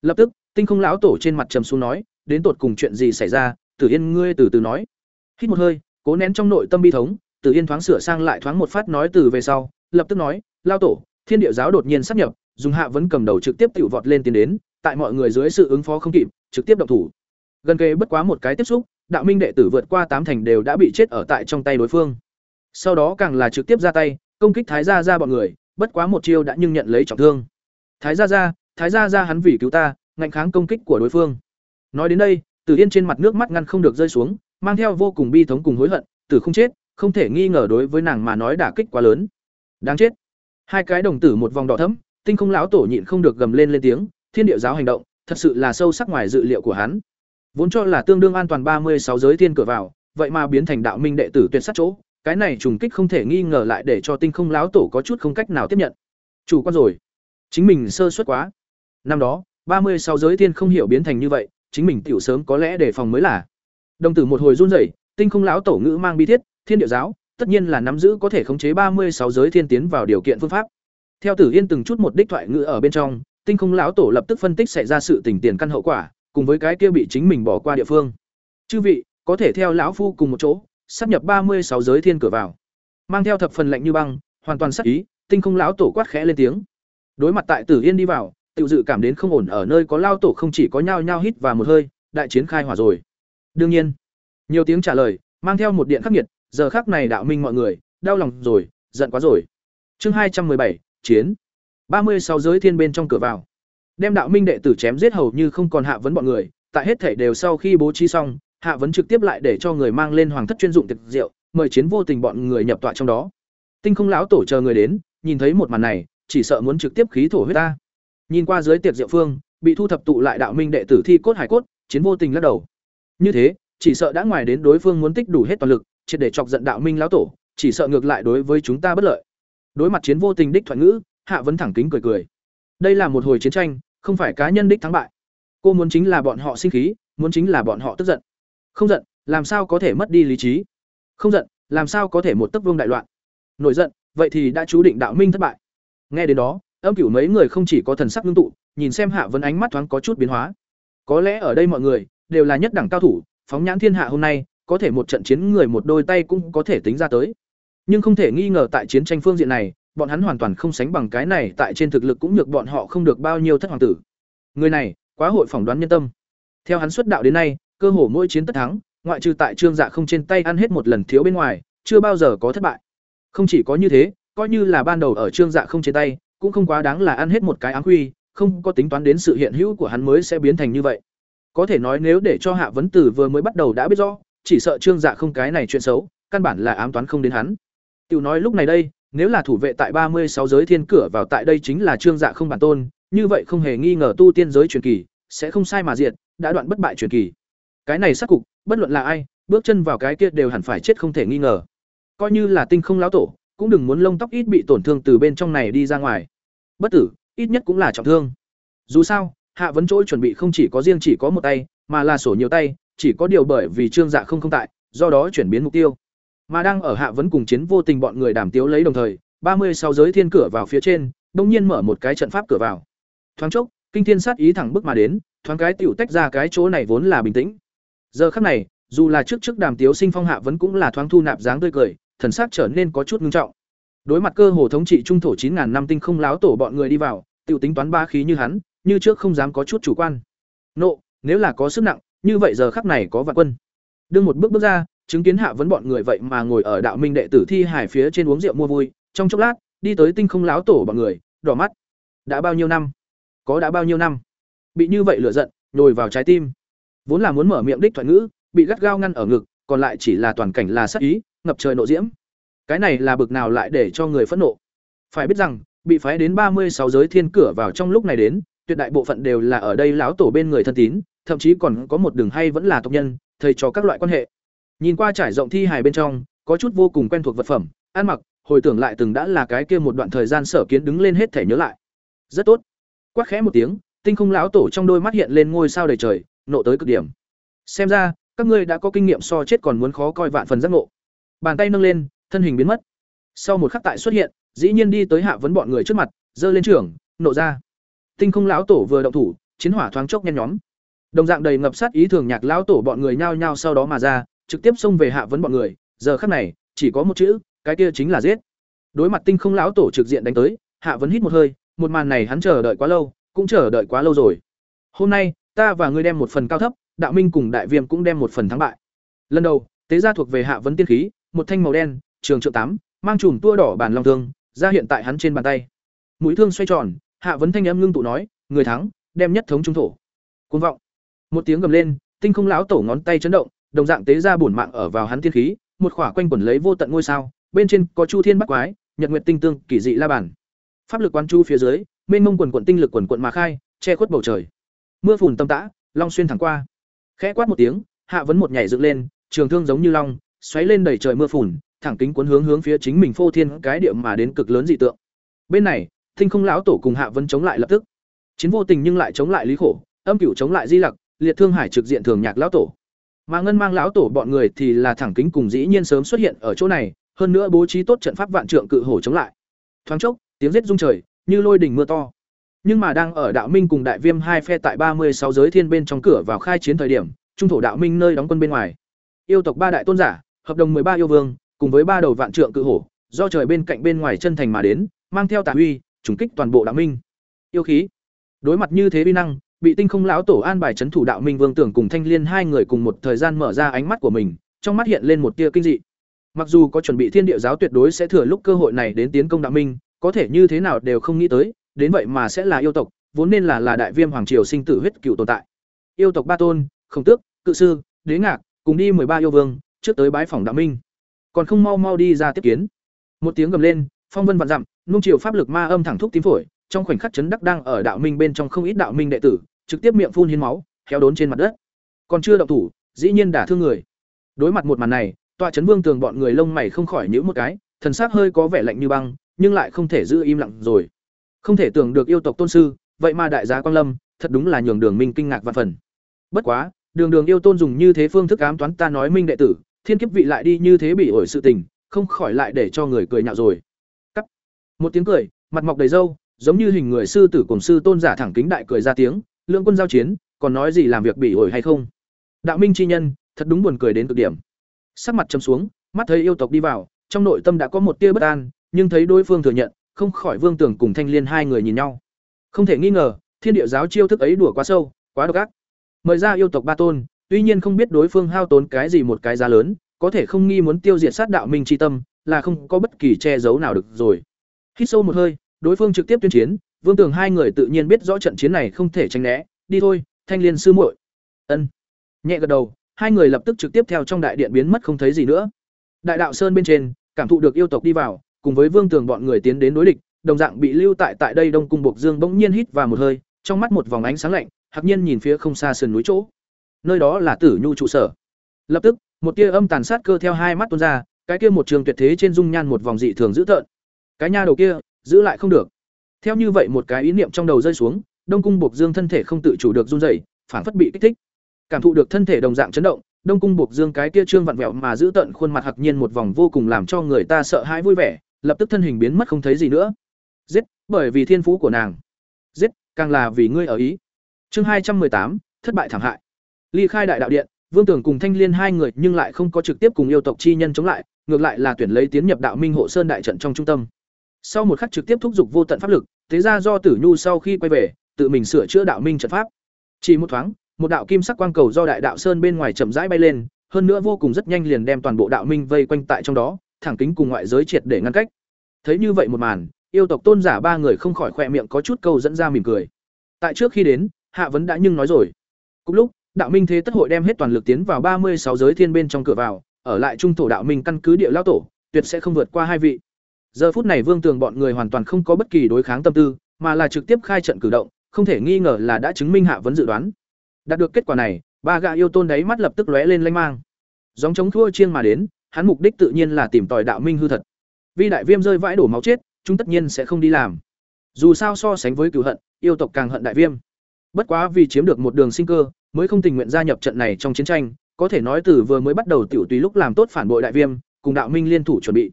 Lập tức, Tinh Không lão tổ trên mặt trầm xuống nói, đến tột cùng chuyện gì xảy ra, Tử Yên ngươi từ từ nói. Hít một hơi, cố nén trong nội tâm bi thống, Tử Yên thoáng sửa sang lại thoáng một phát nói từ về sau, lập tức nói, "Lão tổ, Thiên địa giáo đột nhiên sắp nhập, dùng hạ vẫn cầm đầu trực tiếp tiểu vọt lên tiến đến, tại mọi người dưới sự ứng phó không kịp, trực tiếp động thủ. Gần kề bất quá một cái tiếp xúc, đạo minh đệ tử vượt qua tám thành đều đã bị chết ở tại trong tay đối phương. Sau đó càng là trực tiếp ra tay, công kích Thái gia gia bọn người, bất quá một chiêu đã nhưng nhận lấy trọng thương. Thái gia gia, Thái gia gia hắn vì cứu ta, ngạnh kháng công kích của đối phương. Nói đến đây, Tử Yên trên mặt nước mắt ngăn không được rơi xuống, mang theo vô cùng bi thống cùng hối hận, tử không chết, không thể nghi ngờ đối với nàng mà nói đả kích quá lớn. Đáng chết. Hai cái đồng tử một vòng đỏ thẫm, Tinh Không lão tổ nhịn không được gầm lên lên tiếng, Thiên địa giáo hành động, thật sự là sâu sắc ngoài dự liệu của hắn. Vốn cho là tương đương an toàn ba mươi sáu giới thiên cửa vào, vậy mà biến thành đạo minh đệ tử tuyệt sát chỗ, cái này trùng kích không thể nghi ngờ lại để cho Tinh Không lão tổ có chút không cách nào tiếp nhận. Chủ quan rồi, chính mình sơ suất quá. Năm đó, ba mươi sáu giới thiên không hiểu biến thành như vậy, chính mình tiểu sớm có lẽ để phòng mới là. Đồng tử một hồi run rẩy, Tinh Không lão tổ ngữ mang bi thiết, Thiên địa giáo, tất nhiên là nắm giữ có thể khống chế ba mươi sáu giới thiên tiến vào điều kiện phương pháp. Theo Tử Yên từng chút một đích thoại ngữ ở bên trong, Tinh Không lão tổ lập tức phân tích xảy ra sự tình tiền căn hậu quả, cùng với cái kia bị chính mình bỏ qua địa phương. Chư vị, có thể theo lão phu cùng một chỗ, sắp nhập ba mươi sáu giới thiên cửa vào. Mang theo thập phần lạnh như băng, hoàn toàn sắc ý, Tinh Không lão tổ quát khẽ lên tiếng. Đối mặt tại Tử Yên đi vào, tự dự cảm đến không ổn ở nơi có lao tổ không chỉ có nhao nhao hít và một hơi, đại chiến khai hỏa rồi. Đương nhiên, nhiều tiếng trả lời, mang theo một điện khắc nghiệt, giờ khắc này đạo minh mọi người, đau lòng rồi, giận quá rồi. Chương hai trăm bảy chiến ba mươi sáu giới thiên bên trong cửa vào. Đem đạo minh đệ tử chém giết hầu như không còn hạ vấn bọn người, tại hết thể đều sau khi bố trí xong, hạ vấn trực tiếp lại để cho người mang lên hoàng thất chuyên dụng tiệc rượu, mời chiến vô tình bọn người nhập tọa trong đó. Tinh không lão tổ chờ người đến, nhìn thấy một màn này, chỉ sợ muốn trực tiếp khí thổ huyết ta. Nhìn qua dưới tiệc rượu phương, bị thu thập tụ lại đạo minh đệ tử thi cốt hải cốt, chiến vô tình lắc đầu. Như thế, chỉ sợ đã ngoài đến đối phương muốn tích đủ hết toàn lực, triệt để chọc giận đạo minh lão tổ, chỉ sợ ngược lại đối với chúng ta bất lợi. Đối mặt chiến vô tình đích thoại ngữ, Hạ vấn thẳng kính cười cười. Đây là một hồi chiến tranh, không phải cá nhân đích thắng bại. Cô muốn chính là bọn họ sinh khí, muốn chính là bọn họ tức giận. Không giận, làm sao có thể mất đi lý trí? Không giận, làm sao có thể một tấc vương đại loạn? Nổi giận, vậy thì đã chú định đạo minh thất bại. Nghe đến đó, âm cửu mấy người không chỉ có thần sắc ngưng tụ, nhìn xem Hạ Vân ánh mắt thoáng có chút biến hóa. Có lẽ ở đây mọi người đều là nhất đẳng cao thủ, phóng nhãn thiên hạ hôm nay, có thể một trận chiến người một đôi tay cũng có thể tính ra tới. Nhưng không thể nghi ngờ tại chiến tranh phương diện này, bọn hắn hoàn toàn không sánh bằng cái này, tại trên thực lực cũng được bọn họ không được bao nhiêu thất hoàng tử. Người này, quá hội phỏng đoán nhân tâm. Theo hắn xuất đạo đến nay, cơ hồ mỗi chiến tất thắng, ngoại trừ tại Trương Dạ không trên tay ăn hết một lần thiếu bên ngoài, chưa bao giờ có thất bại. Không chỉ có như thế, coi như là ban đầu ở Trương Dạ không trên tay, cũng không quá đáng là ăn hết một cái ám huy, không có tính toán đến sự hiện hữu của hắn mới sẽ biến thành như vậy. Có thể nói nếu để cho Hạ Vấn Tử vừa mới bắt đầu đã biết rõ, chỉ sợ Trương Dạ không cái này chuyện xấu, căn bản là ám toán không đến hắn. Tiểu nói lúc này đây, nếu là thủ vệ tại ba mươi sáu giới thiên cửa vào tại đây chính là Trương Dạ không bản tôn, như vậy không hề nghi ngờ tu tiên giới truyền kỳ sẽ không sai mà diệt, đã đoạn bất bại truyền kỳ. Cái này sát cục, bất luận là ai, bước chân vào cái kia đều hẳn phải chết không thể nghi ngờ. Coi như là tinh không lão tổ, cũng đừng muốn lông tóc ít bị tổn thương từ bên trong này đi ra ngoài. Bất tử, ít nhất cũng là trọng thương. Dù sao, Hạ vấn chỗ chuẩn bị không chỉ có riêng chỉ có một tay, mà là sổ nhiều tay, chỉ có điều bởi vì Trương Dạ không không tại, do đó chuyển biến mục tiêu. Mà đang ở Hạ vấn cùng chiến vô tình bọn người đảm tiếu lấy đồng thời, ba mươi sáu giới thiên cửa vào phía trên, bỗng nhiên mở một cái trận pháp cửa vào. Thoáng chốc, kinh thiên sát ý thẳng bước mà đến, thoáng cái tiểu tách ra cái chỗ này vốn là bình tĩnh. Giờ khắc này, dù là trước trước đàm tiếu sinh phong hạ vẫn cũng là thoáng thu nạp dáng tươi cười, thần sắc trở nên có chút ngưng trọng. Đối mặt cơ hồ thống trị trung thổ chín ngàn năm tinh không láo tổ bọn người đi vào, tiểu tính toán ba khí như hắn, như trước không dám có chút chủ quan. Nộ, nếu là có sức nặng, như vậy giờ khắc này có vạn quân. Đương một bước bước ra, chứng kiến hạ vấn bọn người vậy mà ngồi ở đạo minh đệ tử thi hải phía trên uống rượu mua vui, trong chốc lát, đi tới tinh không láo tổ bọn người, đỏ mắt. Đã bao nhiêu năm? Có đã bao nhiêu năm? Bị như vậy lửa giận, nhồi vào trái tim. Vốn là muốn mở miệng đích thoại ngữ, bị gắt gao ngăn ở ngực, còn lại chỉ là toàn cảnh là sát ý, ngập trời nộ diễm. Cái này là bực nào lại để cho người phẫn nộ. Phải biết rằng, bị phái đến ba mươi sáu giới thiên cửa vào trong lúc này đến, tuyệt đại bộ phận đều là ở đây láo tổ bên người thân tín, thậm chí còn có một đường hay vẫn là tộc nhân, thầy cho các loại quan hệ. Nhìn qua trải rộng thi hài bên trong, có chút vô cùng quen thuộc vật phẩm, ăn mặc, hồi tưởng lại từng đã là cái kia một đoạn thời gian sở kiến đứng lên hết thể nhớ lại. Rất tốt. Quát khẽ một tiếng, tinh không lão tổ trong đôi mắt hiện lên ngôi sao đầy trời, nộ tới cực điểm. Xem ra, các ngươi đã có kinh nghiệm so chết còn muốn khó coi vạn phần giác ngộ. Bàn tay nâng lên, thân hình biến mất. Sau một khắc tại xuất hiện, dĩ nhiên đi tới hạ vấn bọn người trước mặt, giơ lên trưởng, nộ ra. Tinh không lão tổ vừa động thủ, chiến hỏa thoáng chốc nhen nhóm. Đồng dạng đầy ngập sát ý thường nhạc lão tổ bọn người nhao nhao sau đó mà ra, trực tiếp xông về hạ vấn bọn người, giờ khắc này, chỉ có một chữ, cái kia chính là giết. Đối mặt tinh không lão tổ trực diện đánh tới, hạ vấn hít một hơi, một màn này hắn chờ đợi quá lâu, cũng chờ đợi quá lâu rồi. Hôm nay, ta và ngươi đem một phần cao thấp, đạo minh cùng đại viêm cũng đem một phần thắng bại. Lần đầu, tế gia thuộc về hạ vấn tiên khí, một thanh màu đen, trường trượng tám, mang chùm tua đỏ bản long thương, ra hiện tại hắn trên bàn tay. Mũi thương xoay tròn, hạ vấn thanh âm ngưng tụ nói, người thắng, đem nhất thống trung thổ. Cuồng vọng. Một tiếng gầm lên, tinh không lão tổ ngón tay chấn động, đồng dạng tế ra bổn mạng ở vào hắn thiên khí, một khỏa quanh quẩn lấy vô tận ngôi sao, bên trên có chu thiên bắc quái, nhật nguyệt tinh tương, kỳ dị la bản. Pháp lực quan chu phía dưới, mênh mông quần quần tinh lực quần quần mà khai, che khuất bầu trời. Mưa phùn tâm tã, long xuyên thẳng qua. Khẽ quát một tiếng, hạ vấn một nhảy dựng lên, trường thương giống như long, xoáy lên đầy trời mưa phùn, thẳng kính cuốn hướng hướng phía chính mình phô thiên cái địa mà đến cực lớn dị tượng. Bên này, thinh Không lão tổ cùng Hạ vân chống lại lập tức. Chiến vô tình nhưng lại chống lại Lý Khổ, âm cửu chống lại Di Lặc, liệt thương hải trực diện thường nhạc lão tổ. Mà ngân mang lão tổ bọn người thì là thẳng kính cùng dĩ nhiên sớm xuất hiện ở chỗ này, hơn nữa bố trí tốt trận pháp vạn trượng cự hổ chống lại. Thoáng chốc, tiếng rết rung trời, như lôi đỉnh mưa to. Nhưng mà đang ở Đạo Minh cùng Đại Viêm hai phe tại ba mươi sáu giới thiên bên trong cửa vào khai chiến thời điểm, trung thổ Đạo Minh nơi đóng quân bên ngoài. Yêu tộc ba đại tôn giả, hợp đồng ba yêu vương, cùng với ba đầu vạn trượng cự hổ, do trời bên cạnh bên ngoài chân thành mà đến, mang theo tà huy trùng kích toàn bộ Đạo Minh. Yêu khí. Đối mặt như thế uy năng, bị Tinh Không lão tổ an bài trấn thủ Đạo Minh Vương tưởng cùng Thanh Liên hai người cùng một thời gian mở ra ánh mắt của mình, trong mắt hiện lên một tia kinh dị. Mặc dù có chuẩn bị Thiên Địa giáo tuyệt đối sẽ thừa lúc cơ hội này đến tiến công Đạo Minh, có thể như thế nào đều không nghĩ tới, đến vậy mà sẽ là yêu tộc, vốn nên là là đại viêm hoàng triều sinh tử huyết cựu tồn tại. Yêu tộc ba tôn, Khổng Tước, Cự sư, Đế Ngạc, cùng đi ba yêu vương, trước tới bái phỏng Đạo Minh. Còn không mau mau đi ra tiếp kiến. Một tiếng gầm lên, phong vân vạn dặm, nung triều pháp lực ma âm thẳng thúc tím phổi, trong khoảnh khắc chấn đắc đang ở đạo minh bên trong không ít đạo minh đệ tử, trực tiếp miệng phun hiến máu, héo đốn trên mặt đất. Còn chưa động thủ, dĩ nhiên đả thương người. Đối mặt một màn này, tọa chấn vương tường bọn người lông mày không khỏi nhíu một cái, thần sắc hơi có vẻ lạnh như băng, nhưng lại không thể giữ im lặng rồi. Không thể tưởng được yêu tộc tôn sư, vậy mà đại giá Quang Lâm, thật đúng là nhường Đường Minh kinh ngạc và phần. Bất quá, Đường Đường yêu tôn dùng như thế phương thức ám toán ta nói minh đệ tử, thiên kiếp vị lại đi như thế bị ổi sự tình, không khỏi lại để cho người cười nhạo rồi. Cắt. Một tiếng cười, mặt mọc đầy râu, giống như hình người sư tử cùng sư tôn giả thẳng kính đại cười ra tiếng, lượng quân giao chiến, còn nói gì làm việc bị ổi hay không? Đạo minh chi nhân, thật đúng buồn cười đến cực điểm. Sắc mặt trầm xuống, mắt thấy yêu tộc đi vào, trong nội tâm đã có một tia bất an, nhưng thấy đối phương thừa nhận, không khỏi Vương Tưởng cùng Thanh Liên hai người nhìn nhau. Không thể nghi ngờ, Thiên Địa giáo chiêu thức ấy đùa quá sâu, quá độc ác. Mời ra yêu tộc ba tôn, tuy nhiên không biết đối phương hao tốn cái gì một cái giá lớn, có thể không nghi muốn tiêu diệt sát đạo minh chi tâm, là không có bất kỳ che giấu nào được rồi. Hít sâu một hơi, đối phương trực tiếp tuyên chiến, Vương Tường hai người tự nhiên biết rõ trận chiến này không thể tránh né, đi thôi, Thanh Liên sư muội. Ân. Nhẹ gật đầu, hai người lập tức trực tiếp theo trong đại điện biến mất không thấy gì nữa. Đại đạo sơn bên trên, cảm thụ được yêu tộc đi vào, cùng với Vương Tường bọn người tiến đến đối địch, đồng dạng bị lưu tại tại đây Đông cung Bộc Dương bỗng nhiên hít vào một hơi, trong mắt một vòng ánh sáng lạnh, hạc nhiên nhìn phía không xa sườn núi chỗ. Nơi đó là Tử Nhu trụ sở. Lập tức, một tia âm tàn sát cơ theo hai mắt tuôn ra, cái kia một trường tuyệt thế trên dung nhan một vòng dị thường dữ tợn. Cái nha đầu kia, giữ lại không được. Theo như vậy một cái ý niệm trong đầu rơi xuống, Đông cung Bộc Dương thân thể không tự chủ được run rẩy, phản phất bị kích thích. Cảm thụ được thân thể đồng dạng chấn động, Đông cung Bộc Dương cái kia trương vặn vẹo mà giữ tận khuôn mặt hạc nhiên một vòng vô cùng làm cho người ta sợ hãi vui vẻ, lập tức thân hình biến mất không thấy gì nữa. Giết, bởi vì thiên phú của nàng. Giết, càng là vì ngươi ở ý. Chương hai trăm tám thất bại thảm hại. Ly khai đại đạo điện, Vương Tưởng cùng Thanh Liên hai người nhưng lại không có trực tiếp cùng yêu tộc chi nhân chống lại, ngược lại là tuyển lấy tiến nhập đạo minh hộ sơn đại trận trong trung tâm. Sau một khắc trực tiếp thúc giục vô tận pháp lực, thế ra do Tử Nhu sau khi quay về, tự mình sửa chữa đạo minh trận pháp. Chỉ một thoáng, một đạo kim sắc quang cầu do đại đạo sơn bên ngoài chậm rãi bay lên, hơn nữa vô cùng rất nhanh liền đem toàn bộ đạo minh vây quanh tại trong đó, thẳng kính cùng ngoại giới triệt để ngăn cách. Thấy như vậy một màn, yêu tộc tôn giả ba người không khỏi khỏe miệng có chút câu dẫn ra mỉm cười. Tại trước khi đến, Hạ vấn đã nhưng nói rồi. Cùng lúc, đạo minh thế tất hội đem hết toàn lực tiến vào ba mươi sáu giới thiên bên trong cửa vào, ở lại trung tổ đạo minh căn cứ địa lao tổ, tuyệt sẽ không vượt qua hai vị. Giờ phút này Vương Tường bọn người hoàn toàn không có bất kỳ đối kháng tâm tư, mà là trực tiếp khai trận cử động, không thể nghi ngờ là đã chứng minh Hạ vấn dự đoán. Đạt được kết quả này, ba gã yêu tôn đấy mắt lập tức lóe lên lanh mang. dòng chống thua chiêng mà đến, hắn mục đích tự nhiên là tìm tòi đạo minh hư thật. Vi đại viêm rơi vãi đổ máu chết, chúng tất nhiên sẽ không đi làm. Dù sao so sánh với cựu hận, yêu tộc càng hận đại viêm. Bất quá vì chiếm được một đường sinh cơ, mới không tình nguyện gia nhập trận này trong chiến tranh, có thể nói từ vừa mới bắt đầu tiểu tùy lúc làm tốt phản bội đại viêm, cùng đạo minh liên thủ chuẩn bị.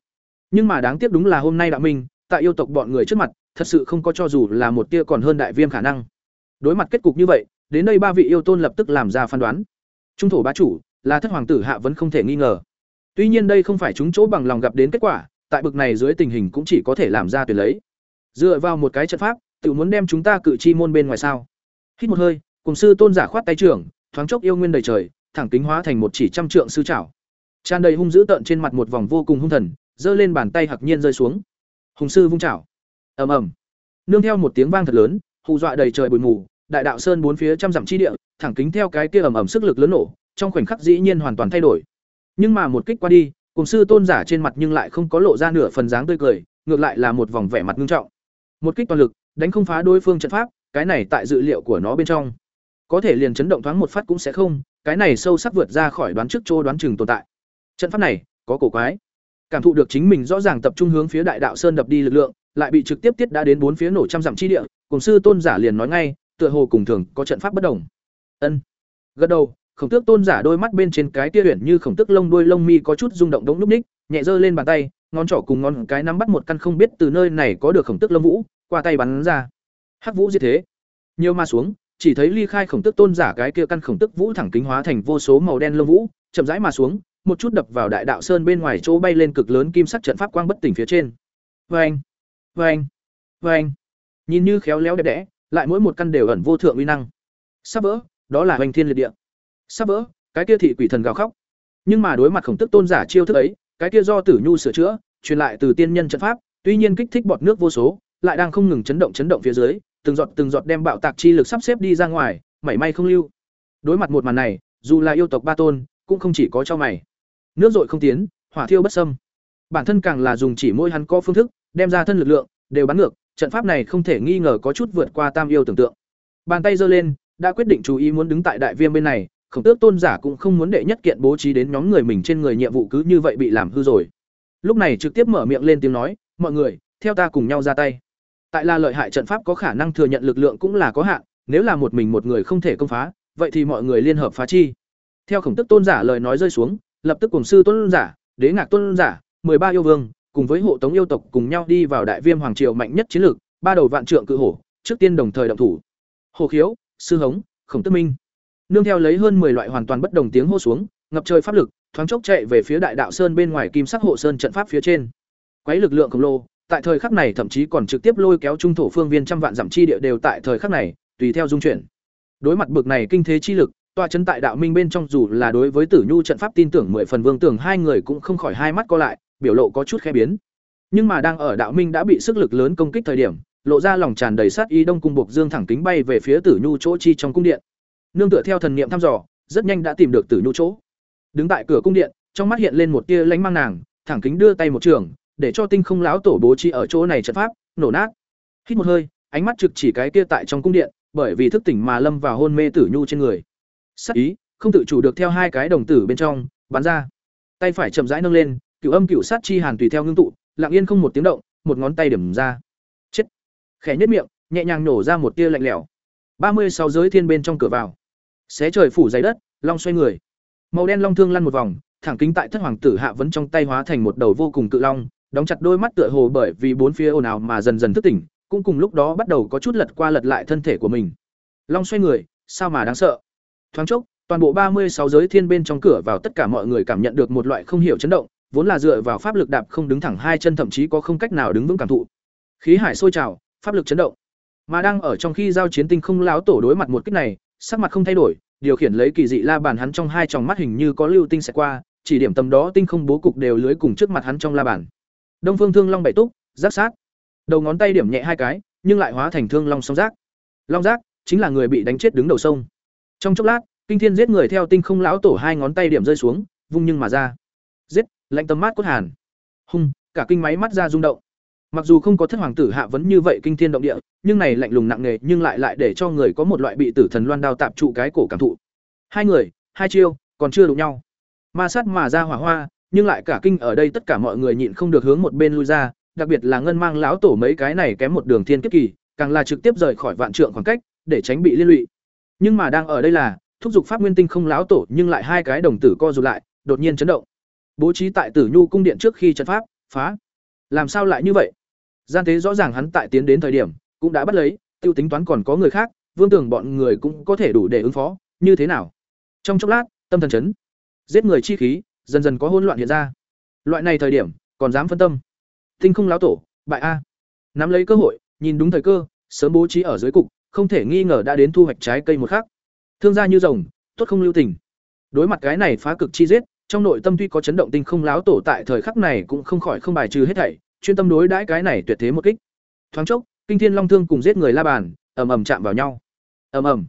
Nhưng mà đáng tiếc đúng là hôm nay đạo minh, tại yêu tộc bọn người trước mặt, thật sự không có cho dù là một tia còn hơn đại viêm khả năng. Đối mặt kết cục như vậy, đến đây ba vị yêu tôn lập tức làm ra phán đoán. Trung thổ bá chủ là thất hoàng tử Hạ vẫn không thể nghi ngờ. Tuy nhiên đây không phải chúng chỗ bằng lòng gặp đến kết quả, tại bực này dưới tình hình cũng chỉ có thể làm ra tuyệt lấy. Dựa vào một cái trận pháp, tự muốn đem chúng ta cự chi môn bên ngoài sao? Hít một hơi, cùng sư tôn giả khoát tay trưởng, thoáng chốc yêu nguyên đầy trời, thẳng kính hóa thành một chỉ trăm trượng sư trảo. Tràn đầy hung dữ tợn trên mặt một vòng vô cùng hung thần, giơ lên bàn tay hạc nhiên rơi xuống. Hùng sư vung chảo. Ầm ầm. Nương theo một tiếng vang thật lớn, hù dọa đầy trời bụi mù, đại đạo sơn bốn phía trăm dặm chi địa, thẳng kính theo cái kia ầm ầm sức lực lớn nổ, trong khoảnh khắc dĩ nhiên hoàn toàn thay đổi. Nhưng mà một kích qua đi, cùng sư tôn giả trên mặt nhưng lại không có lộ ra nửa phần dáng tươi cười, ngược lại là một vòng vẻ mặt nghiêm trọng. Một kích toàn lực, đánh không phá đối phương trận pháp, cái này tại dự liệu của nó bên trong. Có thể liền chấn động thoáng một phát cũng sẽ không, cái này sâu sắc vượt ra khỏi đoán trước chỗ đoán chừng tồn tại. Trận pháp này, có cổ quái. Cảm thụ được chính mình rõ ràng tập trung hướng phía đại đạo sơn đập đi lực lượng, lại bị trực tiếp tiết đã đến bốn phía nổ trăm dặm chi địa, cùng sư tôn giả liền nói ngay, tựa hồ cùng thường có trận pháp bất đồng. Ân. Gật đầu, khổng tước tôn giả đôi mắt bên trên cái tia huyền như khổng tước lông đuôi lông mi có chút rung động đống núp ních nhẹ giơ lên bàn tay ngón trỏ cùng ngón cái nắm bắt một căn không biết từ nơi này có được khổng tước lông vũ qua tay bắn ra hắc vũ diệt thế nhiều ma xuống chỉ thấy ly khai khổng tước tôn giả cái kia căn khổng tước vũ thẳng kính hóa thành vô số màu đen lông vũ chậm rãi mà xuống một chút đập vào đại đạo sơn bên ngoài chỗ bay lên cực lớn kim sắc trận pháp quang bất tỉnh phía trên. Vâng vâng vâng. Nhìn như khéo léo đẹp đẽ, lại mỗi một căn đều ẩn vô thượng uy năng. Sắp vỡ, đó là hoành thiên liệt địa. Sắp vỡ, cái kia thị quỷ thần gào khóc. Nhưng mà đối mặt khổng tức tôn giả chiêu thức ấy, cái kia do tử nhu sửa chữa, truyền lại từ tiên nhân trận pháp, tuy nhiên kích thích bọt nước vô số, lại đang không ngừng chấn động chấn động phía dưới, từng giọt từng giọt đem bạo tạc chi lực sắp xếp đi ra ngoài, mảy may không lưu. Đối mặt một màn này, dù là yêu tộc ba tôn, cũng không chỉ có cho mày nước dội không tiến, hỏa thiêu bất sâm bản thân càng là dùng chỉ mỗi hắn có phương thức, đem ra thân lực lượng, đều bắn ngược, trận pháp này không thể nghi ngờ có chút vượt qua tam yêu tưởng tượng. Bàn tay giơ lên, đã quyết định chú ý muốn đứng tại đại viêm bên này, khổng tước tôn giả cũng không muốn đệ nhất kiện bố trí đến nhóm người mình trên người nhiệm vụ cứ như vậy bị làm hư rồi. Lúc này trực tiếp mở miệng lên tiếng nói, mọi người, theo ta cùng nhau ra tay. Tại là lợi hại trận pháp có khả năng thừa nhận lực lượng cũng là có hạn, nếu là một mình một người không thể công phá, vậy thì mọi người liên hợp phá chi. Theo khổng tức tôn giả lời nói rơi xuống lập tức cùng sư tôn giả đế ngạc tôn giả ba yêu vương cùng với hộ tống yêu tộc cùng nhau đi vào đại viêm hoàng triều mạnh nhất chiến lược ba đầu vạn trượng cự hổ trước tiên đồng thời động thủ hồ khiếu sư hống khổng tức minh nương theo lấy hơn 10 loại hoàn toàn bất đồng tiếng hô xuống, ngập trời pháp lực, thoáng chốc chạy về phía đại đạo sơn bên ngoài kim sắc hộ sơn trận pháp phía trên. Quấy lực lượng khổng lồ, tại thời khắc này thậm chí còn trực tiếp lôi kéo trung thổ phương viên trăm vạn giảm chi địa đều tại thời khắc này, tùy theo dung chuyển. Đối mặt bực này kinh thế chi lực, tòa trấn tại đạo minh bên trong dù là đối với Tử Nhu trận pháp tin tưởng mười phần vương tưởng hai người cũng không khỏi hai mắt co lại, biểu lộ có chút khẽ biến. Nhưng mà đang ở Đạo Minh đã bị sức lực lớn công kích thời điểm, lộ ra lòng tràn đầy sát ý đông cung buộc dương thẳng kính bay về phía Tử Nhu chỗ chi trong cung điện. Nương tựa theo thần niệm thăm dò, rất nhanh đã tìm được Tử Nhu chỗ. Đứng tại cửa cung điện, trong mắt hiện lên một tia lánh mang nàng, thẳng kính đưa tay một trường, để cho Tinh Không lão tổ bố trí ở chỗ này trận pháp, nổ nát. Hít một hơi, ánh mắt trực chỉ cái kia tại trong cung điện, bởi vì thức tỉnh mà lâm vào hôn mê Tử Nhu trên người. Sát ý, không tự chủ được theo hai cái đồng tử bên trong, bắn ra. Tay phải chậm rãi nâng lên, cửu âm cửu sát chi hàn tùy theo ngưng tụ, lặng yên không một tiếng động, một ngón tay điểm ra. Chết. Khẽ nhếch miệng, nhẹ nhàng nổ ra một tia lạnh lẽo. ba mươi sáu giới thiên bên trong cửa vào. Xé trời phủ dày đất, long xoay người. Màu đen long thương lăn một vòng, thẳng kính tại thất hoàng tử hạ vẫn trong tay hóa thành một đầu vô cùng cự long, đóng chặt đôi mắt tựa hồ bởi vì bốn phía ồn ào mà dần dần thức tỉnh, cũng cùng lúc đó bắt đầu có chút lật qua lật lại thân thể của mình. Long xoay người, sao mà đáng sợ. Thoáng chốc, toàn bộ ba mươi sáu giới thiên bên trong cửa vào tất cả mọi người cảm nhận được một loại không hiểu chấn động, vốn là dựa vào pháp lực đạp không đứng thẳng hai chân thậm chí có không cách nào đứng vững cảm thụ. Khí hải sôi trào, pháp lực chấn động. Mà đang ở trong khi giao chiến tinh không láo tổ đối mặt một kích này, sắc mặt không thay đổi, điều khiển lấy kỳ dị la bàn hắn trong hai tròng mắt hình như có lưu tinh sẽ qua, chỉ điểm tầm đó tinh không bố cục đều lưới cùng trước mặt hắn trong la bàn. Đông Phương Thương Long bảy túc, giác sát. Đầu ngón tay điểm nhẹ hai cái, nhưng lại hóa thành thương long song giác. Long giác chính là người bị đánh chết đứng đầu sông. Trong chốc lát, Kinh Thiên giết người theo tinh không lão tổ hai ngón tay điểm rơi xuống, vung nhưng mà ra. Giết, lạnh tầm mát cốt hàn. Hung, cả kinh máy mắt ra rung động. Mặc dù không có thất hoàng tử hạ vẫn như vậy kinh thiên động địa, nhưng này lạnh lùng nặng nề nhưng lại lại để cho người có một loại bị tử thần loan đao tạp trụ cái cổ cảm thụ. Hai người, hai chiêu, còn chưa đụng nhau. Ma sát mà ra hỏa hoa, nhưng lại cả kinh ở đây tất cả mọi người nhịn không được hướng một bên lui ra, đặc biệt là ngân mang lão tổ mấy cái này kém một đường thiên kiếp kỳ, càng là trực tiếp rời khỏi vạn trượng khoảng cách, để tránh bị liên lụy. Nhưng mà đang ở đây là, thúc giục pháp nguyên tinh không láo tổ, nhưng lại hai cái đồng tử co rụt lại, đột nhiên chấn động. Bố trí tại Tử Nhu cung điện trước khi trận pháp phá. Làm sao lại như vậy? Gian thế rõ ràng hắn tại tiến đến thời điểm, cũng đã bắt lấy, tiêu tính toán còn có người khác, vương tưởng bọn người cũng có thể đủ để ứng phó, như thế nào? Trong chốc lát, tâm thần chấn, giết người chi khí, dần dần có hỗn loạn hiện ra. Loại này thời điểm, còn dám phân tâm. Tinh không láo tổ, bại a. Nắm lấy cơ hội, nhìn đúng thời cơ, sớm bố trí ở dưới cục, không thể nghi ngờ đã đến thu hoạch trái cây một khắc. Thương gia như rồng, tốt không lưu tình. Đối mặt cái này phá cực chi giết, trong nội tâm tuy có chấn động tinh không láo tổ tại thời khắc này cũng không khỏi không bài trừ hết thảy, chuyên tâm đối đãi cái này tuyệt thế một kích. Thoáng chốc, kinh thiên long thương cùng giết người la bàn, ầm ầm chạm vào nhau. Ầm ầm.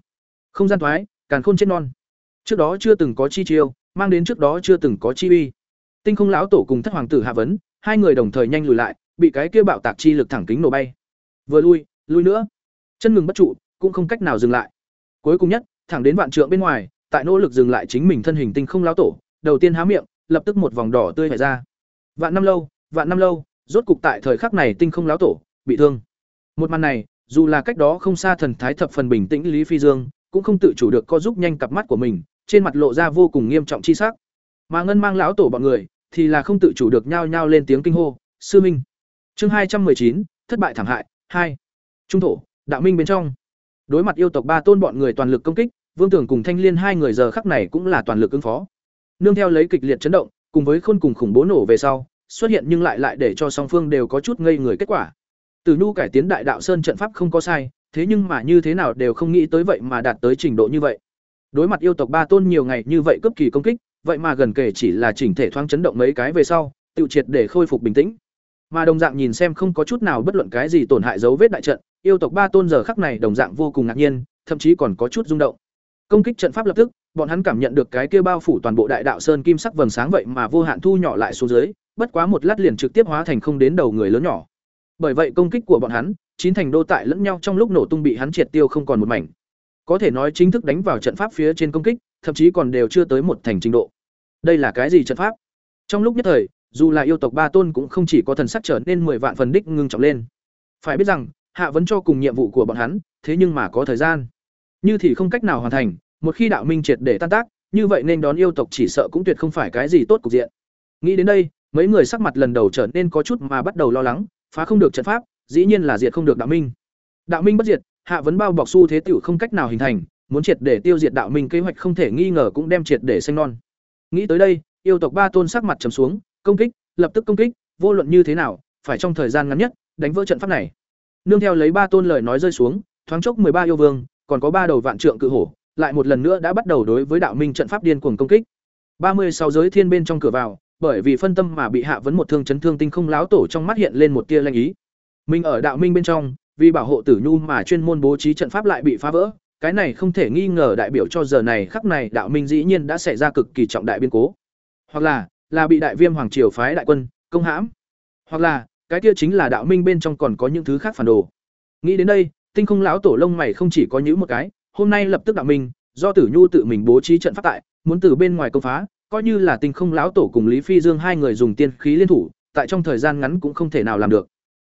Không gian thoái, càn khôn chết non. Trước đó chưa từng có chi chiêu, mang đến trước đó chưa từng có chi uy. Tinh không lão tổ cùng thất hoàng tử hạ vấn, hai người đồng thời nhanh lùi lại, bị cái kia bạo tạc chi lực thẳng kính nổ bay. Vừa lui, lui nữa, chân ngừng bất trụ, cũng không cách nào dừng lại. Cuối cùng nhất, thẳng đến vạn trượng bên ngoài, tại nỗ lực dừng lại chính mình thân hình tinh không lao tổ, đầu tiên há miệng, lập tức một vòng đỏ tươi phải ra. Vạn năm lâu, vạn năm lâu, rốt cục tại thời khắc này tinh không lao tổ bị thương. Một màn này, dù là cách đó không xa thần thái thập phần bình tĩnh Lý Phi Dương, cũng không tự chủ được co giúp nhanh cặp mắt của mình, trên mặt lộ ra vô cùng nghiêm trọng chi sắc. Mà ngân mang lão tổ bọn người thì là không tự chủ được nhao nhao lên tiếng kinh hô, "Sư minh." Chương hai trăm chín thất bại thảm hại, hai Trung thổ, đạo minh bên trong. Đối mặt yêu tộc ba tôn bọn người toàn lực công kích, Vương Tưởng cùng Thanh Liên hai người giờ khắc này cũng là toàn lực ứng phó. Nương theo lấy kịch liệt chấn động, cùng với khôn cùng khủng bố nổ về sau, xuất hiện nhưng lại lại để cho song phương đều có chút ngây người kết quả. Từ Nhu cải tiến đại đạo sơn trận pháp không có sai, thế nhưng mà như thế nào đều không nghĩ tới vậy mà đạt tới trình độ như vậy. Đối mặt yêu tộc ba tôn nhiều ngày như vậy cấp kỳ công kích, vậy mà gần kể chỉ là chỉnh thể thoáng chấn động mấy cái về sau, tự triệt để khôi phục bình tĩnh. Mà đồng dạng nhìn xem không có chút nào bất luận cái gì tổn hại dấu vết đại trận, yêu tộc ba tôn giờ khắc này đồng dạng vô cùng ngạc nhiên, thậm chí còn có chút rung động. Công kích trận pháp lập tức, bọn hắn cảm nhận được cái kia bao phủ toàn bộ đại đạo sơn kim sắc vầng sáng vậy mà vô hạn thu nhỏ lại xuống dưới, bất quá một lát liền trực tiếp hóa thành không đến đầu người lớn nhỏ. Bởi vậy công kích của bọn hắn, chín thành đô tại lẫn nhau trong lúc nổ tung bị hắn triệt tiêu không còn một mảnh. Có thể nói chính thức đánh vào trận pháp phía trên công kích, thậm chí còn đều chưa tới một thành trình độ. Đây là cái gì trận pháp? Trong lúc nhất thời, dù là yêu tộc ba tôn cũng không chỉ có thần sắc trở nên mười vạn phần đích ngưng trọng lên. Phải biết rằng, hạ vẫn cho cùng nhiệm vụ của bọn hắn, thế nhưng mà có thời gian. Như thì không cách nào hoàn thành, một khi đạo minh triệt để tan tác, như vậy nên đón yêu tộc chỉ sợ cũng tuyệt không phải cái gì tốt cục diện. Nghĩ đến đây, mấy người sắc mặt lần đầu trở nên có chút mà bắt đầu lo lắng, phá không được trận pháp, dĩ nhiên là diệt không được đạo minh. Đạo minh bất diệt, hạ vấn bao bọc xu thế tiểu không cách nào hình thành, muốn triệt để tiêu diệt đạo minh kế hoạch không thể nghi ngờ cũng đem triệt để sinh non. Nghĩ tới đây, yêu tộc ba tôn sắc mặt trầm xuống, công kích, lập tức công kích, vô luận như thế nào, phải trong thời gian ngắn nhất đánh vỡ trận pháp này. Nương theo lấy ba tôn lời nói rơi xuống, thoáng chốc ba yêu vương, còn có ba đầu vạn trượng cự hổ, lại một lần nữa đã bắt đầu đối với đạo minh trận pháp điên cuồng công kích. ba mươi sáu giới thiên bên trong cửa vào, bởi vì phân tâm mà bị hạ vấn một thương chấn thương tinh không láo tổ trong mắt hiện lên một tia lanh ý mình ở đạo minh bên trong vì bảo hộ tử nhu mà chuyên môn bố trí trận pháp lại bị phá vỡ cái này không thể nghi ngờ đại biểu cho giờ này khắc này đạo minh dĩ nhiên đã xảy ra cực kỳ trọng đại biến cố hoặc là là bị đại viêm hoàng triều phái đại quân, công hãm. Hoặc là, cái kia chính là đạo minh bên trong còn có những thứ khác phản đồ. Nghĩ đến đây, tinh không lão tổ lông mày không chỉ có những một cái, hôm nay lập tức đạo minh, do tử nhu tự mình bố trí trận pháp tại, muốn từ bên ngoài công phá, coi như là tinh không lão tổ cùng lý phi dương hai người dùng tiên khí liên thủ, tại trong thời gian ngắn cũng không thể nào làm được.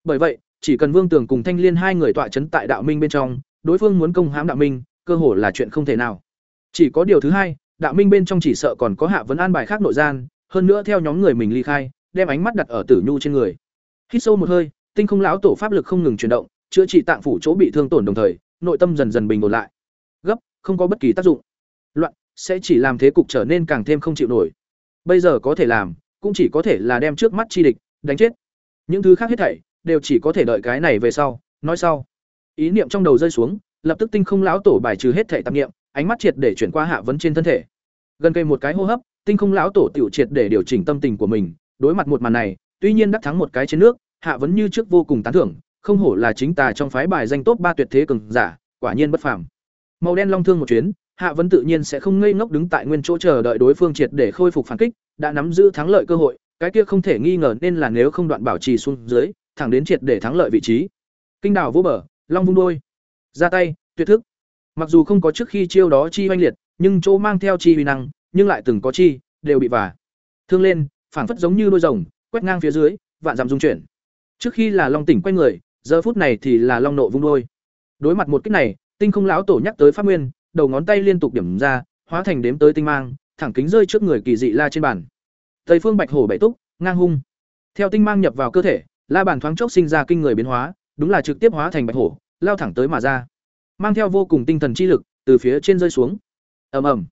Bởi vậy, chỉ cần vương tường cùng thanh liên hai người tọa chấn tại đạo minh bên trong, đối phương muốn công hãm đạo minh, cơ hồ là chuyện không thể nào. Chỉ có điều thứ hai, đạo minh bên trong chỉ sợ còn có hạ vấn an bài khác nội gian hơn nữa theo nhóm người mình ly khai, đem ánh mắt đặt ở tử nhu trên người. Hít sâu một hơi, tinh không lão tổ pháp lực không ngừng chuyển động, chữa trị tạng phủ chỗ bị thương tổn đồng thời, nội tâm dần dần bình ổn lại. Gấp, không có bất kỳ tác dụng. Loạn, sẽ chỉ làm thế cục trở nên càng thêm không chịu nổi. Bây giờ có thể làm, cũng chỉ có thể là đem trước mắt chi địch, đánh chết. Những thứ khác hết thảy, đều chỉ có thể đợi cái này về sau, nói sau. Ý niệm trong đầu rơi xuống, lập tức tinh không lão tổ bài trừ hết thảy tạp niệm, ánh mắt triệt để chuyển qua hạ vấn trên thân thể. Gần cây một cái hô hấp tinh không lão tổ tiểu triệt để điều chỉnh tâm tình của mình, đối mặt một màn này, tuy nhiên đắc thắng một cái trên nước, hạ vấn như trước vô cùng tán thưởng, không hổ là chính tà trong phái bài danh tốt ba tuyệt thế cường giả, quả nhiên bất phàm. Màu đen long thương một chuyến, hạ vấn tự nhiên sẽ không ngây ngốc đứng tại nguyên chỗ chờ đợi đối phương triệt để khôi phục phản kích, đã nắm giữ thắng lợi cơ hội, cái kia không thể nghi ngờ nên là nếu không đoạn bảo trì xuống dưới, thẳng đến triệt để thắng lợi vị trí. Kinh đảo vô bờ, long vung đôi ra tay, tuyệt thức. Mặc dù không có trước khi chiêu đó chi oanh liệt, nhưng chỗ mang theo chi huy năng nhưng lại từng có chi, đều bị vả thương lên, phảng phất giống như đôi rồng, quét ngang phía dưới, vạn dặm dung chuyển. Trước khi là long tỉnh quay người, giờ phút này thì là long nộ vung đôi. Đối mặt một kích này, tinh không lão tổ nhắc tới pháp nguyên, đầu ngón tay liên tục điểm ra, hóa thành đếm tới tinh mang, thẳng kính rơi trước người kỳ dị la trên bàn. Tây phương bạch hổ bảy túc, ngang hung. Theo tinh mang nhập vào cơ thể, la bàn thoáng chốc sinh ra kinh người biến hóa, đúng là trực tiếp hóa thành bạch hổ, lao thẳng tới mà ra. Mang theo vô cùng tinh thần chi lực, từ phía trên rơi xuống. Ầm ầm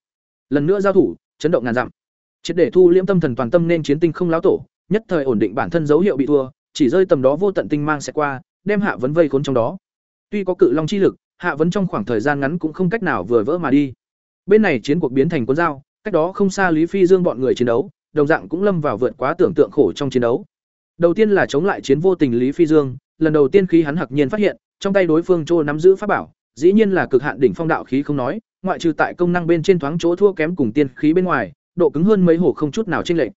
lần nữa giao thủ, chấn động ngàn dặm. Triệt để thu liễm tâm thần toàn tâm nên chiến tinh không lão tổ, nhất thời ổn định bản thân dấu hiệu bị thua, chỉ rơi tầm đó vô tận tinh mang sẽ qua, đem hạ vấn vây khốn trong đó. Tuy có cự long chi lực, hạ vấn trong khoảng thời gian ngắn cũng không cách nào vừa vỡ mà đi. Bên này chiến cuộc biến thành cuốn dao, cách đó không xa lý phi dương bọn người chiến đấu, đồng dạng cũng lâm vào vượt quá tưởng tượng khổ trong chiến đấu. Đầu tiên là chống lại chiến vô tình lý phi dương, lần đầu tiên khi hắn hạc nhiên phát hiện, trong tay đối phương chỗ nắm giữ pháp bảo, dĩ nhiên là cực hạn đỉnh phong đạo khí không nói ngoại trừ tại công năng bên trên thoáng chỗ thua kém cùng tiên khí bên ngoài, độ cứng hơn mấy hổ không chút nào chênh lệch.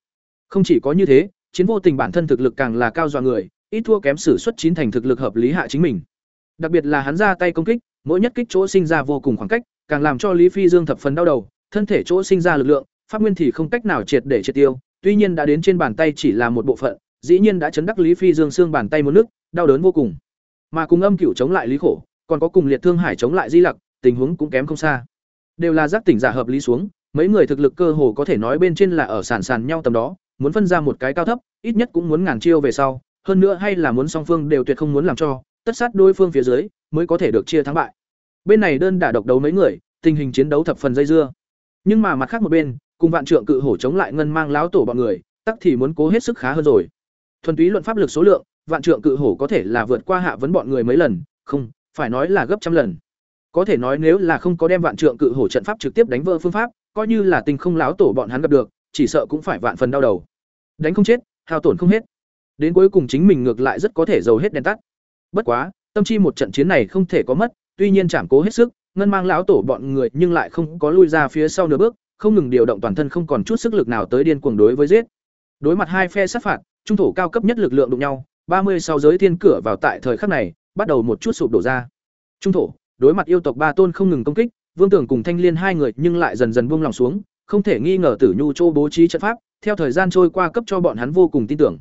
Không chỉ có như thế, chiến vô tình bản thân thực lực càng là cao dọa người, ít thua kém sử xuất chín thành thực lực hợp lý hạ chính mình. Đặc biệt là hắn ra tay công kích, mỗi nhất kích chỗ sinh ra vô cùng khoảng cách, càng làm cho lý phi dương thập phần đau đầu, thân thể chỗ sinh ra lực lượng, pháp nguyên thì không cách nào triệt để triệt tiêu, tuy nhiên đã đến trên bàn tay chỉ là một bộ phận, dĩ nhiên đã chấn đắc lý phi dương xương bàn tay một nước, đau đớn vô cùng. Mà cùng âm cửu chống lại lý khổ, còn có cùng liệt thương hải chống lại di lặc, tình huống cũng kém không xa đều là giác tỉnh giả hợp lý xuống, mấy người thực lực cơ hồ có thể nói bên trên là ở sàn sàn nhau tầm đó, muốn phân ra một cái cao thấp, ít nhất cũng muốn ngàn chiêu về sau, hơn nữa hay là muốn song phương đều tuyệt không muốn làm cho, tất sát đối phương phía dưới, mới có thể được chia thắng bại. Bên này đơn đả độc đấu mấy người, tình hình chiến đấu thập phần dây dưa. Nhưng mà mặt khác một bên, cùng vạn trượng cự hổ chống lại ngân mang láo tổ bọn người, tắc thì muốn cố hết sức khá hơn rồi. Thuần túy luận pháp lực số lượng, vạn trượng cự hổ có thể là vượt qua hạ vấn bọn người mấy lần, không, phải nói là gấp trăm lần có thể nói nếu là không có đem vạn trượng cự hổ trận pháp trực tiếp đánh vỡ phương pháp, coi như là tình không láo tổ bọn hắn gặp được, chỉ sợ cũng phải vạn phần đau đầu. Đánh không chết, hao tổn không hết. Đến cuối cùng chính mình ngược lại rất có thể giàu hết đèn tắt. Bất quá, tâm chi một trận chiến này không thể có mất, tuy nhiên chảm cố hết sức, ngân mang lão tổ bọn người nhưng lại không có lui ra phía sau nửa bước, không ngừng điều động toàn thân không còn chút sức lực nào tới điên cuồng đối với giết. Đối mặt hai phe sát phạt, trung thổ cao cấp nhất lực lượng đụng nhau, ba mươi sau giới thiên cửa vào tại thời khắc này, bắt đầu một chút sụp đổ ra. Trung thổ đối mặt yêu tộc ba tôn không ngừng công kích, vương tưởng cùng thanh liên hai người nhưng lại dần dần buông lòng xuống, không thể nghi ngờ tử nhu châu bố trí trận pháp, theo thời gian trôi qua cấp cho bọn hắn vô cùng tin tưởng.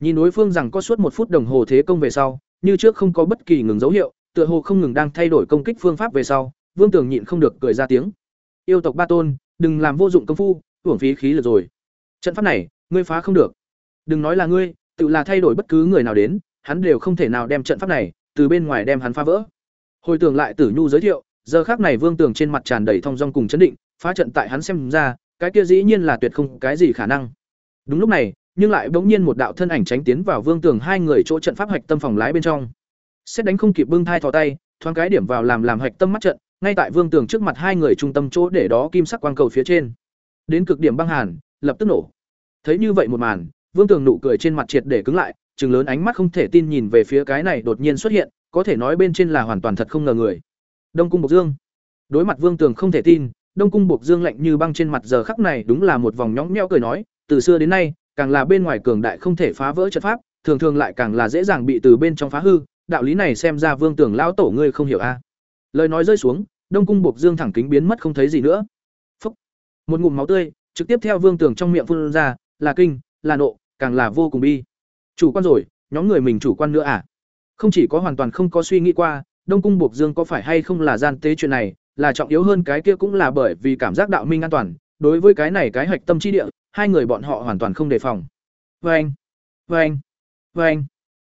Nhìn đối phương rằng có suốt một phút đồng hồ thế công về sau, như trước không có bất kỳ ngừng dấu hiệu, tựa hồ không ngừng đang thay đổi công kích phương pháp về sau, vương tưởng nhịn không được cười ra tiếng. Yêu tộc ba tôn, đừng làm vô dụng công phu, hưởng phí khí lực rồi. Trận pháp này, ngươi phá không được. Đừng nói là ngươi, tự là thay đổi bất cứ người nào đến, hắn đều không thể nào đem trận pháp này từ bên ngoài đem hắn phá vỡ hồi tưởng lại tử nhu giới thiệu, giờ khác này vương tường trên mặt tràn đầy thong dong cùng chấn định, phá trận tại hắn xem ra, cái kia dĩ nhiên là tuyệt không cái gì khả năng. Đúng lúc này, nhưng lại bỗng nhiên một đạo thân ảnh tránh tiến vào vương tường hai người chỗ trận pháp hạch tâm phòng lái bên trong. Xét đánh không kịp bưng thai thò tay, thoáng cái điểm vào làm làm hạch tâm mắt trận, ngay tại vương tường trước mặt hai người trung tâm chỗ để đó kim sắc quang cầu phía trên. Đến cực điểm băng hàn, lập tức nổ. Thấy như vậy một màn, vương tường nụ cười trên mặt triệt để cứng lại chừng lớn ánh mắt không thể tin nhìn về phía cái này đột nhiên xuất hiện, có thể nói bên trên là hoàn toàn thật không ngờ người. Đông cung bộc dương. Đối mặt vương tường không thể tin, đông cung bộc dương lạnh như băng trên mặt giờ khắc này đúng là một vòng nhõng nhẽo cười nói, từ xưa đến nay, càng là bên ngoài cường đại không thể phá vỡ trận pháp, thường thường lại càng là dễ dàng bị từ bên trong phá hư, đạo lý này xem ra vương tường lão tổ ngươi không hiểu a. Lời nói rơi xuống, đông cung bộc dương thẳng kính biến mất không thấy gì nữa. Phúc. một ngụm máu tươi, trực tiếp theo vương tường trong miệng phun ra, là kinh, là nộ, càng là vô cùng bi chủ quan rồi, nhóm người mình chủ quan nữa à? Không chỉ có hoàn toàn không có suy nghĩ qua, đông cung buộc dương có phải hay không là gian tế chuyện này, là trọng yếu hơn cái kia cũng là bởi vì cảm giác đạo minh an toàn. Đối với cái này cái hạch tâm trí địa, hai người bọn họ hoàn toàn không đề phòng. Vê anh vê anh vê anh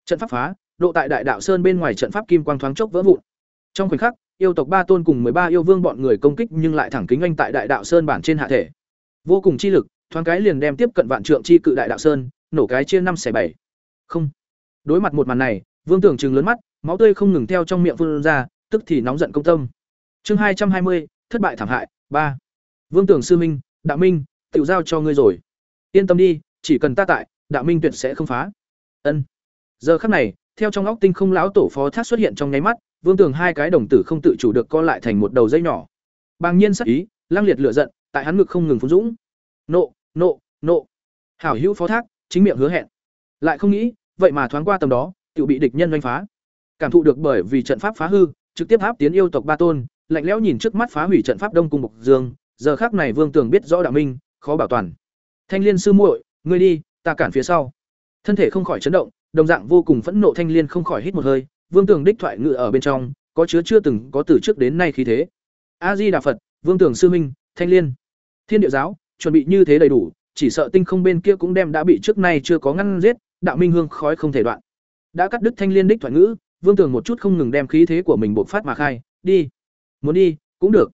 trận pháp phá, độ tại đại đạo sơn bên ngoài trận pháp kim quang thoáng chốc vỡ vụn. Trong khoảnh khắc, yêu tộc ba tôn cùng ba yêu vương bọn người công kích nhưng lại thẳng kính anh tại đại đạo sơn bản trên hạ thể. Vô cùng chi lực, thoáng cái liền đem tiếp cận vạn trượng chi cự đại đạo sơn, nổ cái chia năm xẻ bảy không. Đối mặt một màn này, vương tưởng trừng lớn mắt, máu tươi không ngừng theo trong miệng phun ra, tức thì nóng giận công tâm. Chương hai trăm hai mươi, thất bại thảm hại, ba. Vương tưởng sư minh, đạo minh, tiểu giao cho ngươi rồi. Yên tâm đi, chỉ cần ta tại, đạo minh tuyệt sẽ không phá. Ân. Giờ khắc này, theo trong óc tinh không lão tổ phó thác xuất hiện trong nháy mắt, vương tưởng hai cái đồng tử không tự chủ được co lại thành một đầu dây nhỏ. Bàng nhiên sắc ý lang liệt lửa giận, tại hắn ngực không ngừng phun dũng. Nộ nộ nộ. Hảo hữu phó thác, chính miệng hứa hẹn lại không nghĩ, vậy mà thoáng qua tầm đó tự bị địch nhân đánh phá. Cảm thụ được bởi vì trận pháp phá hư, trực tiếp háp tiến yêu tộc ba tôn, lạnh lẽo nhìn trước mắt phá hủy trận pháp đông cung bộc dương, giờ khác này vương tường biết rõ đạo minh, khó bảo toàn. Thanh liên sư muội, ngươi đi, ta cản phía sau. Thân thể không khỏi chấn động, đồng dạng vô cùng phẫn nộ thanh liên không khỏi hít một hơi, vương tường đích thoại ngự ở bên trong, có chứa chưa từng có từ trước đến nay khí thế. A di đà phật, vương tường sư minh thanh liên. Thiên địa giáo, chuẩn bị như thế đầy đủ, chỉ sợ tinh không bên kia cũng đem đã bị trước nay chưa có ngăn giết đạo minh hương khói không thể đoạn. Đã cắt đứt thanh liên đích thoại ngữ, vương tường một chút không ngừng đem khí thế của mình bộc phát mà khai, đi. Muốn đi, cũng được.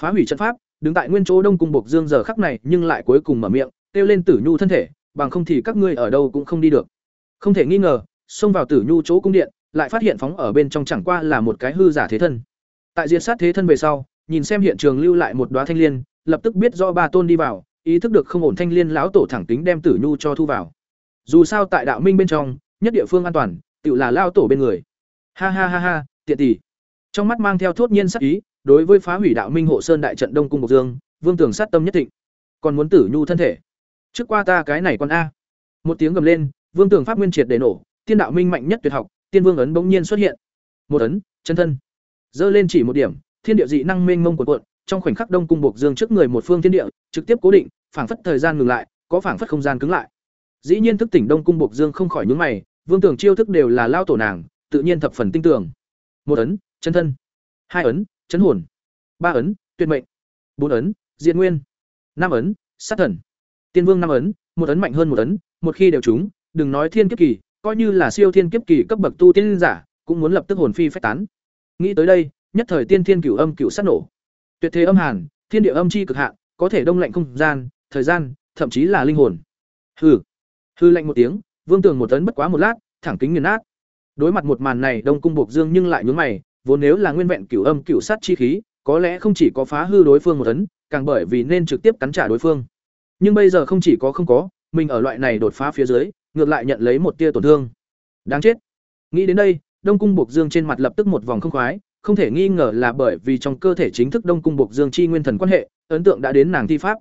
Phá hủy trận pháp, đứng tại nguyên chỗ đông cung bộc dương giờ khắc này nhưng lại cuối cùng mở miệng, kêu lên tử nhu thân thể, bằng không thì các ngươi ở đâu cũng không đi được. Không thể nghi ngờ, xông vào tử nhu chỗ cung điện, lại phát hiện phóng ở bên trong chẳng qua là một cái hư giả thế thân. Tại diện sát thế thân về sau, nhìn xem hiện trường lưu lại một đoá thanh liên, lập tức biết do ba tôn đi vào, ý thức được không ổn thanh liên lão tổ thẳng tính đem tử nhu cho thu vào dù sao tại đạo minh bên trong, nhất địa phương an toàn, tự là lao tổ bên người. Ha ha ha ha, tiện tỷ trong mắt mang theo thốt nhiên sắc ý, đối với phá hủy đạo minh hộ sơn đại trận đông cung bộc dương, vương tường sát tâm nhất định còn muốn tử nhu thân thể. Trước qua ta cái này con a. Một tiếng gầm lên, vương tường pháp nguyên triệt để nổ, tiên đạo minh mạnh nhất tuyệt học, tiên vương ấn bỗng nhiên xuất hiện. Một ấn, chân thân. Dơ lên chỉ một điểm, thiên địa dị năng mênh mông của cuộn, trong khoảnh khắc đông cung bộc dương trước người một phương thiên địa, trực tiếp cố định, phảng phất thời gian ngừng lại, có phảng phất không gian cứng lại dĩ nhiên thức tỉnh đông cung bộc dương không khỏi nhướng mày, vương tưởng chiêu thức đều là lao tổ nàng, tự nhiên thập phần tinh tưởng. một ấn, chân thân. Hai ấn chấn hồn. Ba ấn, tuyệt mệnh. Bốn ấn diện nguyên. Năm ấn, sát thần. Tiên vương năm ấn, một ấn mạnh hơn một ấn, một khi đều trúng, đừng nói thiên kiếp kỳ, coi như là siêu thiên kiếp kỳ cấp bậc tu tiên giả, cũng muốn lập tức hồn phi phách tán. Nghĩ tới đây, nhất thời tiên thiên cửu âm cửu sát nổ. Tuyệt thế âm hàn, thiên địa âm chi cực hạn, có thể đông lạnh không gian, thời gian, thậm chí là linh hồn. Hừ hư lạnh một tiếng, vương tường một tấn bất quá một lát, thẳng kính nghiền nát. Đối mặt một màn này, đông cung buộc dương nhưng lại nhún mày, vốn nếu là nguyên vẹn cửu âm cửu sát chi khí, có lẽ không chỉ có phá hư đối phương một tấn, càng bởi vì nên trực tiếp cắn trả đối phương. Nhưng bây giờ không chỉ có không có, mình ở loại này đột phá phía dưới, ngược lại nhận lấy một tia tổn thương. Đáng chết. Nghĩ đến đây, đông cung buộc dương trên mặt lập tức một vòng không khoái, không thể nghi ngờ là bởi vì trong cơ thể chính thức đông cung buộc dương chi nguyên thần quan hệ, ấn tượng đã đến nàng thi pháp.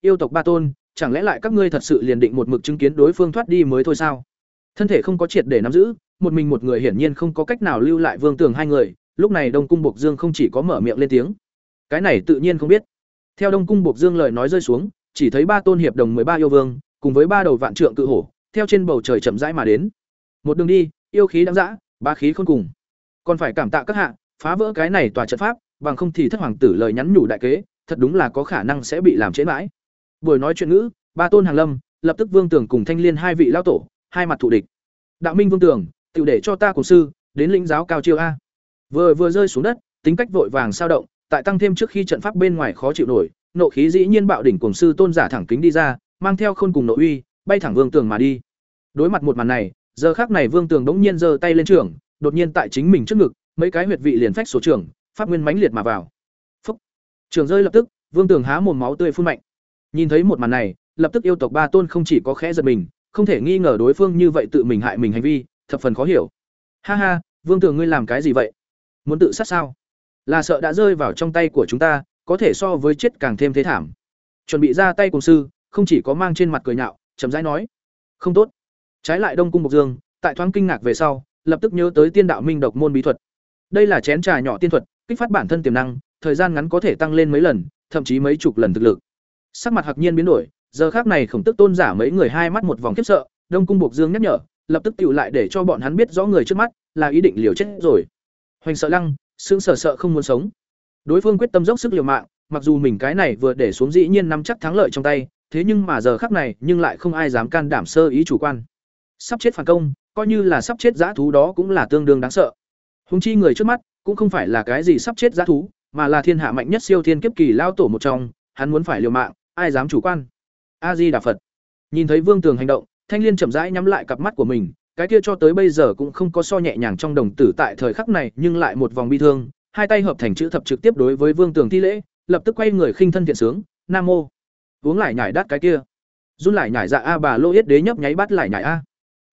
Yêu tộc ba tôn chẳng lẽ lại các ngươi thật sự liền định một mực chứng kiến đối phương thoát đi mới thôi sao? Thân thể không có triệt để nắm giữ, một mình một người hiển nhiên không có cách nào lưu lại vương tường hai người, lúc này đông cung bộc dương không chỉ có mở miệng lên tiếng. Cái này tự nhiên không biết. Theo đông cung bộc dương lời nói rơi xuống, chỉ thấy ba tôn hiệp đồng ba yêu vương, cùng với ba đầu vạn trượng cự hổ, theo trên bầu trời chậm rãi mà đến. Một đường đi, yêu khí đáng dã ba khí không cùng. Còn phải cảm tạ các hạ, phá vỡ cái này tòa trận pháp, bằng không thì thất hoàng tử lời nhắn nhủ đại kế, thật đúng là có khả năng sẽ bị làm chế mãi buổi nói chuyện ngữ, ba tôn hàng lâm, lập tức vương tưởng cùng thanh liên hai vị lao tổ, hai mặt thù địch. Đạo minh vương tưởng tự để cho ta cùng sư, đến lĩnh giáo cao chiêu a. Vừa vừa rơi xuống đất, tính cách vội vàng sao động, tại tăng thêm trước khi trận pháp bên ngoài khó chịu nổi, nộ khí dĩ nhiên bạo đỉnh cùng sư tôn giả thẳng kính đi ra, mang theo khôn cùng nội uy, bay thẳng vương tường mà đi. Đối mặt một màn này, giờ khác này vương tường đống nhiên giơ tay lên trường đột nhiên tại chính mình trước ngực, mấy cái huyệt vị liền phách số trưởng, pháp nguyên mãnh liệt mà vào. Phúc. Trường rơi lập tức, vương tường há mồm máu tươi phun mạnh nhìn thấy một màn này, lập tức yêu tộc ba tôn không chỉ có khẽ giật mình, không thể nghi ngờ đối phương như vậy tự mình hại mình hành vi, thập phần khó hiểu. Ha ha, vương tường ngươi làm cái gì vậy? Muốn tự sát sao? Là sợ đã rơi vào trong tay của chúng ta, có thể so với chết càng thêm thế thảm. Chuẩn bị ra tay cùng sư, không chỉ có mang trên mặt cười nhạo, chậm rãi nói. Không tốt. Trái lại đông cung bộc dương, tại thoáng kinh ngạc về sau, lập tức nhớ tới tiên đạo minh độc môn bí thuật. Đây là chén trà nhỏ tiên thuật, kích phát bản thân tiềm năng, thời gian ngắn có thể tăng lên mấy lần, thậm chí mấy chục lần thực lực sắc mặt hạc nhiên biến đổi, giờ khác này khổng tức tôn giả mấy người hai mắt một vòng khiếp sợ, đông cung bộc dương nhắc nhở, lập tức tựu lại để cho bọn hắn biết rõ người trước mắt, là ý định liều chết rồi. Hoành sợ lăng sững sờ sợ không muốn sống. Đối phương quyết tâm dốc sức liều mạng, mặc dù mình cái này vừa để xuống dĩ nhiên nắm chắc thắng lợi trong tay, thế nhưng mà giờ khắc này, nhưng lại không ai dám can đảm sơ ý chủ quan. Sắp chết phản công, coi như là sắp chết dã thú đó cũng là tương đương đáng sợ. Húng chi người trước mắt, cũng không phải là cái gì sắp chết dã thú, mà là thiên hạ mạnh nhất siêu thiên kiếp kỳ lao tổ một trong hắn muốn phải liều mạng, ai dám chủ quan? A di đà phật. Nhìn thấy vương tường hành động, thanh liên chậm rãi nhắm lại cặp mắt của mình, cái kia cho tới bây giờ cũng không có so nhẹ nhàng trong đồng tử tại thời khắc này, nhưng lại một vòng bi thương, hai tay hợp thành chữ thập trực tiếp đối với vương tường thi lễ, lập tức quay người khinh thân thiện sướng, nam mô. Uống lại nhải đắt cái kia. Run lại nhải dạ a, bà lô yết đế nhấp nháy bắt lại nhải a.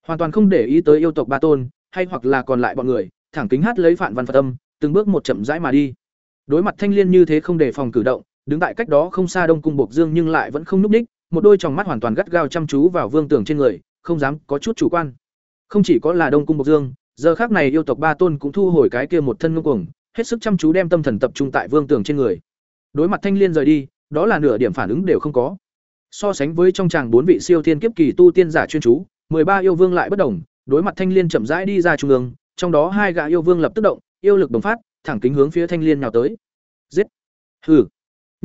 Hoàn toàn không để ý tới yêu tộc ba tôn, hay hoặc là còn lại bọn người, thẳng kính hát lấy phản văn phật âm, từng bước một chậm rãi mà đi. Đối mặt thanh liên như thế không đề phòng cử động đứng tại cách đó không xa đông cung bộc dương nhưng lại vẫn không núp ních một đôi tròng mắt hoàn toàn gắt gao chăm chú vào vương tường trên người, không dám có chút chủ quan. Không chỉ có là đông cung bộc dương, giờ khác này yêu tộc ba tôn cũng thu hồi cái kia một thân ngông cuồng, hết sức chăm chú đem tâm thần tập trung tại vương tường trên người. Đối mặt thanh liên rời đi, đó là nửa điểm phản ứng đều không có. So sánh với trong tràng bốn vị siêu thiên kiếp kỳ tu tiên giả chuyên chú ba yêu vương lại bất đồng, đối mặt thanh liên chậm rãi đi ra trung ương, trong đó hai gã yêu vương lập tức động, yêu lực đồng phát, thẳng kính hướng phía thanh liên nào tới. Giết! Hừ!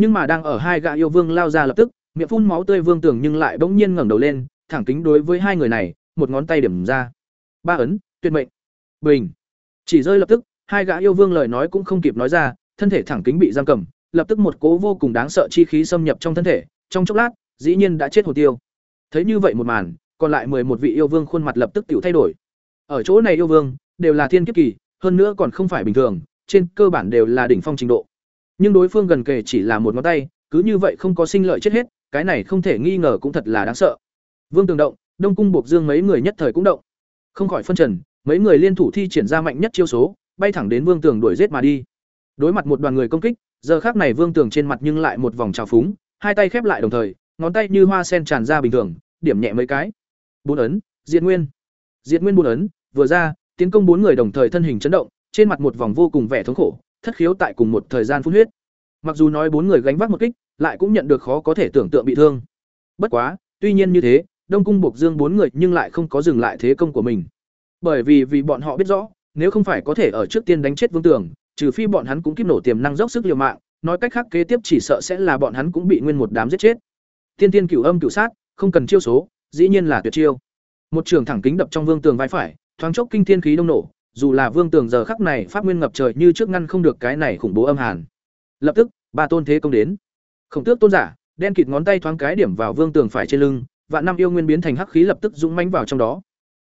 Nhưng mà đang ở hai gã yêu vương lao ra lập tức, miệng phun máu tươi vương tưởng nhưng lại bỗng nhiên ngẩng đầu lên, thẳng kính đối với hai người này, một ngón tay điểm ra. Ba ấn, tuyệt mệnh. Bình. Chỉ rơi lập tức, hai gã yêu vương lời nói cũng không kịp nói ra, thân thể thẳng kính bị giam cầm, lập tức một cố vô cùng đáng sợ chi khí xâm nhập trong thân thể, trong chốc lát, dĩ nhiên đã chết hồn tiêu. Thấy như vậy một màn, còn lại một vị yêu vương khuôn mặt lập tức tiểu thay đổi. Ở chỗ này yêu vương, đều là thiên kiếp kỳ, hơn nữa còn không phải bình thường, trên cơ bản đều là đỉnh phong trình độ nhưng đối phương gần kề chỉ là một ngón tay, cứ như vậy không có sinh lợi chết hết, cái này không thể nghi ngờ cũng thật là đáng sợ. Vương tường động, đông cung buộc dương mấy người nhất thời cũng động. Không khỏi phân trần, mấy người liên thủ thi triển ra mạnh nhất chiêu số, bay thẳng đến vương tường đuổi giết mà đi. Đối mặt một đoàn người công kích, giờ khác này vương tường trên mặt nhưng lại một vòng trào phúng, hai tay khép lại đồng thời, ngón tay như hoa sen tràn ra bình thường, điểm nhẹ mấy cái. Bốn ấn, diệt nguyên. Diệt nguyên bốn ấn, vừa ra, tiến công bốn người đồng thời thân hình chấn động, trên mặt một vòng vô cùng vẻ thống khổ thất khiếu tại cùng một thời gian phun huyết. Mặc dù nói bốn người gánh vác một kích, lại cũng nhận được khó có thể tưởng tượng bị thương. Bất quá, tuy nhiên như thế, đông cung buộc dương bốn người nhưng lại không có dừng lại thế công của mình. Bởi vì vì bọn họ biết rõ, nếu không phải có thể ở trước tiên đánh chết vương tường, trừ phi bọn hắn cũng kiếp nổ tiềm năng dốc sức liều mạng, nói cách khác kế tiếp chỉ sợ sẽ là bọn hắn cũng bị nguyên một đám giết chết. Tiên tiên cửu âm cửu sát, không cần chiêu số, dĩ nhiên là tuyệt chiêu. Một trường thẳng kính đập trong vương tường vai phải, thoáng chốc kinh thiên khí đông nổ dù là vương tường giờ khắc này pháp nguyên ngập trời như trước ngăn không được cái này khủng bố âm hàn. Lập tức, ba tôn thế công đến. Khổng tước tôn giả, đen kịt ngón tay thoáng cái điểm vào vương tường phải trên lưng, vạn năm yêu nguyên biến thành hắc khí lập tức dũng mãnh vào trong đó.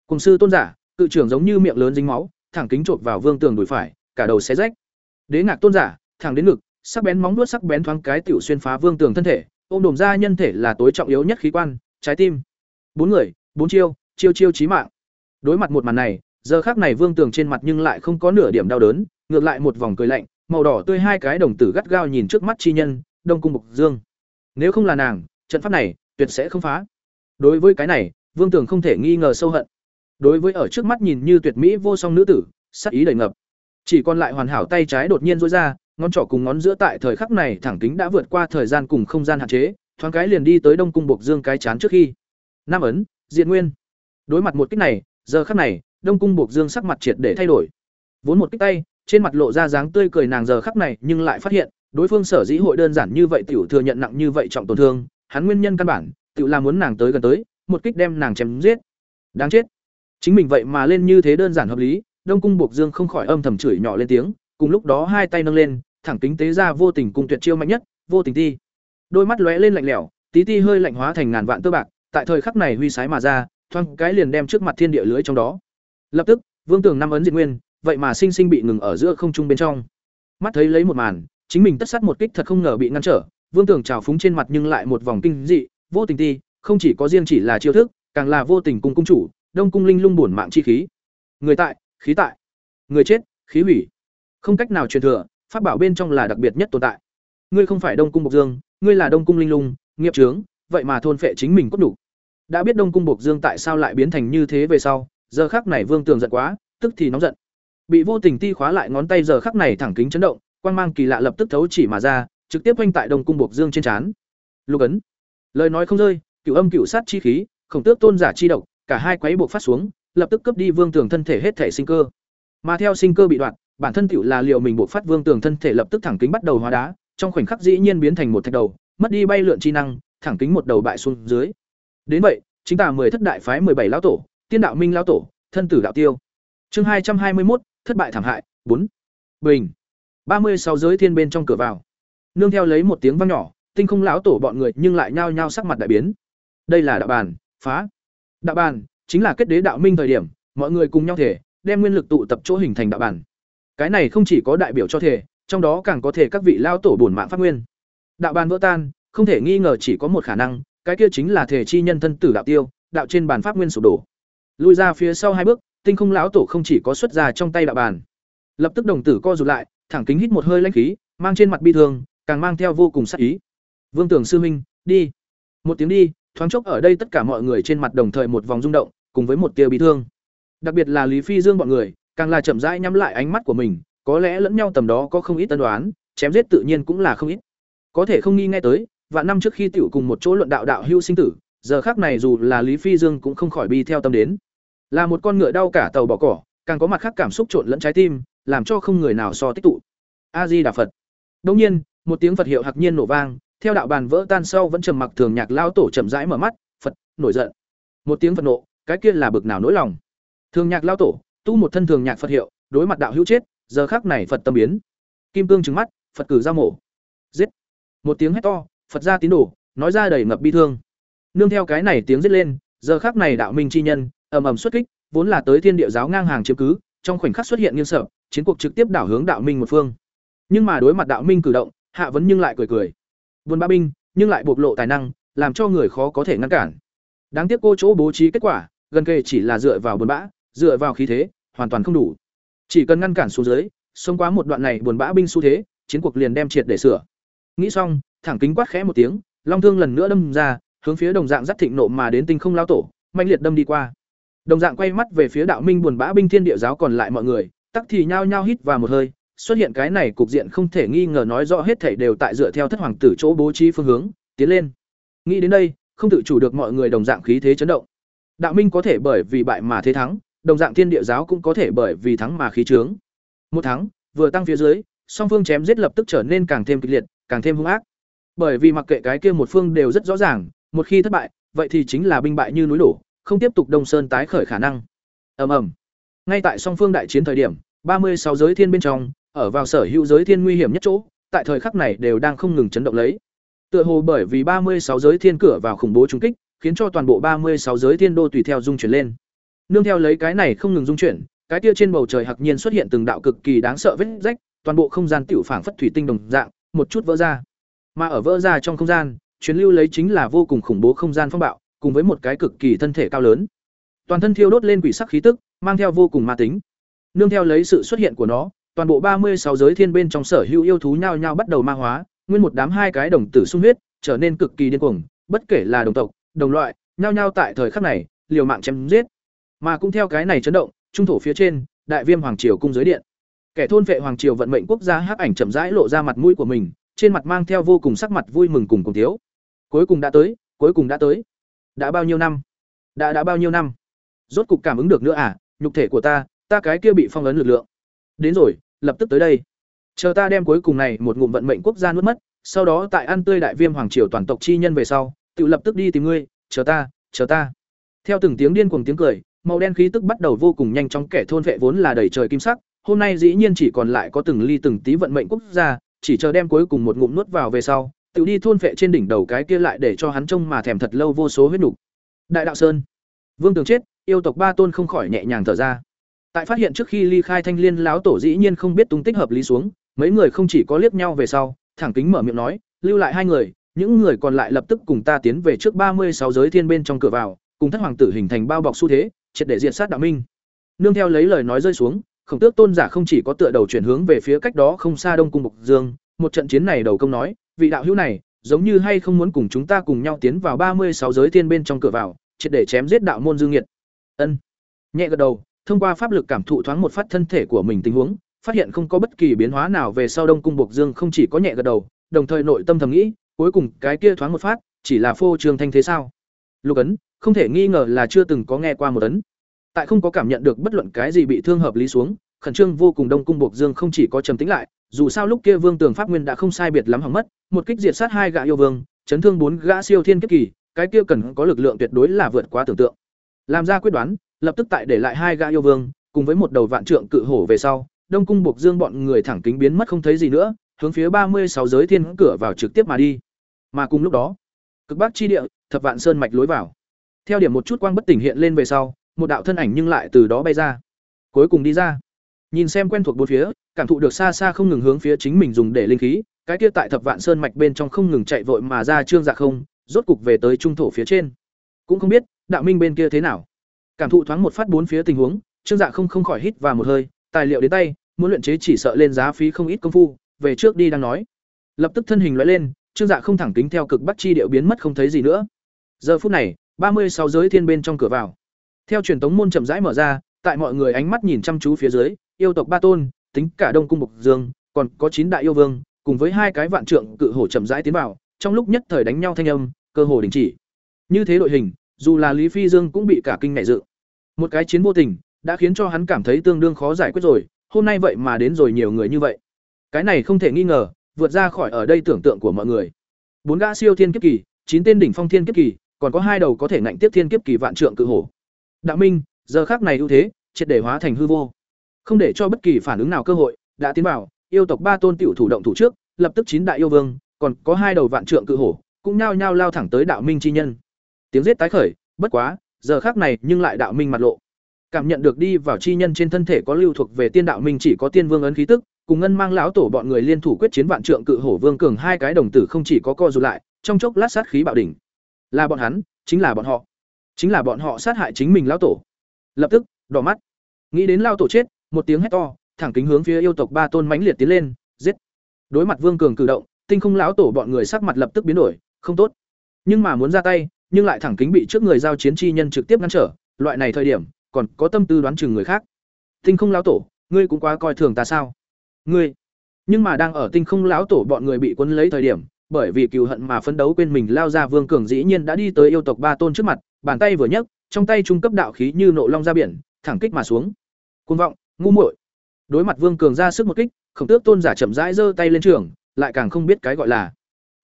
Cùng sư tôn giả, cự trưởng giống như miệng lớn dính máu, thẳng kính chộp vào vương tường đùi phải, cả đầu xé rách. Đế ngạc tôn giả, thẳng đến ngực, sắc bén móng vuốt sắc bén thoáng cái tiểu xuyên phá vương tường thân thể, ôm đồm ra nhân thể là tối trọng yếu nhất khí quan, trái tim. Bốn người, bốn chiêu chiêu chiêu chí mạng. Đối mặt một màn này giờ khác này vương tường trên mặt nhưng lại không có nửa điểm đau đớn, ngược lại một vòng cười lạnh, màu đỏ tươi hai cái đồng tử gắt gao nhìn trước mắt chi nhân, đông cung mục dương. Nếu không là nàng, trận pháp này tuyệt sẽ không phá. Đối với cái này, vương tường không thể nghi ngờ sâu hận. Đối với ở trước mắt nhìn như tuyệt mỹ vô song nữ tử, sắc ý đầy ngập. Chỉ còn lại hoàn hảo tay trái đột nhiên rối ra, ngón trỏ cùng ngón giữa tại thời khắc này thẳng kính đã vượt qua thời gian cùng không gian hạn chế, thoáng cái liền đi tới đông cung buộc dương cái chán trước khi. Nam ấn diện nguyên. Đối mặt một kích này, giờ khắc này đông cung buộc dương sắc mặt triệt để thay đổi. Vốn một kích tay, trên mặt lộ ra dáng tươi cười nàng giờ khắc này nhưng lại phát hiện, đối phương sở dĩ hội đơn giản như vậy tiểu thừa nhận nặng như vậy trọng tổn thương, hắn nguyên nhân căn bản, tiểu là muốn nàng tới gần tới, một kích đem nàng chém giết. Đáng chết. Chính mình vậy mà lên như thế đơn giản hợp lý, đông cung buộc dương không khỏi âm thầm chửi nhỏ lên tiếng, cùng lúc đó hai tay nâng lên, thẳng kính tế ra vô tình cung tuyệt chiêu mạnh nhất, vô tình ti đôi mắt lóe lên lạnh lẽo, tí ti hơi lạnh hóa thành ngàn vạn tơ bạc, tại thời khắc này huy sái mà ra thoang cái liền đem trước mặt thiên địa lưới trong đó lập tức, vương tường năm ấn diệt nguyên, vậy mà sinh sinh bị ngừng ở giữa không trung bên trong. Mắt thấy lấy một màn, chính mình tất sát một kích thật không ngờ bị ngăn trở, vương tường trào phúng trên mặt nhưng lại một vòng kinh dị, vô tình ti, không chỉ có riêng chỉ là chiêu thức, càng là vô tình cung cung chủ, đông cung linh lung bổn mạng chi khí. Người tại, khí tại. Người chết, khí hủy. Không cách nào truyền thừa, pháp bảo bên trong là đặc biệt nhất tồn tại. Ngươi không phải đông cung bộc dương, ngươi là đông cung linh lung, nghiệp trướng vậy mà thôn phệ chính mình cốt đủ. Đã biết đông cung bộc dương tại sao lại biến thành như thế về sau giờ khắc này vương tường giận quá, tức thì nóng giận. Bị vô tình ti khóa lại ngón tay giờ khắc này thẳng kính chấn động, quang mang kỳ lạ lập tức thấu chỉ mà ra, trực tiếp quanh tại đông cung bộc dương trên trán. Lục ấn, lời nói không rơi cựu âm cựu sát chi khí, khổng tước tôn giả chi độc, cả hai quấy buộc phát xuống, lập tức cướp đi vương tường thân thể hết thể sinh cơ. Mà theo sinh cơ bị đoạn, bản thân tiểu là liệu mình buộc phát vương tường thân thể lập tức thẳng kính bắt đầu hóa đá, trong khoảnh khắc dĩ nhiên biến thành một thạch đầu, mất đi bay lượn chi năng, thẳng kính một đầu bại xuống dưới. Đến vậy, chính tà mười thất đại phái mười bảy lão tổ tiên đạo minh lão tổ, thân tử đạo tiêu. Chương hai trăm hai mươi một thất bại thảm hại, bốn. Bình. ba mươi sáu giới thiên bên trong cửa vào. Nương theo lấy một tiếng vang nhỏ, tinh không lão tổ bọn người nhưng lại nhao nhao sắc mặt đại biến. Đây là đạo bàn, phá. Đạo bàn chính là kết đế đạo minh thời điểm, mọi người cùng nhau thể, đem nguyên lực tụ tập chỗ hình thành đạo bàn. Cái này không chỉ có đại biểu cho thể, trong đó càng có thể các vị lao tổ bổn mạng pháp nguyên. Đạo bàn vỡ tan, không thể nghi ngờ chỉ có một khả năng, cái kia chính là thể chi nhân thân tử đạo tiêu, đạo trên bàn pháp nguyên sụp đổ lui ra phía sau hai bước, tinh không lão tổ không chỉ có xuất ra trong tay đạo bàn. Lập tức đồng tử co rụt lại, thẳng kính hít một hơi lãnh khí, mang trên mặt bi thương, càng mang theo vô cùng sắc ý. Vương tưởng sư minh, đi. Một tiếng đi, thoáng chốc ở đây tất cả mọi người trên mặt đồng thời một vòng rung động, cùng với một tia bi thương. Đặc biệt là lý phi dương bọn người, càng là chậm rãi nhắm lại ánh mắt của mình, có lẽ lẫn nhau tầm đó có không ít tân đoán, chém giết tự nhiên cũng là không ít. Có thể không nghi nghe tới và năm trước khi tiểu cùng một chỗ luận đạo đạo hưu sinh tử giờ khác này dù là lý phi dương cũng không khỏi bi theo tâm đến. Là một con ngựa đau cả tàu bỏ cỏ, càng có mặt khác cảm xúc trộn lẫn trái tim, làm cho không người nào so tích tụ. A di đà phật đông nhiên, một tiếng phật hiệu hạc nhiên nổ vang, theo đạo bàn vỡ tan sau vẫn trầm mặc thường nhạc lao tổ chậm rãi mở mắt, phật, nổi giận. Một tiếng phật nộ, cái kia là bực nào nỗi lòng. Thường nhạc lao tổ, tu một thân thường nhạc phật hiệu, đối mặt đạo hữu chết, giờ khác này phật tâm biến. Kim cương trứng mắt, phật cử ra mổ. Giết. Một tiếng hét to, phật ra tín đồ, nói ra đầy ngập bi thương nương theo cái này tiếng giết lên, giờ khác này đạo minh chi nhân, ầm ầm xuất kích, vốn là tới thiên địa giáo ngang hàng chiếm cứ, trong khoảnh khắc xuất hiện nghiêng sợ, chiến cuộc trực tiếp đảo hướng đạo minh một phương. Nhưng mà đối mặt đạo minh cử động, hạ vấn nhưng lại cười cười. Buôn ba binh, nhưng lại bộc lộ tài năng, làm cho người khó có thể ngăn cản. Đáng tiếc cô chỗ bố trí kết quả, gần kề chỉ là dựa vào buồn bã, dựa vào khí thế, hoàn toàn không đủ. Chỉ cần ngăn cản xuống dưới, xông qua một đoạn này buồn bã binh xu thế, chiến cuộc liền đem triệt để sửa. Nghĩ xong, thẳng kính quát khẽ một tiếng, long thương lần nữa đâm ra hướng phía đồng dạng dắt thịnh nộ mà đến tinh không lao tổ mạnh liệt đâm đi qua. Đồng dạng quay mắt về phía đạo minh buồn bã binh thiên địa giáo còn lại mọi người, tắc thì nhao nhao hít vào một hơi, xuất hiện cái này cục diện không thể nghi ngờ nói rõ hết thảy đều tại dựa theo thất hoàng tử chỗ bố trí phương hướng, tiến lên. Nghĩ đến đây, không tự chủ được mọi người đồng dạng khí thế chấn động. Đạo minh có thể bởi vì bại mà thế thắng, đồng dạng thiên địa giáo cũng có thể bởi vì thắng mà khí trướng. Một thắng, vừa tăng phía dưới, song phương chém giết lập tức trở nên càng thêm kịch liệt, càng thêm hung ác. Bởi vì mặc kệ cái kia một phương đều rất rõ ràng một khi thất bại vậy thì chính là binh bại như núi đổ không tiếp tục đông sơn tái khởi khả năng ầm ầm ngay tại song phương đại chiến thời điểm ba mươi sáu giới thiên bên trong ở vào sở hữu giới thiên nguy hiểm nhất chỗ, tại thời khắc này đều đang không ngừng chấn động lấy. Tựa hồ bởi vì ba mươi sáu giới thiên cửa vào khủng bố trung kích, khiến cho toàn bộ ba mươi sáu giới thiên đô tùy theo dung chuyển lên. Nương theo lấy cái này không ngừng dung chuyển, cái kia trên bầu trời hạc nhiên xuất hiện từng đạo cực kỳ đáng sợ vết rách, toàn bộ không gian tiểu phảng phất thủy tinh đồng dạng, một chút vỡ ra. Mà ở vỡ ra trong không gian, truyền lưu lấy chính là vô cùng khủng bố không gian phong bạo, cùng với một cái cực kỳ thân thể cao lớn. Toàn thân thiêu đốt lên quỷ sắc khí tức, mang theo vô cùng ma tính. Nương theo lấy sự xuất hiện của nó, toàn bộ ba mươi sáu giới thiên bên trong sở hữu yêu thú nhao nhao bắt đầu ma hóa, nguyên một đám hai cái đồng tử sung huyết, trở nên cực kỳ điên cuồng, bất kể là đồng tộc, đồng loại, nhao nhao tại thời khắc này, liều mạng chém giết. Mà cũng theo cái này chấn động, trung thổ phía trên, đại viêm hoàng triều cung giới điện. Kẻ thôn vệ hoàng triều vận mệnh quốc gia hắc ảnh chậm rãi lộ ra mặt mũi của mình, trên mặt mang theo vô cùng sắc mặt vui mừng cùng cùng thiếu. Cuối cùng đã tới, cuối cùng đã tới. Đã bao nhiêu năm? Đã đã bao nhiêu năm? Rốt cục cảm ứng được nữa à, nhục thể của ta, ta cái kia bị phong ấn lực lượng. Đến rồi, lập tức tới đây chờ ta đem cuối cùng này một ngụm vận mệnh quốc gia nuốt mất sau đó tại ăn tươi đại viêm hoàng triều toàn tộc chi nhân về sau tự lập tức đi tìm ngươi chờ ta chờ ta theo từng tiếng điên cuồng tiếng cười màu đen khí tức bắt đầu vô cùng nhanh chóng kẻ thôn vệ vốn là đầy trời kim sắc hôm nay dĩ nhiên chỉ còn lại có từng ly từng tí vận mệnh quốc gia chỉ chờ đem cuối cùng một ngụm nuốt vào về sau tự đi thôn vệ trên đỉnh đầu cái kia lại để cho hắn trông mà thèm thật lâu vô số huyết nục. Đại đạo sơn. Vương tường chết yêu tộc ba tôn không khỏi nhẹ nhàng thở ra. Tại phát hiện trước khi ly khai thanh liên lão tổ dĩ nhiên không biết tung tích hợp lý xuống mấy người không chỉ có liếc nhau về sau thẳng kính mở miệng nói lưu lại hai người những người còn lại lập tức cùng ta tiến về trước ba mươi sáu giới thiên bên trong cửa vào, cùng thất hoàng tử hình thành bao bọc xu thế, triệt để diệt sát đạo minh. Nương theo lấy lời nói rơi xuống, Khổng Tước tôn giả không chỉ có tựa đầu chuyển hướng về phía cách đó không xa Đông cung mục Dương, một trận chiến này đầu công nói, vị đạo hữu này, giống như hay không muốn cùng chúng ta cùng nhau tiến vào ba mươi sáu giới thiên bên trong cửa vào, triệt để chém giết đạo môn dương nghiệt. Ân. Nhẹ gật đầu, thông qua pháp lực cảm thụ thoáng một phát thân thể của mình tình huống, phát hiện không có bất kỳ biến hóa nào về sau Đông cung Bộc Dương không chỉ có nhẹ gật đầu, đồng thời nội tâm thầm nghĩ, cuối cùng cái kia thoáng một phát, chỉ là phô trương thanh thế sao? Lục ấn, không thể nghi ngờ là chưa từng có nghe qua một ấn. Tại không có cảm nhận được bất luận cái gì bị thương hợp lý xuống, khẩn trương vô cùng Đông cung Bộc Dương không chỉ có trầm tĩnh lại, dù sao lúc kia Vương Tường Pháp Nguyên đã không sai biệt lắm hỏng mất, một kích diệt sát hai gã yêu vương, chấn thương bốn gã siêu thiên kiếp kỳ, cái kia cần có lực lượng tuyệt đối là vượt quá tưởng tượng. Làm ra quyết đoán, lập tức tại để lại hai gã yêu vương, cùng với một đầu vạn trượng cự hổ về sau, Đông cung buộc Dương bọn người thẳng kính biến mất không thấy gì nữa, hướng phía ba mươi sáu giới thiên cửa vào trực tiếp mà đi. Mà cùng lúc đó, cực bắc chi địa, thập vạn sơn mạch lối vào. Theo điểm một chút quang bất tỉnh hiện lên về sau, một đạo thân ảnh nhưng lại từ đó bay ra. Cuối cùng đi ra. Nhìn xem quen thuộc bốn phía, cảm thụ được xa xa không ngừng hướng phía chính mình dùng để linh khí, cái kia tại thập vạn sơn mạch bên trong không ngừng chạy vội mà ra trương dạ không, rốt cục về tới trung thổ phía trên. Cũng không biết, đạo minh bên kia thế nào. Cảm thụ thoáng một phát bốn phía tình huống, trương dạ không không khỏi hít vào một hơi, tài liệu đến tay, muốn luyện chế chỉ sợ lên giá phí không ít công phu, về trước đi đang nói. Lập tức thân hình lóe lên, trương dạ không thẳng kính theo cực bắc chi điệu biến mất không thấy gì nữa. Giờ phút này, ba mươi sáu giới thiên bên trong cửa vào. Theo truyền tống môn chậm rãi mở ra, tại mọi người ánh mắt nhìn chăm chú phía dưới, yêu tộc ba tôn, tính cả Đông cung Bộc Dương, còn có chín đại yêu vương, cùng với hai cái vạn trượng cự hổ chậm rãi tiến vào, trong lúc nhất thời đánh nhau thanh âm, cơ hồ đình chỉ. Như thế đội hình, dù là Lý Phi Dương cũng bị cả kinh ngại dự. Một cái chiến vô tình, đã khiến cho hắn cảm thấy tương đương khó giải quyết rồi, hôm nay vậy mà đến rồi nhiều người như vậy. Cái này không thể nghi ngờ, vượt ra khỏi ở đây tưởng tượng của mọi người. Bốn gã siêu thiên kiếp kỳ, chín tên đỉnh phong thiên kiếp kỳ, còn có hai đầu có thể ngạnh tiếp thiên kiếp kỳ vạn trượng cự hổ. Đạo Minh, giờ khắc này ưu thế, triệt để hóa thành hư vô. Không để cho bất kỳ phản ứng nào cơ hội, đã tiến vào, yêu tộc ba tôn tiểu thủ động thủ trước, lập tức chín đại yêu vương, còn có hai đầu vạn trượng cự hổ, cũng nhao nhao lao thẳng tới đạo minh chi nhân. Tiếng giết tái khởi, bất quá, giờ khác này nhưng lại đạo minh mặt lộ. Cảm nhận được đi vào chi nhân trên thân thể có lưu thuộc về tiên đạo minh chỉ có tiên vương ấn khí tức, cùng ngân mang lão tổ bọn người liên thủ quyết chiến vạn trượng cự hổ vương cường hai cái đồng tử không chỉ có co rụt lại, trong chốc lát sát khí bạo đỉnh. Là bọn hắn, chính là bọn họ. Chính là bọn họ sát hại chính mình lão tổ. Lập tức, đỏ mắt. Nghĩ đến lão tổ chết, một tiếng hét to, thẳng kính hướng phía yêu tộc ba tôn mãnh liệt tiến lên, giết. Đối mặt Vương Cường cử động, Tinh Không lão tổ bọn người sắc mặt lập tức biến đổi, không tốt. Nhưng mà muốn ra tay, nhưng lại thẳng kính bị trước người giao chiến chi nhân trực tiếp ngăn trở, loại này thời điểm, còn có tâm tư đoán chừng người khác. Tinh Không lão tổ, ngươi cũng quá coi thường ta sao? Ngươi. Nhưng mà đang ở Tinh Không lão tổ bọn người bị quân lấy thời điểm, bởi vì cừu hận mà phấn đấu quên mình lao ra Vương Cường dĩ nhiên đã đi tới yêu tộc ba tôn trước mặt, bàn tay vừa nhấc, trong tay trung cấp đạo khí như nộ long ra biển, thẳng kích mà xuống. Cuồng vọng, ngu muội. Đối mặt vương cường ra sức một kích, khổng tước tôn giả chậm rãi giơ tay lên trường, lại càng không biết cái gọi là.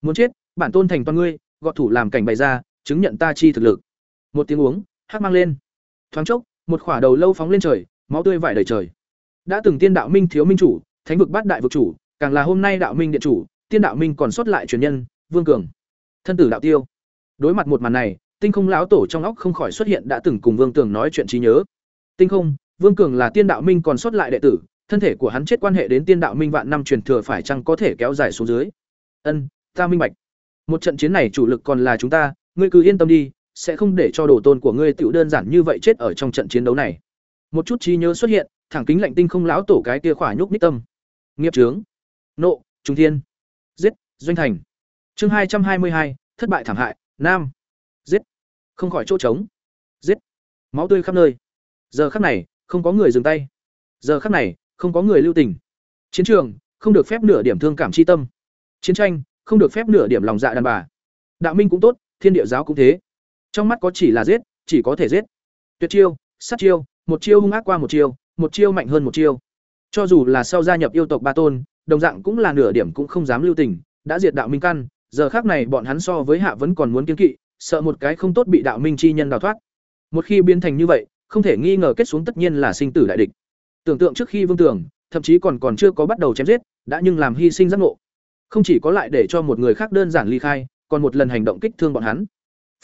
Muốn chết, bản tôn thành toàn ngươi, gọt thủ làm cảnh bày ra, chứng nhận ta chi thực lực. Một tiếng uống, hát mang lên. Thoáng chốc, một khỏa đầu lâu phóng lên trời, máu tươi vải đầy trời. Đã từng tiên đạo minh thiếu minh chủ, thánh vực bát đại vực chủ, càng là hôm nay đạo minh điện chủ, tiên đạo minh còn sót lại truyền nhân, vương cường. Thân tử đạo tiêu. Đối mặt một màn này, tinh không lão tổ trong óc không khỏi xuất hiện đã từng cùng vương tường nói chuyện trí nhớ. Tinh không Vương Cường là Tiên Đạo Minh còn sót lại đệ tử, thân thể của hắn chết quan hệ đến Tiên Đạo Minh vạn năm truyền thừa phải chăng có thể kéo dài xuống dưới. Ân, ta minh bạch. Một trận chiến này chủ lực còn là chúng ta, ngươi cứ yên tâm đi, sẽ không để cho đồ tôn của ngươi tiểu đơn giản như vậy chết ở trong trận chiến đấu này. Một chút trí nhớ xuất hiện, thẳng kính lạnh tinh không lão tổ cái kia khỏa nhúc ních tâm. Nghiệp trướng, nộ, trung thiên, giết, doanh thành. Chương hai trăm hai mươi hai, thất bại thảm hại, nam. Giết. Không khỏi chỗ trống. Giết. Máu tươi khắp nơi. Giờ khắc này, không có người dừng tay. Giờ khắc này, không có người lưu tình. Chiến trường, không được phép nửa điểm thương cảm chi tâm. Chiến tranh, không được phép nửa điểm lòng dạ đàn bà. Đạo minh cũng tốt, thiên địa giáo cũng thế. Trong mắt có chỉ là giết, chỉ có thể giết. Tuyệt chiêu, sát chiêu, một chiêu hung ác qua một chiêu một chiêu mạnh hơn một chiêu. Cho dù là sau gia nhập yêu tộc ba tôn, đồng dạng cũng là nửa điểm cũng không dám lưu tình, đã diệt đạo minh căn. Giờ khác này bọn hắn so với hạ vẫn còn muốn kiêng kỵ, sợ một cái không tốt bị đạo minh chi nhân đào thoát. Một khi biến thành như vậy không thể nghi ngờ kết xuống tất nhiên là sinh tử đại địch. Tưởng tượng trước khi Vương Tưởng, thậm chí còn còn chưa có bắt đầu chém giết, đã nhưng làm hy sinh giác ngộ. Không chỉ có lại để cho một người khác đơn giản ly khai, còn một lần hành động kích thương bọn hắn.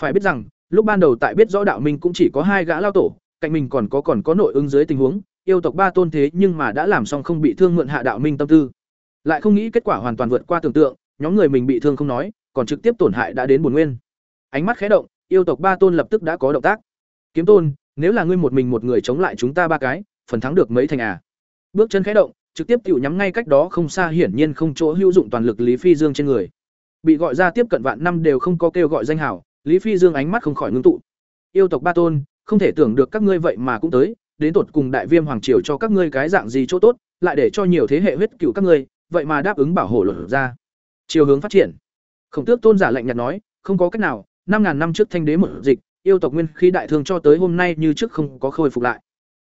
Phải biết rằng, lúc ban đầu tại biết rõ đạo minh cũng chỉ có hai gã lao tổ, cạnh mình còn có còn có nội ứng dưới tình huống, yêu tộc ba tôn thế nhưng mà đã làm xong không bị thương mượn hạ đạo minh tâm tư. Lại không nghĩ kết quả hoàn toàn vượt qua tưởng tượng, nhóm người mình bị thương không nói, còn trực tiếp tổn hại đã đến bổn nguyên. Ánh mắt khẽ động, yêu tộc ba tôn lập tức đã có động tác. Kiếm tôn, nếu là ngươi một mình một người chống lại chúng ta ba cái, phần thắng được mấy thành à? Bước chân khẽ động, trực tiếp tiểu nhắm ngay cách đó không xa hiển nhiên không chỗ hữu dụng toàn lực Lý Phi Dương trên người. Bị gọi ra tiếp cận vạn năm đều không có kêu gọi danh hảo, Lý Phi Dương ánh mắt không khỏi ngưng tụ. Yêu tộc ba tôn, không thể tưởng được các ngươi vậy mà cũng tới, đến tột cùng đại viêm hoàng triều cho các ngươi cái dạng gì chỗ tốt, lại để cho nhiều thế hệ huyết cựu các ngươi, vậy mà đáp ứng bảo hộ luật ra. Chiều hướng phát triển. Khổng Tước tôn giả lạnh nhạt nói, không có cách nào, năm ngàn năm trước thanh đế một dịch, yêu tộc nguyên khí đại thương cho tới hôm nay như trước không có khôi phục lại.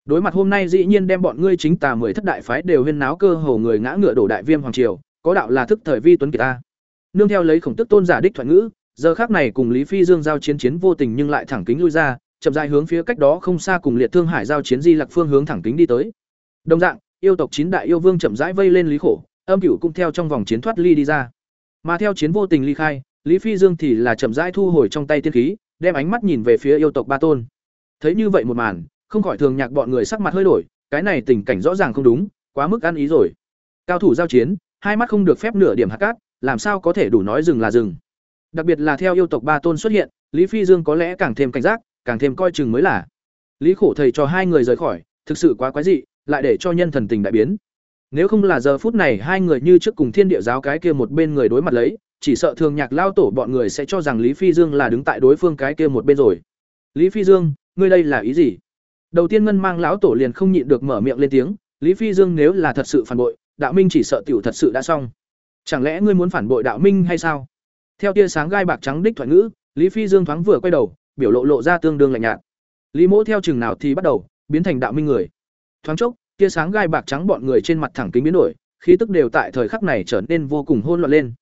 Đối mặt hôm nay dĩ nhiên đem bọn ngươi chính tà mười thất đại phái đều huyên náo cơ hồ người ngã ngựa đổ đại viêm hoàng triều, có đạo là thức thời vi tuấn kiệt ta. Nương theo lấy khổng tức tôn giả đích thoại ngữ, giờ khác này cùng Lý Phi Dương giao chiến chiến vô tình nhưng lại thẳng kính lui ra, chậm rãi hướng phía cách đó không xa cùng liệt thương hải giao chiến di lạc phương hướng thẳng kính đi tới. Đồng dạng, yêu tộc chín đại yêu vương chậm rãi vây lên Lý Khổ, âm cửu cũng theo trong vòng chiến thoát ly đi ra. Mà theo chiến vô tình ly khai, Lý Phi Dương thì là chậm rãi thu hồi trong tay tiên khí, đem ánh mắt nhìn về phía yêu tộc ba tôn. Thấy như vậy một màn, không khỏi thường nhạc bọn người sắc mặt hơi đổi, cái này tình cảnh rõ ràng không đúng, quá mức ăn ý rồi. Cao thủ giao chiến, hai mắt không được phép nửa điểm hạt cát, làm sao có thể đủ nói dừng là dừng. Đặc biệt là theo yêu tộc ba tôn xuất hiện, Lý Phi Dương có lẽ càng thêm cảnh giác, càng thêm coi chừng mới là. Lý Khổ thầy cho hai người rời khỏi, thực sự quá quái dị, lại để cho nhân thần tình đại biến. Nếu không là giờ phút này hai người như trước cùng Thiên Địa giáo cái kia một bên người đối mặt lấy, chỉ sợ thường nhạc lao tổ bọn người sẽ cho rằng Lý Phi Dương là đứng tại đối phương cái kia một bên rồi. Lý Phi Dương, ngươi đây là ý gì? Đầu tiên ngân mang lão tổ liền không nhịn được mở miệng lên tiếng, Lý Phi Dương nếu là thật sự phản bội, đạo minh chỉ sợ tiểu thật sự đã xong. Chẳng lẽ ngươi muốn phản bội đạo minh hay sao? Theo tia sáng gai bạc trắng đích thoại ngữ, Lý Phi Dương thoáng vừa quay đầu, biểu lộ lộ ra tương đương lạnh nhạt. Lý Mỗ theo chừng nào thì bắt đầu biến thành đạo minh người. Thoáng chốc, tia sáng gai bạc trắng bọn người trên mặt thẳng kính biến đổi, khí tức đều tại thời khắc này trở nên vô cùng hỗn loạn lên.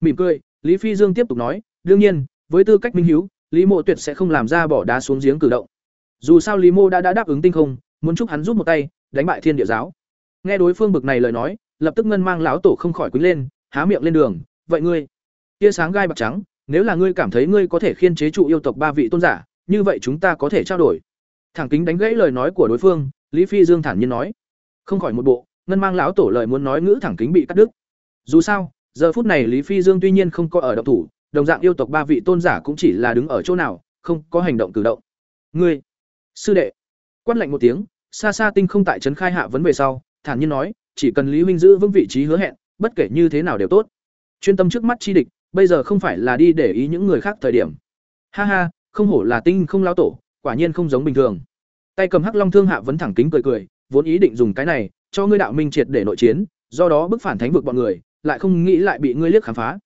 Mỉm cười, Lý Phi Dương tiếp tục nói, đương nhiên, với tư cách minh hiếu, Lý Mộ tuyệt sẽ không làm ra bỏ đá xuống giếng cử động. Dù sao Lý Mộ đã đã đáp ứng tinh không, muốn chúc hắn giúp một tay, đánh bại Thiên Địa giáo. Nghe đối phương bực này lời nói, lập tức ngân mang lão tổ không khỏi quỳ lên, há miệng lên đường, "Vậy ngươi?" Tia sáng gai bạc trắng, nếu là ngươi cảm thấy ngươi có thể khiên chế trụ yêu tộc ba vị tôn giả, như vậy chúng ta có thể trao đổi. Thẳng kính đánh gãy lời nói của đối phương, Lý Phi Dương thản nhiên nói. Không khỏi một bộ, ngân mang lão tổ lời muốn nói ngữ thẳng kính bị cắt đứt. Dù sao, giờ phút này Lý Phi Dương tuy nhiên không có ở động thủ, đồng dạng yêu tộc ba vị tôn giả cũng chỉ là đứng ở chỗ nào, không có hành động cử động. Ngươi, sư đệ, quát lạnh một tiếng, xa xa tinh không tại trấn khai hạ vấn về sau, thản nhiên nói, chỉ cần Lý huynh giữ vững vị trí hứa hẹn, bất kể như thế nào đều tốt. Chuyên tâm trước mắt chi địch, bây giờ không phải là đi để ý những người khác thời điểm. Ha ha, không hổ là tinh không lao tổ, quả nhiên không giống bình thường. Tay cầm Hắc Long thương hạ vấn thẳng kính cười cười, vốn ý định dùng cái này cho ngươi đạo minh triệt để nội chiến, do đó bức phản thánh vực bọn người, lại không nghĩ lại bị ngươi liếc khám phá.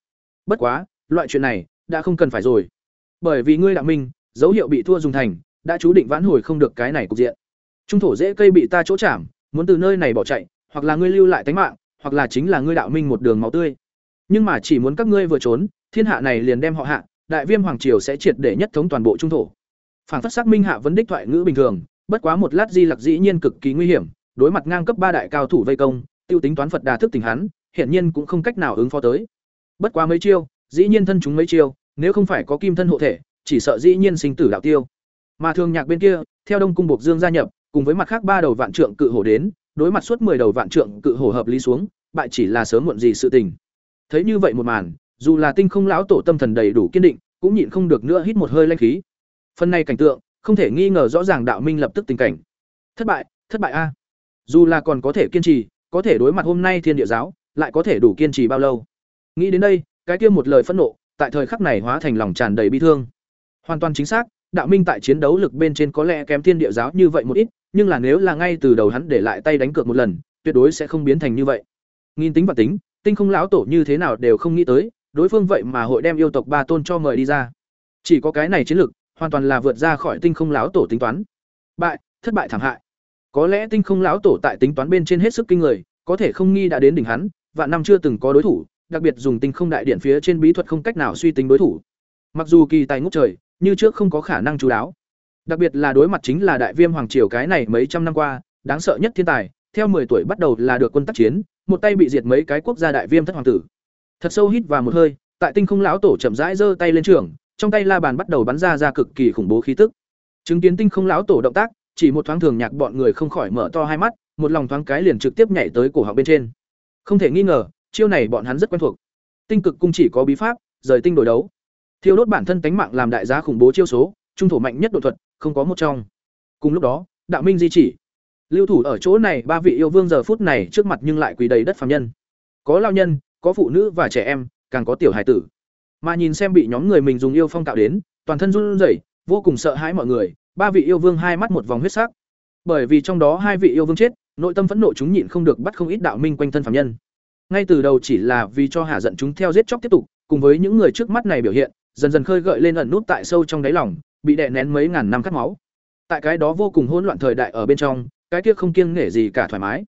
Bất quá, loại chuyện này đã không cần phải rồi. Bởi vì ngươi đạo minh, dấu hiệu bị thua dùng thành, đã chú định vãn hồi không được cái này cục diện. Trung thổ dễ cây bị ta chỗ chạm, muốn từ nơi này bỏ chạy, hoặc là ngươi lưu lại tánh mạng, hoặc là chính là ngươi đạo minh một đường máu tươi. Nhưng mà chỉ muốn các ngươi vừa trốn, thiên hạ này liền đem họ hạ, đại viêm hoàng triều sẽ triệt để nhất thống toàn bộ trung thổ. Phản phất xác minh hạ vấn đích thoại ngữ bình thường, bất quá một lát di lặc dĩ nhiên cực kỳ nguy hiểm, đối mặt ngang cấp ba đại cao thủ vây công, tiêu tính toán Phật đà thức tình hắn, hiển nhiên cũng không cách nào ứng phó tới. Bất quá mấy chiêu, dĩ nhiên thân chúng mấy chiêu, nếu không phải có kim thân hộ thể, chỉ sợ dĩ nhiên sinh tử đạo tiêu. Mà thương nhạc bên kia, theo Đông cung Bộc Dương gia nhập, cùng với mặt khác ba đầu vạn trượng cự hổ đến, đối mặt suốt 10 đầu vạn trượng cự hổ hợp lý xuống, bại chỉ là sớm muộn gì sự tình. Thấy như vậy một màn, dù là tinh không lão tổ tâm thần đầy đủ kiên định, cũng nhịn không được nữa hít một hơi linh khí. Phần này cảnh tượng, không thể nghi ngờ rõ ràng đạo minh lập tức tình cảnh. Thất bại, thất bại a. Dù là còn có thể kiên trì, có thể đối mặt hôm nay thiên địa giáo, lại có thể đủ kiên trì bao lâu? Nghĩ đến đây, cái kia một lời phẫn nộ, tại thời khắc này hóa thành lòng tràn đầy bi thương. Hoàn toàn chính xác, đạo minh tại chiến đấu lực bên trên có lẽ kém thiên địa giáo như vậy một ít, nhưng là nếu là ngay từ đầu hắn để lại tay đánh cược một lần, tuyệt đối sẽ không biến thành như vậy. Nghìn tính và tính, tinh không lão tổ như thế nào đều không nghĩ tới, đối phương vậy mà hội đem yêu tộc ba tôn cho mời đi ra. Chỉ có cái này chiến lực, hoàn toàn là vượt ra khỏi tinh không lão tổ tính toán. Bại, thất bại thảm hại. Có lẽ tinh không lão tổ tại tính toán bên trên hết sức kinh người, có thể không nghi đã đến đỉnh hắn, vạn năm chưa từng có đối thủ, đặc biệt dùng tinh không đại điện phía trên bí thuật không cách nào suy tính đối thủ. Mặc dù kỳ tài ngút trời, như trước không có khả năng chú đáo. Đặc biệt là đối mặt chính là đại viêm hoàng triều cái này mấy trăm năm qua, đáng sợ nhất thiên tài, theo 10 tuổi bắt đầu là được quân tác chiến, một tay bị diệt mấy cái quốc gia đại viêm thất hoàng tử. Thật sâu hít vào một hơi, tại tinh không lão tổ chậm rãi giơ tay lên trường, trong tay la bàn bắt đầu bắn ra ra cực kỳ khủng bố khí tức. Chứng kiến tinh không lão tổ động tác, chỉ một thoáng thường nhạc bọn người không khỏi mở to hai mắt, một lòng thoáng cái liền trực tiếp nhảy tới cổ họng bên trên. Không thể nghi ngờ, chiêu này bọn hắn rất quen thuộc. Tinh cực cung chỉ có bí pháp, rời tinh đổi đấu. Thiêu đốt bản thân tánh mạng làm đại giá khủng bố chiêu số, trung thổ mạnh nhất độ thuật, không có một trong. Cùng lúc đó, đạo minh di chỉ. Lưu thủ ở chỗ này, ba vị yêu vương giờ phút này trước mặt nhưng lại quỳ đầy đất phàm nhân. Có lao nhân, có phụ nữ và trẻ em, càng có tiểu hài tử. Mà nhìn xem bị nhóm người mình dùng yêu phong tạo đến, toàn thân run rẩy, vô cùng sợ hãi mọi người, ba vị yêu vương hai mắt một vòng huyết sắc. Bởi vì trong đó hai vị yêu vương chết, nội tâm phẫn nộ chúng nhịn không được bắt không ít đạo minh quanh thân phạm nhân. Ngay từ đầu chỉ là vì cho hạ giận chúng theo giết chóc tiếp tục, cùng với những người trước mắt này biểu hiện, dần dần khơi gợi lên ẩn nút tại sâu trong đáy lòng, bị đè nén mấy ngàn năm cắt máu. Tại cái đó vô cùng hỗn loạn thời đại ở bên trong, cái kia không kiêng nể gì cả thoải mái.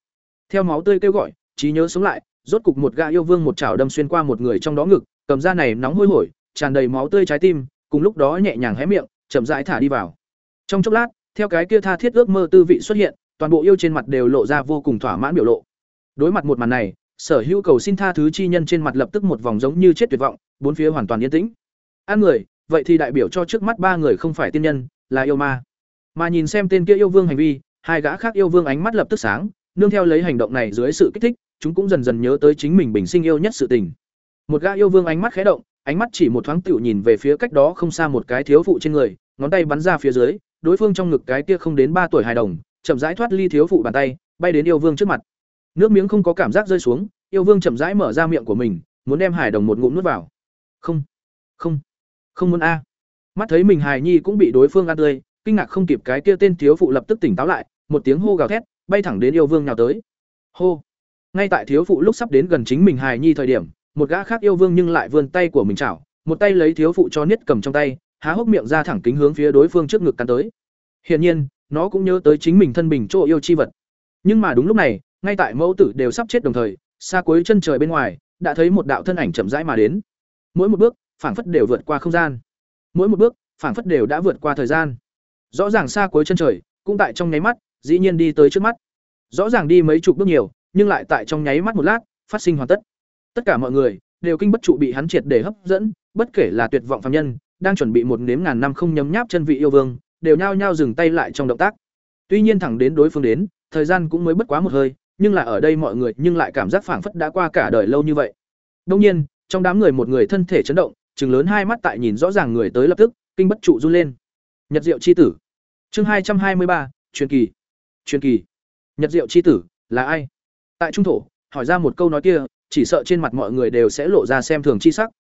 Theo máu tươi kêu gọi, trí nhớ sống lại, rốt cục một gã yêu vương một chảo đâm xuyên qua một người trong đó ngực, cầm ra này nóng hôi hổi, tràn đầy máu tươi trái tim, cùng lúc đó nhẹ nhàng hé miệng, chậm rãi thả đi vào. Trong chốc lát, theo cái kia tha thiết ước mơ tư vị xuất hiện, toàn bộ yêu trên mặt đều lộ ra vô cùng thỏa mãn biểu lộ. Đối mặt một màn này, sở hữu cầu xin tha thứ chi nhân trên mặt lập tức một vòng giống như chết tuyệt vọng, bốn phía hoàn toàn yên tĩnh. ăn người, vậy thì đại biểu cho trước mắt ba người không phải tiên nhân, là yêu ma. Mà nhìn xem tên kia yêu vương hành vi, hai gã khác yêu vương ánh mắt lập tức sáng, nương theo lấy hành động này dưới sự kích thích, chúng cũng dần dần nhớ tới chính mình bình sinh yêu nhất sự tình. Một gã yêu vương ánh mắt khẽ động, ánh mắt chỉ một thoáng tiểu nhìn về phía cách đó không xa một cái thiếu phụ trên người, ngón tay bắn ra phía dưới, đối phương trong ngực cái kia không đến ba tuổi hài đồng, chậm rãi thoát ly thiếu phụ bàn tay, bay đến yêu vương trước mặt. Nước miếng không có cảm giác rơi xuống, yêu vương chậm rãi mở ra miệng của mình, muốn đem hài đồng một ngụm nuốt vào. Không, không, không muốn a. Mắt thấy mình hài nhi cũng bị đối phương ăn tươi, kinh ngạc không kịp cái kia tên thiếu phụ lập tức tỉnh táo lại, một tiếng hô gào thét, bay thẳng đến yêu vương nhào tới. Hô. Ngay tại thiếu phụ lúc sắp đến gần chính mình hài nhi thời điểm, một gã khác yêu vương nhưng lại vươn tay của mình chảo, một tay lấy thiếu phụ cho niết cầm trong tay, há hốc miệng ra thẳng kính hướng phía đối phương trước ngực cắn tới. Hiển nhiên, nó cũng nhớ tới chính mình thân bình chỗ yêu chi vật. Nhưng mà đúng lúc này, ngay tại mẫu tử đều sắp chết đồng thời, xa cuối chân trời bên ngoài, đã thấy một đạo thân ảnh chậm rãi mà đến. Mỗi một bước, phảng phất đều vượt qua không gian. Mỗi một bước, phảng phất đều đã vượt qua thời gian. Rõ ràng xa cuối chân trời, cũng tại trong nháy mắt, dĩ nhiên đi tới trước mắt. Rõ ràng đi mấy chục bước nhiều, nhưng lại tại trong nháy mắt một lát, phát sinh hoàn tất. Tất cả mọi người đều kinh bất trụ bị hắn triệt để hấp dẫn, bất kể là tuyệt vọng phàm nhân, đang chuẩn bị một nếm ngàn năm không nhấm nháp chân vị yêu vương, đều nhao nhao dừng tay lại trong động tác. Tuy nhiên thẳng đến đối phương đến, thời gian cũng mới bất quá một hơi, nhưng là ở đây mọi người nhưng lại cảm giác phảng phất đã qua cả đời lâu như vậy. Đương nhiên, trong đám người một người thân thể chấn động, trừng lớn hai mắt tại nhìn rõ ràng người tới lập tức, kinh bất trụ run lên. Nhật Diệu chi tử. Chương hai trăm hai mươi ba, truyền kỳ. Truyền kỳ. Nhật Diệu chi tử là ai? Tại trung thổ, hỏi ra một câu nói kia, chỉ sợ trên mặt mọi người đều sẽ lộ ra xem thường chi sắc.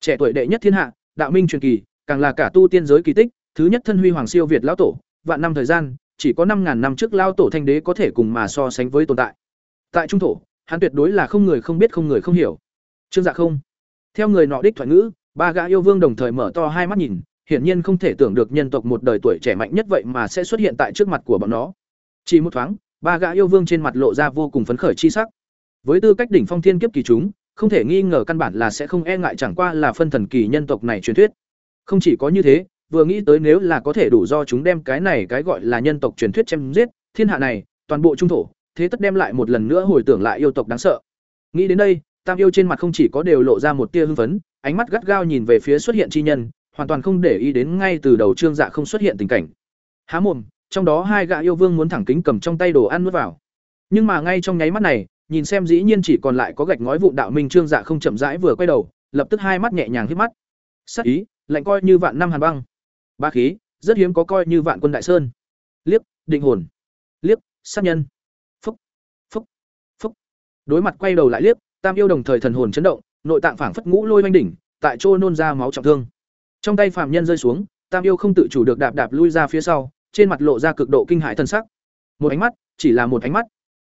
Trẻ tuổi đệ nhất thiên hạ, đạo minh truyền kỳ, càng là cả tu tiên giới kỳ tích, thứ nhất thân huy hoàng siêu việt lão tổ, vạn năm thời gian, chỉ có năm ngàn năm trước lão tổ thanh đế có thể cùng mà so sánh với tồn tại. Tại trung thổ, hắn tuyệt đối là không người không biết không người không hiểu. Trương Dạ không. Theo người nọ đích thoại ngữ, ba gã yêu vương đồng thời mở to hai mắt nhìn, hiển nhiên không thể tưởng được nhân tộc một đời tuổi trẻ mạnh nhất vậy mà sẽ xuất hiện tại trước mặt của bọn nó. Chỉ một thoáng, ba gã yêu vương trên mặt lộ ra vô cùng phấn khởi chi sắc. Với tư cách đỉnh phong thiên kiếp kỳ chúng, không thể nghi ngờ căn bản là sẽ không e ngại chẳng qua là phân thần kỳ nhân tộc này truyền thuyết. Không chỉ có như thế, vừa nghĩ tới nếu là có thể đủ do chúng đem cái này cái gọi là nhân tộc truyền thuyết chém giết, thiên hạ này, toàn bộ trung thổ, thế tất đem lại một lần nữa hồi tưởng lại yêu tộc đáng sợ. Nghĩ đến đây, Tam yêu trên mặt không chỉ có đều lộ ra một tia hưng phấn, ánh mắt gắt gao nhìn về phía xuất hiện chi nhân, hoàn toàn không để ý đến ngay từ đầu Trương Dạ không xuất hiện tình cảnh. Há mồm, trong đó hai gã yêu vương muốn thẳng kính cầm trong tay đồ ăn nuốt vào. Nhưng mà ngay trong nháy mắt này, nhìn xem dĩ nhiên chỉ còn lại có gạch ngói vụn đạo minh Trương Dạ không chậm rãi vừa quay đầu, lập tức hai mắt nhẹ nhàng hít mắt. Sắc ý, lạnh coi như vạn năm hàn băng. Ba khí, rất hiếm có coi như vạn quân đại sơn. Liếc, định hồn. Liếc, sát nhân. Phúc, phúc, phúc. Đối mặt quay đầu lại liếc, Tam yêu đồng thời thần hồn chấn động, nội tạng phảng phất ngũ lôi oanh đỉnh, tại chỗ nôn ra máu trọng thương. Trong tay phàm nhân rơi xuống, Tam yêu không tự chủ được đạp đạp lui ra phía sau, trên mặt lộ ra cực độ kinh hãi thần sắc. Một ánh mắt, chỉ là một ánh mắt.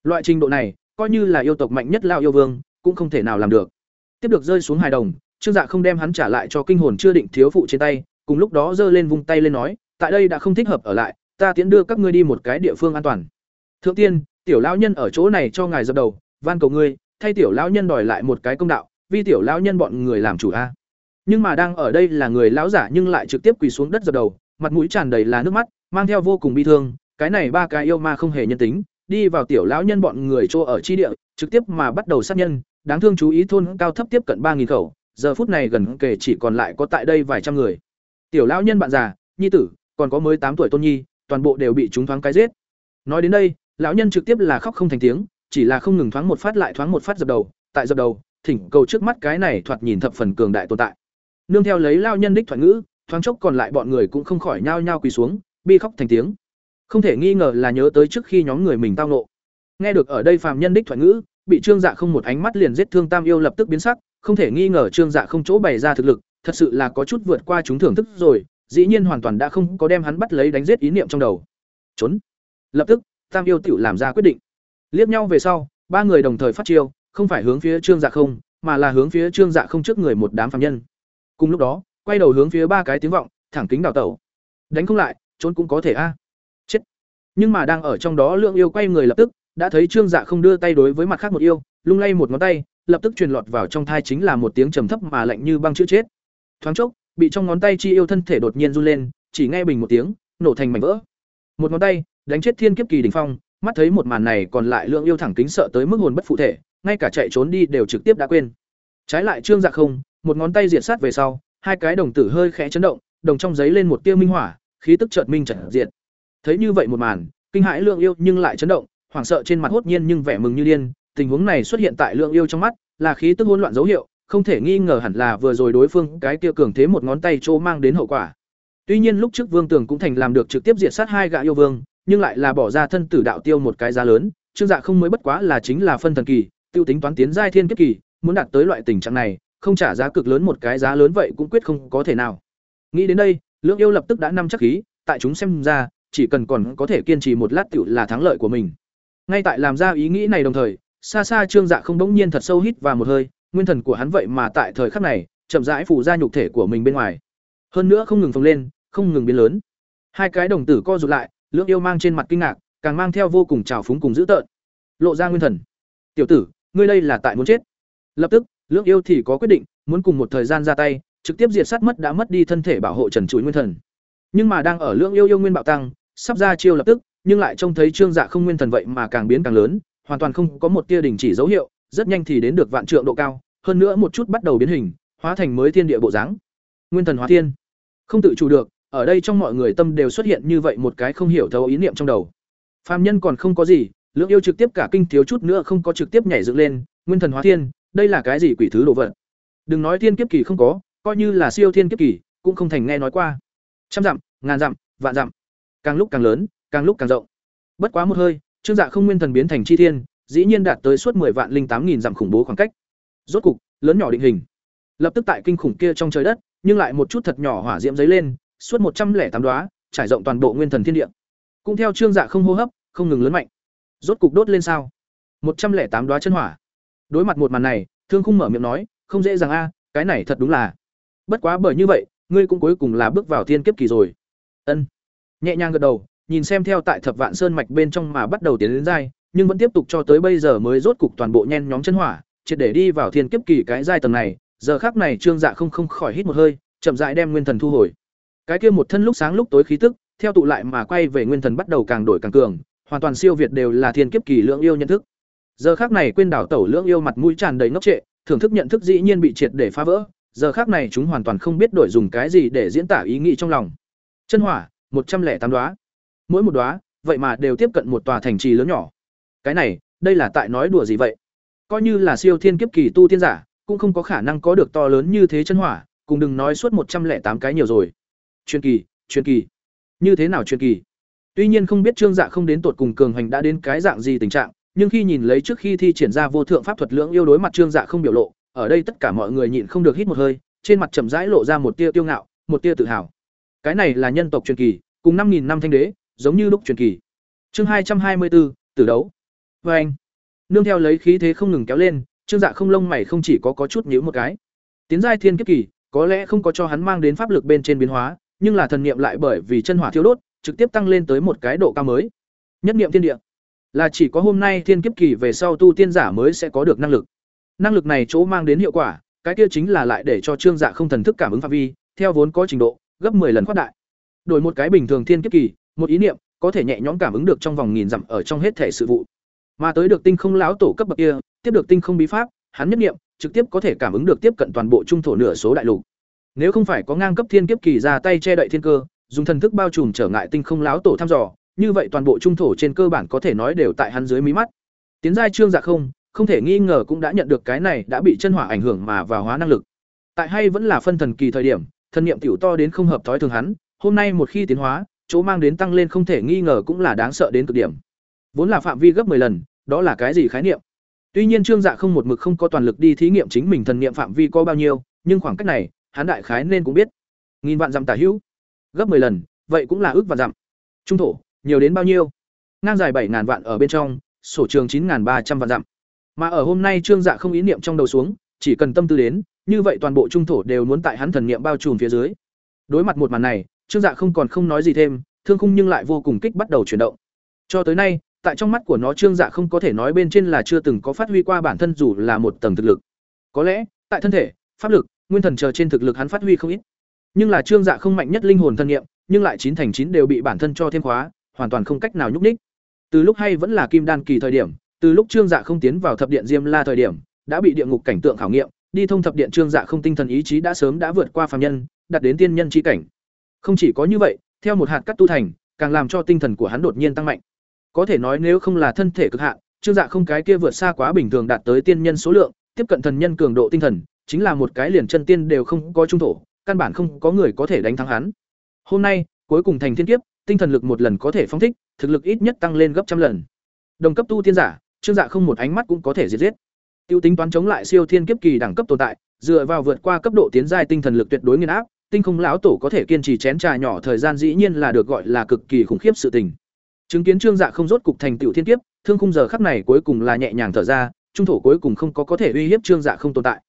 Loại trình độ này, coi như là yêu tộc mạnh nhất lao yêu vương, cũng không thể nào làm được. Tiếp được rơi xuống hài đồng, Trương Dạ không đem hắn trả lại cho kinh hồn chưa định thiếu phụ trên tay, cùng lúc đó giơ lên vung tay lên nói, tại đây đã không thích hợp ở lại, ta tiến đưa các ngươi đi một cái địa phương an toàn. Thượng tiên, tiểu lão nhân ở chỗ này cho ngài dập đầu, van cầu ngươi, thay tiểu lão nhân đòi lại một cái công đạo, vì tiểu lão nhân bọn người làm chủ a. Nhưng mà đang ở đây là người lão giả nhưng lại trực tiếp quỳ xuống đất dập đầu, mặt mũi tràn đầy là nước mắt, mang theo vô cùng bi thương, cái này ba cái yêu ma không hề nhân tính, đi vào tiểu lão nhân bọn người chỗ ở chi địa, trực tiếp mà bắt đầu sát nhân, đáng thương chú ý thôn cao thấp tiếp cận ba nghìn khẩu, giờ phút này gần kể chỉ còn lại có tại đây vài trăm người. Tiểu lão nhân bạn già, nhi tử, còn có mới tám tuổi tôn nhi, toàn bộ đều bị chúng thoáng cái giết. Nói đến đây, lão nhân trực tiếp là khóc không thành tiếng, chỉ là không ngừng thoáng một phát lại thoáng một phát dập đầu, tại dập đầu, thỉnh cầu trước mắt cái này thoạt nhìn thập phần cường đại tồn tại. nương theo lấy lao nhân đích thoại ngữ thoáng chốc còn lại bọn người cũng không khỏi nhao nhao quỳ xuống bi khóc thành tiếng không thể nghi ngờ là nhớ tới trước khi nhóm người mình tao nộ nghe được ở đây phàm nhân đích thoại ngữ bị trương dạ không một ánh mắt liền giết thương tam yêu lập tức biến sắc không thể nghi ngờ trương dạ không chỗ bày ra thực lực thật sự là có chút vượt qua chúng thưởng thức rồi, dĩ nhiên hoàn toàn đã không có đem hắn bắt lấy đánh giết ý niệm trong đầu. Trốn. Lập tức, tam yêu tiểu làm ra quyết định. Liếc nhau về sau, ba người đồng thời phát chiêu, không phải hướng phía trương dạ không, mà là hướng phía trương dạ không trước người một đám phạm nhân. Cùng lúc đó, quay đầu hướng phía ba cái tiếng vọng, thẳng kính đào tẩu. Đánh không lại, trốn cũng có thể a. Chết. Nhưng mà đang ở trong đó lượng yêu quay người lập tức, đã thấy trương dạ không đưa tay đối với mặt khác một yêu, lung lay một ngón tay, lập tức truyền lọt vào trong thai chính là một tiếng trầm thấp mà lạnh như băng chữ chết thoáng chốc, bị trong ngón tay chi yêu thân thể đột nhiên run lên, chỉ nghe bình một tiếng, nổ thành mảnh vỡ. Một ngón tay, đánh chết thiên kiếp kỳ đỉnh phong, mắt thấy một màn này còn lại lượng yêu thẳng kính sợ tới mức hồn bất phụ thể, ngay cả chạy trốn đi đều trực tiếp đã quên. Trái lại trương dạ không, một ngón tay diệt sát về sau, hai cái đồng tử hơi khẽ chấn động, đồng trong giấy lên một tia minh hỏa, khí tức chợt minh trận diệt. Thấy như vậy một màn, kinh hãi lượng yêu nhưng lại chấn động, hoảng sợ trên mặt hốt nhiên nhưng vẻ mừng như điên, tình huống này xuất hiện tại lượng yêu trong mắt, là khí tức hỗn loạn dấu hiệu không thể nghi ngờ hẳn là vừa rồi đối phương cái kia cường thế một ngón tay chỗ mang đến hậu quả. Tuy nhiên lúc trước vương tường cũng thành làm được trực tiếp diệt sát hai gã yêu vương, nhưng lại là bỏ ra thân tử đạo tiêu một cái giá lớn, trương dạ không mới bất quá là chính là phân thần kỳ, tiêu tính toán tiến giai thiên kiếp kỳ, muốn đạt tới loại tình trạng này, không trả giá cực lớn một cái giá lớn vậy cũng quyết không có thể nào. Nghĩ đến đây, lưỡng yêu lập tức đã năm chắc khí, tại chúng xem ra, chỉ cần còn có thể kiên trì một lát tiểu là thắng lợi của mình. Ngay tại làm ra ý nghĩ này đồng thời, xa xa trương dạ không bỗng nhiên thật sâu hít vào một hơi nguyên thần của hắn vậy mà tại thời khắc này, chậm rãi phủ ra nhục thể của mình bên ngoài. Hơn nữa không ngừng phồng lên, không ngừng biến lớn. Hai cái đồng tử co rụt lại, lưỡng yêu mang trên mặt kinh ngạc, càng mang theo vô cùng trào phúng cùng dữ tợn. Lộ ra nguyên thần. Tiểu tử, ngươi đây là tại muốn chết. Lập tức, lưỡng yêu thì có quyết định, muốn cùng một thời gian ra tay, trực tiếp diệt sát mất đã mất đi thân thể bảo hộ trần chuối nguyên thần. Nhưng mà đang ở lưỡng yêu yêu nguyên bạo tăng, sắp ra chiêu lập tức, nhưng lại trông thấy trương dạ không nguyên thần vậy mà càng biến càng lớn, hoàn toàn không có một tia đình chỉ dấu hiệu, rất nhanh thì đến được vạn trượng độ cao hơn nữa một chút bắt đầu biến hình, hóa thành mới thiên địa bộ dáng. Nguyên thần hóa thiên. Không tự chủ được, ở đây trong mọi người tâm đều xuất hiện như vậy một cái không hiểu thấu ý niệm trong đầu. Phàm nhân còn không có gì lượng yêu trực tiếp cả kinh thiếu chút nữa không có trực tiếp nhảy dựng lên, nguyên thần hóa thiên, đây là cái gì quỷ thứ đồ vật? Đừng nói thiên kiếp kỳ không có, coi như là siêu thiên kiếp kỳ, cũng không thành nghe nói qua. Trăm dặm, ngàn dặm, vạn dặm. Càng lúc càng lớn, càng lúc càng rộng. Bất quá một hơi, trương dạ không nguyên thần biến thành chi thiên, dĩ nhiên đạt tới suốt mười vạn linh tám nghìn dặm khủng bố khoảng cách rốt cục lớn nhỏ định hình. Lập tức tại kinh khủng kia trong trời đất nhưng lại một chút thật nhỏ hỏa diễm giấy lên suốt một trăm lẻ tám đoá trải rộng toàn bộ nguyên thần thiên địa. Cũng theo trương dạ không hô hấp không ngừng lớn mạnh. Rốt cục đốt lên sao? một trăm lẻ tám đoá chân hỏa. Đối mặt một màn này thương khung mở miệng nói không dễ dàng a cái này thật đúng là. Bất quá bởi như vậy ngươi cũng cuối cùng là bước vào thiên kiếp kỳ rồi. Ân. Nhẹ nhàng gật đầu nhìn xem theo tại thập vạn sơn mạch bên trong mà bắt đầu tiến đến dai, nhưng vẫn tiếp tục cho tới bây giờ mới rốt cục toàn bộ nhen nhóm chân hỏa triệt để đi vào thiên kiếp kỳ cái giai tầng này, giờ khác này trương dạ không không khỏi hít một hơi, chậm rãi đem nguyên thần thu hồi. Cái kia một thân lúc sáng lúc tối khí tức, theo tụ lại mà quay về nguyên thần bắt đầu càng đổi càng cường, hoàn toàn siêu việt đều là thiên kiếp kỳ lượng yêu nhận thức. Giờ khác này quên đảo tẩu lưỡng yêu mặt mũi tràn đầy ngốc trệ, thưởng thức nhận thức dĩ nhiên bị triệt để phá vỡ, giờ khác này chúng hoàn toàn không biết đổi dùng cái gì để diễn tả ý nghĩ trong lòng. Chân hỏa, một trăm lẻ tám đoá mỗi một đoá vậy mà đều tiếp cận một tòa thành trì lớn nhỏ. Cái này, đây là tại nói đùa gì vậy? Coi như là siêu thiên kiếp kỳ tu tiên giả, cũng không có khả năng có được to lớn như thế chân hỏa, cùng đừng nói suốt một trăm lẻ tám cái nhiều rồi. Truyền kỳ truyền kỳ. Như thế nào truyền kỳ? Tuy nhiên không biết trương dạ không đến tột cùng cường hành đã đến cái dạng gì tình trạng, nhưng khi nhìn lấy trước khi thi triển ra vô thượng pháp thuật lưỡng yêu đối mặt trương dạ không biểu lộ, ở đây tất cả mọi người nhịn không được hít một hơi, trên mặt chậm rãi lộ ra một tia tiêu ngạo, một tia tự hào. Cái này là nhân tộc truyền kỳ, cùng năm nghìn năm thanh đế, giống như lúc truyền kỳ. Chương hai trăm hai mươi bốn tử đấu. Và anh nương theo lấy khí thế không ngừng kéo lên, trương dạ không lông mày không chỉ có có chút nhíu một cái. Tiến giai thiên kiếp kỳ, có lẽ không có cho hắn mang đến pháp lực bên trên biến hóa, nhưng là thần niệm lại bởi vì chân hỏa thiêu đốt, trực tiếp tăng lên tới một cái độ cao mới. Nhất niệm thiên địa, là chỉ có hôm nay thiên kiếp kỳ về sau tu tiên giả mới sẽ có được năng lực. Năng lực này chỗ mang đến hiệu quả, cái kia chính là lại để cho trương dạ không thần thức cảm ứng phạm vi, theo vốn có trình độ, gấp 10 lần khoát đại. Đổi một cái bình thường thiên kiếp kỳ, một ý niệm, có thể nhẹ nhõm cảm ứng được trong vòng nghìn dặm ở trong hết thể sự vụ mà tới được tinh không lão tổ cấp bậc kia tiếp được tinh không bí pháp hắn nhất niệm trực tiếp có thể cảm ứng được tiếp cận toàn bộ trung thổ nửa số đại lục. Nếu không phải có ngang cấp thiên kiếp kỳ ra tay che đậy thiên cơ dùng thần thức bao trùm trở ngại tinh không lão tổ thăm dò như vậy toàn bộ trung thổ trên cơ bản có thể nói đều tại hắn dưới mí mắt. Tiến giai trương dạ không không thể nghi ngờ cũng đã nhận được cái này đã bị chân hỏa ảnh hưởng mà vào hóa năng lực. Tại hay vẫn là phân thần kỳ thời điểm, thần niệm tiểu to đến không hợp thói thường hắn, hôm nay một khi tiến hóa, chỗ mang đến tăng lên không thể nghi ngờ cũng là đáng sợ đến cực điểm. Vốn là phạm vi gấp 10 lần, đó là cái gì khái niệm? Tuy nhiên Trương Dạ không một mực không có toàn lực đi thí nghiệm chính mình thần niệm phạm vi có bao nhiêu, nhưng khoảng cách này, hắn đại khái nên cũng biết. Nghìn vạn dặm tả hữu, gấp 10 lần, vậy cũng là ước vạn dặm. Trung thổ, nhiều đến bao nhiêu? Ngang dài 7000 vạn ở bên trong, sổ trường 9300 vạn dặm. Mà ở hôm nay Trương Dạ không ý niệm trong đầu xuống, chỉ cần tâm tư đến, như vậy toàn bộ trung thổ đều muốn tại hắn thần niệm bao trùm phía dưới. Đối mặt một màn này, Trương Dạ không còn không nói gì thêm, thương khung nhưng lại vô cùng kích bắt đầu chuyển động. Cho tới nay, tại trong mắt của nó Trương Dạ không có thể nói bên trên là chưa từng có phát huy qua bản thân dù là một tầng thực lực. Có lẽ, tại thân thể, pháp lực, nguyên thần chờ trên thực lực hắn phát huy không ít. Nhưng là Trương Dạ không mạnh nhất linh hồn thân niệm, nhưng lại chín thành chín đều bị bản thân cho thêm khóa, hoàn toàn không cách nào nhúc nhích. Từ lúc hay vẫn là kim đan kỳ thời điểm, từ lúc Trương Dạ không tiến vào thập điện Diêm La thời điểm, đã bị địa ngục cảnh tượng khảo nghiệm, đi thông thập điện Trương Dạ không tinh thần ý chí đã sớm đã vượt qua phàm nhân, đạt đến tiên nhân chi cảnh. Không chỉ có như vậy, theo một hạt cắt tu thành, càng làm cho tinh thần của hắn đột nhiên tăng mạnh. Có thể nói nếu không là thân thể cực hạn, Trương Dạ không cái kia vượt xa quá bình thường đạt tới tiên nhân số lượng, tiếp cận thần nhân cường độ tinh thần, chính là một cái liền chân tiên đều không có trung thổ, căn bản không có người có thể đánh thắng hắn. Hôm nay, cuối cùng thành thiên kiếp, tinh thần lực một lần có thể phóng thích, thực lực ít nhất tăng lên gấp trăm lần. Đồng cấp tu tiên giả, Trương Dạ không một ánh mắt cũng có thể diệt giết. Tiêu tính toán chống lại siêu thiên kiếp kỳ đẳng cấp tồn tại, dựa vào vượt qua cấp độ tiến giai tinh thần lực tuyệt đối nghiền áp, tinh không lão tổ có thể kiên trì chén trà nhỏ thời gian dĩ nhiên là được gọi là cực kỳ khủng khiếp sự tình. Chứng kiến Trương Dạ không rốt cục thành tựu thiên kiếp, thương khung giờ khắc này cuối cùng là nhẹ nhàng thở ra, trung thổ cuối cùng không có có thể uy hiếp Trương Dạ không tồn tại.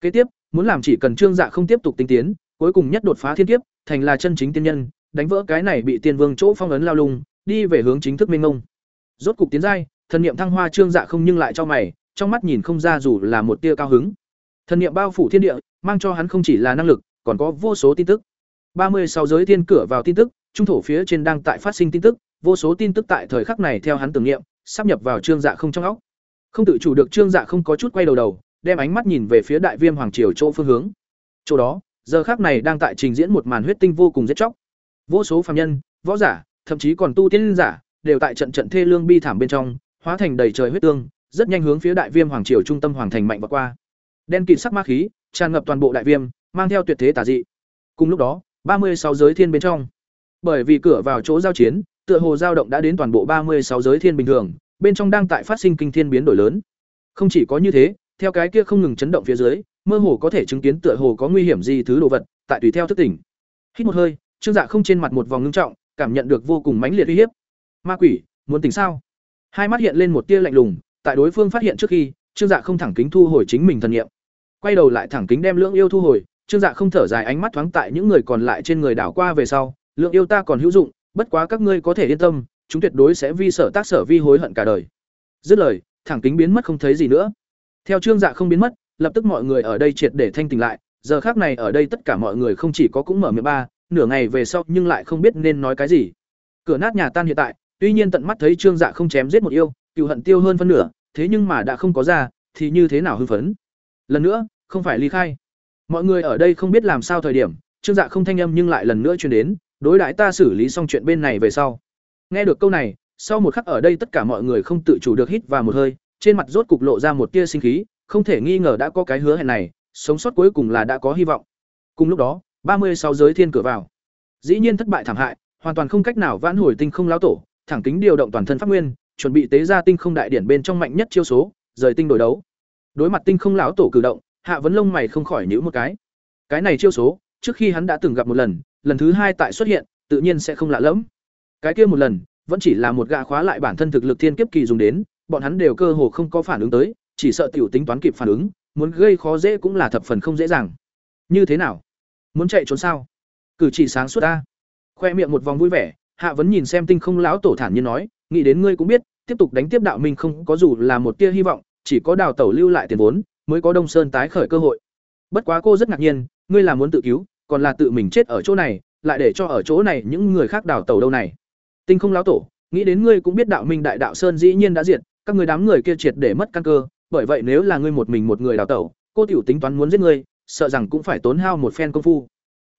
Kế tiếp, muốn làm chỉ cần Trương Dạ không tiếp tục tinh tiến, cuối cùng nhất đột phá thiên kiếp, thành là chân chính tiên nhân, đánh vỡ cái này bị tiên vương chỗ phong ấn lao lung, đi về hướng chính thức minh ngông. Rốt cục tiến giai, thần niệm thăng hoa Trương Dạ không nhưng lại cho mày, trong mắt nhìn không ra dù là một tia cao hứng. Thần niệm bao phủ thiên địa, mang cho hắn không chỉ là năng lực, còn có vô số tin tức. ba mươi sáu giới thiên cửa vào tin tức, trung thổ phía trên đang tại phát sinh tin tức, vô số tin tức tại thời khắc này theo hắn tưởng niệm, sắp nhập vào trương dạ không trong óc. Không tự chủ được trương dạ không có chút quay đầu đầu, đem ánh mắt nhìn về phía đại viêm hoàng triều chỗ phương hướng. Chỗ đó, giờ khắc này đang tại trình diễn một màn huyết tinh vô cùng giết chóc. Vô số phàm nhân, võ giả, thậm chí còn tu tiên giả, đều tại trận trận thê lương bi thảm bên trong, hóa thành đầy trời huyết tương, rất nhanh hướng phía đại viêm hoàng triều trung tâm hoàng thành mạnh và qua. Đen kịt sắc ma khí, tràn ngập toàn bộ đại viêm, mang theo tuyệt thế tà dị. Cùng lúc đó, ba mươi sáu giới thiên bên trong. Bởi vì cửa vào chỗ giao chiến, tựa hồ dao động đã đến toàn bộ ba mươi sáu giới thiên bình thường, bên trong đang tại phát sinh kinh thiên biến đổi lớn. Không chỉ có như thế, theo cái kia không ngừng chấn động phía dưới, mơ hồ có thể chứng kiến tựa hồ có nguy hiểm gì thứ đồ vật, tại tùy theo thức tỉnh. Hít một hơi, Trương Dạ không trên mặt một vòng ngưng trọng, cảm nhận được vô cùng mãnh liệt uy hiếp. Ma quỷ, muốn tỉnh sao? Hai mắt hiện lên một tia lạnh lùng, tại đối phương phát hiện trước khi, Trương Dạ không thẳng kính thu hồi chính mình thần niệm. Quay đầu lại thẳng kính đem lưỡng yêu thu hồi, Trương Dạ không thở dài ánh mắt thoáng tại những người còn lại trên người đảo qua về sau, lượng yêu ta còn hữu dụng, bất quá các ngươi có thể yên tâm, chúng tuyệt đối sẽ vi sở tác sở vi hối hận cả đời. Dứt lời, thẳng kính biến mất không thấy gì nữa. Theo Trương Dạ không biến mất, lập tức mọi người ở đây triệt để thanh tỉnh lại, giờ khác này ở đây tất cả mọi người không chỉ có cũng mở miệng ba, nửa ngày về sau nhưng lại không biết nên nói cái gì. Cửa nát nhà tan hiện tại, tuy nhiên tận mắt thấy Trương Dạ không chém giết một yêu, cựu hận tiêu hơn phân nửa, thế nhưng mà đã không có ra, thì như thế nào hưng phấn? Lần nữa, không phải ly khai mọi người ở đây không biết làm sao thời điểm trương dạ không thanh âm nhưng lại lần nữa truyền đến đối đãi ta xử lý xong chuyện bên này về sau. Nghe được câu này, sau một khắc ở đây tất cả mọi người không tự chủ được hít vào một hơi, trên mặt rốt cục lộ ra một tia sinh khí, không thể nghi ngờ đã có cái hứa hẹn này, sống sót cuối cùng là đã có hy vọng. Cùng lúc đó, ba mươi sáu giới thiên cửa vào. Dĩ nhiên thất bại thảm hại, hoàn toàn không cách nào vãn hồi tinh không lão tổ, thẳng kính điều động toàn thân pháp nguyên, chuẩn bị tế ra tinh không đại điển bên trong mạnh nhất chiêu số, rời tinh đổi đấu. Đối mặt tinh không lão tổ cử động, hạ vấn lông mày không khỏi nhíu một cái. Cái này chiêu số, trước khi hắn đã từng gặp một lần lần thứ hai tại xuất hiện tự nhiên sẽ không lạ lẫm. Cái kia một lần vẫn chỉ là một gã khóa lại bản thân thực lực thiên kiếp kỳ dùng đến bọn hắn đều cơ hồ không có phản ứng tới chỉ sợ tiểu tính toán kịp phản ứng muốn gây khó dễ cũng là thập phần không dễ dàng. Như thế nào? Muốn chạy trốn sao? Cử chỉ sáng suốt ta. Khoe miệng một vòng vui vẻ hạ vấn nhìn xem tinh không lão tổ thản nhiên nói nghĩ đến ngươi cũng biết tiếp tục đánh tiếp đạo minh không có dù là một tia hy vọng chỉ có đào tẩu lưu lại tiền vốn mới có Đông Sơn tái khởi cơ hội. Bất quá cô rất ngạc nhiên, ngươi là muốn tự cứu, còn là tự mình chết ở chỗ này, lại để cho ở chỗ này những người khác đào tẩu đâu này. Tinh không lão tổ, nghĩ đến ngươi cũng biết đạo minh đại đạo sơn dĩ nhiên đã diệt, các ngươi đám người kia triệt để mất căn cơ, bởi vậy nếu là ngươi một mình một người đào tẩu, cô tiểu tính toán muốn giết ngươi, sợ rằng cũng phải tốn hao một phen công phu.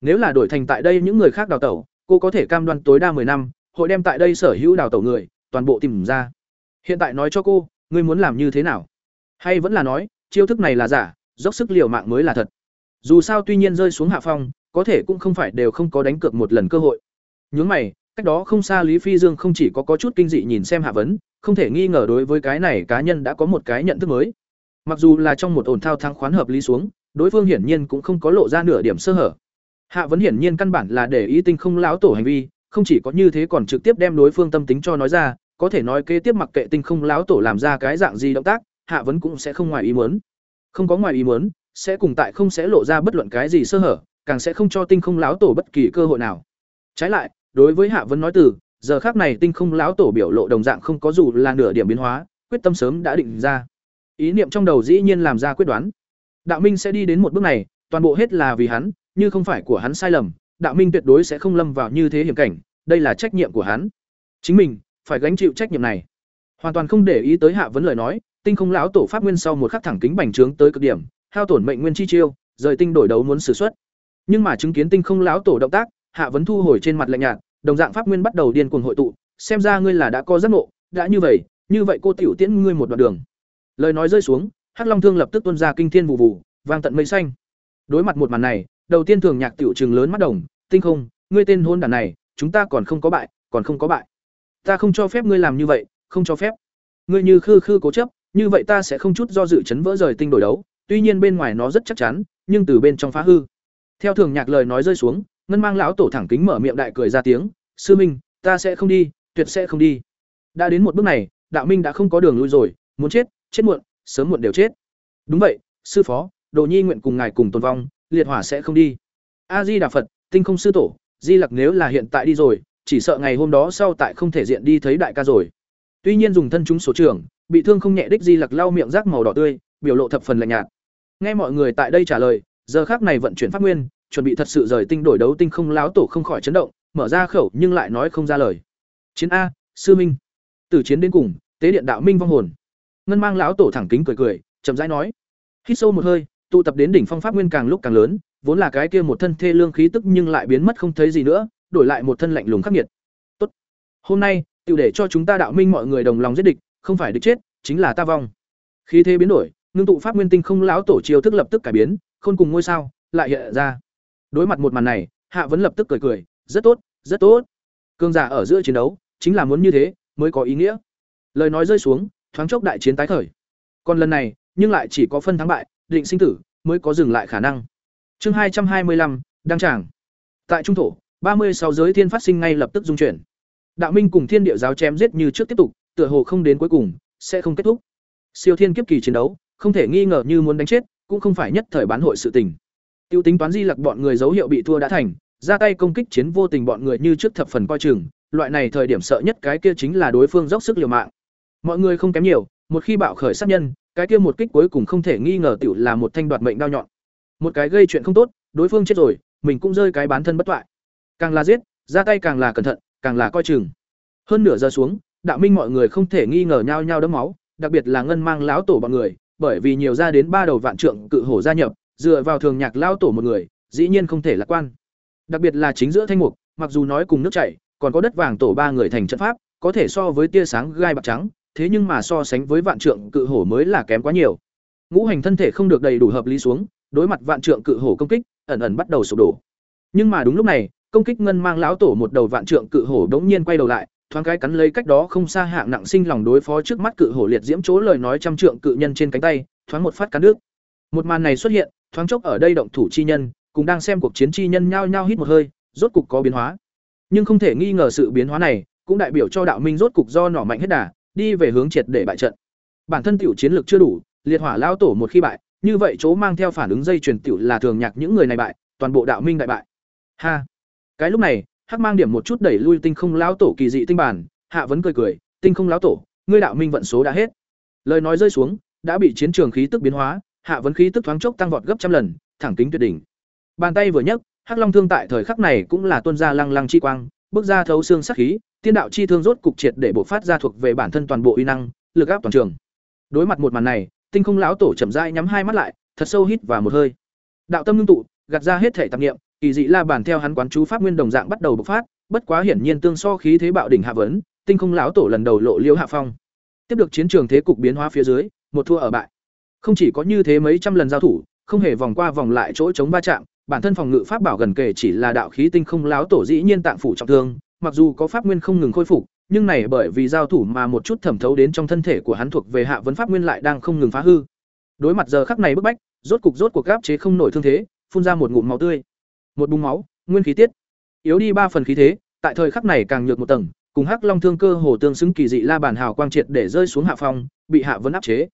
Nếu là đổi thành tại đây những người khác đào tẩu, cô có thể cam đoan tối đa 10 năm, hội đem tại đây sở hữu đào tẩu người, toàn bộ tìm ra. Hiện tại nói cho cô, ngươi muốn làm như thế nào? Hay vẫn là nói, chiêu thức này là giả dốc sức liều mạng mới là thật Dù sao tuy nhiên rơi xuống hạ phong, có thể cũng không phải đều không có đánh cược một lần cơ hội. Nhướng mày, cách đó không xa Lý Phi Dương không chỉ có có chút kinh dị nhìn xem Hạ Vấn, không thể nghi ngờ đối với cái này cá nhân đã có một cái nhận thức mới. Mặc dù là trong một ổn thao thắng khoán hợp lý xuống, đối phương hiển nhiên cũng không có lộ ra nửa điểm sơ hở. Hạ Vấn hiển nhiên căn bản là để ý tinh không lão tổ hành vi, không chỉ có như thế còn trực tiếp đem đối phương tâm tính cho nói ra, có thể nói kế tiếp mặc kệ tinh không lão tổ làm ra cái dạng gì động tác, Hạ Vấn cũng sẽ không ngoài ý muốn. Không có ngoài ý muốn, sẽ cùng tại không sẽ lộ ra bất luận cái gì sơ hở, càng sẽ không cho tinh không lão tổ bất kỳ cơ hội nào. Trái lại, đối với Hạ Vấn nói từ, giờ khác này tinh không lão tổ biểu lộ đồng dạng không có dù là nửa điểm biến hóa, quyết tâm sớm đã định ra. Ý niệm trong đầu dĩ nhiên làm ra quyết đoán. Đạo Minh sẽ đi đến một bước này, toàn bộ hết là vì hắn, như không phải của hắn sai lầm, Đạo Minh tuyệt đối sẽ không lâm vào như thế hiểm cảnh, đây là trách nhiệm của hắn. Chính mình phải gánh chịu trách nhiệm này. Hoàn toàn không để ý tới Hạ Vấn lời nói, tinh không lão tổ pháp nguyên sau một khắc thẳng kính bành trướng tới cực điểm, hao tổn mệnh nguyên chi chiêu, rời tinh đổi đấu muốn sử xuất. Nhưng mà chứng kiến tinh không lão tổ động tác, Hạ Vấn thu hồi trên mặt lạnh nhạt, đồng dạng pháp nguyên bắt đầu điên cuồng hội tụ, xem ra ngươi là đã có giấc ngộ, đã như vậy, như vậy cô tiểu tiễn ngươi một đoạn đường. Lời nói rơi xuống, Hắc Long Thương lập tức tuôn ra kinh thiên vụ vụ, vang tận mây xanh. Đối mặt một màn này, đầu tiên thường nhạc tiểu trường lớn mắt đồng, tinh không, ngươi tên hôn đản này, chúng ta còn không có bại, còn không có bại. Ta không cho phép ngươi làm như vậy, không cho phép. Ngươi như khư khư cố chấp, như vậy ta sẽ không chút do dự chấn vỡ rời tinh đổi đấu, tuy nhiên bên ngoài nó rất chắc chắn, nhưng từ bên trong phá hư. Theo thường nhạc lời nói rơi xuống, ngân mang lão tổ thẳng kính mở miệng đại cười ra tiếng, "Sư Minh, ta sẽ không đi, tuyệt sẽ không đi." Đã đến một bước này, đạo minh đã không có đường lui rồi, muốn chết, chết muộn, sớm muộn đều chết. Đúng vậy, sư phó, Đồ Nhi nguyện cùng ngài cùng tồn vong, liệt hỏa sẽ không đi. A Di Đà Phật, Tinh Không sư tổ, Di Lặc nếu là hiện tại đi rồi, chỉ sợ ngày hôm đó sau tại không thể diện đi thấy đại ca rồi. Tuy nhiên dùng thân chúng số trưởng, bị thương không nhẹ đích Di Lặc lau miệng rác màu đỏ tươi, biểu lộ thập phần lạnh nhạt. Nghe mọi người tại đây trả lời, giờ khác này vận chuyển phát nguyên, chuẩn bị thật sự rời tinh đổi đấu tinh không láo tổ không khỏi chấn động, mở ra khẩu nhưng lại nói không ra lời. Chiến a, sư minh. Từ chiến đến cùng, tế điện đạo minh vong hồn. Ngân mang lão tổ thẳng kính cười cười, chậm rãi nói. Hít sâu một hơi, tụ tập đến đỉnh phong pháp nguyên càng lúc càng lớn, vốn là cái kia một thân thê lương khí tức nhưng lại biến mất không thấy gì nữa, đổi lại một thân lạnh lùng khắc nghiệt. Tốt. Hôm nay, tiểu để cho chúng ta đạo minh mọi người đồng lòng giết địch, không phải địch chết, chính là ta vong. Khí thế biến đổi, ngưng tụ pháp nguyên tinh không lão tổ chiêu thức lập tức cải biến, khôn cùng ngôi sao lại hiện ra. Đối mặt một màn này, Hạ vẫn lập tức cười cười, rất tốt, rất tốt. Cương giả ở giữa chiến đấu, chính là muốn như thế mới có ý nghĩa. Lời nói rơi xuống, thoáng chốc đại chiến tái khởi. Còn lần này, nhưng lại chỉ có phân thắng bại, định sinh tử mới có dừng lại khả năng. Chương hai trăm hai mươi lăm đăng tràng. Tại trung thổ, ba mươi sáu giới thiên phát sinh ngay lập tức dung chuyển. Đạo Minh cùng Thiên Địa giáo chém giết như trước tiếp tục, tựa hồ không đến cuối cùng, sẽ không kết thúc. Siêu thiên kiếp kỳ chiến đấu, không thể nghi ngờ như muốn đánh chết, cũng không phải nhất thời bán hội sự tình. Tiêu tính toán di lặc bọn người dấu hiệu bị thua đã thành, ra tay công kích chiến vô tình bọn người như trước thập phần coi chừng, loại này thời điểm sợ nhất cái kia chính là đối phương dốc sức liều mạng. Mọi người không kém nhiều, một khi bạo khởi sát nhân, cái kia một kích cuối cùng không thể nghi ngờ tiểu là một thanh đoạt mệnh đao nhọn. Một cái gây chuyện không tốt, đối phương chết rồi, mình cũng rơi cái bán thân bất toại. Càng là giết, ra tay càng là cẩn thận, càng là coi chừng. Hơn nửa giờ xuống, đạo minh mọi người không thể nghi ngờ nhau nhau đấm máu, đặc biệt là ngân mang lão tổ bọn người, bởi vì nhiều ra đến ba đầu vạn trượng cự hổ gia nhập, dựa vào thường nhạc lao tổ một người, dĩ nhiên không thể lạc quan. Đặc biệt là chính giữa thanh mục, mặc dù nói cùng nước chảy, còn có đất vàng tổ ba người thành trận pháp, có thể so với tia sáng gai bạc trắng, thế nhưng mà so sánh với vạn trượng cự hổ mới là kém quá nhiều. Ngũ hành thân thể không được đầy đủ hợp lý xuống, đối mặt vạn trượng cự hổ công kích, ẩn ẩn bắt đầu sụp đổ. Nhưng mà đúng lúc này, công kích ngân mang lão tổ một đầu vạn trượng cự hổ đống nhiên quay đầu lại, thoáng cái cắn lấy cách đó không xa hạng nặng sinh lòng đối phó trước mắt cự hổ liệt diễm chỗ lời nói trăm trượng cự nhân trên cánh tay, thoáng một phát cắn nước. Một màn này xuất hiện, thoáng chốc ở đây động thủ chi nhân, cũng đang xem cuộc chiến chi nhân nhao nhao hít một hơi, rốt cục có biến hóa. Nhưng không thể nghi ngờ sự biến hóa này, cũng đại biểu cho đạo minh rốt cục do nỏ mạnh hết đà, đi về hướng triệt để bại trận. Bản thân tiểu chiến lược chưa đủ, liệt hỏa lao tổ một khi bại, như vậy chỗ mang theo phản ứng dây truyền tiểu là thường nhạc những người này bại, toàn bộ đạo minh đại bại. Ha. Cái lúc này, hắc mang điểm một chút đẩy lui tinh không lão tổ kỳ dị tinh bản, hạ vấn cười cười, tinh không lão tổ, ngươi đạo minh vận số đã hết. Lời nói rơi xuống, đã bị chiến trường khí tức biến hóa, hạ vấn khí tức thoáng chốc tăng vọt gấp trăm lần, thẳng kính tuyệt đỉnh. Bàn tay vừa nhấc, hắc long thương tại thời khắc này cũng là tuôn ra lăng lăng chi quang, bước ra thấu xương sắc khí, tiên đạo chi thương rốt cục triệt để bộc phát ra thuộc về bản thân toàn bộ uy năng, lực áp toàn trường. Đối mặt một màn này, tinh không lão tổ chậm rãi nhắm hai mắt lại, thật sâu hít vào một hơi. Đạo tâm ngưng tụ, gạt ra hết thể tạp niệm, kỳ dị la bàn theo hắn quán chú pháp nguyên đồng dạng bắt đầu bộc phát, bất quá hiển nhiên tương so khí thế bạo đỉnh hạ vấn, tinh không lão tổ lần đầu lộ liễu hạ phong. Tiếp được chiến trường thế cục biến hóa phía dưới, một thua ở bại. Không chỉ có như thế mấy trăm lần giao thủ, không hề vòng qua vòng lại chỗ chống ba chạm, bản thân phòng ngự pháp bảo gần kể chỉ là đạo khí tinh không láo tổ dĩ nhiên tạng phủ trọng thương, mặc dù có pháp nguyên không ngừng khôi phục, nhưng này bởi vì giao thủ mà một chút thẩm thấu đến trong thân thể của hắn thuộc về hạ vấn pháp nguyên lại đang không ngừng phá hư. Đối mặt giờ khắc này bức bách, rốt cục rốt cuộc gáp chế không nổi thương thế, phun ra một ngụm máu tươi. Một búng máu, nguyên khí tiết. Yếu đi ba phần khí thế, tại thời khắc này càng nhược một tầng, cùng Hắc Long thương cơ hồ tương xứng kỳ dị la bàn hào quang triệt để rơi xuống hạ phong, bị hạ vấn áp chế.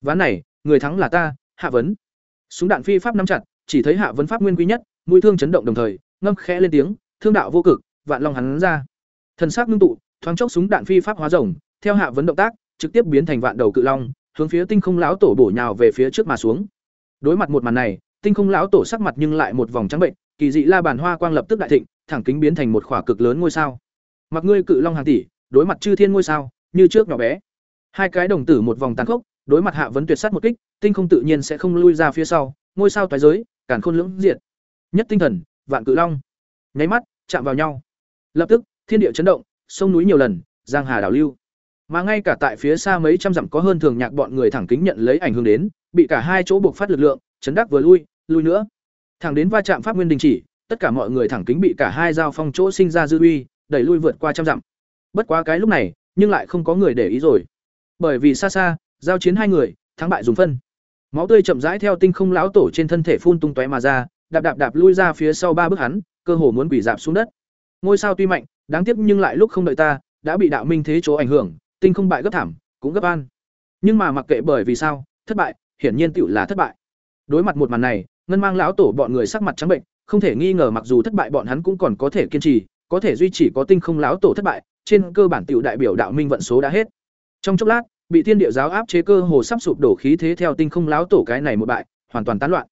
Ván này, người thắng là ta, hạ vấn. Súng đạn phi pháp nắm chặt, chỉ thấy hạ vấn pháp nguyên quý nhất, mũi thương chấn động đồng thời, ngâm khẽ lên tiếng, thương đạo vô cực, vạn long hắn ra. Thần sắc ngưng tụ, thoáng chốc súng đạn phi pháp hóa rồng, theo hạ vấn động tác, trực tiếp biến thành vạn đầu cự long, hướng phía tinh không lão tổ bổ nhào về phía trước mà xuống. Đối mặt một màn này, tinh không lão tổ sắc mặt nhưng lại một vòng trắng bệnh, kỳ dị la bàn hoa quang lập tức đại thịnh, thẳng kính biến thành một khỏa cực lớn ngôi sao. Mặc ngươi cự long hàng tỷ, đối mặt chư thiên ngôi sao, như trước nhỏ bé. Hai cái đồng tử một vòng tàn khốc, đối mặt hạ vấn tuyệt sát một kích, tinh không tự nhiên sẽ không lui ra phía sau, ngôi sao toái giới, càn khôn lưỡng diệt. Nhất tinh thần, vạn cự long. Nháy mắt, chạm vào nhau. Lập tức, thiên địa chấn động, sông núi nhiều lần, giang hà đảo lưu. Mà ngay cả tại phía xa mấy trăm dặm có hơn thường nhạc bọn người thẳng kính nhận lấy ảnh hưởng đến, bị cả hai chỗ buộc phát lực lượng, chấn đắc vừa lui, lui nữa. Thẳng đến va chạm pháp nguyên đình chỉ, tất cả mọi người thẳng kính bị cả hai giao phong chỗ sinh ra dư uy, đẩy lui vượt qua trăm dặm. Bất quá cái lúc này, nhưng lại không có người để ý rồi. Bởi vì xa xa, giao chiến hai người, thắng bại dùng phân. Máu tươi chậm rãi theo tinh không lão tổ trên thân thể phun tung tóe mà ra, đạp đạp đạp lui ra phía sau ba bước hắn, cơ hồ muốn quỷ dạp xuống đất. Ngôi sao tuy mạnh, đáng tiếc nhưng lại lúc không đợi ta, đã bị đạo minh thế chỗ ảnh hưởng, tinh không bại gấp thảm, cũng gấp an. Nhưng mà mặc kệ bởi vì sao, thất bại, hiển nhiên tựu là thất bại. Đối mặt một màn này, ngân mang lão tổ bọn người sắc mặt trắng bệnh, không thể nghi ngờ mặc dù thất bại bọn hắn cũng còn có thể kiên trì, có thể duy trì có tinh không lão tổ thất bại, trên cơ bản tựu đại biểu đạo minh vận số đã hết. Trong chốc lát, bị thiên địa giáo áp chế cơ hồ sắp sụp đổ khí thế theo tinh không lão tổ cái này một bại, hoàn toàn tán loạn.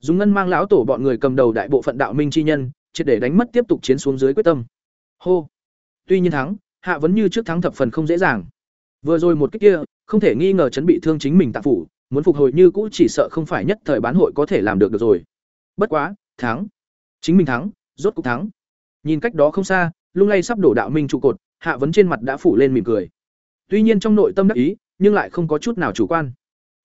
Dùng ngân mang lão tổ bọn người cầm đầu đại bộ phận đạo minh chi nhân, triệt để đánh mất tiếp tục chiến xuống dưới quyết tâm. Hô. Tuy nhiên thắng, hạ vẫn như trước thắng thập phần không dễ dàng. Vừa rồi một cách kia, không thể nghi ngờ chấn bị thương chính mình tạp phủ, muốn phục hồi như cũ chỉ sợ không phải nhất thời bán hội có thể làm được được rồi. Bất quá, thắng. Chính mình thắng, rốt cục thắng. Nhìn cách đó không xa, lung lay sắp đổ đạo minh trụ cột, hạ vấn trên mặt đã phủ lên mỉm cười. Tuy nhiên trong nội tâm đắc ý, nhưng lại không có chút nào chủ quan.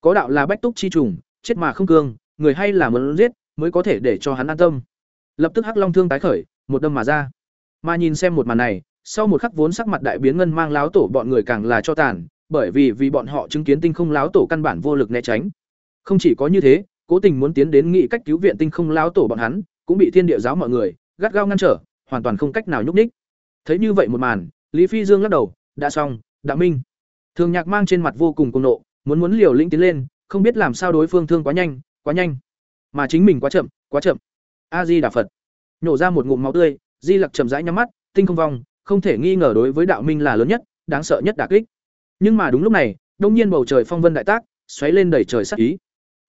Có đạo là bách túc chi trùng, chết mà không cương, người hay là muốn giết, mới có thể để cho hắn an tâm. Lập tức Hắc Long thương tái khởi, một đâm mà ra. Mà nhìn xem một màn này, sau một khắc vốn sắc mặt đại biến ngân mang láo tổ bọn người càng là cho tàn, bởi vì vì bọn họ chứng kiến tinh không láo tổ căn bản vô lực né tránh. Không chỉ có như thế, cố tình muốn tiến đến nghị cách cứu viện tinh không láo tổ bọn hắn, cũng bị thiên địa giáo mọi người gắt gao ngăn trở, hoàn toàn không cách nào nhúc nhích. Thấy như vậy một màn, Lý Phi Dương lắc đầu, đã xong, Đạo minh. Thường Nhạc mang trên mặt vô cùng cùng nộ, muốn muốn liều lĩnh tiến lên, không biết làm sao đối phương thương quá nhanh, quá nhanh, mà chính mình quá chậm, quá chậm. A Di Đà Phật. Nhổ ra một ngụm máu tươi, Di Lặc chậm rãi nhắm mắt, tinh không vong, không thể nghi ngờ đối với đạo minh là lớn nhất, đáng sợ nhất đả kích. Nhưng mà đúng lúc này, đông nhiên bầu trời phong vân đại tác, xoáy lên đầy trời sắc ý.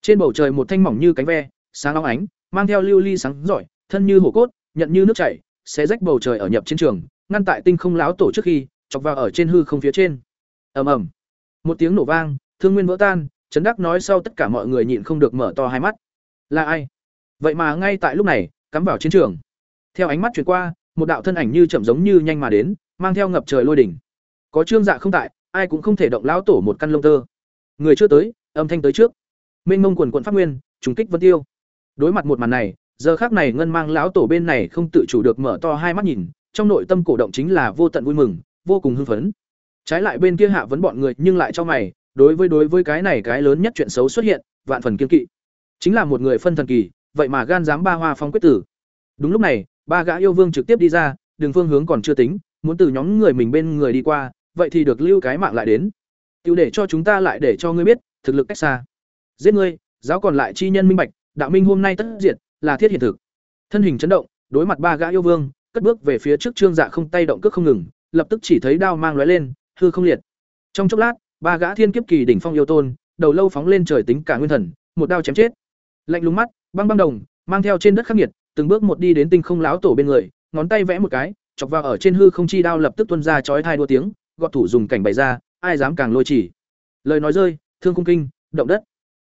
Trên bầu trời một thanh mỏng như cánh ve, sáng long ánh, mang theo lưu ly sáng giỏi, thân như hổ cốt, nhận như nước chảy, sẽ rách bầu trời ở nhập chiến trường, ngăn tại tinh không láo tổ trước khi, chọc vào ở trên hư không phía trên. Ầm ầm. Một tiếng nổ vang, thương nguyên vỡ tan, chấn đắc nói sau tất cả mọi người nhịn không được mở to hai mắt. Là ai? Vậy mà ngay tại lúc này, cắm vào chiến trường. Theo ánh mắt truyền qua, một đạo thân ảnh như chậm giống như nhanh mà đến, mang theo ngập trời lôi đỉnh. Có trương dạ không tại, ai cũng không thể động lão tổ một căn lông tơ. Người chưa tới, âm thanh tới trước. minh mông quần quần pháp nguyên, trùng kích vân tiêu. Đối mặt một màn này, giờ khác này ngân mang lão tổ bên này không tự chủ được mở to hai mắt nhìn, trong nội tâm cổ động chính là vô tận vui mừng, vô cùng hưng phấn. Trái lại bên kia hạ vấn bọn người nhưng lại cho mày, đối với đối với cái này cái lớn nhất chuyện xấu xuất hiện, vạn phần kiên kỵ. Chính là một người phân thần kỳ, vậy mà gan dám ba hoa phong quyết tử. Đúng lúc này, ba gã yêu vương trực tiếp đi ra, đường phương hướng còn chưa tính, muốn từ nhóm người mình bên người đi qua, vậy thì được lưu cái mạng lại đến. Tiêu để cho chúng ta lại để cho ngươi biết, thực lực cách xa. Giết ngươi, giáo còn lại chi nhân minh bạch, đạo minh hôm nay tất diệt, là thiết hiện thực. Thân hình chấn động, đối mặt ba gã yêu vương, cất bước về phía trước Trương Dạ không tay động cước không ngừng, lập tức chỉ thấy đao mang lóe lên, hư không liệt. Trong chốc lát, ba gã thiên kiếp kỳ đỉnh phong yêu tôn, đầu lâu phóng lên trời tính cả nguyên thần, một đao chém chết. Lạnh lùng mắt, băng băng đồng, mang theo trên đất khắc nghiệt, từng bước một đi đến tinh không láo tổ bên người, ngón tay vẽ một cái, chọc vào ở trên hư không chi đao lập tức tuôn ra chói tai đua tiếng, gọt thủ dùng cảnh bày ra, ai dám càng lôi chỉ. Lời nói rơi, thương cung kinh, động đất.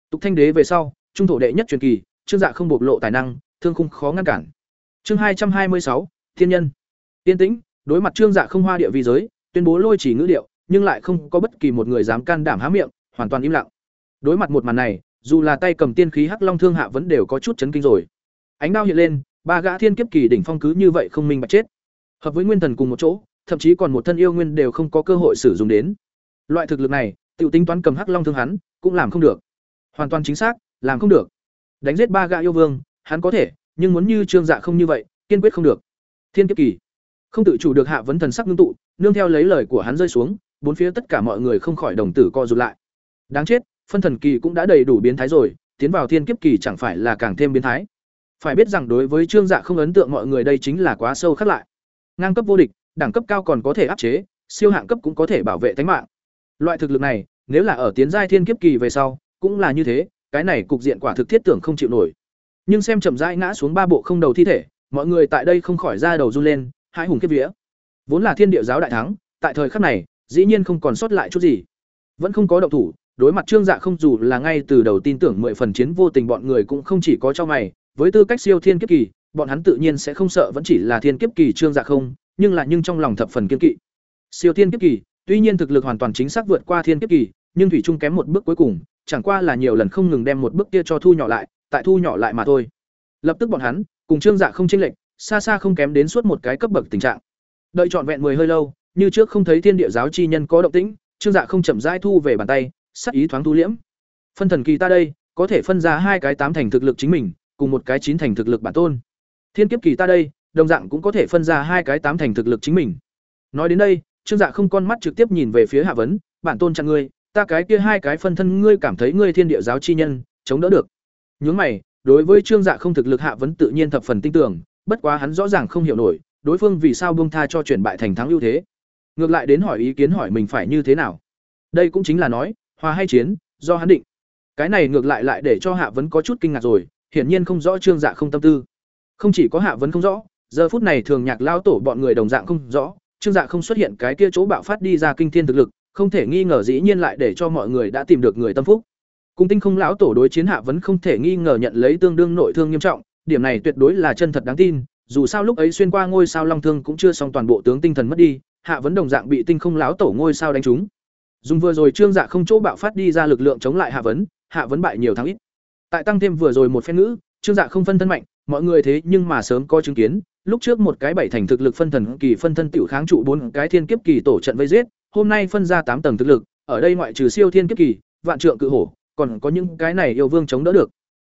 Tục Thanh đế về sau, trung thổ đệ nhất truyền kỳ, Trương Dạ không bộc lộ tài năng, thương khung khó ngăn cản. Chương hai trăm hai mươi sáu, Thiên nhân. Tiên tĩnh, đối mặt Trương Dạ không hoa địa vi giới, tuyên bố lôi chỉ ngữ điệu, nhưng lại không có bất kỳ một người dám can đảm há miệng, hoàn toàn im lặng. Đối mặt một màn này, dù là tay cầm tiên khí hắc long thương hạ vẫn đều có chút chấn kinh rồi. Ánh đao hiện lên ba gã thiên kiếp kỳ đỉnh phong cứ như vậy không minh bạch chết. Hợp với nguyên thần cùng một chỗ thậm chí còn một thân yêu nguyên đều không có cơ hội sử dụng đến. Loại thực lực này tiểu tính toán cầm hắc long thương hắn cũng làm không được. Hoàn toàn chính xác làm không được. Đánh giết ba gã yêu vương hắn có thể nhưng muốn như trương dạ không như vậy kiên quyết không được. Thiên kiếp kỳ không tự chủ được hạ vấn thần sắc ngưng tụ, nương theo lấy lời của hắn rơi xuống, bốn phía tất cả mọi người không khỏi đồng tử co rụt lại. Đáng chết, phân thần kỳ cũng đã đầy đủ biến thái rồi, tiến vào thiên kiếp kỳ chẳng phải là càng thêm biến thái. Phải biết rằng đối với trương dạ không ấn tượng mọi người đây chính là quá sâu khắc lại. Ngang cấp vô địch, đẳng cấp cao còn có thể áp chế, siêu hạng cấp cũng có thể bảo vệ tính mạng. Loại thực lực này, nếu là ở tiến giai thiên kiếp kỳ về sau, cũng là như thế, cái này cục diện quả thực thiết tưởng không chịu nổi. Nhưng xem chậm rãi ngã xuống ba bộ không đầu thi thể, mọi người tại đây không khỏi ra đầu run lên hai hùng kiếp vía. Vốn là thiên địa giáo đại thắng, tại thời khắc này, dĩ nhiên không còn sót lại chút gì. Vẫn không có động thủ, đối mặt trương dạ không dù là ngay từ đầu tin tưởng mười phần chiến vô tình bọn người cũng không chỉ có cho mày, với tư cách siêu thiên kiếp kỳ, bọn hắn tự nhiên sẽ không sợ vẫn chỉ là thiên kiếp kỳ trương dạ không, nhưng là nhưng trong lòng thập phần kiên kỵ. Siêu thiên kiếp kỳ, tuy nhiên thực lực hoàn toàn chính xác vượt qua thiên kiếp kỳ, nhưng thủy trung kém một bước cuối cùng, chẳng qua là nhiều lần không ngừng đem một bước kia cho thu nhỏ lại, tại thu nhỏ lại mà thôi. Lập tức bọn hắn, cùng trương dạ không chênh lệch xa xa không kém đến suốt một cái cấp bậc tình trạng. Đợi trọn vẹn mười hơi lâu, như trước không thấy thiên địa giáo chi nhân có động tĩnh, trương dạ không chậm rãi thu về bàn tay, sắc ý thoáng thu liễm. Phân thần kỳ ta đây, có thể phân ra hai cái tám thành thực lực chính mình, cùng một cái chín thành thực lực bản tôn. Thiên kiếp kỳ ta đây, đồng dạng cũng có thể phân ra hai cái tám thành thực lực chính mình. Nói đến đây, trương dạ không con mắt trực tiếp nhìn về phía hạ vấn, bản tôn chặn ngươi, ta cái kia hai cái phân thân ngươi cảm thấy ngươi thiên địa giáo chi nhân, chống đỡ được. Nhướng mày, đối với trương dạ không thực lực hạ vấn tự nhiên thập phần tin tưởng bất quá hắn rõ ràng không hiểu nổi, đối phương vì sao buông tha cho chuyển bại thành thắng ưu thế. Ngược lại đến hỏi ý kiến hỏi mình phải như thế nào. Đây cũng chính là nói, hòa hay chiến, do hắn định. Cái này ngược lại lại để cho hạ vấn có chút kinh ngạc rồi, hiển nhiên không rõ trương dạ không tâm tư. Không chỉ có hạ vấn không rõ, giờ phút này thường nhạc lao tổ bọn người đồng dạng không rõ, trương dạ không xuất hiện cái kia chỗ bạo phát đi ra kinh thiên thực lực, không thể nghi ngờ dĩ nhiên lại để cho mọi người đã tìm được người tâm phúc. Cùng tinh không lão tổ đối chiến hạ vẫn không thể nghi ngờ nhận lấy tương đương nội thương nghiêm trọng điểm này tuyệt đối là chân thật đáng tin, dù sao lúc ấy xuyên qua ngôi sao long thương cũng chưa xong toàn bộ tướng tinh thần mất đi, hạ vấn đồng dạng bị tinh không láo tổ ngôi sao đánh trúng. Dùng vừa rồi trương dạ không chỗ bạo phát đi ra lực lượng chống lại hạ vấn hạ vấn bại nhiều thắng ít. Tại tăng thêm vừa rồi một phen ngữ, trương dạ không phân thân mạnh, mọi người thế nhưng mà sớm có chứng kiến, lúc trước một cái bảy thành thực lực phân thần kỳ phân thân tiểu kháng trụ bốn cái thiên kiếp kỳ tổ trận vây giết, hôm nay phân ra tám tầng thực lực, ở đây ngoại trừ siêu thiên kiếp kỳ, vạn trượng cự hổ, còn có những cái này yêu vương chống đỡ được.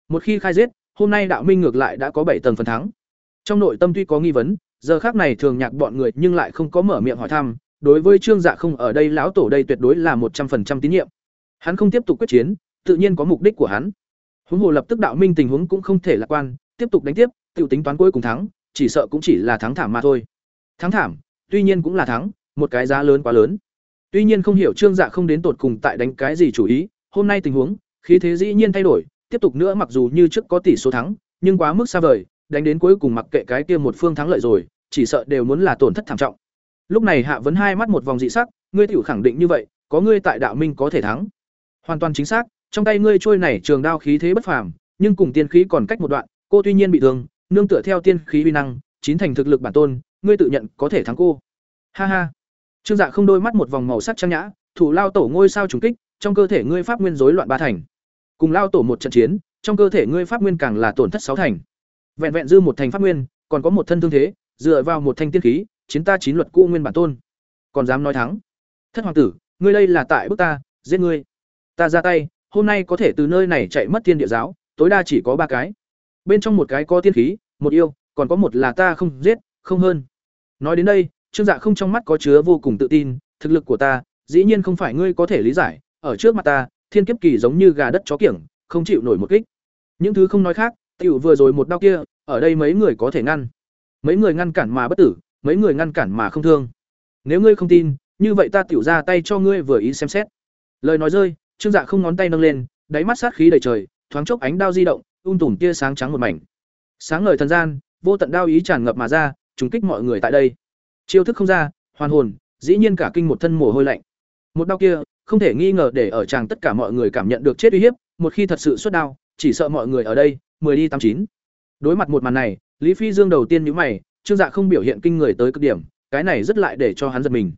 Một khi khai giết hôm nay đạo minh ngược lại đã có bảy tầng phần thắng. Trong nội tâm tuy có nghi vấn, giờ khác này thường nhạc bọn người nhưng lại không có mở miệng hỏi thăm, đối với trương dạ không ở đây lão tổ đây tuyệt đối là một trăm phần trăm tín nhiệm. Hắn không tiếp tục quyết chiến, tự nhiên có mục đích của hắn. Huống hồ lập tức đạo minh tình huống cũng không thể lạc quan, tiếp tục đánh tiếp tự tính toán cuối cùng thắng, chỉ sợ cũng chỉ là thắng thảm mà thôi. Thắng thảm, tuy nhiên cũng là thắng, một cái giá lớn quá lớn. Tuy nhiên không hiểu trương dạ không đến tột cùng tại đánh cái gì chủ ý, hôm nay tình huống, khí thế dĩ nhiên thay đổi tiếp tục nữa mặc dù như trước có tỷ số thắng, nhưng quá mức xa vời, đánh đến cuối cùng mặc kệ cái kia một phương thắng lợi rồi, chỉ sợ đều muốn là tổn thất thảm trọng. Lúc này hạ vấn hai mắt một vòng dị sắc, ngươi tiểu khẳng định như vậy, có ngươi tại đạo minh có thể thắng. Hoàn toàn chính xác, trong tay ngươi trôi này trường đao khí thế bất phàm, nhưng cùng tiên khí còn cách một đoạn, cô tuy nhiên bị thương, nương tựa theo tiên khí uy năng, chín thành thực lực bản tôn, ngươi tự nhận có thể thắng cô. Ha ha. Trương dạ không đôi mắt một vòng màu sắc trang nhã, thủ lao tổ ngôi sao trùng kích, trong cơ thể ngươi pháp nguyên rối loạn ba thành cùng lao tổ một trận chiến, trong cơ thể ngươi pháp nguyên càng là tổn thất sáu thành. Vẹn vẹn dư một thành pháp nguyên, còn có một thân thương thế, dựa vào một thanh tiên khí, chiến ta chín luật cũ nguyên bản tôn. Còn dám nói thắng? Thất hoàng tử, ngươi đây là tại bức ta, giết ngươi. Ta ra tay, hôm nay có thể từ nơi này chạy mất thiên địa giáo, tối đa chỉ có ba cái. Bên trong một cái có tiên khí, một yêu, còn có một là ta không giết, không hơn. Nói đến đây, trương dạ không trong mắt có chứa vô cùng tự tin, thực lực của ta, dĩ nhiên không phải ngươi có thể lý giải, ở trước mặt ta thiên kiếp kỳ giống như gà đất chó kiểng, không chịu nổi một kích. Những thứ không nói khác, tiểu vừa rồi một đau kia, ở đây mấy người có thể ngăn. Mấy người ngăn cản mà bất tử, mấy người ngăn cản mà không thương. Nếu ngươi không tin, như vậy ta tiểu ra tay cho ngươi vừa ý xem xét. Lời nói rơi, trương dạ không ngón tay nâng lên, đáy mắt sát khí đầy trời, thoáng chốc ánh đao di động, ung tùm tia sáng trắng một mảnh. Sáng ngời thần gian, vô tận đao ý tràn ngập mà ra, trùng kích mọi người tại đây. Chiêu thức không ra, hoàn hồn, dĩ nhiên cả kinh một thân mồ hôi lạnh. Một đao kia không thể nghi ngờ để ở chàng tất cả mọi người cảm nhận được chết uy hiếp một khi thật sự xuất đao chỉ sợ mọi người ở đây mười đi tám chín đối mặt một màn này lý phi dương đầu tiên nhíu mày trương dạ không biểu hiện kinh người tới cực điểm cái này rất lại để cho hắn giật mình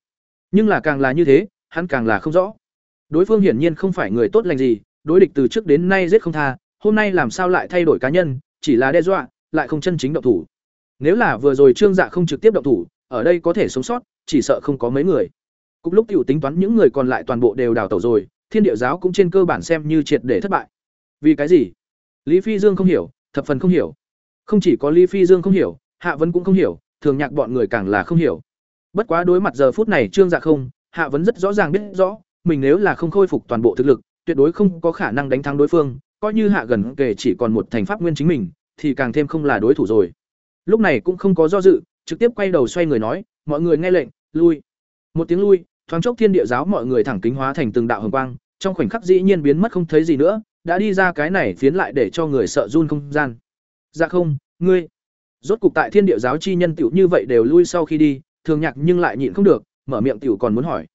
nhưng là càng là như thế hắn càng là không rõ đối phương hiển nhiên không phải người tốt lành gì đối địch từ trước đến nay giết không tha, hôm nay làm sao lại thay đổi cá nhân, chỉ là đe dọa, lại không chân chính động thủ. Nếu là vừa rồi Trương Dạ không trực tiếp động thủ, ở đây có thể sống sót, chỉ sợ không có mấy người. Cục lúc tiểu tính toán những người còn lại toàn bộ đều đào tẩu rồi, Thiên Địa giáo cũng trên cơ bản xem như triệt để thất bại. Vì cái gì? Lý Phi Dương không hiểu, thập phần không hiểu. Không chỉ có Lý Phi Dương không hiểu, Hạ Vân cũng không hiểu, thường nhạc bọn người càng là không hiểu. Bất quá đối mặt giờ phút này Trương Dạ không, Hạ Vân rất rõ ràng biết rõ, mình nếu là không khôi phục toàn bộ thực lực, tuyệt đối không có khả năng đánh thắng đối phương, coi như hạ gần kể chỉ còn một thành pháp nguyên chính mình, thì càng thêm không là đối thủ rồi. Lúc này cũng không có do dự, trực tiếp quay đầu xoay người nói, "Mọi người nghe lệnh, lui." Một tiếng lui, thoáng chốc thiên địa giáo mọi người thẳng kính hóa thành từng đạo hồng quang, trong khoảnh khắc dĩ nhiên biến mất không thấy gì nữa, đã đi ra cái này phiến lại để cho người sợ run không gian. Dạ không, ngươi. Rốt cục tại thiên địa giáo chi nhân tiểu như vậy đều lui sau khi đi, thường nhạc nhưng lại nhịn không được, mở miệng tiểu còn muốn hỏi.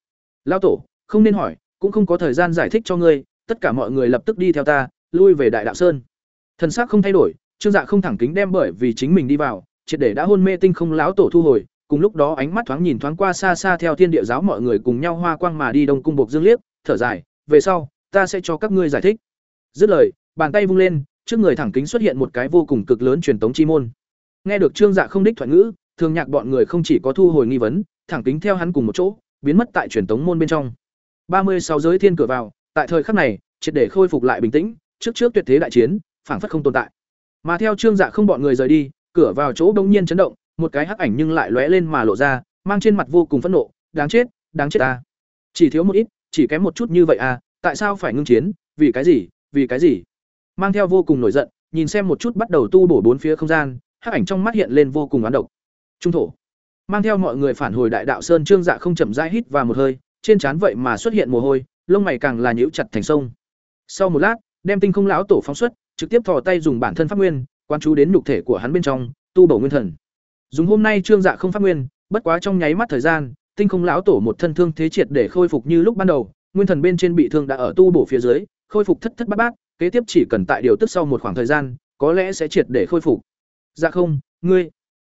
Lao tổ, không nên hỏi, cũng không có thời gian giải thích cho ngươi, tất cả mọi người lập tức đi theo ta, lui về Đại Đạo Sơn. Thần sắc không thay đổi, Trương Dạ không thẳng kính đem bởi vì chính mình đi vào, triệt để đã hôn mê tinh không lão tổ thu hồi, cùng lúc đó ánh mắt thoáng nhìn thoáng qua xa xa theo thiên địa giáo mọi người cùng nhau hoa quang mà đi đông cung buộc dương liếc, thở dài, về sau, ta sẽ cho các ngươi giải thích. Dứt lời, bàn tay vung lên, trước người thẳng kính xuất hiện một cái vô cùng cực lớn truyền tống chi môn. Nghe được Trương Dạ không đích thoại ngữ, thường nhạc bọn người không chỉ có thu hồi nghi vấn, thẳng kính theo hắn cùng một chỗ, biến mất tại truyền tống môn bên trong. ba mươi sáu giới thiên cửa vào, tại thời khắc này, triệt để khôi phục lại bình tĩnh, trước trước tuyệt thế đại chiến, phảng phất không tồn tại. Mà theo Trương Dạ không bọn người rời đi, cửa vào chỗ đông nhiên chấn động, một cái hắc ảnh nhưng lại lóe lên mà lộ ra, mang trên mặt vô cùng phẫn nộ, đáng chết, đáng chết ta. Chỉ thiếu một ít, chỉ kém một chút như vậy à, tại sao phải ngưng chiến, vì cái gì, vì cái gì? Mang theo vô cùng nổi giận, nhìn xem một chút bắt đầu tu bổ bốn phía không gian, hắc ảnh trong mắt hiện lên vô cùng oán độc. Trung thổ. Mang theo mọi người phản hồi đại đạo sơn trương dạ không chậm rãi hít vào một hơi, trên trán vậy mà xuất hiện mồ hôi, lông mày càng là nhíu chặt thành sông. Sau một lát, đem tinh không lão tổ phóng xuất, trực tiếp thò tay dùng bản thân pháp nguyên, quan chú đến nhục thể của hắn bên trong, tu bổ nguyên thần. Dùng hôm nay trương dạ không phát nguyên, bất quá trong nháy mắt thời gian, tinh không lão tổ một thân thương thế triệt để khôi phục như lúc ban đầu, nguyên thần bên trên bị thương đã ở tu bổ phía dưới, khôi phục thất thất bát bát, kế tiếp chỉ cần tại điều tức sau một khoảng thời gian, có lẽ sẽ triệt để khôi phục. Dạ không, ngươi.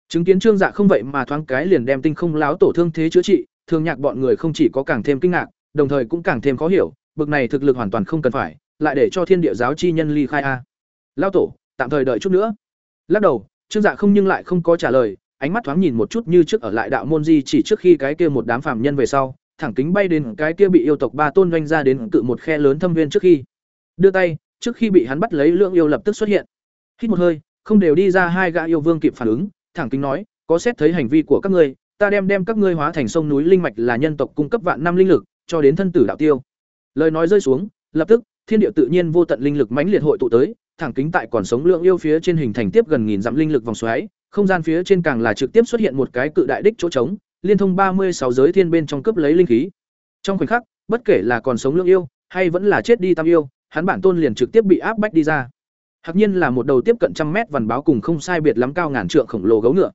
Chứng kiến Trương Dạ không vậy mà thoáng cái liền đem tinh không lão tổ thương thế chữa trị, thường nhạc bọn người không chỉ có càng thêm kinh ngạc, đồng thời cũng càng thêm khó hiểu, bực này thực lực hoàn toàn không cần phải, lại để cho thiên địa giáo chi nhân ly khai a. Lão tổ, tạm thời đợi chút nữa. Lắc đầu, Trương Dạ không nhưng lại không có trả lời, ánh mắt thoáng nhìn một chút như trước ở lại đạo môn di chỉ trước khi cái kia một đám phàm nhân về sau, thẳng kính bay đến cái kia bị yêu tộc ba tôn doanh ra đến cự một khe lớn thâm viên trước khi. Đưa tay, trước khi bị hắn bắt lấy lượng yêu lập tức xuất hiện. Hít một hơi, không đều đi ra hai gã yêu vương kịp phản ứng, thẳng kính nói, có xét thấy hành vi của các ngươi, ta đem đem các ngươi hóa thành sông núi linh mạch là nhân tộc cung cấp vạn năm linh lực, cho đến thân tử đạo tiêu. Lời nói rơi xuống, lập tức, thiên địa tự nhiên vô tận linh lực mãnh liệt hội tụ tới, thẳng kính tại còn sống lượng yêu phía trên hình thành tiếp gần nghìn dặm linh lực vòng xoáy, không gian phía trên càng là trực tiếp xuất hiện một cái cự đại đích chỗ trống, liên thông ba mươi sáu giới thiên bên trong cướp lấy linh khí. Trong khoảnh khắc, bất kể là còn sống lượng yêu, hay vẫn là chết đi tam yêu, hắn bản tôn liền trực tiếp bị áp bách đi ra. Hạc nhiên là một đầu tiếp cận trăm mét vằn báo cùng không sai biệt lắm cao ngàn trượng khổng lồ gấu ngựa.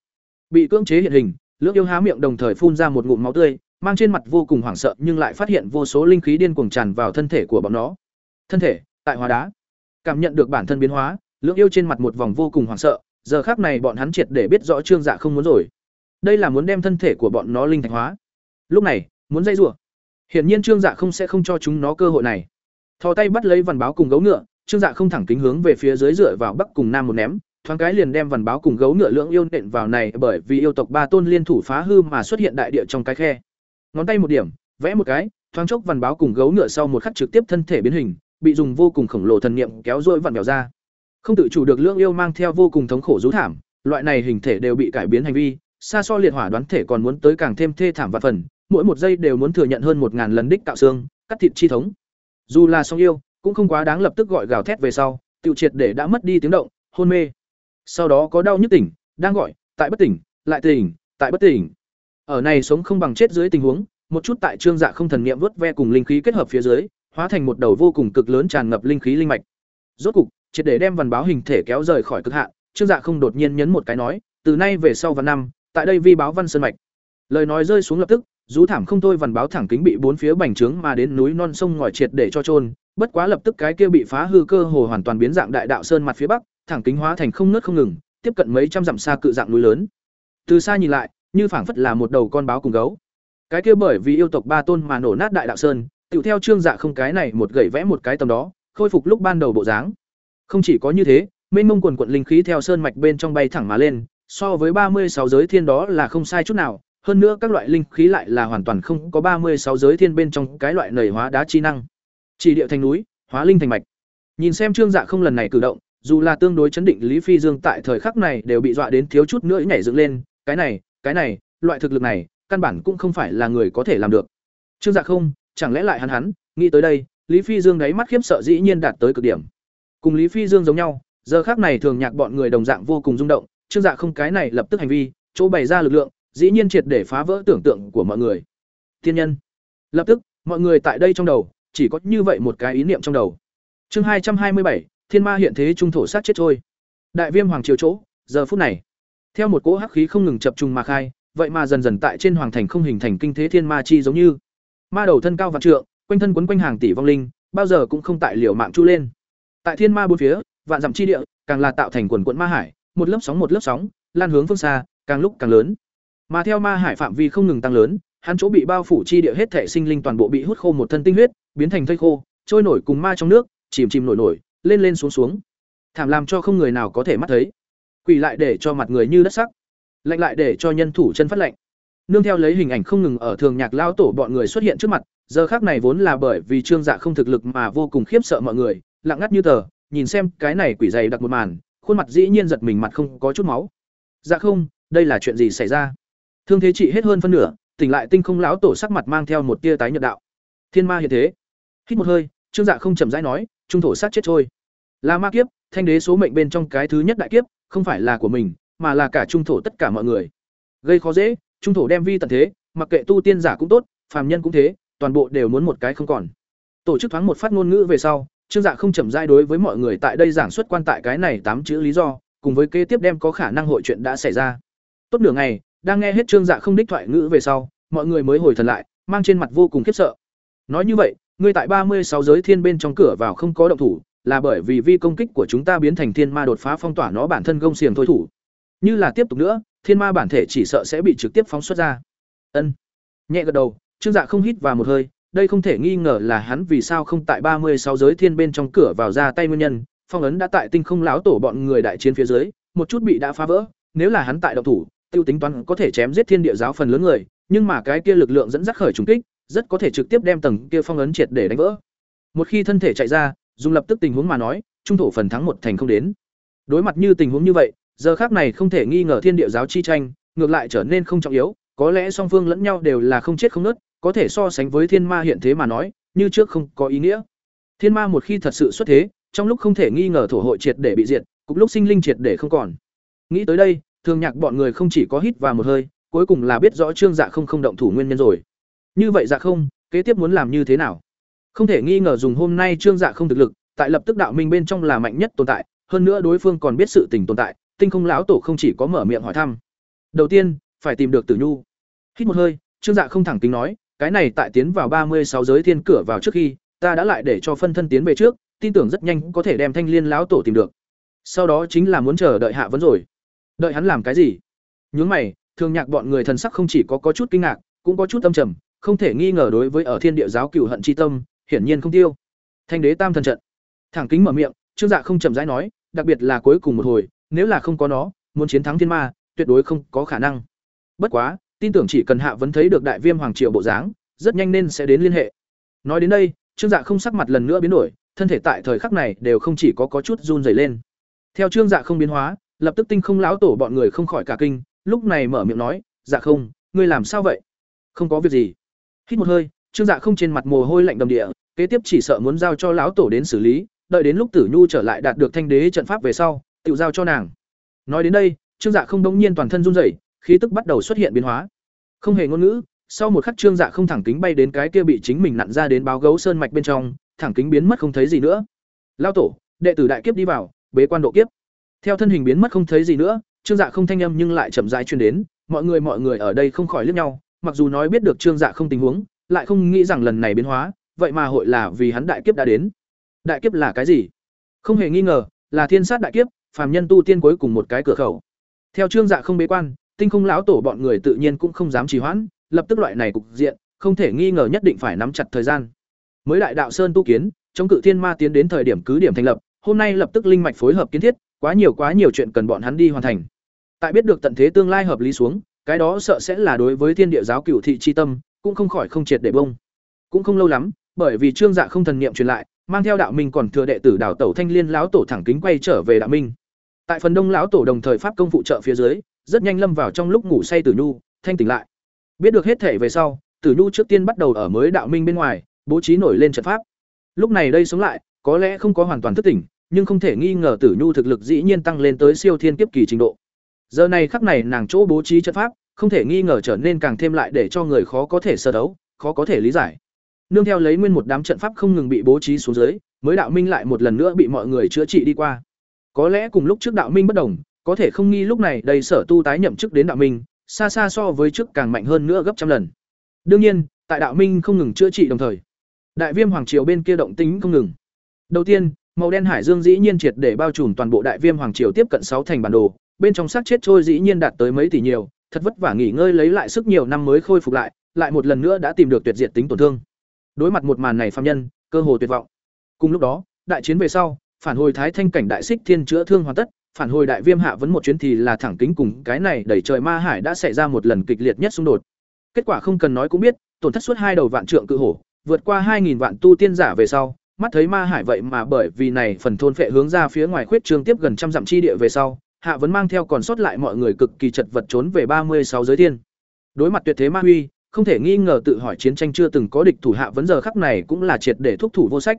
Bị cưỡng chế hiện hình, Lưỡng yêu há miệng đồng thời phun ra một ngụm máu tươi, mang trên mặt vô cùng hoảng sợ nhưng lại phát hiện vô số linh khí điên cuồng tràn vào thân thể của bọn nó. Thân thể, tại hóa đá. Cảm nhận được bản thân biến hóa, Lưỡng yêu trên mặt một vòng vô cùng hoảng sợ, giờ khác này bọn hắn triệt để biết rõ Trương Dạ không muốn rồi. Đây là muốn đem thân thể của bọn nó linh thạch hóa. Lúc này, muốn dây rủa. Hiển nhiên Trương Dạ không sẽ không cho chúng nó cơ hội này. Thò tay bắt lấy vằn báo cùng gấu ngựa, Trương Dạ không thẳng kính hướng về phía dưới dựa vào bắc cùng nam một ném, thoáng cái liền đem vằn báo cùng gấu ngựa lưỡng yêu nện vào này bởi vì yêu tộc ba tôn liên thủ phá hư mà xuất hiện đại địa trong cái khe. Ngón tay một điểm, vẽ một cái, thoáng chốc vằn báo cùng gấu ngựa sau một khắc trực tiếp thân thể biến hình, bị dùng vô cùng khổng lồ thần niệm kéo dỗi vặn vẹo ra. Không tự chủ được lương yêu mang theo vô cùng thống khổ rú thảm, loại này hình thể đều bị cải biến hành vi, xa so liệt hỏa đoán thể còn muốn tới càng thêm thê thảm và phần, mỗi một giây đều muốn thừa nhận hơn một ngàn lần đích tạo xương, cắt thịt chi thống. Dù là song yêu, cũng không quá đáng lập tức gọi gào thét về sau, tiêu triệt để đã mất đi tiếng động, hôn mê. Sau đó có đau nhức tỉnh đang gọi tại bất tỉnh lại tỉnh tại bất tỉnh. Ở này sống không bằng chết dưới tình huống một chút tại trương dạ không thần niệm vớt ve cùng linh khí kết hợp phía dưới hóa thành một đầu vô cùng cực lớn tràn ngập linh khí linh mạch. Rốt cục triệt để đem văn báo hình thể kéo rời khỏi cực hạn trương dạ không đột nhiên nhấn một cái nói từ nay về sau văn năm tại đây vi báo văn sơn mạch lời nói rơi xuống lập tức rú thảm không thôi văn báo thẳng kính bị bốn phía bành trướng mà đến núi non sông ngòi triệt để cho trôn bất quá lập tức cái kia bị phá hư cơ hồ hoàn toàn biến dạng đại đạo sơn mặt phía bắc thẳng kính hóa thành không nứt không ngừng, tiếp cận mấy trăm dặm xa cự dạng núi lớn. Từ xa nhìn lại, như phảng phất là một đầu con báo cùng gấu. Cái kia bởi vì yêu tộc ba tôn mà nổ nát đại đạo sơn, tiểu theo trương dạ không cái này một gậy vẽ một cái tầm đó, khôi phục lúc ban đầu bộ dáng. Không chỉ có như thế, mênh mông quần quận linh khí theo sơn mạch bên trong bay thẳng mà lên, so với ba mươi sáu giới thiên đó là không sai chút nào, hơn nữa các loại linh khí lại là hoàn toàn không có ba mươi sáu giới thiên bên trong cái loại nảy hóa đá chi năng. Chỉ điệu thành núi, hóa linh thành mạch. Nhìn xem Trương Dạ không lần này cử động, dù là tương đối chấn định Lý Phi Dương tại thời khắc này đều bị dọa đến thiếu chút nữa nhảy dựng lên, cái này, cái này, loại thực lực này, căn bản cũng không phải là người có thể làm được. Trương Dạ không, chẳng lẽ lại hắn hắn, nghĩ tới đây, Lý Phi Dương đáy mắt khiếp sợ dĩ nhiên đạt tới cực điểm. Cùng Lý Phi Dương giống nhau, giờ khắc này thường nhạc bọn người đồng dạng vô cùng rung động, Trương Dạ không cái này lập tức hành vi, chỗ bày ra lực lượng, dĩ nhiên triệt để phá vỡ tưởng tượng của mọi người. Thiên nhân. Lập tức, mọi người tại đây trong đầu, chỉ có như vậy một cái ý niệm trong đầu. Chương hai trăm hai mươi bảy, Thiên Ma hiện thế trung thổ sát chết thôi. Đại Viêm hoàng triều chỗ, giờ phút này, theo một cỗ hắc khí không ngừng chập trùng mà khai, vậy mà dần dần tại trên hoàng thành không hình thành kinh thế thiên ma chi giống như ma đầu thân cao vạn trượng, quanh thân quấn quanh hàng tỷ vong linh, bao giờ cũng không tại liều mạng chu lên. Tại thiên ma bốn phía, vạn dặm chi địa, càng là tạo thành quần quận ma hải, một lớp sóng một lớp sóng, lan hướng phương xa, càng lúc càng lớn. Mà theo ma hải phạm vi không ngừng tăng lớn, hắn chỗ bị bao phủ chi địa hết thể sinh linh toàn bộ bị hút khô một thân tinh huyết, biến thành thây khô, trôi nổi cùng ma trong nước, chìm chìm nổi nổi, lên lên xuống xuống. Thảm làm cho không người nào có thể mắt thấy. Quỷ lại để cho mặt người như đất sắc, lạnh lại để cho nhân thủ chân phát lạnh. Nương theo lấy hình ảnh không ngừng ở thường nhạc lao tổ bọn người xuất hiện trước mặt, giờ khác này vốn là bởi vì trương dạ không thực lực mà vô cùng khiếp sợ mọi người, lặng ngắt như tờ, nhìn xem cái này quỷ dày đặc một màn, khuôn mặt dĩ nhiên giật mình mặt không có chút máu. Dạ không, đây là chuyện gì xảy ra? Thương thế trị hết hơn phân nửa, tỉnh lại tinh không lão tổ sắc mặt mang theo một tia tái nhợt đạo. Thiên ma hiện thế. Hít một hơi, Trương Dạ không chậm rãi nói, trung thổ sát chết thôi. Là ma kiếp, thanh đế số mệnh bên trong cái thứ nhất đại kiếp, không phải là của mình, mà là cả trung thổ tất cả mọi người. Gây khó dễ, trung thổ đem vi tận thế, mặc kệ tu tiên giả cũng tốt, phàm nhân cũng thế, toàn bộ đều muốn một cái không còn. Tổ chức thoáng một phát ngôn ngữ về sau, Trương Dạ không chậm rãi đối với mọi người tại đây giảng xuất quan tại cái này tám chữ lý do, cùng với kế tiếp đem có khả năng hội chuyện đã xảy ra. Tốt nửa ngày, đang nghe hết Trương Dạ không đích thoại ngữ về sau, mọi người mới hồi thần lại, mang trên mặt vô cùng khiếp sợ. Nói như vậy, ngươi tại ba mươi sáu giới thiên bên trong cửa vào không có động thủ, là bởi vì vi công kích của chúng ta biến thành thiên ma đột phá phong tỏa nó bản thân gông xiềng thôi thủ. Như là tiếp tục nữa, thiên ma bản thể chỉ sợ sẽ bị trực tiếp phóng xuất ra. Ân. Nhẹ gật đầu, Trương Dạ không hít vào một hơi, đây không thể nghi ngờ là hắn vì sao không tại ba mươi sáu giới thiên bên trong cửa vào ra tay nguyên nhân, phong ấn đã tại tinh không láo tổ bọn người đại chiến phía dưới, một chút bị đã phá vỡ, nếu là hắn tại động thủ, tiêu tính toán có thể chém giết thiên địa giáo phần lớn người, nhưng mà cái kia lực lượng dẫn dắt khởi trùng kích, rất có thể trực tiếp đem tầng kia phong ấn triệt để đánh vỡ. Một khi thân thể chạy ra, dùng lập tức tình huống mà nói, trung thổ phần thắng một thành không đến. Đối mặt như tình huống như vậy, giờ khác này không thể nghi ngờ thiên địa giáo chi tranh, ngược lại trở nên không trọng yếu, có lẽ song phương lẫn nhau đều là không chết không nứt, có thể so sánh với thiên ma hiện thế mà nói, như trước không có ý nghĩa. Thiên ma một khi thật sự xuất thế, trong lúc không thể nghi ngờ thổ hội triệt để bị diệt, cục lúc sinh linh triệt để không còn. Nghĩ tới đây, thường nhạc bọn người không chỉ có hít và một hơi, cuối cùng là biết rõ Trương Dạ không không động thủ nguyên nhân rồi. Như vậy Dạ không, kế tiếp muốn làm như thế nào? Không thể nghi ngờ dùng hôm nay Trương Dạ không thực lực, tại lập tức đạo minh bên trong là mạnh nhất tồn tại, hơn nữa đối phương còn biết sự tình tồn tại, Tinh Không lão tổ không chỉ có mở miệng hỏi thăm. Đầu tiên, phải tìm được Tử Nhu. Hít một hơi, Trương Dạ không thẳng tính nói, cái này tại tiến vào ba mươi sáu giới thiên cửa vào trước khi, ta đã lại để cho phân thân tiến về trước, tin tưởng rất nhanh có thể đem Thanh Liên lão tổ tìm được. Sau đó chính là muốn chờ đợi hạ vấn rồi. Đợi hắn làm cái gì? Nhướng mày, thường nhạc bọn người thần sắc không chỉ có có chút kinh ngạc, cũng có chút âm trầm, không thể nghi ngờ đối với ở thiên địa giáo cửu hận chi tâm, hiển nhiên không tiêu. Thanh đế tam thần trận. Thẳng kính mở miệng, Trương Dạ không chậm rãi nói, đặc biệt là cuối cùng một hồi, nếu là không có nó, muốn chiến thắng thiên ma, tuyệt đối không có khả năng. Bất quá, tin tưởng chỉ cần hạ vấn thấy được đại viêm hoàng triều bộ dáng, rất nhanh nên sẽ đến liên hệ. Nói đến đây, Trương Dạ không sắc mặt lần nữa biến đổi, thân thể tại thời khắc này đều không chỉ có có chút run rẩy lên. Theo Trương Dạ không biến hóa, lập tức tinh không lão tổ bọn người không khỏi cả kinh, lúc này mở miệng nói, "Dạ không, ngươi làm sao vậy?" "Không có việc gì." Hít một hơi, Trương Dạ không trên mặt mồ hôi lạnh đầm địa, kế tiếp chỉ sợ muốn giao cho lão tổ đến xử lý, đợi đến lúc Tử Nhu trở lại đạt được thanh đế trận pháp về sau, tự giao cho nàng. Nói đến đây, Trương Dạ không đống nhiên toàn thân run rẩy, khí tức bắt đầu xuất hiện biến hóa. Không hề ngôn ngữ, sau một khắc Trương Dạ không thẳng kính bay đến cái kia bị chính mình nặn ra đến báo gấu sơn mạch bên trong, thẳng kính biến mất không thấy gì nữa. Lao tổ, đệ tử đại kiếp đi vào, bế quan độ kiếp. Theo thân hình biến mất không thấy gì nữa, Trương Dạ không thanh âm nhưng lại chậm rãi truyền đến, mọi người mọi người ở đây không khỏi liếc nhau, mặc dù nói biết được Trương Dạ không tình huống, lại không nghĩ rằng lần này biến hóa, vậy mà hội là vì hắn đại kiếp đã đến. Đại kiếp là cái gì? Không hề nghi ngờ, là thiên sát đại kiếp, phàm nhân tu tiên cuối cùng một cái cửa khẩu. Theo Trương Dạ không bế quan, Tinh Không lão tổ bọn người tự nhiên cũng không dám trì hoãn, lập tức loại này cục diện, không thể nghi ngờ nhất định phải nắm chặt thời gian. Mới đại đạo sơn tu kiến, chống cự thiên ma tiến đến thời điểm cứ điểm thành lập, hôm nay lập tức linh mạch phối hợp kiến thiết, quá nhiều quá nhiều chuyện cần bọn hắn đi hoàn thành. Tại biết được tận thế tương lai hợp lý xuống, cái đó sợ sẽ là đối với thiên địa giáo cửu thị chi tâm, cũng không khỏi không triệt để bông. Cũng không lâu lắm, bởi vì trương dạ không thần niệm truyền lại, mang theo đạo minh còn thừa đệ tử đảo tẩu thanh liên lão tổ thẳng kính quay trở về đạo minh. Tại phần đông lão tổ đồng thời pháp công phụ trợ phía dưới, rất nhanh lâm vào trong lúc ngủ say tử nhu, thanh tỉnh lại. Biết được hết thể về sau, Tử Nhu trước tiên bắt đầu ở mới đạo minh bên ngoài, bố trí nổi lên trận pháp. Lúc này đây sống lại, có lẽ không có hoàn toàn thức tỉnh, nhưng không thể nghi ngờ Tử Nhu thực lực dĩ nhiên tăng lên tới siêu thiên kiếp kỳ trình độ. Giờ này khắc này nàng chỗ bố trí trận pháp, không thể nghi ngờ trở nên càng thêm lại để cho người khó có thể sơ đấu, khó có thể lý giải. Nương theo lấy nguyên một đám trận pháp không ngừng bị bố trí xuống dưới, mới đạo minh lại một lần nữa bị mọi người chữa trị đi qua. Có lẽ cùng lúc trước đạo minh bất đồng, có thể không nghi lúc này đầy sở tu tái nhậm chức đến đạo minh, xa xa so với trước càng mạnh hơn nữa gấp trăm lần. Đương nhiên, tại đạo minh không ngừng chữa trị đồng thời, đại viêm hoàng triều bên kia động tính không ngừng. Đầu tiên, màu đen hải dương dĩ nhiên triệt để bao trùm toàn bộ đại viêm hoàng triều tiếp cận sáu thành bản đồ, bên trong xác chết trôi dĩ nhiên đạt tới mấy tỷ nhiều, thật vất vả nghỉ ngơi lấy lại sức nhiều năm mới khôi phục lại, lại một lần nữa đã tìm được tuyệt diệt tính tổn thương. Đối mặt một màn này phàm nhân, cơ hồ tuyệt vọng. Cùng lúc đó, đại chiến về sau, phản hồi thái thanh cảnh đại xích thiên chữa thương hoàn tất, phản hồi đại viêm hạ vấn một chuyến thì là thẳng kính cùng cái này đẩy trời ma hải đã xảy ra một lần kịch liệt nhất xung đột. Kết quả không cần nói cũng biết, tổn thất suốt hai đầu vạn trượng cự hổ, vượt qua 2000 vạn tu tiên giả về sau, mắt thấy ma hải vậy mà bởi vì này phần thôn phệ hướng ra phía ngoài khuyết trường tiếp gần trăm dặm chi địa về sau, hạ vẫn mang theo còn sót lại mọi người cực kỳ chật vật trốn về ba mươi sáu giới thiên. Đối mặt tuyệt thế ma huy, không thể nghi ngờ tự hỏi chiến tranh chưa từng có địch thủ hạ vấn giờ khắc này cũng là triệt để thúc thủ vô sách.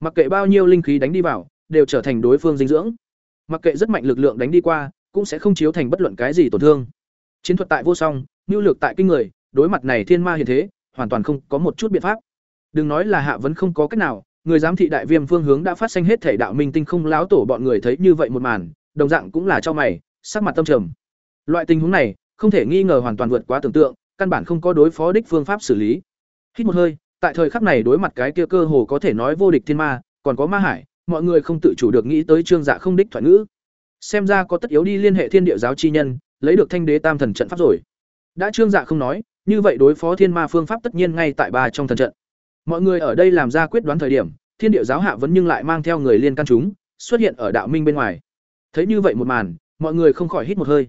Mặc kệ bao nhiêu linh khí đánh đi vào, đều trở thành đối phương dinh dưỡng. Mặc kệ rất mạnh lực lượng đánh đi qua, cũng sẽ không chiếu thành bất luận cái gì tổn thương. Chiến thuật tại vô song, nhu lược tại kinh người, đối mặt này thiên ma hiện thế, hoàn toàn không có một chút biện pháp. Đừng nói là hạ vẫn không có cách nào, người giám thị đại viêm phương hướng đã phát sinh hết thể đạo minh tinh không láo tổ bọn người thấy như vậy một màn, đồng dạng cũng là cho mày, sắc mặt tâm trầm. Loại tình huống này, không thể nghi ngờ hoàn toàn vượt quá tưởng tượng, căn bản không có đối phó đích phương pháp xử lý. Hít một hơi, tại thời khắc này đối mặt cái kia cơ hồ có thể nói vô địch thiên ma, còn có ma hải, mọi người không tự chủ được nghĩ tới trương dạ không đích thoại ngữ. Xem ra có tất yếu đi liên hệ thiên địa giáo chi nhân, lấy được thanh đế tam thần trận pháp rồi. Đã trương dạ không nói, như vậy đối phó thiên ma phương pháp tất nhiên ngay tại ba trong thần trận. Mọi người ở đây làm ra quyết đoán thời điểm, thiên địa giáo hạ vẫn nhưng lại mang theo người liên căn chúng, xuất hiện ở đạo minh bên ngoài. Thấy như vậy một màn, mọi người không khỏi hít một hơi.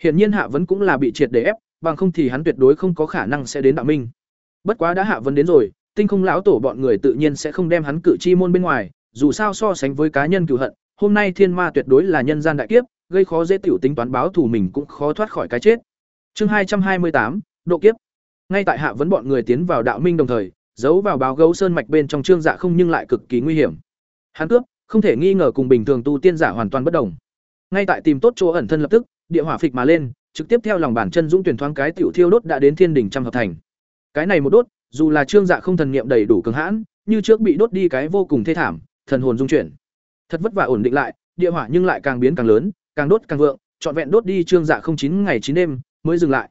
Hiển nhiên hạ vẫn cũng là bị triệt để ép, bằng không thì hắn tuyệt đối không có khả năng sẽ đến đạo minh. Bất quá đã hạ vẫn đến rồi, tinh không lão tổ bọn người tự nhiên sẽ không đem hắn cử chi môn bên ngoài, dù sao so sánh với cá nhân cựu hận, hôm nay thiên ma tuyệt đối là nhân gian đại kiếp, gây khó dễ tiểu tính toán báo thù mình cũng khó thoát khỏi cái chết. Chương hai trăm hai mươi tám độ kiếp. Ngay tại hạ vấn bọn người tiến vào đạo minh đồng thời, giấu vào báo gấu sơn mạch bên trong trương dạ không nhưng lại cực kỳ nguy hiểm. Hắn cướp, không thể nghi ngờ cùng bình thường tu tiên giả hoàn toàn bất đồng. Ngay tại tìm tốt chỗ ẩn thân lập tức, địa hỏa phịch mà lên, trực tiếp theo lòng bàn chân dũng tuyển thoáng cái tiểu thiêu đốt đã đến thiên đỉnh trăm hợp thành. Cái này một đốt, dù là trương dạ không thần niệm đầy đủ cường hãn, như trước bị đốt đi cái vô cùng thê thảm, thần hồn dung chuyển. Thật vất vả ổn định lại, địa hỏa nhưng lại càng biến càng lớn, càng đốt càng vượng, trọn vẹn đốt đi trương dạ không chín ngày chín đêm mới dừng lại.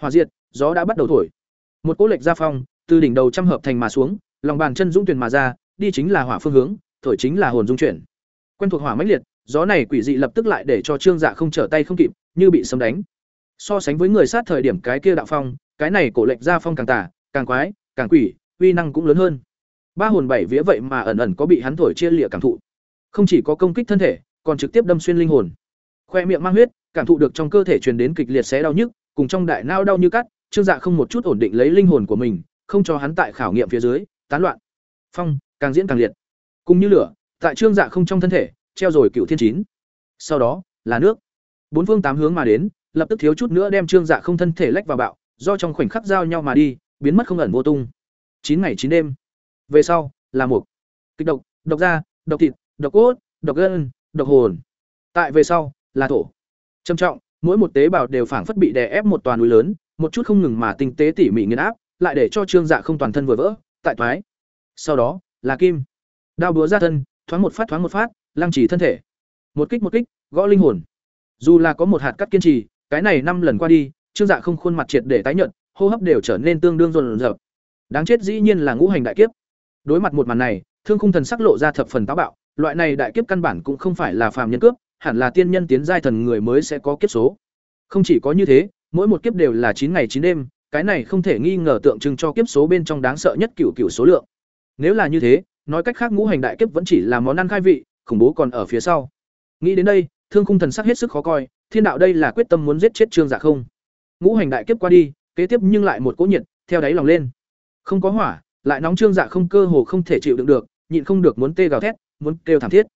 Hỏa diệt, gió đã bắt đầu thổi. Một cỗ lệch ra phong, từ đỉnh đầu trăm hợp thành mà xuống, lòng bàn chân dũng tuyển mà ra, đi chính là hỏa phương hướng, thổi chính là hồn dung chuyển. Quen thuộc hỏa mãnh liệt, gió này quỷ dị lập tức lại để cho trương dạ không trở tay không kịp, như bị sấm đánh. So sánh với người sát thời điểm cái kia đạo phong, cái này cổ lệch ra phong càng tà, càng quái, càng quỷ, uy năng cũng lớn hơn. Ba hồn bảy vía vậy mà ẩn ẩn có bị hắn thổi chia lịa cảm thụ. Không chỉ có công kích thân thể, còn trực tiếp đâm xuyên linh hồn. Khoe miệng mang huyết, cảm thụ được trong cơ thể truyền đến kịch liệt xé đau nhức, cùng trong đại não đau như cắt, Trương Dạ không một chút ổn định lấy linh hồn của mình, không cho hắn tại khảo nghiệm phía dưới tán loạn. Phong, càng diễn càng liệt. Cùng như lửa, tại Trương Dạ không trong thân thể, treo rồi cựu thiên chín. Sau đó, là nước. Bốn phương tám hướng mà đến, lập tức thiếu chút nữa đem Trương Dạ không thân thể lách vào bạo, do trong khoảnh khắc giao nhau mà đi, biến mất không ẩn vô tung. Chín ngày chín đêm. Về sau, là một kịch độc, độc da, độc thịt, độc cốt, độc gân, độc hồn. Tại về sau, là thổ. Trầm trọng, mỗi một tế bào đều phảng phất bị đè ép một toàn núi lớn, một chút không ngừng mà tinh tế tỉ mỉ nghiền áp, lại để cho trương dạ không toàn thân vừa vỡ, tại thoái. Sau đó, là kim. Đao búa ra thân, thoáng một phát thoáng một phát, lăng trì thân thể. Một kích một kích, gõ linh hồn. Dù là có một hạt cắt kiên trì, cái này năm lần qua đi, trương dạ không khuôn mặt triệt để tái nhợt, hô hấp đều trở nên tương đương run rợn. Đáng chết dĩ nhiên là ngũ hành đại kiếp. Đối mặt một màn này, Thương Khung Thần sắc lộ ra thập phần táo bạo, loại này đại kiếp căn bản cũng không phải là phàm nhân cướp, hẳn là tiên nhân tiến giai thần người mới sẽ có kiếp số. Không chỉ có như thế, mỗi một kiếp đều là chín ngày chín đêm, cái này không thể nghi ngờ tượng trưng cho kiếp số bên trong đáng sợ nhất cửu cửu số lượng. Nếu là như thế, nói cách khác ngũ hành đại kiếp vẫn chỉ là món ăn khai vị, khủng bố còn ở phía sau. Nghĩ đến đây, Thương Khung thần sắc hết sức khó coi, thiên đạo đây là quyết tâm muốn giết chết Trương Dạ không. Ngũ hành đại kiếp qua đi, kế tiếp nhưng lại một cỗ nhiệt theo đáy lòng lên. Không có hỏa, lại nóng Trương Dạ không cơ hồ không thể chịu đựng được, nhịn không được muốn tê gào thét, muốn kêu thảm thiết.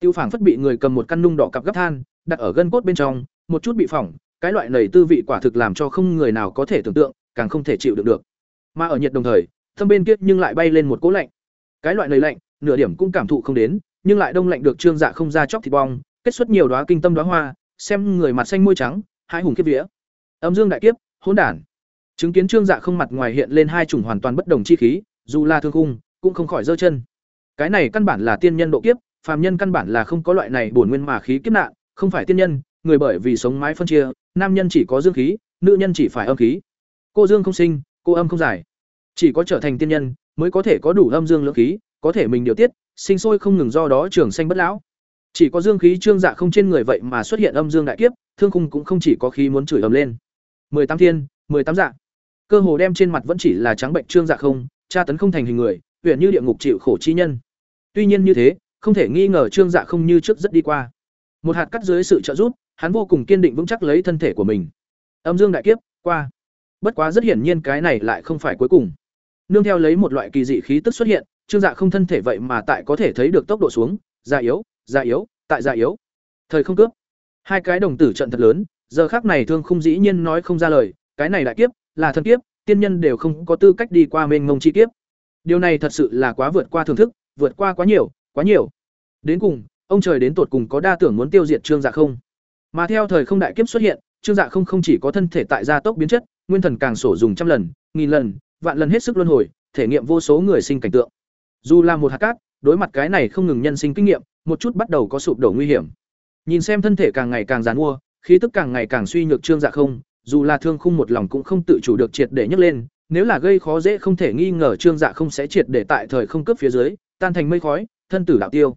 Tiêu Phảng phất bị người cầm một căn nung đỏ cặp gấp than, đặt ở gân cốt bên trong, một chút bị phỏng, cái loại nảy tư vị quả thực làm cho không người nào có thể tưởng tượng, càng không thể chịu đựng được. Mà ở nhiệt đồng thời, thâm bên kia nhưng lại bay lên một cỗ lạnh. Cái loại nảy lạnh, nửa điểm cũng cảm thụ không đến, nhưng lại đông lạnh được trương dạ không ra chóc thịt bong, kết xuất nhiều đóa kinh tâm đóa hoa, xem người mặt xanh môi trắng, hai hùng kiếp vía. Âm dương đại kiếp, hỗn đản. Chứng kiến trương dạ không mặt ngoài hiện lên hai chủng hoàn toàn bất đồng chi khí, dù là thương khung, cũng không khỏi giơ chân. Cái này căn bản là tiên nhân độ kiếp, phàm nhân căn bản là không có loại này bổn nguyên mà khí kiếp nạn, không phải tiên nhân, người bởi vì sống mái phân chia, nam nhân chỉ có dương khí, nữ nhân chỉ phải âm khí. Cô dương không sinh, cô âm không giải. Chỉ có trở thành tiên nhân mới có thể có đủ âm dương lượng khí, có thể mình điều tiết, sinh sôi không ngừng do đó trường sanh bất lão. Chỉ có dương khí trương dạ không trên người vậy mà xuất hiện âm dương đại kiếp, thương khung cũng không chỉ có khí muốn chửi ầm lên. mười tám thiên, mười tám dạ. Cơ hồ đem trên mặt vẫn chỉ là trắng bệnh trương dạ không, tra tấn không thành hình người, huyện như địa ngục chịu khổ chi nhân. Tuy nhiên như thế, không thể nghi ngờ trương dạ không như trước rất đi qua. Một hạt cắt dưới sự trợ giúp, hắn vô cùng kiên định vững chắc lấy thân thể của mình. Âm dương đại kiếp, qua. Bất quá rất hiển nhiên cái này lại không phải cuối cùng. Nương theo lấy một loại kỳ dị khí tức xuất hiện, Trương Dạ không thân thể vậy mà tại có thể thấy được tốc độ xuống, già yếu, già yếu, tại già yếu. Thời không cướp. Hai cái đồng tử trận thật lớn, giờ khắc này Thương Khung dĩ nhiên nói không ra lời, cái này đại kiếp, là thân kiếp, tiên nhân đều không có tư cách đi qua mênh mông chi kiếp. Điều này thật sự là quá vượt qua thưởng thức, vượt qua quá nhiều, quá nhiều. Đến cùng, ông trời đến tột cùng có đa tưởng muốn tiêu diệt Trương Dạ không. Mà theo thời không đại kiếp xuất hiện, Trương Dạ không không chỉ có thân thể tại gia tốc biến chất, nguyên thần càng sổ dùng trăm lần, nghìn lần, vạn lần hết sức luân hồi, thể nghiệm vô số người sinh cảnh tượng. Dù là một hạt cát, đối mặt cái này không ngừng nhân sinh kinh nghiệm, một chút bắt đầu có sụp đổ nguy hiểm. Nhìn xem thân thể càng ngày càng giàn mua, khí tức càng ngày càng suy nhược trương dạ không, dù là thương khung một lòng cũng không tự chủ được triệt để nhấc lên, nếu là gây khó dễ không thể nghi ngờ trương dạ không sẽ triệt để tại thời không cấp phía dưới, tan thành mây khói, thân tử đạo tiêu.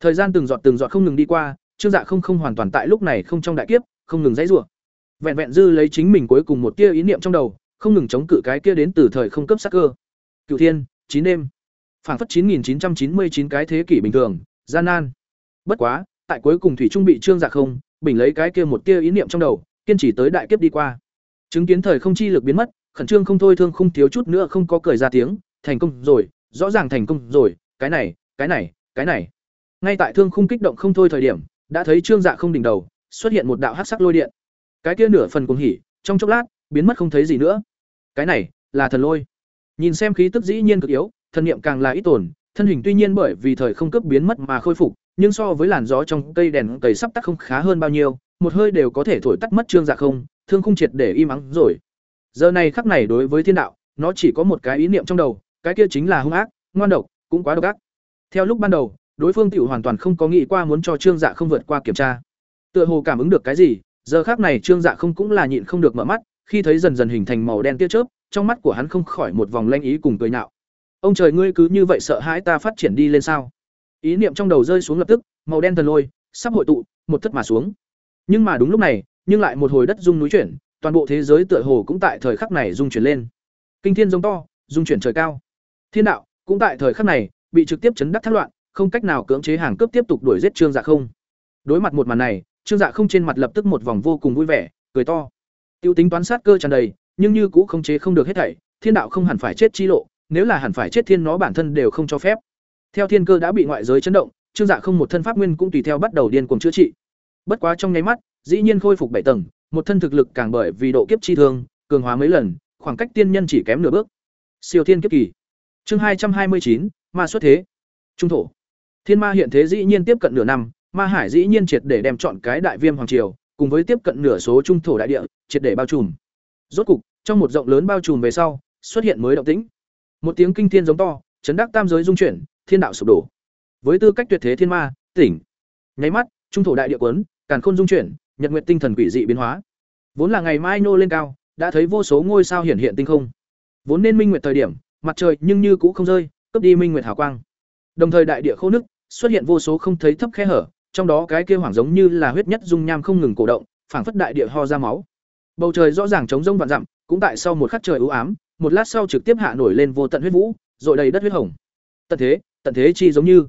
Thời gian từng giọt từng giọt không ngừng đi qua, trương dạ không không hoàn toàn tại lúc này không trong đại kiếp, không ngừng dãy rủa. Vẹn vẹn dư lấy chính mình cuối cùng một tia ý niệm trong đầu, không ngừng chống cự cái kia đến từ thời không cấp sắc cơ. Cửu Thiên, chín đêm phảng phất 9999 cái thế kỷ bình thường, gian nan. Bất quá, tại cuối cùng thủy trung bị trương dạ không, bình lấy cái kia một tia ý niệm trong đầu, kiên trì tới đại kiếp đi qua. Chứng kiến thời không chi lực biến mất, khẩn trương không thôi thương không thiếu chút nữa không có cười ra tiếng, thành công rồi, rõ ràng thành công rồi, cái này, cái này, cái này. Ngay tại thương khung kích động không thôi thời điểm, đã thấy trương dạ không đỉnh đầu, xuất hiện một đạo hắc sắc lôi điện. Cái kia nửa phần cuồng hỉ, trong chốc lát, biến mất không thấy gì nữa. Cái này, là thần lôi. Nhìn xem khí tức dĩ nhiên cực yếu, thân niệm càng là ít tổn, thân hình tuy nhiên bởi vì thời không cấp biến mất mà khôi phục, nhưng so với làn gió trong cây đèn cầy sắp tắt không khá hơn bao nhiêu, một hơi đều có thể thổi tắt mất trương dạ không, thương không triệt để im ắng rồi. Giờ này khắc này đối với thiên đạo, nó chỉ có một cái ý niệm trong đầu, cái kia chính là hung ác, ngoan độc, cũng quá độc ác. Theo lúc ban đầu, đối phương tiểu hoàn toàn không có nghĩ qua muốn cho trương dạ không vượt qua kiểm tra. Tựa hồ cảm ứng được cái gì, giờ khắc này trương dạ không cũng là nhịn không được mở mắt, khi thấy dần dần hình thành màu đen tia chớp, trong mắt của hắn không khỏi một vòng lanh ý cùng cười nhạo ông trời ngươi cứ như vậy sợ hãi ta phát triển đi lên sao ý niệm trong đầu rơi xuống lập tức, màu đen thần lôi, sắp hội tụ, một thất mà xuống. Nhưng mà đúng lúc này, nhưng lại một hồi đất rung núi chuyển, toàn bộ thế giới tựa hồ cũng tại thời khắc này rung chuyển lên. Kinh thiên giống to, rung chuyển trời cao. Thiên đạo, cũng tại thời khắc này, bị trực tiếp chấn đắc thất loạn, không cách nào cưỡng chế hàng cướp tiếp tục đuổi giết trương dạ không. Đối mặt một màn này, trương dạ không trên mặt lập tức một vòng vô cùng vui vẻ, cười to. Tiêu tính toán sát cơ tràn đầy, nhưng như cũ không chế không được hết thảy, thiên đạo không hẳn phải chết chi lộ, nếu là hẳn phải chết thiên nó bản thân đều không cho phép. Theo thiên cơ đã bị ngoại giới chấn động, Trương Dạ không một thân pháp nguyên cũng tùy theo bắt đầu điên cuồng chữa trị. Bất quá trong nháy mắt, dĩ nhiên khôi phục bảy tầng, một thân thực lực càng bởi vì độ kiếp chi thương, cường hóa mấy lần, khoảng cách tiên nhân chỉ kém nửa bước. Siêu thiên kiếp kỳ. Chương hai hai mươi chín, ma xuất thế. Trung thổ. Thiên ma hiện thế dĩ nhiên tiếp cận nửa năm, ma hải dĩ nhiên triệt để đem chọn cái đại viêm hoàng triều, cùng với tiếp cận nửa số trung thổ đại địa, triệt để bao trùm. Rốt cục, trong một rộng lớn bao trùm về sau, xuất hiện mới động tĩnh một tiếng kinh thiên giống to chấn đắc tam giới dung chuyển thiên đạo sụp đổ. Với tư cách tuyệt thế thiên ma tỉnh nháy mắt trung thổ đại địa quấn càn khôn dung chuyển nhật nguyện tinh thần quỷ dị biến hóa. Vốn là ngày mai nô lên cao đã thấy vô số ngôi sao hiển hiện tinh không. Vốn nên minh nguyệt thời điểm mặt trời nhưng như cũ không rơi cướp đi minh nguyệt hào quang. Đồng thời đại địa khô nước xuất hiện vô số không thấy thấp khe hở trong đó cái kia hoảng giống như là huyết nhất dung nham không ngừng cổ động phảng phất đại địa ho ra máu. Bầu trời rõ ràng trống rông vạn dặm cũng tại sau một khắc trời ưu ám một lát sau trực tiếp hạ nổi lên vô tận huyết vũ, rồi đầy đất huyết hồng. Tận thế, tận thế chi giống như.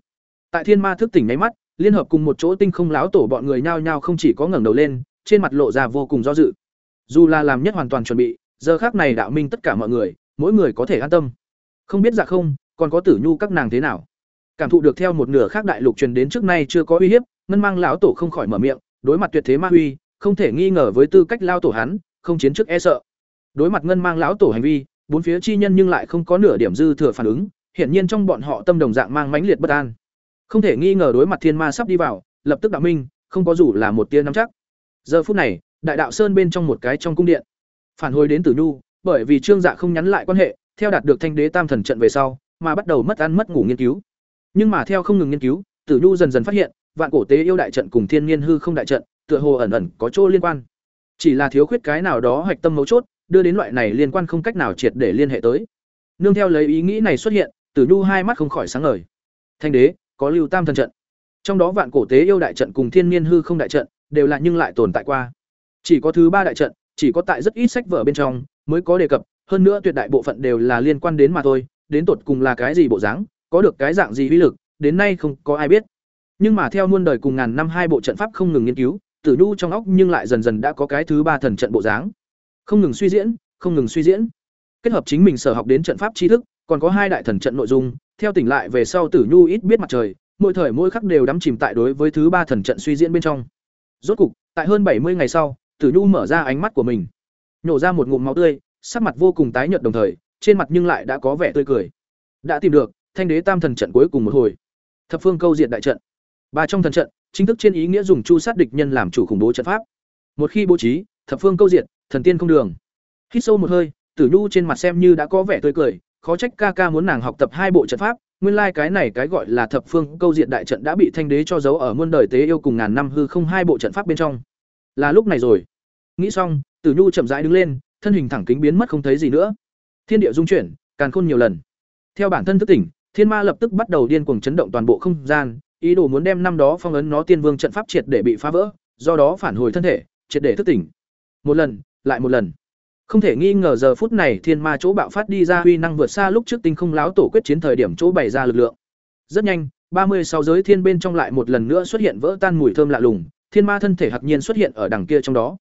Tại thiên ma thức tỉnh nháy mắt, liên hợp cùng một chỗ tinh không láo tổ bọn người nhao nhao không chỉ có ngẩng đầu lên, trên mặt lộ ra vô cùng do dự. Dù là làm nhất hoàn toàn chuẩn bị, giờ khác này đạo minh tất cả mọi người, mỗi người có thể an tâm. Không biết dạ không, còn có tử nhu các nàng thế nào? Cảm thụ được theo một nửa khác đại lục truyền đến trước nay chưa có uy hiếp, ngân mang lão tổ không khỏi mở miệng, đối mặt tuyệt thế ma uy không thể nghi ngờ với tư cách lao tổ hắn, không chiến trước e sợ. Đối mặt ngân mang lão tổ hành vi, bốn phía chi nhân nhưng lại không có nửa điểm dư thừa phản ứng hiển nhiên trong bọn họ tâm đồng dạng mang mãnh liệt bất an. Không thể nghi ngờ đối mặt thiên ma sắp đi vào, lập tức đạo minh, không có dù là một tia nắm chắc. Giờ phút này, đại đạo sơn bên trong một cái trong cung điện. Phản hồi đến tử nhu, bởi vì trương dạ không nhắn lại quan hệ, theo đạt được thanh đế tam thần trận về sau, mà bắt đầu mất ăn mất ngủ nghiên cứu. Nhưng mà theo không ngừng nghiên cứu, tử nhu dần dần phát hiện, vạn cổ tế yêu đại trận cùng thiên nhiên hư không đại trận, tựa hồ ẩn ẩn có chỗ liên quan. Chỉ là thiếu khuyết cái nào đó hoạch tâm mấu chốt, đưa đến loại này liên quan không cách nào triệt để liên hệ tới. Nương theo lấy ý nghĩ này xuất hiện tử nhu hai mắt không khỏi sáng ngời. Thanh đế, có lưu tam thần trận. Trong đó vạn cổ tế yêu đại trận cùng thiên Niên hư không đại trận đều là nhưng lại tồn tại qua. Chỉ có thứ ba đại trận, chỉ có tại rất ít sách vở bên trong mới có đề cập, hơn nữa tuyệt đại bộ phận đều là liên quan đến mà thôi, đến tột cùng là cái gì bộ dáng, có được cái dạng gì uy lực, đến nay không có ai biết. Nhưng mà theo muôn đời cùng ngàn năm hai bộ trận pháp không ngừng nghiên cứu, tử nhu trong óc nhưng lại dần dần đã có cái thứ ba thần trận bộ dáng. Không ngừng suy diễn, không ngừng suy diễn. Kết hợp chính mình sở học đến trận pháp tri thức còn có hai đại thần trận nội dung, theo tỉnh lại về sau tử nhu ít biết mặt trời, mỗi thời mỗi khắc đều đắm chìm tại đối với thứ ba thần trận suy diễn bên trong. Rốt cục, tại hơn bảy mươi ngày sau, tử nhu mở ra ánh mắt của mình. Nhổ ra một ngụm máu tươi, sắc mặt vô cùng tái nhợt đồng thời, trên mặt nhưng lại đã có vẻ tươi cười. Đã tìm được, thanh đế tam thần trận cuối cùng một hồi. Thập phương câu diện đại trận. Ba trong thần trận, chính thức trên ý nghĩa dùng chu sát địch nhân làm chủ khủng bố trận pháp. Một khi bố trí, thập phương câu diện thần tiên không đường. Hít sâu một hơi, tử nhu trên mặt xem như đã có vẻ tươi cười khó trách ca ca muốn nàng học tập hai bộ trận pháp, nguyên lai cái này cái gọi là thập phương câu diện đại trận đã bị thanh đế cho giấu ở muôn đời tế yêu cùng ngàn năm hư không hai bộ trận pháp bên trong. Là lúc này rồi. Nghĩ xong, tử nhu chậm rãi đứng lên, thân hình thẳng kính biến mất không thấy gì nữa. Thiên địa dung chuyển, càn khôn nhiều lần. Theo bản thân thức tỉnh, thiên ma lập tức bắt đầu điên cuồng chấn động toàn bộ không gian, ý đồ muốn đem năm đó phong ấn nó tiên vương trận pháp triệt để bị phá vỡ, do đó phản hồi thân thể, triệt để thức tỉnh. Một lần, lại một lần không thể nghi ngờ giờ phút này thiên ma chỗ bạo phát đi ra uy năng vượt xa lúc trước tinh không láo tổ quyết chiến thời điểm chỗ bày ra lực lượng. Rất nhanh, ba mươi sáu giới thiên bên trong lại một lần nữa xuất hiện vỡ tan mùi thơm lạ lùng, thiên ma thân thể hạt nhiên xuất hiện ở đằng kia trong đó.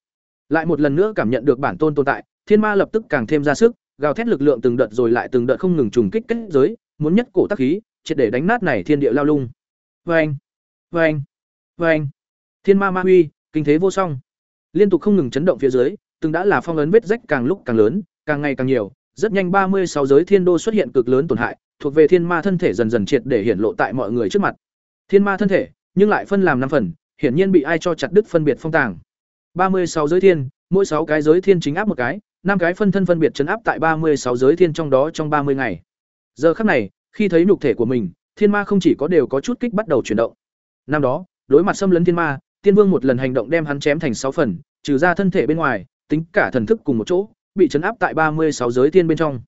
Lại một lần nữa cảm nhận được bản tôn tồn tại, thiên ma lập tức càng thêm ra sức, gào thét lực lượng từng đợt rồi lại từng đợt không ngừng trùng kích kết giới, muốn nhất cổ tác khí, triệt để đánh nát này thiên địa lao lung. Vâng vâng vâng. Thiên ma ma huy, kinh thế vô song. Liên tục không ngừng chấn động phía dưới từng đã là phong ấn vết rách càng lúc càng lớn, càng ngày càng nhiều, rất nhanh ba mươi sáu giới thiên đô xuất hiện cực lớn tổn hại, thuộc về thiên ma thân thể dần dần triệt để hiển lộ tại mọi người trước mặt. Thiên ma thân thể, nhưng lại phân làm năm phần, hiển nhiên bị ai cho chặt đứt phân biệt phong tàng. ba mươi sáu giới thiên, mỗi sáu cái giới thiên chính áp một cái, năm cái phân thân phân biệt chấn áp tại ba mươi sáu giới thiên trong đó trong ba mươi ngày. Giờ khắc này, khi thấy nhục thể của mình, thiên ma không chỉ có đều có chút kích bắt đầu chuyển động. Năm đó, đối mặt xâm lấn thiên ma, tiên vương một lần hành động đem hắn chém thành sáu phần, trừ ra thân thể bên ngoài tính cả thần thức cùng một chỗ, bị chấn áp tại ba mươi sáu giới thiên bên trong.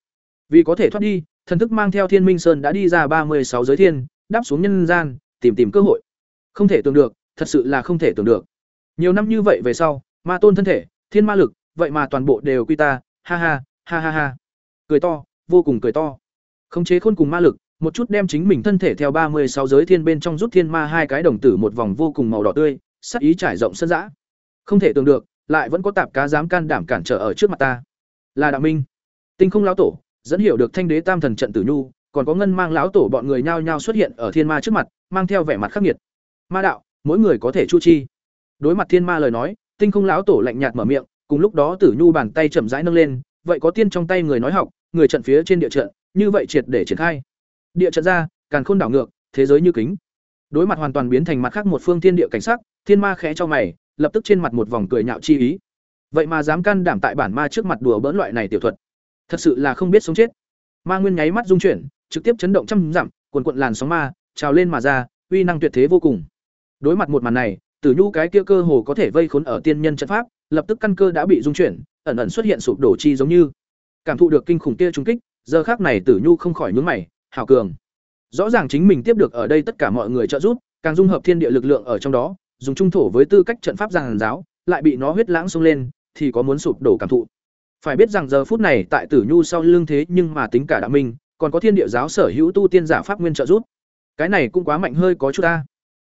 Vì có thể thoát đi, thần thức mang theo thiên minh sơn đã đi ra ba mươi sáu giới thiên, đáp xuống nhân gian, tìm tìm cơ hội. Không thể tưởng được, thật sự là không thể tưởng được. Nhiều năm như vậy về sau, ma tôn thân thể, thiên ma lực, vậy mà toàn bộ đều quy ta, ha ha ha ha ha. Cười to, vô cùng cười to. Khống chế khôn cùng ma lực, một chút đem chính mình thân thể theo ba mươi sáu giới thiên bên trong rút thiên ma hai cái đồng tử một vòng vô cùng màu đỏ tươi, sắc ý trải rộng sân dã. Không thể tưởng được lại vẫn có tạp cá dám can đảm cản trở ở trước mặt ta. Là đạo minh. Tinh không lão tổ, dẫn hiểu được thanh đế tam thần trận tử nhu, còn có ngân mang lão tổ bọn người nhao nhao xuất hiện ở thiên ma trước mặt, mang theo vẻ mặt khắc nghiệt. Ma đạo, mỗi người có thể chu chi. Đối mặt thiên ma lời nói, tinh không lão tổ lạnh nhạt mở miệng, cùng lúc đó tử nhu bàn tay chậm rãi nâng lên, vậy có tiên trong tay người nói học, người trận phía trên địa trận, như vậy triệt để triển khai. Địa trận ra, càn khôn đảo ngược, thế giới như kính. Đối mặt hoàn toàn biến thành mặt khác một phương thiên địa cảnh sắc, thiên ma khẽ cho mày lập tức trên mặt một vòng cười nhạo chi ý. Vậy mà dám can đảm tại bản ma trước mặt đùa bỡn loại này tiểu thuật. Thật sự là không biết sống chết. Ma nguyên nháy mắt dung chuyển, trực tiếp chấn động trăm dặm quần quận làn sóng ma, trào lên mà ra, uy năng tuyệt thế vô cùng. Đối mặt một màn này, tử nhu cái kia cơ hồ có thể vây khốn ở tiên nhân trận pháp, lập tức căn cơ đã bị dung chuyển, ẩn ẩn xuất hiện sụp đổ chi giống như. Cảm thụ được kinh khủng kia trung kích, giờ khác này tử nhu không khỏi nhướng mày hảo cường. Rõ ràng chính mình tiếp được ở đây tất cả mọi người trợ giúp, càng dung hợp thiên địa lực lượng ở trong đó dùng trung thổ với tư cách trận pháp giàn giáo, lại bị nó huyết lãng xông lên, thì có muốn sụp đổ cảm thụ. Phải biết rằng giờ phút này tại tử nhu sau lưng thế nhưng mà tính cả đạo minh, còn có thiên địa giáo sở hữu tu tiên giả pháp nguyên trợ giúp. Cái này cũng quá mạnh hơi có chút ta.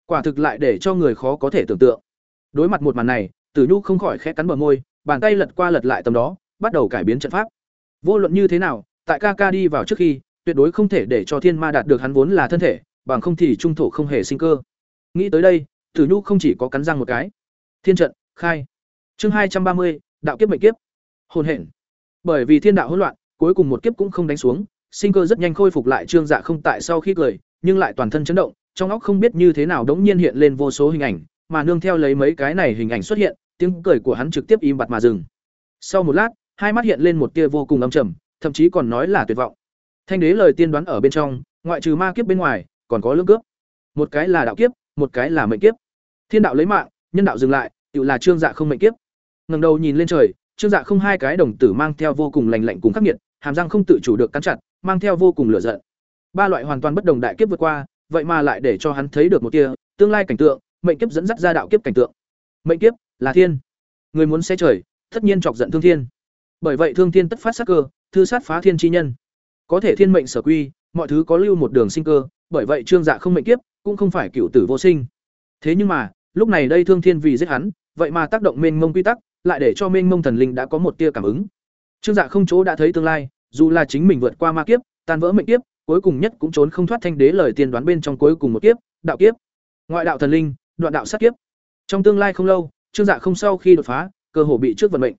Quả thực lại để cho người khó có thể tưởng tượng. Đối mặt một màn này, tử nhu không khỏi khẽ cắn bờ môi, bàn tay lật qua lật lại tầm đó, bắt đầu cải biến trận pháp. Vô luận như thế nào, tại ca ca đi vào trước khi, tuyệt đối không thể để cho thiên ma đạt được hắn vốn là thân thể, bằng không thì trung thổ không hề sinh cơ. Nghĩ tới đây tử nhu không chỉ có cắn răng một cái. Thiên trận, khai. Chương hai trăm ba mươi, đạo kiếp mệnh kiếp. Hồn hển. Bởi vì thiên đạo hỗn loạn, cuối cùng một kiếp cũng không đánh xuống, sinh cơ rất nhanh khôi phục lại trương dạ không tại sau khi cười, nhưng lại toàn thân chấn động, trong óc không biết như thế nào đống nhiên hiện lên vô số hình ảnh, mà nương theo lấy mấy cái này hình ảnh xuất hiện, tiếng cười của hắn trực tiếp im bặt mà dừng. Sau một lát, hai mắt hiện lên một tia vô cùng âm trầm, thậm chí còn nói là tuyệt vọng. Thanh đế lời tiên đoán ở bên trong, ngoại trừ ma kiếp bên ngoài, còn có lưỡng cướp. Một cái là đạo kiếp một cái là mệnh kiếp. Thiên đạo lấy mạng, nhân đạo dừng lại, tự là trương dạ không mệnh kiếp. Ngẩng đầu nhìn lên trời, trương dạ không hai cái đồng tử mang theo vô cùng lành lạnh cùng khắc nghiệt, hàm răng không tự chủ được cắn chặt, mang theo vô cùng lửa giận. Ba loại hoàn toàn bất đồng đại kiếp vượt qua, vậy mà lại để cho hắn thấy được một tia tương lai cảnh tượng, mệnh kiếp dẫn dắt ra đạo kiếp cảnh tượng. Mệnh kiếp là thiên. Người muốn xe trời, tất nhiên chọc giận thương thiên. Bởi vậy thương thiên tất phát sát cơ, thư sát phá thiên chi nhân. Có thể thiên mệnh sở quy, mọi thứ có lưu một đường sinh cơ, bởi vậy trương dạ không mệnh kiếp cũng không phải cựu tử vô sinh. Thế nhưng mà, lúc này đây thương thiên vì giết hắn, vậy mà tác động mênh mông quy tắc, lại để cho mênh mông thần linh đã có một tia cảm ứng. Trương dạ không chỗ đã thấy tương lai, dù là chính mình vượt qua ma kiếp, tan vỡ mệnh kiếp, cuối cùng nhất cũng trốn không thoát thanh đế lời tiên đoán bên trong cuối cùng một kiếp, đạo kiếp. Ngoại đạo thần linh, đoạn đạo sát kiếp. Trong tương lai không lâu, trương dạ không sau khi đột phá, cơ hồ bị trước vận mệnh.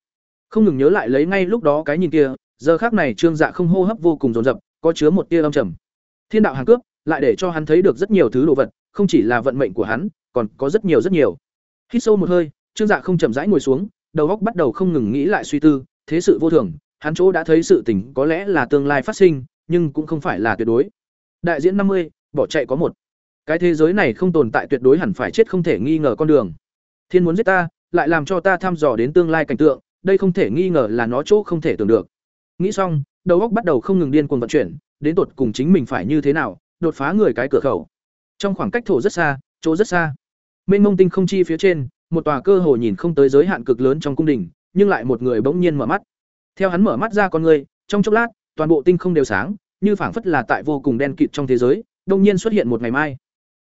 Không ngừng nhớ lại lấy ngay lúc đó cái nhìn kia, giờ khác này trương dạ không hô hấp vô cùng dồn dập, có chứa một tia âm trầm. Thiên đạo hàng cướp lại để cho hắn thấy được rất nhiều thứ đồ vật, không chỉ là vận mệnh của hắn, còn có rất nhiều rất nhiều. Hít sâu một hơi, trương dạ không chậm rãi ngồi xuống, đầu óc bắt đầu không ngừng nghĩ lại suy tư, thế sự vô thường, hắn chỗ đã thấy sự tình có lẽ là tương lai phát sinh, nhưng cũng không phải là tuyệt đối. Đại diễn năm mươi, bỏ chạy có một. Cái thế giới này không tồn tại tuyệt đối hẳn phải chết không thể nghi ngờ con đường. Thiên muốn giết ta, lại làm cho ta thăm dò đến tương lai cảnh tượng, đây không thể nghi ngờ là nó chỗ không thể tưởng được. Nghĩ xong, đầu óc bắt đầu không ngừng điên cuồng vận chuyển, đến tột cùng chính mình phải như thế nào đột phá người cái cửa khẩu. Trong khoảng cách thổ rất xa, chỗ rất xa. Mênh mông tinh không chi phía trên, một tòa cơ hồ nhìn không tới giới hạn cực lớn trong cung đình, nhưng lại một người bỗng nhiên mở mắt. Theo hắn mở mắt ra con người, trong chốc lát, toàn bộ tinh không đều sáng, như phảng phất là tại vô cùng đen kịt trong thế giới, đông nhiên xuất hiện một ngày mai.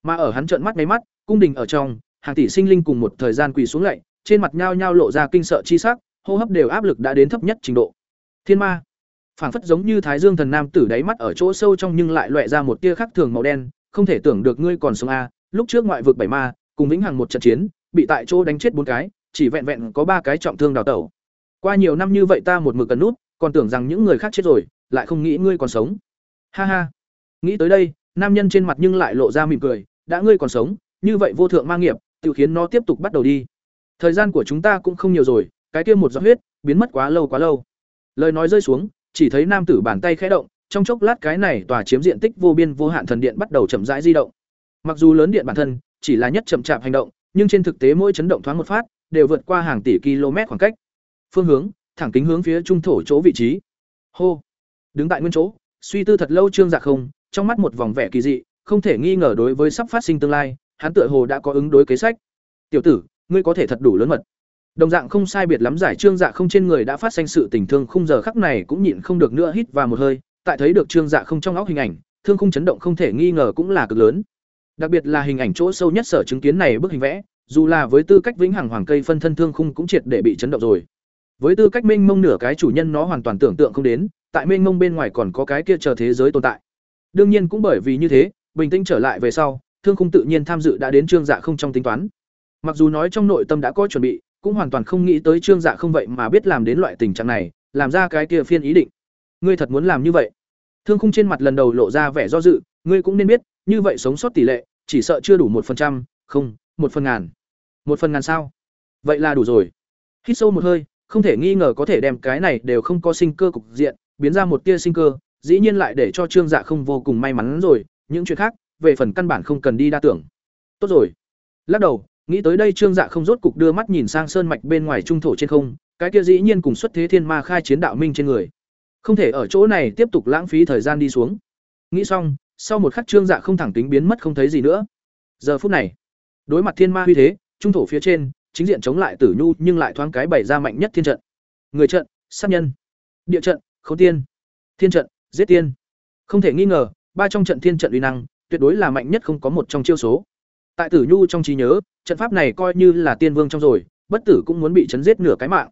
Mà ở hắn trợn mắt mấy mắt, cung đình ở trong, hàng tỷ sinh linh cùng một thời gian quỳ xuống lạy trên mặt nhao nhao lộ ra kinh sợ chi sắc, hô hấp đều áp lực đã đến thấp nhất trình độ. Thiên ma! Phảng phất giống như thái dương thần nam tử đáy mắt ở chỗ sâu trong nhưng lại loẹ ra một tia khắc thường màu đen, không thể tưởng được ngươi còn sống a lúc trước ngoại vực bảy ma, cùng vĩnh hằng một trận chiến, bị tại chỗ đánh chết bốn cái, chỉ vẹn vẹn có ba cái trọng thương đào tẩu. Qua nhiều năm như vậy ta một mực cần nút, còn tưởng rằng những người khác chết rồi, lại không nghĩ ngươi còn sống. Ha ha. Nghĩ tới đây, nam nhân trên mặt nhưng lại lộ ra mỉm cười, đã ngươi còn sống, như vậy vô thượng mang nghiệp tự khiến nó tiếp tục bắt đầu đi. Thời gian của chúng ta cũng không nhiều rồi, cái kia một giọt huyết, biến mất quá lâu quá lâu. Lời nói rơi xuống chỉ thấy nam tử bàn tay khẽ động, trong chốc lát cái này tòa chiếm diện tích vô biên vô hạn thần điện bắt đầu chậm rãi di động. Mặc dù lớn điện bản thân chỉ là nhất chậm chạp hành động, nhưng trên thực tế mỗi chấn động thoáng một phát đều vượt qua hàng tỷ km khoảng cách. Phương hướng, thẳng kính hướng phía trung thổ chỗ vị trí. Hô! Đứng tại nguyên chỗ, suy tư thật lâu trương dạ không, trong mắt một vòng vẻ kỳ dị, không thể nghi ngờ đối với sắp phát sinh tương lai, hắn tựa hồ đã có ứng đối kế sách. Tiểu tử, ngươi có thể thật đủ lớn mật đồng dạng không sai biệt lắm giải trương dạ không trên người đã phát sinh sự tình thương khung giờ khắc này cũng nhịn không được nữa hít vào một hơi, tại thấy được trương dạ không trong óc hình ảnh, thương khung chấn động không thể nghi ngờ cũng là cực lớn. Đặc biệt là hình ảnh chỗ sâu nhất sở chứng kiến này bức hình vẽ, dù là với tư cách vĩnh hằng hoàng cây phân thân thương khung cũng triệt để bị chấn động rồi. Với tư cách minh mông nửa cái chủ nhân nó hoàn toàn tưởng tượng không đến, tại minh mông bên ngoài còn có cái kia chờ thế giới tồn tại. Đương nhiên cũng bởi vì như thế, bình tĩnh trở lại về sau, thương khung tự nhiên tham dự đã đến trương dạ không trong tính toán. Mặc dù nói trong nội tâm đã có chuẩn bị cũng hoàn toàn không nghĩ tới trương dạ không vậy mà biết làm đến loại tình trạng này, làm ra cái kia phiên ý định. Ngươi thật muốn làm như vậy? Thương khung trên mặt lần đầu lộ ra vẻ do dự, ngươi cũng nên biết, như vậy sống sót tỷ lệ, chỉ sợ chưa đủ một phần trăm, không, một phần ngàn. Một phần ngàn sao? Vậy là đủ rồi. Hít sâu một hơi, không thể nghi ngờ có thể đem cái này đều không có sinh cơ cục diện, biến ra một tia sinh cơ, dĩ nhiên lại để cho trương dạ không vô cùng may mắn rồi, những chuyện khác, về phần căn bản không cần đi đa tưởng. Tốt rồi. Lắc đầu nghĩ tới đây trương dạ không rốt cục đưa mắt nhìn sang sơn mạch bên ngoài trung thổ trên không, cái kia dĩ nhiên cùng xuất thế thiên ma khai chiến đạo minh trên người. Không thể ở chỗ này tiếp tục lãng phí thời gian đi xuống. Nghĩ xong, sau một khắc trương dạ không thẳng tính biến mất không thấy gì nữa. Giờ phút này, đối mặt thiên ma huy thế, trung thổ phía trên, chính diện chống lại tử nhu nhưng lại thoáng cái bày ra mạnh nhất thiên trận. Người trận, sát nhân. Địa trận khấu tiên. Thiên trận, giết tiên. Không thể nghi ngờ, ba trong trận thiên trận uy năng, tuyệt đối là mạnh nhất không có một trong chiêu số. Tại Tử Nhu trong trí nhớ, trận pháp này coi như là tiên vương trong rồi, bất tử cũng muốn bị chấn giết nửa cái mạng.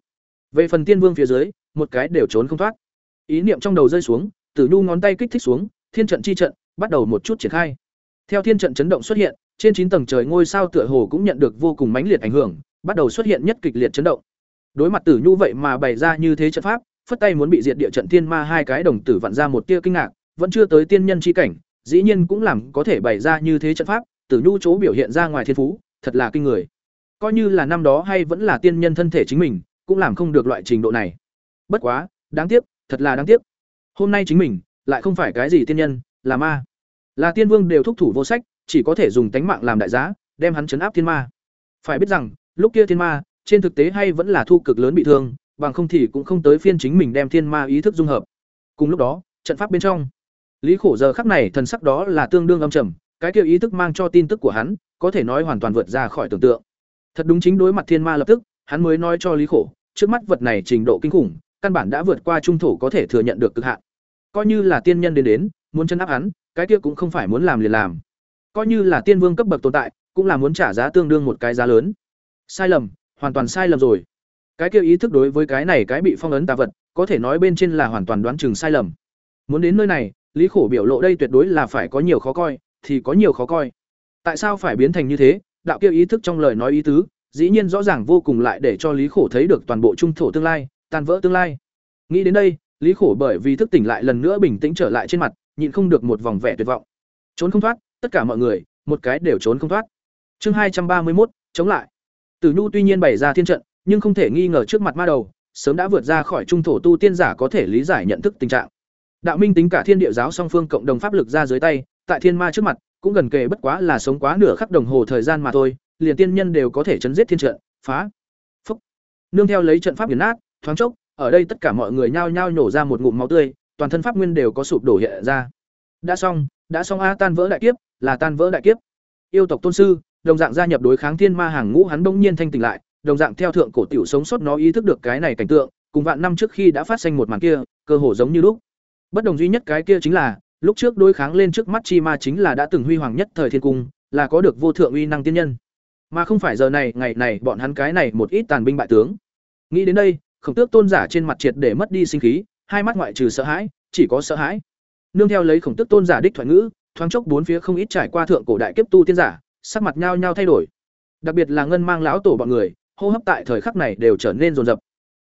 Về phần tiên vương phía dưới, một cái đều trốn không thoát. Ý niệm trong đầu rơi xuống, Tử Nhu ngón tay kích thích xuống, thiên trận chi trận bắt đầu một chút triển khai. Theo thiên trận chấn động xuất hiện, trên chín tầng trời ngôi sao tựa hồ cũng nhận được vô cùng mãnh liệt ảnh hưởng, bắt đầu xuất hiện nhất kịch liệt chấn động. Đối mặt Tử Nhu vậy mà bày ra như thế trận pháp, phất tay muốn bị diệt địa trận tiên ma hai cái đồng tử vặn ra một tia kinh ngạc, vẫn chưa tới tiên nhân chi cảnh, dĩ nhiên cũng làm có thể bày ra như thế trận pháp, Tử Nhu chỗ biểu hiện ra ngoài thiên phú, thật là kinh người. Coi như là năm đó hay vẫn là tiên nhân thân thể chính mình, cũng làm không được loại trình độ này. Bất quá, đáng tiếc, thật là đáng tiếc. Hôm nay chính mình lại không phải cái gì tiên nhân, là ma. Là tiên vương đều thúc thủ vô sách, chỉ có thể dùng tánh mạng làm đại giá, đem hắn chấn áp thiên ma. Phải biết rằng, lúc kia thiên ma, trên thực tế hay vẫn là thu cực lớn bị thương, bằng không thì cũng không tới phiên chính mình đem thiên ma ý thức dung hợp. Cùng lúc đó, trận pháp bên trong, Lý Khổ giờ khắc này thần sắc đó là tương đương âm trầm, cái kia ý thức mang cho tin tức của hắn, có thể nói hoàn toàn vượt ra khỏi tưởng tượng. Thật đúng chính đối mặt thiên ma lập tức, hắn mới nói cho Lý Khổ, trước mắt vật này trình độ kinh khủng, căn bản đã vượt qua trung thổ có thể thừa nhận được cực hạn. Coi như là tiên nhân đến đến, muốn chân áp hắn, cái kia cũng không phải muốn làm liền làm. Coi như là tiên vương cấp bậc tồn tại, cũng là muốn trả giá tương đương một cái giá lớn. Sai lầm, hoàn toàn sai lầm rồi. Cái kia ý thức đối với cái này cái bị phong ấn tà vật, có thể nói bên trên là hoàn toàn đoán chừng sai lầm. Muốn đến nơi này, Lý Khổ biểu lộ đây tuyệt đối là phải có nhiều khó coi, thì có nhiều khó coi. Tại sao phải biến thành như thế? Đạo kia ý thức trong lời nói ý tứ, dĩ nhiên rõ ràng vô cùng lại để cho Lý Khổ thấy được toàn bộ trung thổ tương lai, tan vỡ tương lai. Nghĩ đến đây, Lý Khổ bởi vì thức tỉnh lại lần nữa bình tĩnh trở lại trên mặt, nhịn không được một vòng vẻ tuyệt vọng. Trốn không thoát, tất cả mọi người, một cái đều trốn không thoát. Chương hai trăm ba mươi một chống lại. Tử Nhu tuy nhiên bày ra thiên trận, nhưng không thể nghi ngờ trước mặt ma đầu, sớm đã vượt ra khỏi trung thổ tu tiên giả có thể lý giải nhận thức tình trạng. Đạo minh tính cả thiên địa giáo song phương cộng đồng pháp lực ra dưới tay, tại thiên ma trước mặt, cũng gần kề bất quá là sống quá nửa khắc đồng hồ thời gian mà thôi, liền tiên nhân đều có thể chấn giết thiên trận, phá. Phúc. Nương theo lấy trận pháp biến nát, thoáng chốc, ở đây tất cả mọi người nhao nhao nhổ ra một ngụm máu tươi, toàn thân pháp nguyên đều có sụp đổ hiện ra. Đã xong, đã xong a tan vỡ đại kiếp, là tan vỡ đại kiếp. Yêu tộc tôn sư, đồng dạng gia nhập đối kháng thiên ma hàng ngũ hắn bỗng nhiên thanh tỉnh lại, đồng dạng theo thượng cổ tiểu sống sót nó ý thức được cái này cảnh tượng, cùng vạn năm trước khi đã phát sinh một màn kia, cơ hồ giống như lúc. Bất đồng duy nhất cái kia chính là, lúc trước đối kháng lên trước mắt chi ma chính là đã từng huy hoàng nhất thời thiên cung, là có được vô thượng uy năng tiên nhân. Mà không phải giờ này, ngày này bọn hắn cái này một ít tàn binh bại tướng. Nghĩ đến đây, Khổng Tước tôn giả trên mặt triệt để mất đi sinh khí, hai mắt ngoại trừ sợ hãi, chỉ có sợ hãi. Nương theo lấy Khổng Tước tôn giả đích thoại ngữ, thoáng chốc bốn phía không ít trải qua thượng cổ đại kiếp tu tiên giả, sắc mặt nhao nhao thay đổi. Đặc biệt là ngân mang lão tổ bọn người, hô hấp tại thời khắc này đều trở nên rồn rập.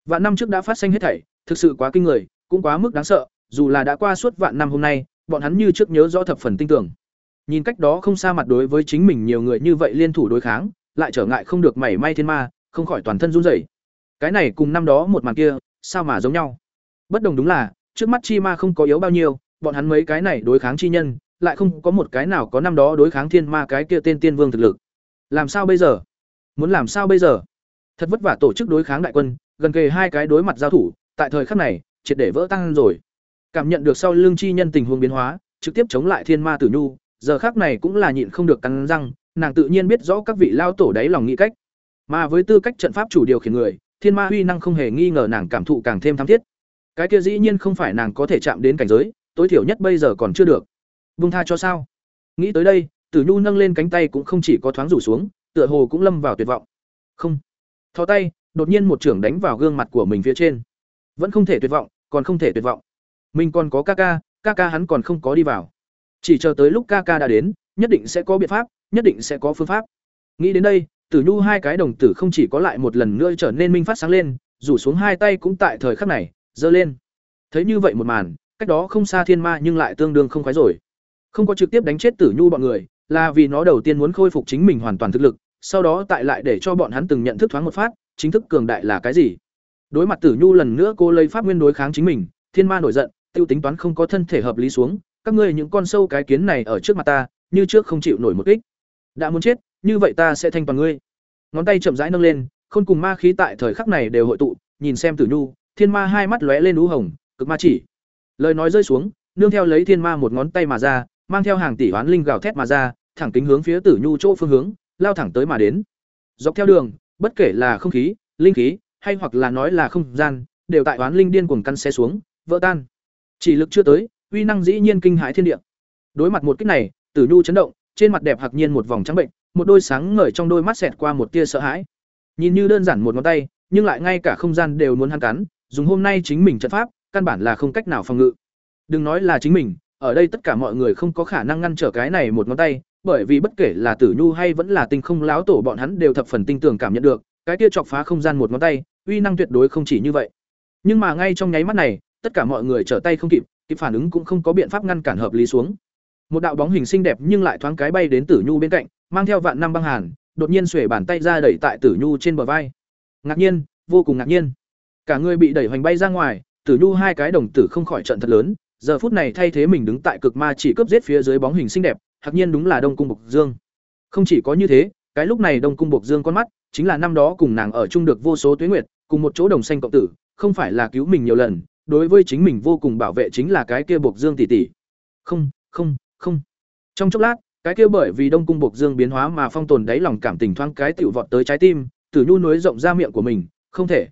Vạn năm trước đã phát sinh hết thảy, thực sự quá kinh người, cũng quá mức đáng sợ, dù là đã qua suốt vạn năm hôm nay, bọn hắn như trước nhớ rõ thập phần tinh tưởng. Nhìn cách đó không xa mặt đối với chính mình nhiều người như vậy liên thủ đối kháng, lại trở ngại không được mảy may thiên ma, không khỏi toàn thân run rẩy. Cái này cùng năm đó một màn kia, sao mà giống nhau? Bất đồng đúng là, trước mắt chi ma không có yếu bao nhiêu, bọn hắn mấy cái này đối kháng chi nhân, lại không có một cái nào có năm đó đối kháng thiên ma cái kia tên tiên vương thực lực. Làm sao bây giờ? Muốn làm sao bây giờ? Thật vất vả tổ chức đối kháng đại quân, gần kề hai cái đối mặt giao thủ, tại thời khắc này, triệt để vỡ tan rồi. Cảm nhận được sau lưng chi nhân tình huống biến hóa, trực tiếp chống lại thiên ma tử nhu, giờ khắc này cũng là nhịn không được cắn răng, nàng tự nhiên biết rõ các vị lao tổ đáy lòng nghĩ cách. Mà với tư cách trận pháp chủ điều khiển người, thiên ma huy năng không hề nghi ngờ nàng cảm thụ càng thêm thắm thiết. Cái kia dĩ nhiên không phải nàng có thể chạm đến cảnh giới, tối thiểu nhất bây giờ còn chưa được. Vung tha cho sao? Nghĩ tới đây, Tử Nhu nâng lên cánh tay cũng không chỉ có thoáng rủ xuống, tựa hồ cũng lâm vào tuyệt vọng. Không. Thò tay, đột nhiên một trưởng đánh vào gương mặt của mình phía trên. Vẫn không thể tuyệt vọng, còn không thể tuyệt vọng. Mình còn có ca ca, ca ca hắn còn không có đi vào. Chỉ chờ tới lúc ca ca đã đến, nhất định sẽ có biện pháp, nhất định sẽ có phương pháp. Nghĩ đến đây, Tử Nhu hai cái đồng tử không chỉ có lại một lần nữa trở nên minh phát sáng lên, rủ xuống hai tay cũng tại thời khắc này, giơ lên. Thấy như vậy một màn, cách đó không xa thiên ma nhưng lại tương đương không khoái rồi. Không có trực tiếp đánh chết Tử Nhu bọn người, là vì nó đầu tiên muốn khôi phục chính mình hoàn toàn thực lực, sau đó tại lại để cho bọn hắn từng nhận thức thoáng một phát, chính thức cường đại là cái gì. Đối mặt Tử Nhu lần nữa cô lấy pháp nguyên đối kháng chính mình, thiên ma nổi giận, tiêu tính toán không có thân thể hợp lý xuống, các ngươi những con sâu cái kiến này ở trước mặt ta, như trước không chịu nổi một kích. Đã muốn chết, như vậy ta sẽ thanh toàn ngươi. Ngón tay chậm rãi nâng lên, khôn cùng ma khí tại thời khắc này đều hội tụ, nhìn xem Tử Nhu, thiên ma hai mắt lóe lên u hồng, cực ma chỉ. Lời nói rơi xuống, nương theo lấy thiên ma một ngón tay mà ra, mang theo hàng tỷ hoán linh gào thét mà ra, thẳng kính hướng phía Tử Nhu chỗ phương hướng, lao thẳng tới mà đến. Dọc theo đường, bất kể là không khí, linh khí, hay hoặc là nói là không gian, đều tại hoán linh điên cuồng căn xé xuống, vỡ tan. Chỉ lực chưa tới, uy năng dĩ nhiên kinh hãi thiên địa. Đối mặt một kích này, Tử Nhu chấn động, trên mặt đẹp hạc nhiên một vòng trắng bệnh, một đôi sáng ngời trong đôi mắt xẹt qua một tia sợ hãi. Nhìn như đơn giản một ngón tay, nhưng lại ngay cả không gian đều muốn hắn cắn, dùng hôm nay chính mình trận pháp, căn bản là không cách nào phòng ngự. Đừng nói là chính mình, ở đây tất cả mọi người không có khả năng ngăn trở cái này một ngón tay, bởi vì bất kể là Tử Nhu hay vẫn là Tinh Không lão tổ bọn hắn đều thập phần tinh tường cảm nhận được, cái kia chọc phá không gian một ngón tay, uy năng tuyệt đối không chỉ như vậy. Nhưng mà ngay trong nháy mắt này, tất cả mọi người trở tay không kịp, kịp phản ứng cũng không có biện pháp ngăn cản hợp lý xuống. Một đạo bóng hình xinh đẹp nhưng lại thoáng cái bay đến Tử Nhu bên cạnh, mang theo vạn năm băng hàn, đột nhiên xuề bàn tay ra đẩy tại Tử Nhu trên bờ vai. Ngạc nhiên, vô cùng ngạc nhiên. Cả người bị đẩy hoành bay ra ngoài, Tử Nhu hai cái đồng tử không khỏi trận thật lớn, giờ phút này thay thế mình đứng tại cực ma chỉ cướp giết phía dưới bóng hình xinh đẹp, hạc nhiên đúng là Đông cung Bộc Dương. Không chỉ có như thế, cái lúc này Đông cung Bộc Dương con mắt, chính là năm đó cùng nàng ở chung được vô số tuyến nguyệt, cùng một chỗ đồng xanh cộng tử, không phải là cứu mình nhiều lần, đối với chính mình vô cùng bảo vệ chính là cái kia buộc Dương tỷ tỷ. Không, không, không. Trong chốc lát, cái kia bởi vì Đông cung buộc Dương biến hóa mà phong tồn đáy lòng cảm tình thoáng cái tiểu vọt tới trái tim, Tử Nhu nối rộng ra miệng của mình, không thể.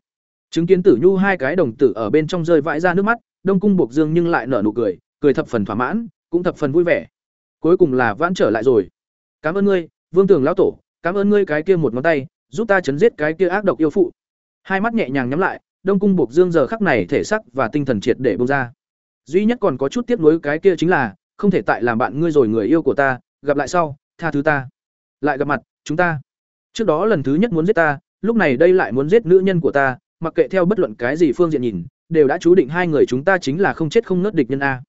Chứng kiến Tử Nhu hai cái đồng tử ở bên trong rơi vãi ra nước mắt, Đông cung buộc Dương nhưng lại nở nụ cười, cười thập phần thỏa mãn, cũng thập phần vui vẻ. Cuối cùng là vãn trở lại rồi. Cảm ơn ngươi, Vương Tường lão tổ, cảm ơn ngươi cái kia một ngón tay, giúp ta chấn giết cái kia ác độc yêu phụ. Hai mắt nhẹ nhàng nhắm lại, Đông cung Bộc Dương giờ khắc này thể xác và tinh thần triệt để bung ra. Duy nhất còn có chút tiếc nuối cái kia chính là, không thể tại làm bạn ngươi rồi người yêu của ta, gặp lại sau, tha thứ ta. Lại gặp mặt, chúng ta. Trước đó lần thứ nhất muốn giết ta, lúc này đây lại muốn giết nữ nhân của ta, mặc kệ theo bất luận cái gì phương diện nhìn, đều đã chú định hai người chúng ta chính là không chết không nứt địch nhân a.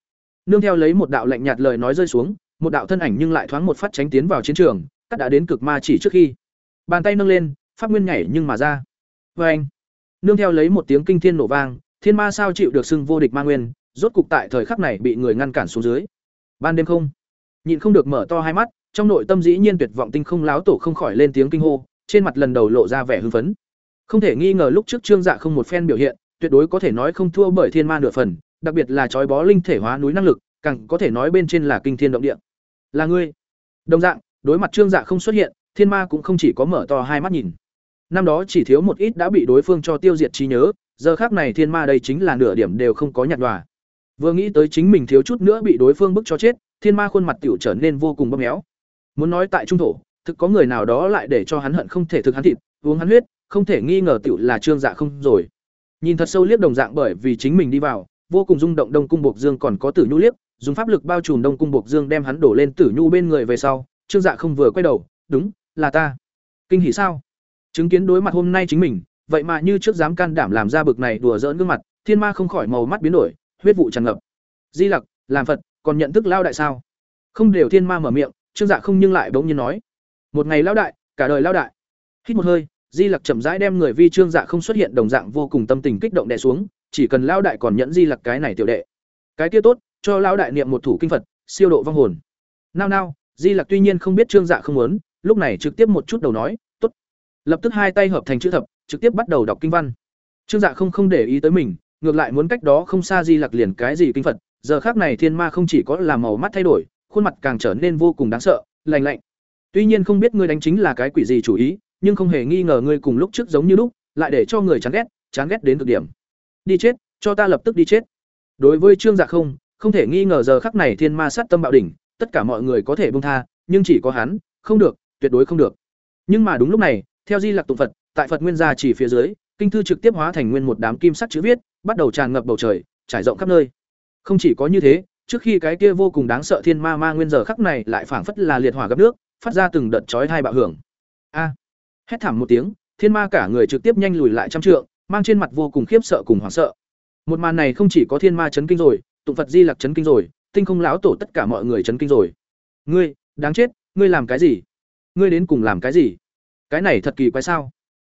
Nương theo lấy một đạo lạnh nhạt lời nói rơi xuống, một đạo thân ảnh nhưng lại thoáng một phát tránh tiến vào chiến trường, cắt đã đến cực ma chỉ trước khi. Bàn tay nâng lên, pháp nguyên nhảy nhưng mà ra. Và anh, nương theo lấy một tiếng kinh thiên nổ vang, thiên ma sao chịu được xưng vô địch ma nguyên, rốt cục tại thời khắc này bị người ngăn cản xuống dưới. Ban đêm không, nhịn không được mở to hai mắt, trong nội tâm dĩ nhiên tuyệt vọng tinh không láo tổ không khỏi lên tiếng kinh hô, trên mặt lần đầu lộ ra vẻ hưng phấn. Không thể nghi ngờ lúc trước Trương Dạ không một phen biểu hiện, tuyệt đối có thể nói không thua bởi thiên ma nửa phần, đặc biệt là trói bó linh thể hóa núi năng lực, càng có thể nói bên trên là kinh thiên động địa. Là ngươi. Đồng dạng, đối mặt Trương Dạ không xuất hiện, thiên ma cũng không chỉ có mở to hai mắt nhìn. Năm đó chỉ thiếu một ít đã bị đối phương cho tiêu diệt trí nhớ, giờ khác này thiên ma đây chính là nửa điểm đều không có nhạt đòa Vừa nghĩ tới chính mình thiếu chút nữa bị đối phương bức cho chết, thiên ma khuôn mặt tiểu trở nên vô cùng bóp méo. Muốn nói tại trung thổ, thực có người nào đó lại để cho hắn hận không thể thực hắn thịt, uống hắn huyết, không thể nghi ngờ tiểu là Trương Dạ không rồi. Nhìn thật sâu liếc đồng dạng bởi vì chính mình đi vào, vô cùng rung động Đông cung Bộc Dương còn có Tử Nhu liếc, dùng pháp lực bao trùm Đông cung Bộc Dương đem hắn đổ lên Tử Nhu bên người về sau, Trương Dạ không vừa quay đầu, đúng, là ta. Kinh hỉ sao? Chứng kiến đối mặt hôm nay chính mình, vậy mà như trước dám can đảm làm ra bực này đùa giỡn gương mặt, Thiên Ma không khỏi màu mắt biến đổi, huyết vụ tràn ngập. Di Lặc, làm Phật, còn nhận thức lao đại sao? Không đều Thiên Ma mở miệng, Trương Dạ không nhưng lại bỗng nhiên nói, một ngày lao đại, cả đời lao đại. Hít một hơi, Di Lặc chậm rãi đem người vi Trương Dạ không xuất hiện đồng dạng vô cùng tâm tình kích động đè xuống, chỉ cần lao đại còn nhẫn Di Lặc cái này tiểu đệ. Cái kia tốt, cho lao đại niệm một thủ kinh Phật, siêu độ vong hồn. Nao nao, Di Lặc tuy nhiên không biết Trương Dạ không muốn, lúc này trực tiếp một chút đầu nói, Lập tức hai tay hợp thành chữ thập, trực tiếp bắt đầu đọc kinh văn. Trương Dạ không không để ý tới mình, ngược lại muốn cách đó không xa Di Lặc liền cái gì kinh Phật, giờ khác này thiên ma không chỉ có là màu mắt thay đổi, khuôn mặt càng trở nên vô cùng đáng sợ, lạnh lạnh. Tuy nhiên không biết ngươi đánh chính là cái quỷ gì chủ ý, nhưng không hề nghi ngờ ngươi cùng lúc trước giống như lúc, lại để cho người chán ghét, chán ghét đến cực điểm. Đi chết, cho ta lập tức đi chết. Đối với Trương Dạ không, không thể nghi ngờ giờ khắc này thiên ma sát tâm bạo đỉnh, tất cả mọi người có thể buông tha, nhưng chỉ có hắn, không được, tuyệt đối không được. Nhưng mà đúng lúc này, theo Di Lặc tụng Phật, tại Phật Nguyên gia chỉ phía dưới, kinh thư trực tiếp hóa thành nguyên một đám kim sắc chữ viết, bắt đầu tràn ngập bầu trời, trải rộng khắp nơi. Không chỉ có như thế, trước khi cái kia vô cùng đáng sợ thiên ma ma nguyên giờ khắc này lại phảng phất là liệt hỏa gấp nước, phát ra từng đợt chói tai bạo hưởng. A! Hét thảm một tiếng, thiên ma cả người trực tiếp nhanh lùi lại trăm trượng, mang trên mặt vô cùng khiếp sợ cùng hoảng sợ. Một màn này không chỉ có thiên ma chấn kinh rồi, tụng Phật Di Lặc chấn kinh rồi, tinh không lão tổ tất cả mọi người chấn kinh rồi. Ngươi, đáng chết, ngươi làm cái gì? Ngươi đến cùng làm cái gì? Cái này thật kỳ quái sao?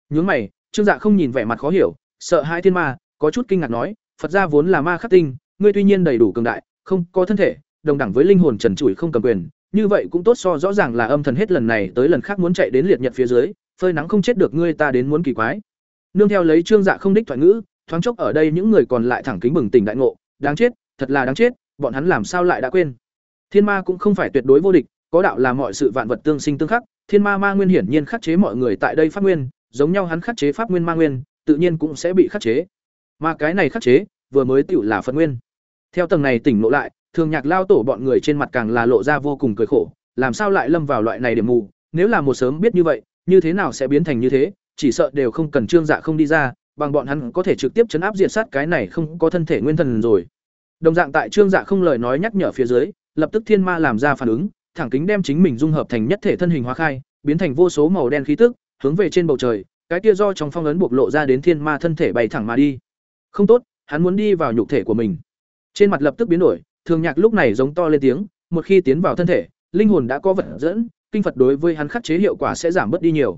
Nhướng mày, Trương Dạ không nhìn vẻ mặt khó hiểu, sợ hãi thiên ma, có chút kinh ngạc nói, Phật gia vốn là ma khắc tinh, ngươi tuy nhiên đầy đủ cường đại, không có thân thể, đồng đẳng với linh hồn trần trụi không cầm quyền, như vậy cũng tốt so rõ ràng là âm thần hết lần này tới lần khác muốn chạy đến liệt nhật phía dưới, phơi nắng không chết được ngươi ta đến muốn kỳ quái. Nương theo lấy Trương Dạ không đích thoại ngữ, thoáng chốc ở đây những người còn lại thẳng kính bừng tỉnh đại ngộ, đáng chết, thật là đáng chết, bọn hắn làm sao lại đã quên. Thiên ma cũng không phải tuyệt đối vô địch, có đạo là mọi sự vạn vật tương sinh tương khắc, thiên ma ma nguyên hiển nhiên khắc chế mọi người tại đây pháp nguyên, giống nhau hắn khắc chế pháp nguyên ma nguyên, tự nhiên cũng sẽ bị khắc chế. Mà cái này khắc chế, vừa mới tiểu là Phật nguyên. Theo tầng này tỉnh ngộ lại, thường nhạc lao tổ bọn người trên mặt càng là lộ ra vô cùng cười khổ làm sao lại lâm vào loại này điểm mù nếu là một sớm biết như vậy như thế nào sẽ biến thành như thế chỉ sợ đều không cần trương dạ không đi ra bằng bọn hắn có thể trực tiếp chấn áp diệt sát cái này không có thân thể nguyên thần rồi đồng dạng tại trương dạ không lời nói nhắc nhở phía dưới lập tức thiên ma làm ra phản ứng thẳng kính đem chính mình dung hợp thành nhất thể thân hình hóa khai, biến thành vô số màu đen khí tức, hướng về trên bầu trời, cái kia do trong phong ấn buộc lộ ra đến thiên ma thân thể bay thẳng mà đi. Không tốt, hắn muốn đi vào nhục thể của mình. Trên mặt lập tức biến đổi, thường nhạc lúc này giống to lên tiếng, một khi tiến vào thân thể, linh hồn đã có vật dẫn, kinh phật đối với hắn khắc chế hiệu quả sẽ giảm bớt đi nhiều.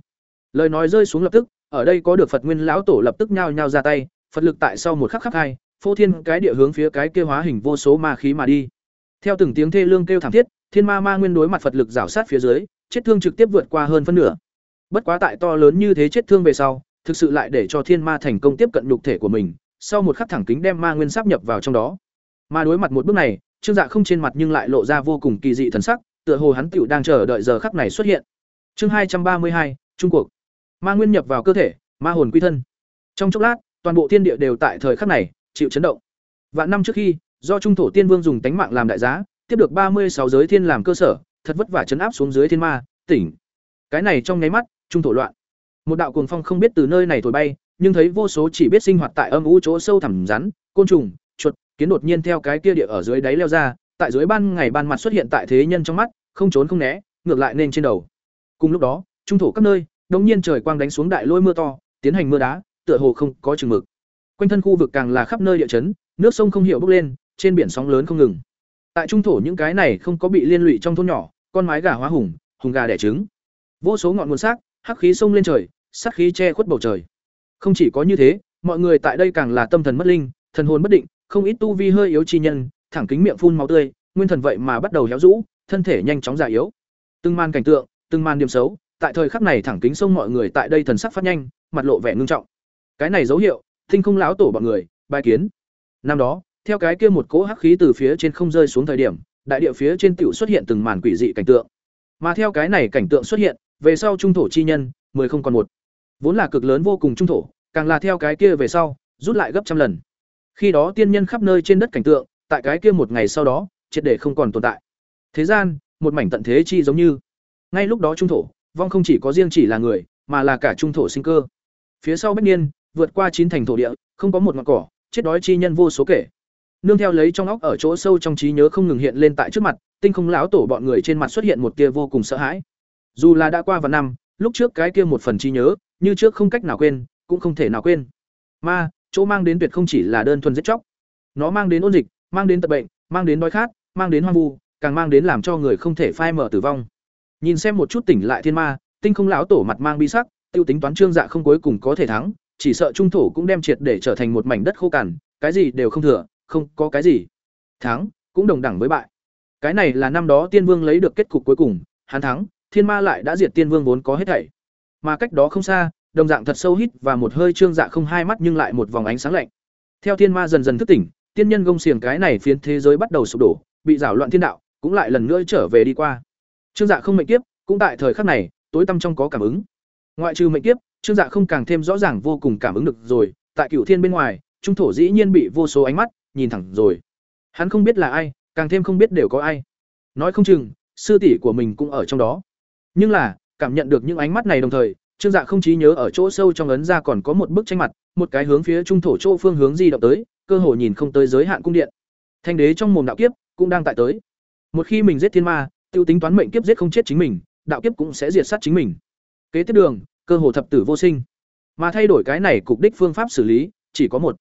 Lời nói rơi xuống lập tức, ở đây có được phật nguyên lão tổ lập tức nhao nhao ra tay, phật lực tại sau một khắc khắc hai, phô thiên cái địa hướng phía cái kia hóa hình vô số ma khí mà đi. Theo từng tiếng thê lương kêu thảm thiết thiên ma ma nguyên đối mặt phật lực rảo sát phía dưới, chết thương trực tiếp vượt qua hơn phân nửa. Bất quá tại to lớn như thế chết thương về sau, thực sự lại để cho thiên ma thành công tiếp cận nhục thể của mình, sau một khắc thẳng kính đem ma nguyên sáp nhập vào trong đó. Mà đối mặt một bước này, trương dạ không trên mặt nhưng lại lộ ra vô cùng kỳ dị thần sắc, tựa hồ hắn tiểu đang chờ đợi giờ khắc này xuất hiện. Chương hai trăm ba mươi hai, trung cuộc ma nguyên nhập vào cơ thể, ma hồn quy thân. Trong chốc lát, toàn bộ thiên địa đều tại thời khắc này, chịu chấn động. Vạn năm trước khi, do trung thổ tiên vương dùng tánh mạng làm đại giá tiếp được ba mươi sáu giới thiên làm cơ sở, thật vất vả chấn áp xuống dưới thiên ma, tỉnh. Cái này trong nháy mắt, trung thổ loạn. Một đạo cuồng phong không biết từ nơi này thổi bay, nhưng thấy vô số chỉ biết sinh hoạt tại âm u chỗ sâu thẳm rắn, côn trùng, chuột, kiến đột nhiên theo cái kia địa ở dưới đáy leo ra, tại dưới ban ngày ban mặt xuất hiện tại thế nhân trong mắt, không trốn không né, ngược lại nên trên đầu. Cùng lúc đó, trung thổ các nơi, đống nhiên trời quang đánh xuống đại lôi mưa to, tiến hành mưa đá, tựa hồ không có chừng mực. Quanh thân khu vực càng là khắp nơi địa chấn, nước sông không hiểu bốc lên, trên biển sóng lớn không ngừng tại trung thổ những cái này không có bị liên lụy trong thôn nhỏ, con mái gà hóa hùng hùng gà đẻ trứng. Vô số ngọn nguồn xác, hắc khí sông lên trời sắc khí che khuất bầu trời. Không chỉ có như thế, mọi người tại đây càng là tâm thần mất linh, thần hồn bất định, không ít tu vi hơi yếu chi nhân, thẳng kính miệng phun máu tươi, nguyên thần vậy mà bắt đầu héo rũ, thân thể nhanh chóng già yếu. Từng màn cảnh tượng, từng màn điểm xấu, tại thời khắc này thẳng kính sông mọi người tại đây thần sắc phát nhanh, mặt lộ vẻ ngưng trọng. Cái này dấu hiệu, thinh không láo tổ bọn người, bài kiến. Năm đó theo cái kia một cỗ hắc khí từ phía trên không rơi xuống thời điểm, đại địa phía trên tiểu xuất hiện từng màn quỷ dị cảnh tượng. Mà theo cái này cảnh tượng xuất hiện, về sau trung thổ chi nhân, mười không còn một. Vốn là cực lớn vô cùng trung thổ, càng là theo cái kia về sau, rút lại gấp trăm lần. Khi đó tiên nhân khắp nơi trên đất cảnh tượng, tại cái kia một ngày sau đó, triệt để không còn tồn tại. Thế gian, một mảnh tận thế chi giống như. Ngay lúc đó trung thổ, vong không chỉ có riêng chỉ là người, mà là cả trung thổ sinh cơ. Phía sau bách niên, vượt qua chín thành thổ địa, không có một ngọn cỏ, chết đói chi nhân vô số kể nương theo lấy trong óc ở chỗ sâu trong trí nhớ không ngừng hiện lên tại trước mặt, tinh không lão tổ bọn người trên mặt xuất hiện một tia vô cùng sợ hãi. Dù là đã qua vài năm, lúc trước cái kia một phần trí nhớ, như trước không cách nào quên, cũng không thể nào quên. Ma, chỗ mang đến tuyệt không chỉ là đơn thuần giết chóc. Nó mang đến ôn dịch, mang đến tật bệnh, mang đến đói khát, mang đến hoang vu, càng mang đến làm cho người không thể phai mở tử vong. Nhìn xem một chút tỉnh lại thiên ma, tinh không lão tổ mặt mang bi sắc, tiêu tính toán trương dạ không cuối cùng có thể thắng, chỉ sợ trung thổ cũng đem triệt để trở thành một mảnh đất khô cằn, cái gì đều không thừa không có cái gì. Thắng, cũng đồng đẳng với bại. Cái này là năm đó tiên vương lấy được kết cục cuối cùng, hắn thắng, thiên ma lại đã diệt tiên vương vốn có hết thảy. Mà cách đó không xa, đồng dạng thật sâu hít và một hơi trương dạ không hai mắt nhưng lại một vòng ánh sáng lạnh. Theo thiên ma dần dần thức tỉnh, tiên nhân gông xiềng cái này phiến thế giới bắt đầu sụp đổ, bị rảo loạn thiên đạo, cũng lại lần nữa trở về đi qua. Trương dạ không mệnh kiếp, cũng tại thời khắc này, tối tăm trong có cảm ứng. Ngoại trừ mệnh kiếp, trương dạ không càng thêm rõ ràng vô cùng cảm ứng được rồi, tại cửu thiên bên ngoài, trung thổ dĩ nhiên bị vô số ánh mắt nhìn thẳng rồi. Hắn không biết là ai, càng thêm không biết đều có ai. Nói không chừng, sư tỷ của mình cũng ở trong đó. Nhưng là, cảm nhận được những ánh mắt này đồng thời, trương dạ không trí nhớ ở chỗ sâu trong ấn ra còn có một bức tranh mặt, một cái hướng phía trung thổ chỗ phương hướng di động tới, cơ hồ nhìn không tới giới hạn cung điện. Thanh đế trong mồm đạo kiếp cũng đang tại tới. Một khi mình giết thiên ma, tiêu tính toán mệnh kiếp giết không chết chính mình, đạo kiếp cũng sẽ diệt sát chính mình. Kế tiếp đường, cơ hồ thập tử vô sinh. Mà thay đổi cái này cục đích phương pháp xử lý, chỉ có một.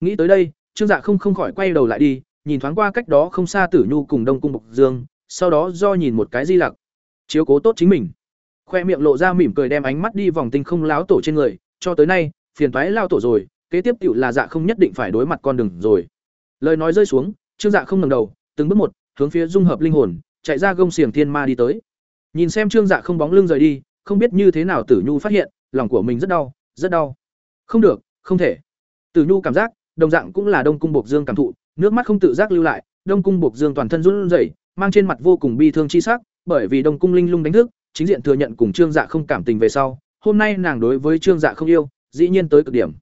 Nghĩ tới đây trương dạ không không khỏi quay đầu lại đi, nhìn thoáng qua cách đó không xa tử nhu cùng đông cung bộc dương, sau đó do nhìn một cái di lặc. Chiếu cố tốt chính mình. Khoe miệng lộ ra mỉm cười đem ánh mắt đi vòng tinh không láo tổ trên người, cho tới nay, phiền toái lao tổ rồi, kế tiếp tiểu là dạ không nhất định phải đối mặt con đường rồi. Lời nói rơi xuống, trương dạ không ngẩng đầu, từng bước một, hướng phía dung hợp linh hồn, chạy ra gông xiềng thiên ma đi tới. Nhìn xem trương dạ không bóng lưng rời đi, không biết như thế nào tử nhu phát hiện, lòng của mình rất đau rất đau. Không được, không thể. Tử nhu cảm giác đồng dạng cũng là đông cung bộc dương cảm thụ nước mắt không tự giác lưu lại đông cung bộc dương toàn thân run rẩy mang trên mặt vô cùng bi thương chi sắc bởi vì đông cung linh lung đánh thức chính diện thừa nhận cùng trương dạ không cảm tình về sau hôm nay nàng đối với trương dạ không yêu dĩ nhiên tới cực điểm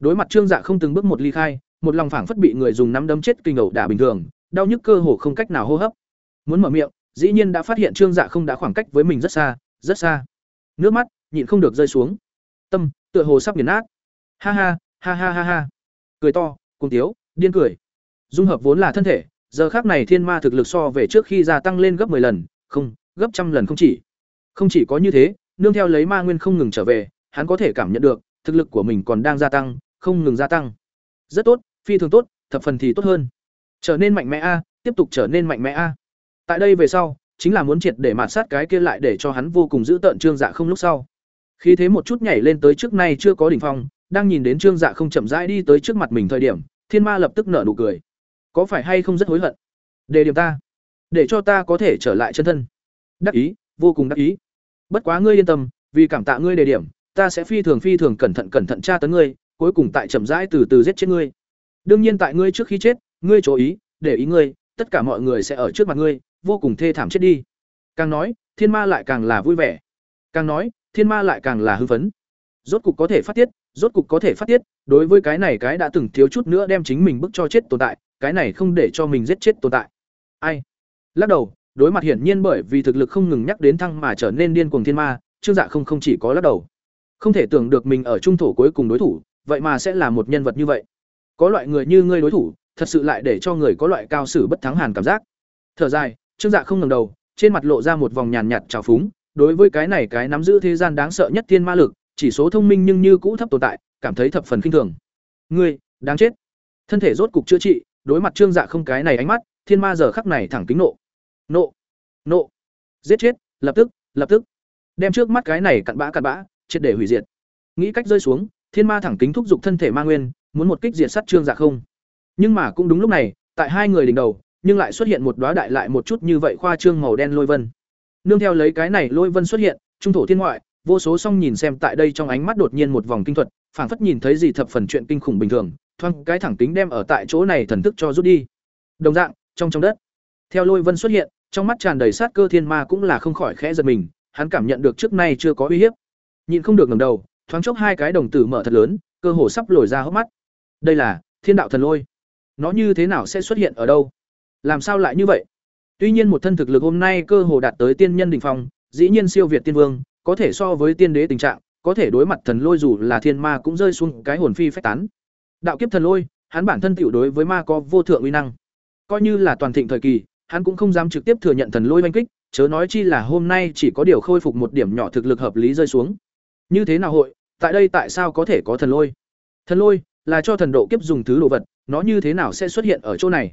đối mặt trương dạ không từng bước một ly khai một lòng phảng phất bị người dùng nắm đấm chết kinh ẩu đả bình thường đau nhức cơ hồ không cách nào hô hấp. Muốn mở miệng, dĩ nhiên đã phát hiện Trương Dạ không đã khoảng cách với mình rất xa, rất xa. Nước mắt nhịn không được rơi xuống. Tâm tựa hồ sắp nghiền nát. Ha ha, ha ha ha ha. Cười to, cùng tiếu, điên cười. Dung hợp vốn là thân thể, giờ khác này thiên ma thực lực so về trước khi gia tăng lên gấp 10 lần, không, gấp trăm lần không chỉ. Không chỉ có như thế, nương theo lấy ma nguyên không ngừng trở về, hắn có thể cảm nhận được, thực lực của mình còn đang gia tăng, không ngừng gia tăng. Rất tốt, phi thường tốt, thập phần thì tốt hơn. Trở nên mạnh mẽ a, tiếp tục trở nên mạnh mẽ a. Tại đây về sau, chính là muốn triệt để mạt sát cái kia lại để cho hắn vô cùng giữ tợn trương dạ không lúc sau. Khi thế một chút nhảy lên tới trước nay chưa có đỉnh phong, đang nhìn đến trương dạ không chậm rãi đi tới trước mặt mình thời điểm, thiên ma lập tức nở nụ cười. Có phải hay không rất hối hận? Đề điểm ta, để cho ta có thể trở lại chân thân. Đắc ý, vô cùng đắc ý. Bất quá ngươi yên tâm, vì cảm tạ ngươi đề điểm, ta sẽ phi thường phi thường cẩn thận cẩn thận tra tấn ngươi, cuối cùng tại chậm rãi từ từ giết chết ngươi. Đương nhiên tại ngươi trước khi chết, ngươi chú ý, để ý ngươi, tất cả mọi người sẽ ở trước mặt ngươi, vô cùng thê thảm chết đi. Càng nói, thiên ma lại càng là vui vẻ. Càng nói, thiên ma lại càng là hưng phấn. Rốt cục có thể phát tiết, rốt cục có thể phát tiết, đối với cái này cái đã từng thiếu chút nữa đem chính mình bức cho chết tồn tại, cái này không để cho mình giết chết tồn tại. Ai? Lắc đầu, đối mặt hiển nhiên bởi vì thực lực không ngừng nhắc đến thăng mà trở nên điên cuồng thiên ma, Trương Dạ không không chỉ có lắc đầu. Không thể tưởng được mình ở trung thổ cuối cùng đối thủ, vậy mà sẽ là một nhân vật như vậy. Có loại người như ngươi đối thủ, thật sự lại để cho người có loại cao sử bất thắng hàn cảm giác. Thở dài, Trương Dạ không ngẩng đầu, trên mặt lộ ra một vòng nhàn nhạt trào phúng, đối với cái này cái nắm giữ thế gian đáng sợ nhất thiên ma lực, chỉ số thông minh nhưng như cũ thấp tồn tại, cảm thấy thập phần khinh thường. Ngươi, đáng chết. Thân thể rốt cục chữa trị, đối mặt Trương Dạ không cái này ánh mắt, thiên ma giờ khắc này thẳng kính nộ. Nộ, nộ. Giết chết, lập tức, lập tức. Đem trước mắt cái này cặn bã cặn bã, triệt để hủy diệt. Nghĩ cách rơi xuống, thiên ma thẳng kính thúc giục thân thể ma nguyên, muốn một kích diệt sát Trương Dạ không. Nhưng mà cũng đúng lúc này, tại hai người đỉnh đầu, nhưng lại xuất hiện một đóa đại lại một chút như vậy khoa trương màu đen lôi vân. Nương theo lấy cái này lôi vân xuất hiện, trung thổ thiên ngoại, vô số song nhìn xem tại đây trong ánh mắt đột nhiên một vòng kinh thuật, phảng phất nhìn thấy gì thập phần chuyện kinh khủng bình thường, thoáng cái thẳng tính đem ở tại chỗ này thần thức cho rút đi. Đồng dạng, trong trong đất, theo lôi vân xuất hiện, trong mắt tràn đầy sát cơ thiên ma cũng là không khỏi khẽ giật mình, hắn cảm nhận được trước nay chưa có uy hiếp. Nhìn không được ngẩng đầu, thoáng chốc hai cái đồng tử mở thật lớn, cơ hồ sắp lồi ra hốc mắt. Đây là Thiên đạo thần lôi. Nó như thế nào sẽ xuất hiện ở đâu? Làm sao lại như vậy? Tuy nhiên một thân thực lực hôm nay cơ hồ đạt tới tiên nhân đỉnh phong, dĩ nhiên siêu việt tiên vương, có thể so với tiên đế tình trạng, có thể đối mặt thần lôi dù là thiên ma cũng rơi xuống cái hồn phi phách tán. Đạo kiếp thần lôi, hắn bản thân tiểu đối với ma có vô thượng uy năng. Coi như là toàn thịnh thời kỳ, hắn cũng không dám trực tiếp thừa nhận thần lôi đánh kích, chớ nói chi là hôm nay chỉ có điều khôi phục một điểm nhỏ thực lực hợp lý rơi xuống. Như thế nào hội, tại đây tại sao có thể có thần lôi? Thần lôi là cho thần độ kiếp dùng thứ đồ vật, nó như thế nào sẽ xuất hiện ở chỗ này?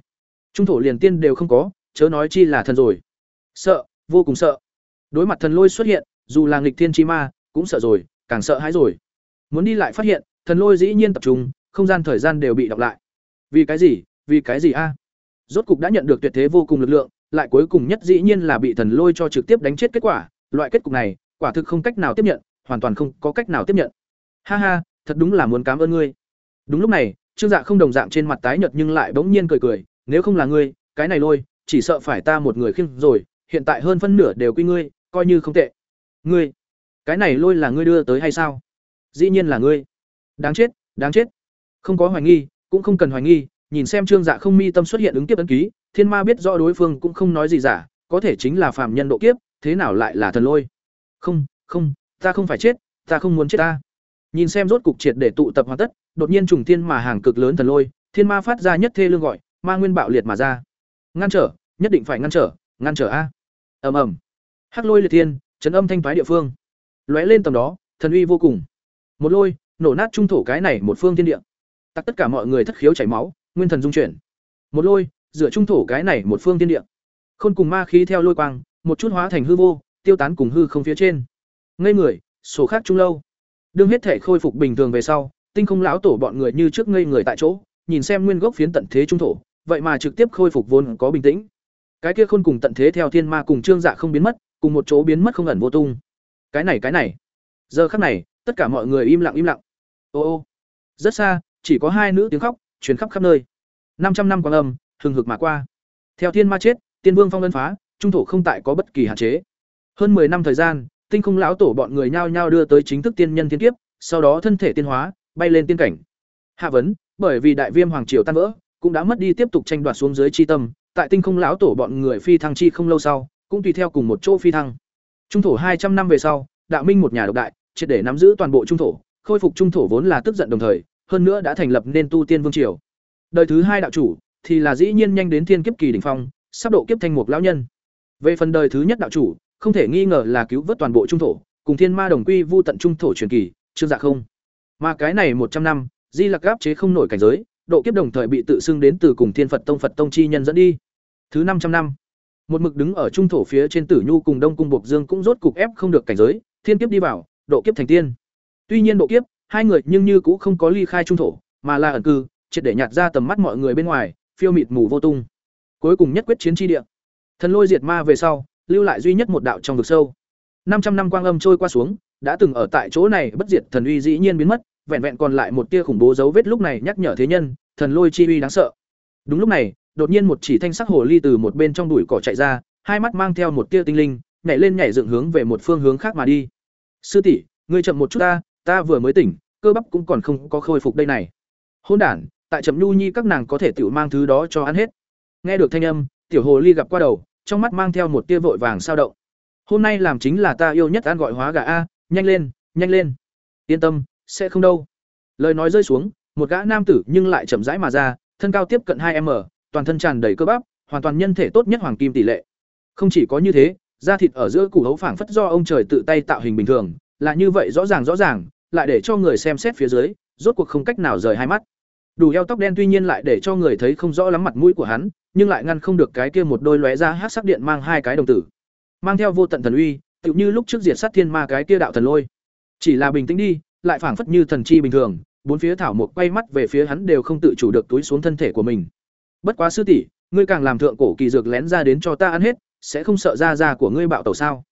Trung thổ liền tiên đều không có, chớ nói chi là thần rồi. Sợ, vô cùng sợ. Đối mặt thần lôi xuất hiện, dù là nghịch thiên chi ma, cũng sợ rồi, càng sợ hãi rồi. Muốn đi lại phát hiện, thần lôi dĩ nhiên tập trung, không gian thời gian đều bị đọc lại. Vì cái gì? Vì cái gì a? Rốt cục đã nhận được tuyệt thế vô cùng lực lượng, lại cuối cùng nhất dĩ nhiên là bị thần lôi cho trực tiếp đánh chết kết quả, loại kết cục này, quả thực không cách nào tiếp nhận, hoàn toàn không có cách nào tiếp nhận. Ha ha, thật đúng là muốn cảm ơn ngươi. Đúng lúc này, Trương Dạ không đồng dạng trên mặt tái nhợt nhưng lại bỗng nhiên cười cười, nếu không là ngươi, cái này lôi, chỉ sợ phải ta một người khiêng rồi, hiện tại hơn phân nửa đều quy ngươi, coi như không tệ. Ngươi, cái này lôi là ngươi đưa tới hay sao? Dĩ nhiên là ngươi. Đáng chết, đáng chết. Không có hoài nghi, cũng không cần hoài nghi, nhìn xem Trương Dạ không mi tâm xuất hiện ứng kiếp ấn ký, Thiên Ma biết rõ đối phương cũng không nói gì giả, có thể chính là phàm nhân độ kiếp, thế nào lại là thần lôi? Không, không, ta không phải chết, ta không muốn chết ta. Nhìn xem rốt cục triệt để tụ tập hoàn tất, đột nhiên trùng thiên mà hàng cực lớn thần lôi, Thiên Ma phát ra nhất thê lương gọi, ma nguyên bạo liệt mà ra. Ngăn trở, nhất định phải ngăn trở, ngăn trở a. Ầm ầm. Hắc lôi liệt thiên, chấn âm thanh phái địa phương. Lóe lên tầm đó, thần uy vô cùng. Một lôi, nổ nát trung thổ cái này một phương thiên địa. Tất tất cả mọi người thất khiếu chảy máu, nguyên thần dung chuyển. Một lôi, dựa trung thổ cái này một phương thiên địa. Khôn cùng ma khí theo lôi quang, một chút hóa thành hư vô, tiêu tán cùng hư không phía trên. Ngây người, số khác trung lâu. Đương hết thể khôi phục bình thường về sau, tinh không lão tổ bọn người như trước ngây người tại chỗ, nhìn xem nguyên gốc phiến tận thế trung thổ, vậy mà trực tiếp khôi phục vốn có bình tĩnh. Cái kia khôn cùng tận thế theo thiên ma cùng trương dạ không biến mất, cùng một chỗ biến mất không ẩn vô tung. Cái này cái này. Giờ khắc này, tất cả mọi người im lặng im lặng. Ô ô. Rất xa, chỉ có hai nữ tiếng khóc truyền khắp khắp nơi. năm trăm năm quang âm, hừng hực mà qua. Theo thiên ma chết, tiên vương phong ân phá, trung thổ không tại có bất kỳ hạn chế. Hơn 10 năm thời gian, tinh không lão tổ bọn người nhao nhao đưa tới chính thức tiên nhân thiên kiếp, sau đó thân thể tiên hóa, bay lên tiên cảnh. Hạ vấn, bởi vì đại viêm hoàng triều tan vỡ, cũng đã mất đi tiếp tục tranh đoạt xuống dưới chi tâm, tại tinh không lão tổ bọn người phi thăng chi không lâu sau, cũng tùy theo cùng một chỗ phi thăng. Trung thổ hai trăm năm về sau, đạo minh một nhà độc đại, triệt để nắm giữ toàn bộ trung thổ, khôi phục trung thổ vốn là tức giận đồng thời, hơn nữa đã thành lập nên tu tiên vương triều. Đời thứ hai đạo chủ thì là dĩ nhiên nhanh đến thiên kiếp kỳ đỉnh phong, sắp độ kiếp thành một lão nhân. Về phần đời thứ nhất đạo chủ, không thể nghi ngờ là cứu vớt toàn bộ trung thổ, cùng thiên ma đồng quy vu tận trung thổ truyền kỳ, Trương Dạ không. Mà cái này một trăm năm, Di Lặc áp chế không nổi cảnh giới, độ kiếp đồng thời bị tự xưng đến từ cùng Thiên Phật Tông Phật Tông chi nhân dẫn đi. Thứ năm trăm năm, một mực đứng ở trung thổ phía trên Tử Nhu cùng Đông cung Bộc Dương cũng rốt cục ép không được cảnh giới, thiên kiếp đi vào, độ kiếp thành tiên. Tuy nhiên độ kiếp, hai người nhưng như cũng không có ly khai trung thổ, mà là ẩn cư, triệt để nhạt ra tầm mắt mọi người bên ngoài, phiêu mịt mù vô tung. Cuối cùng nhất quyết chiến chi địa. Thần lôi diệt ma về sau, lưu lại duy nhất một đạo trong vực sâu. năm trăm năm quang âm trôi qua xuống, đã từng ở tại chỗ này bất diệt thần uy dĩ nhiên biến mất, vẹn vẹn còn lại một tia khủng bố dấu vết lúc này nhắc nhở thế nhân, thần lôi chi uy đáng sợ. Đúng lúc này, đột nhiên một chỉ thanh sắc hồ ly từ một bên trong bụi cỏ chạy ra, hai mắt mang theo một tia tinh linh, nhảy lên nhảy dựng hướng về một phương hướng khác mà đi. Sư tỷ, ngươi chậm một chút ta, ta vừa mới tỉnh, cơ bắp cũng còn không có khôi phục đây này. Hôn đản, tại chậm nhu nhi các nàng có thể tiểu mang thứ đó cho ăn hết. Nghe được thanh âm, tiểu hồ ly gặp qua đầu, trong mắt mang theo một tia vội vàng sao động. Hôm nay làm chính là ta yêu nhất ăn gọi hóa gà a, nhanh lên, nhanh lên. Yên tâm, sẽ không đâu. Lời nói rơi xuống, một gã nam tử nhưng lại chậm rãi mà ra, thân cao tiếp cận hai m toàn thân tràn đầy cơ bắp, hoàn toàn nhân thể tốt nhất hoàng kim tỷ lệ. Không chỉ có như thế, da thịt ở giữa củ hấu phảng phất do ông trời tự tay tạo hình bình thường, là như vậy rõ ràng rõ ràng, lại để cho người xem xét phía dưới, rốt cuộc không cách nào rời hai mắt. Đủ eo tóc đen tuy nhiên lại để cho người thấy không rõ lắm mặt mũi của hắn, nhưng lại ngăn không được cái kia một đôi lóe ra hắc sắc điện mang hai cái đồng tử. Mang theo vô tận thần uy, tựu như lúc trước diệt sát thiên ma cái kia đạo thần lôi. Chỉ là bình tĩnh đi, lại phảng phất như thần chi bình thường, bốn phía thảo mộc quay mắt về phía hắn đều không tự chủ được túi xuống thân thể của mình. Bất quá sư tỷ, ngươi càng làm thượng cổ kỳ dược lén ra đến cho ta ăn hết, sẽ không sợ ra ra của ngươi bạo tẩu sao?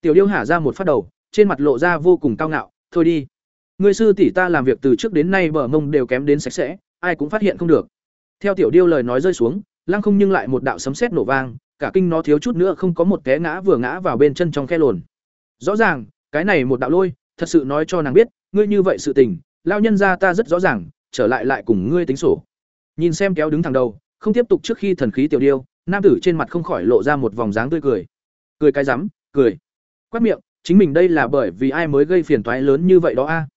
Tiểu Điêu hả ra một phát đầu, trên mặt lộ ra vô cùng cao ngạo, thôi đi. Ngươi sư tỷ ta làm việc từ trước đến nay bờ mông đều kém đến sạch sẽ, ai cũng phát hiện không được. Theo Tiểu Điêu lời nói rơi xuống, lăng không nhưng lại một đạo sấm sét nổ vang, cả kinh nó thiếu chút nữa không có một té ngã vừa ngã vào bên chân trong khe lồn. Rõ ràng, cái này một đạo lôi, thật sự nói cho nàng biết, ngươi như vậy sự tình, lao nhân ra ta rất rõ ràng, trở lại lại cùng ngươi tính sổ. Nhìn xem kéo đứng thẳng đầu, không tiếp tục trước khi thần khí tiểu điêu, nam tử trên mặt không khỏi lộ ra một vòng dáng tươi cười. Cười cái rắm, cười. Quát miệng, chính mình đây là bởi vì ai mới gây phiền toái lớn như vậy đó a.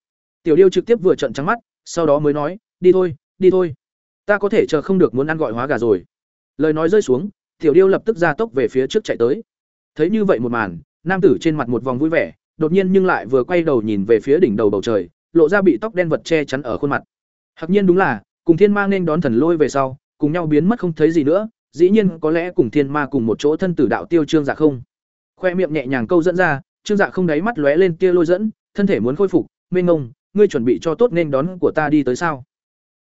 Tiểu điêu trực tiếp vừa trợn trắng mắt, sau đó mới nói, đi thôi, đi thôi. Ta có thể chờ không được muốn ăn gọi hóa gà rồi. Lời nói rơi xuống, tiểu điêu lập tức ra tốc về phía trước chạy tới. Thấy như vậy một màn, nam tử trên mặt một vòng vui vẻ, đột nhiên nhưng lại vừa quay đầu nhìn về phía đỉnh đầu bầu trời, lộ ra bị tóc đen vật che chắn ở khuôn mặt. Hạc nhiên đúng là, cùng Thiên mang nên đón thần lôi về sau, cùng nhau biến mất không thấy gì nữa, dĩ nhiên có lẽ cùng Thiên Ma cùng một chỗ thân tử đạo tiêu Trương Dạ không. Khoe miệng nhẹ nhàng câu dẫn ra, Trương Dạ không đáy mắt lóe lên tia lôi dẫn, thân thể muốn khôi phục, mênh ngông, ngươi chuẩn bị cho tốt nên đón của ta đi tới sao?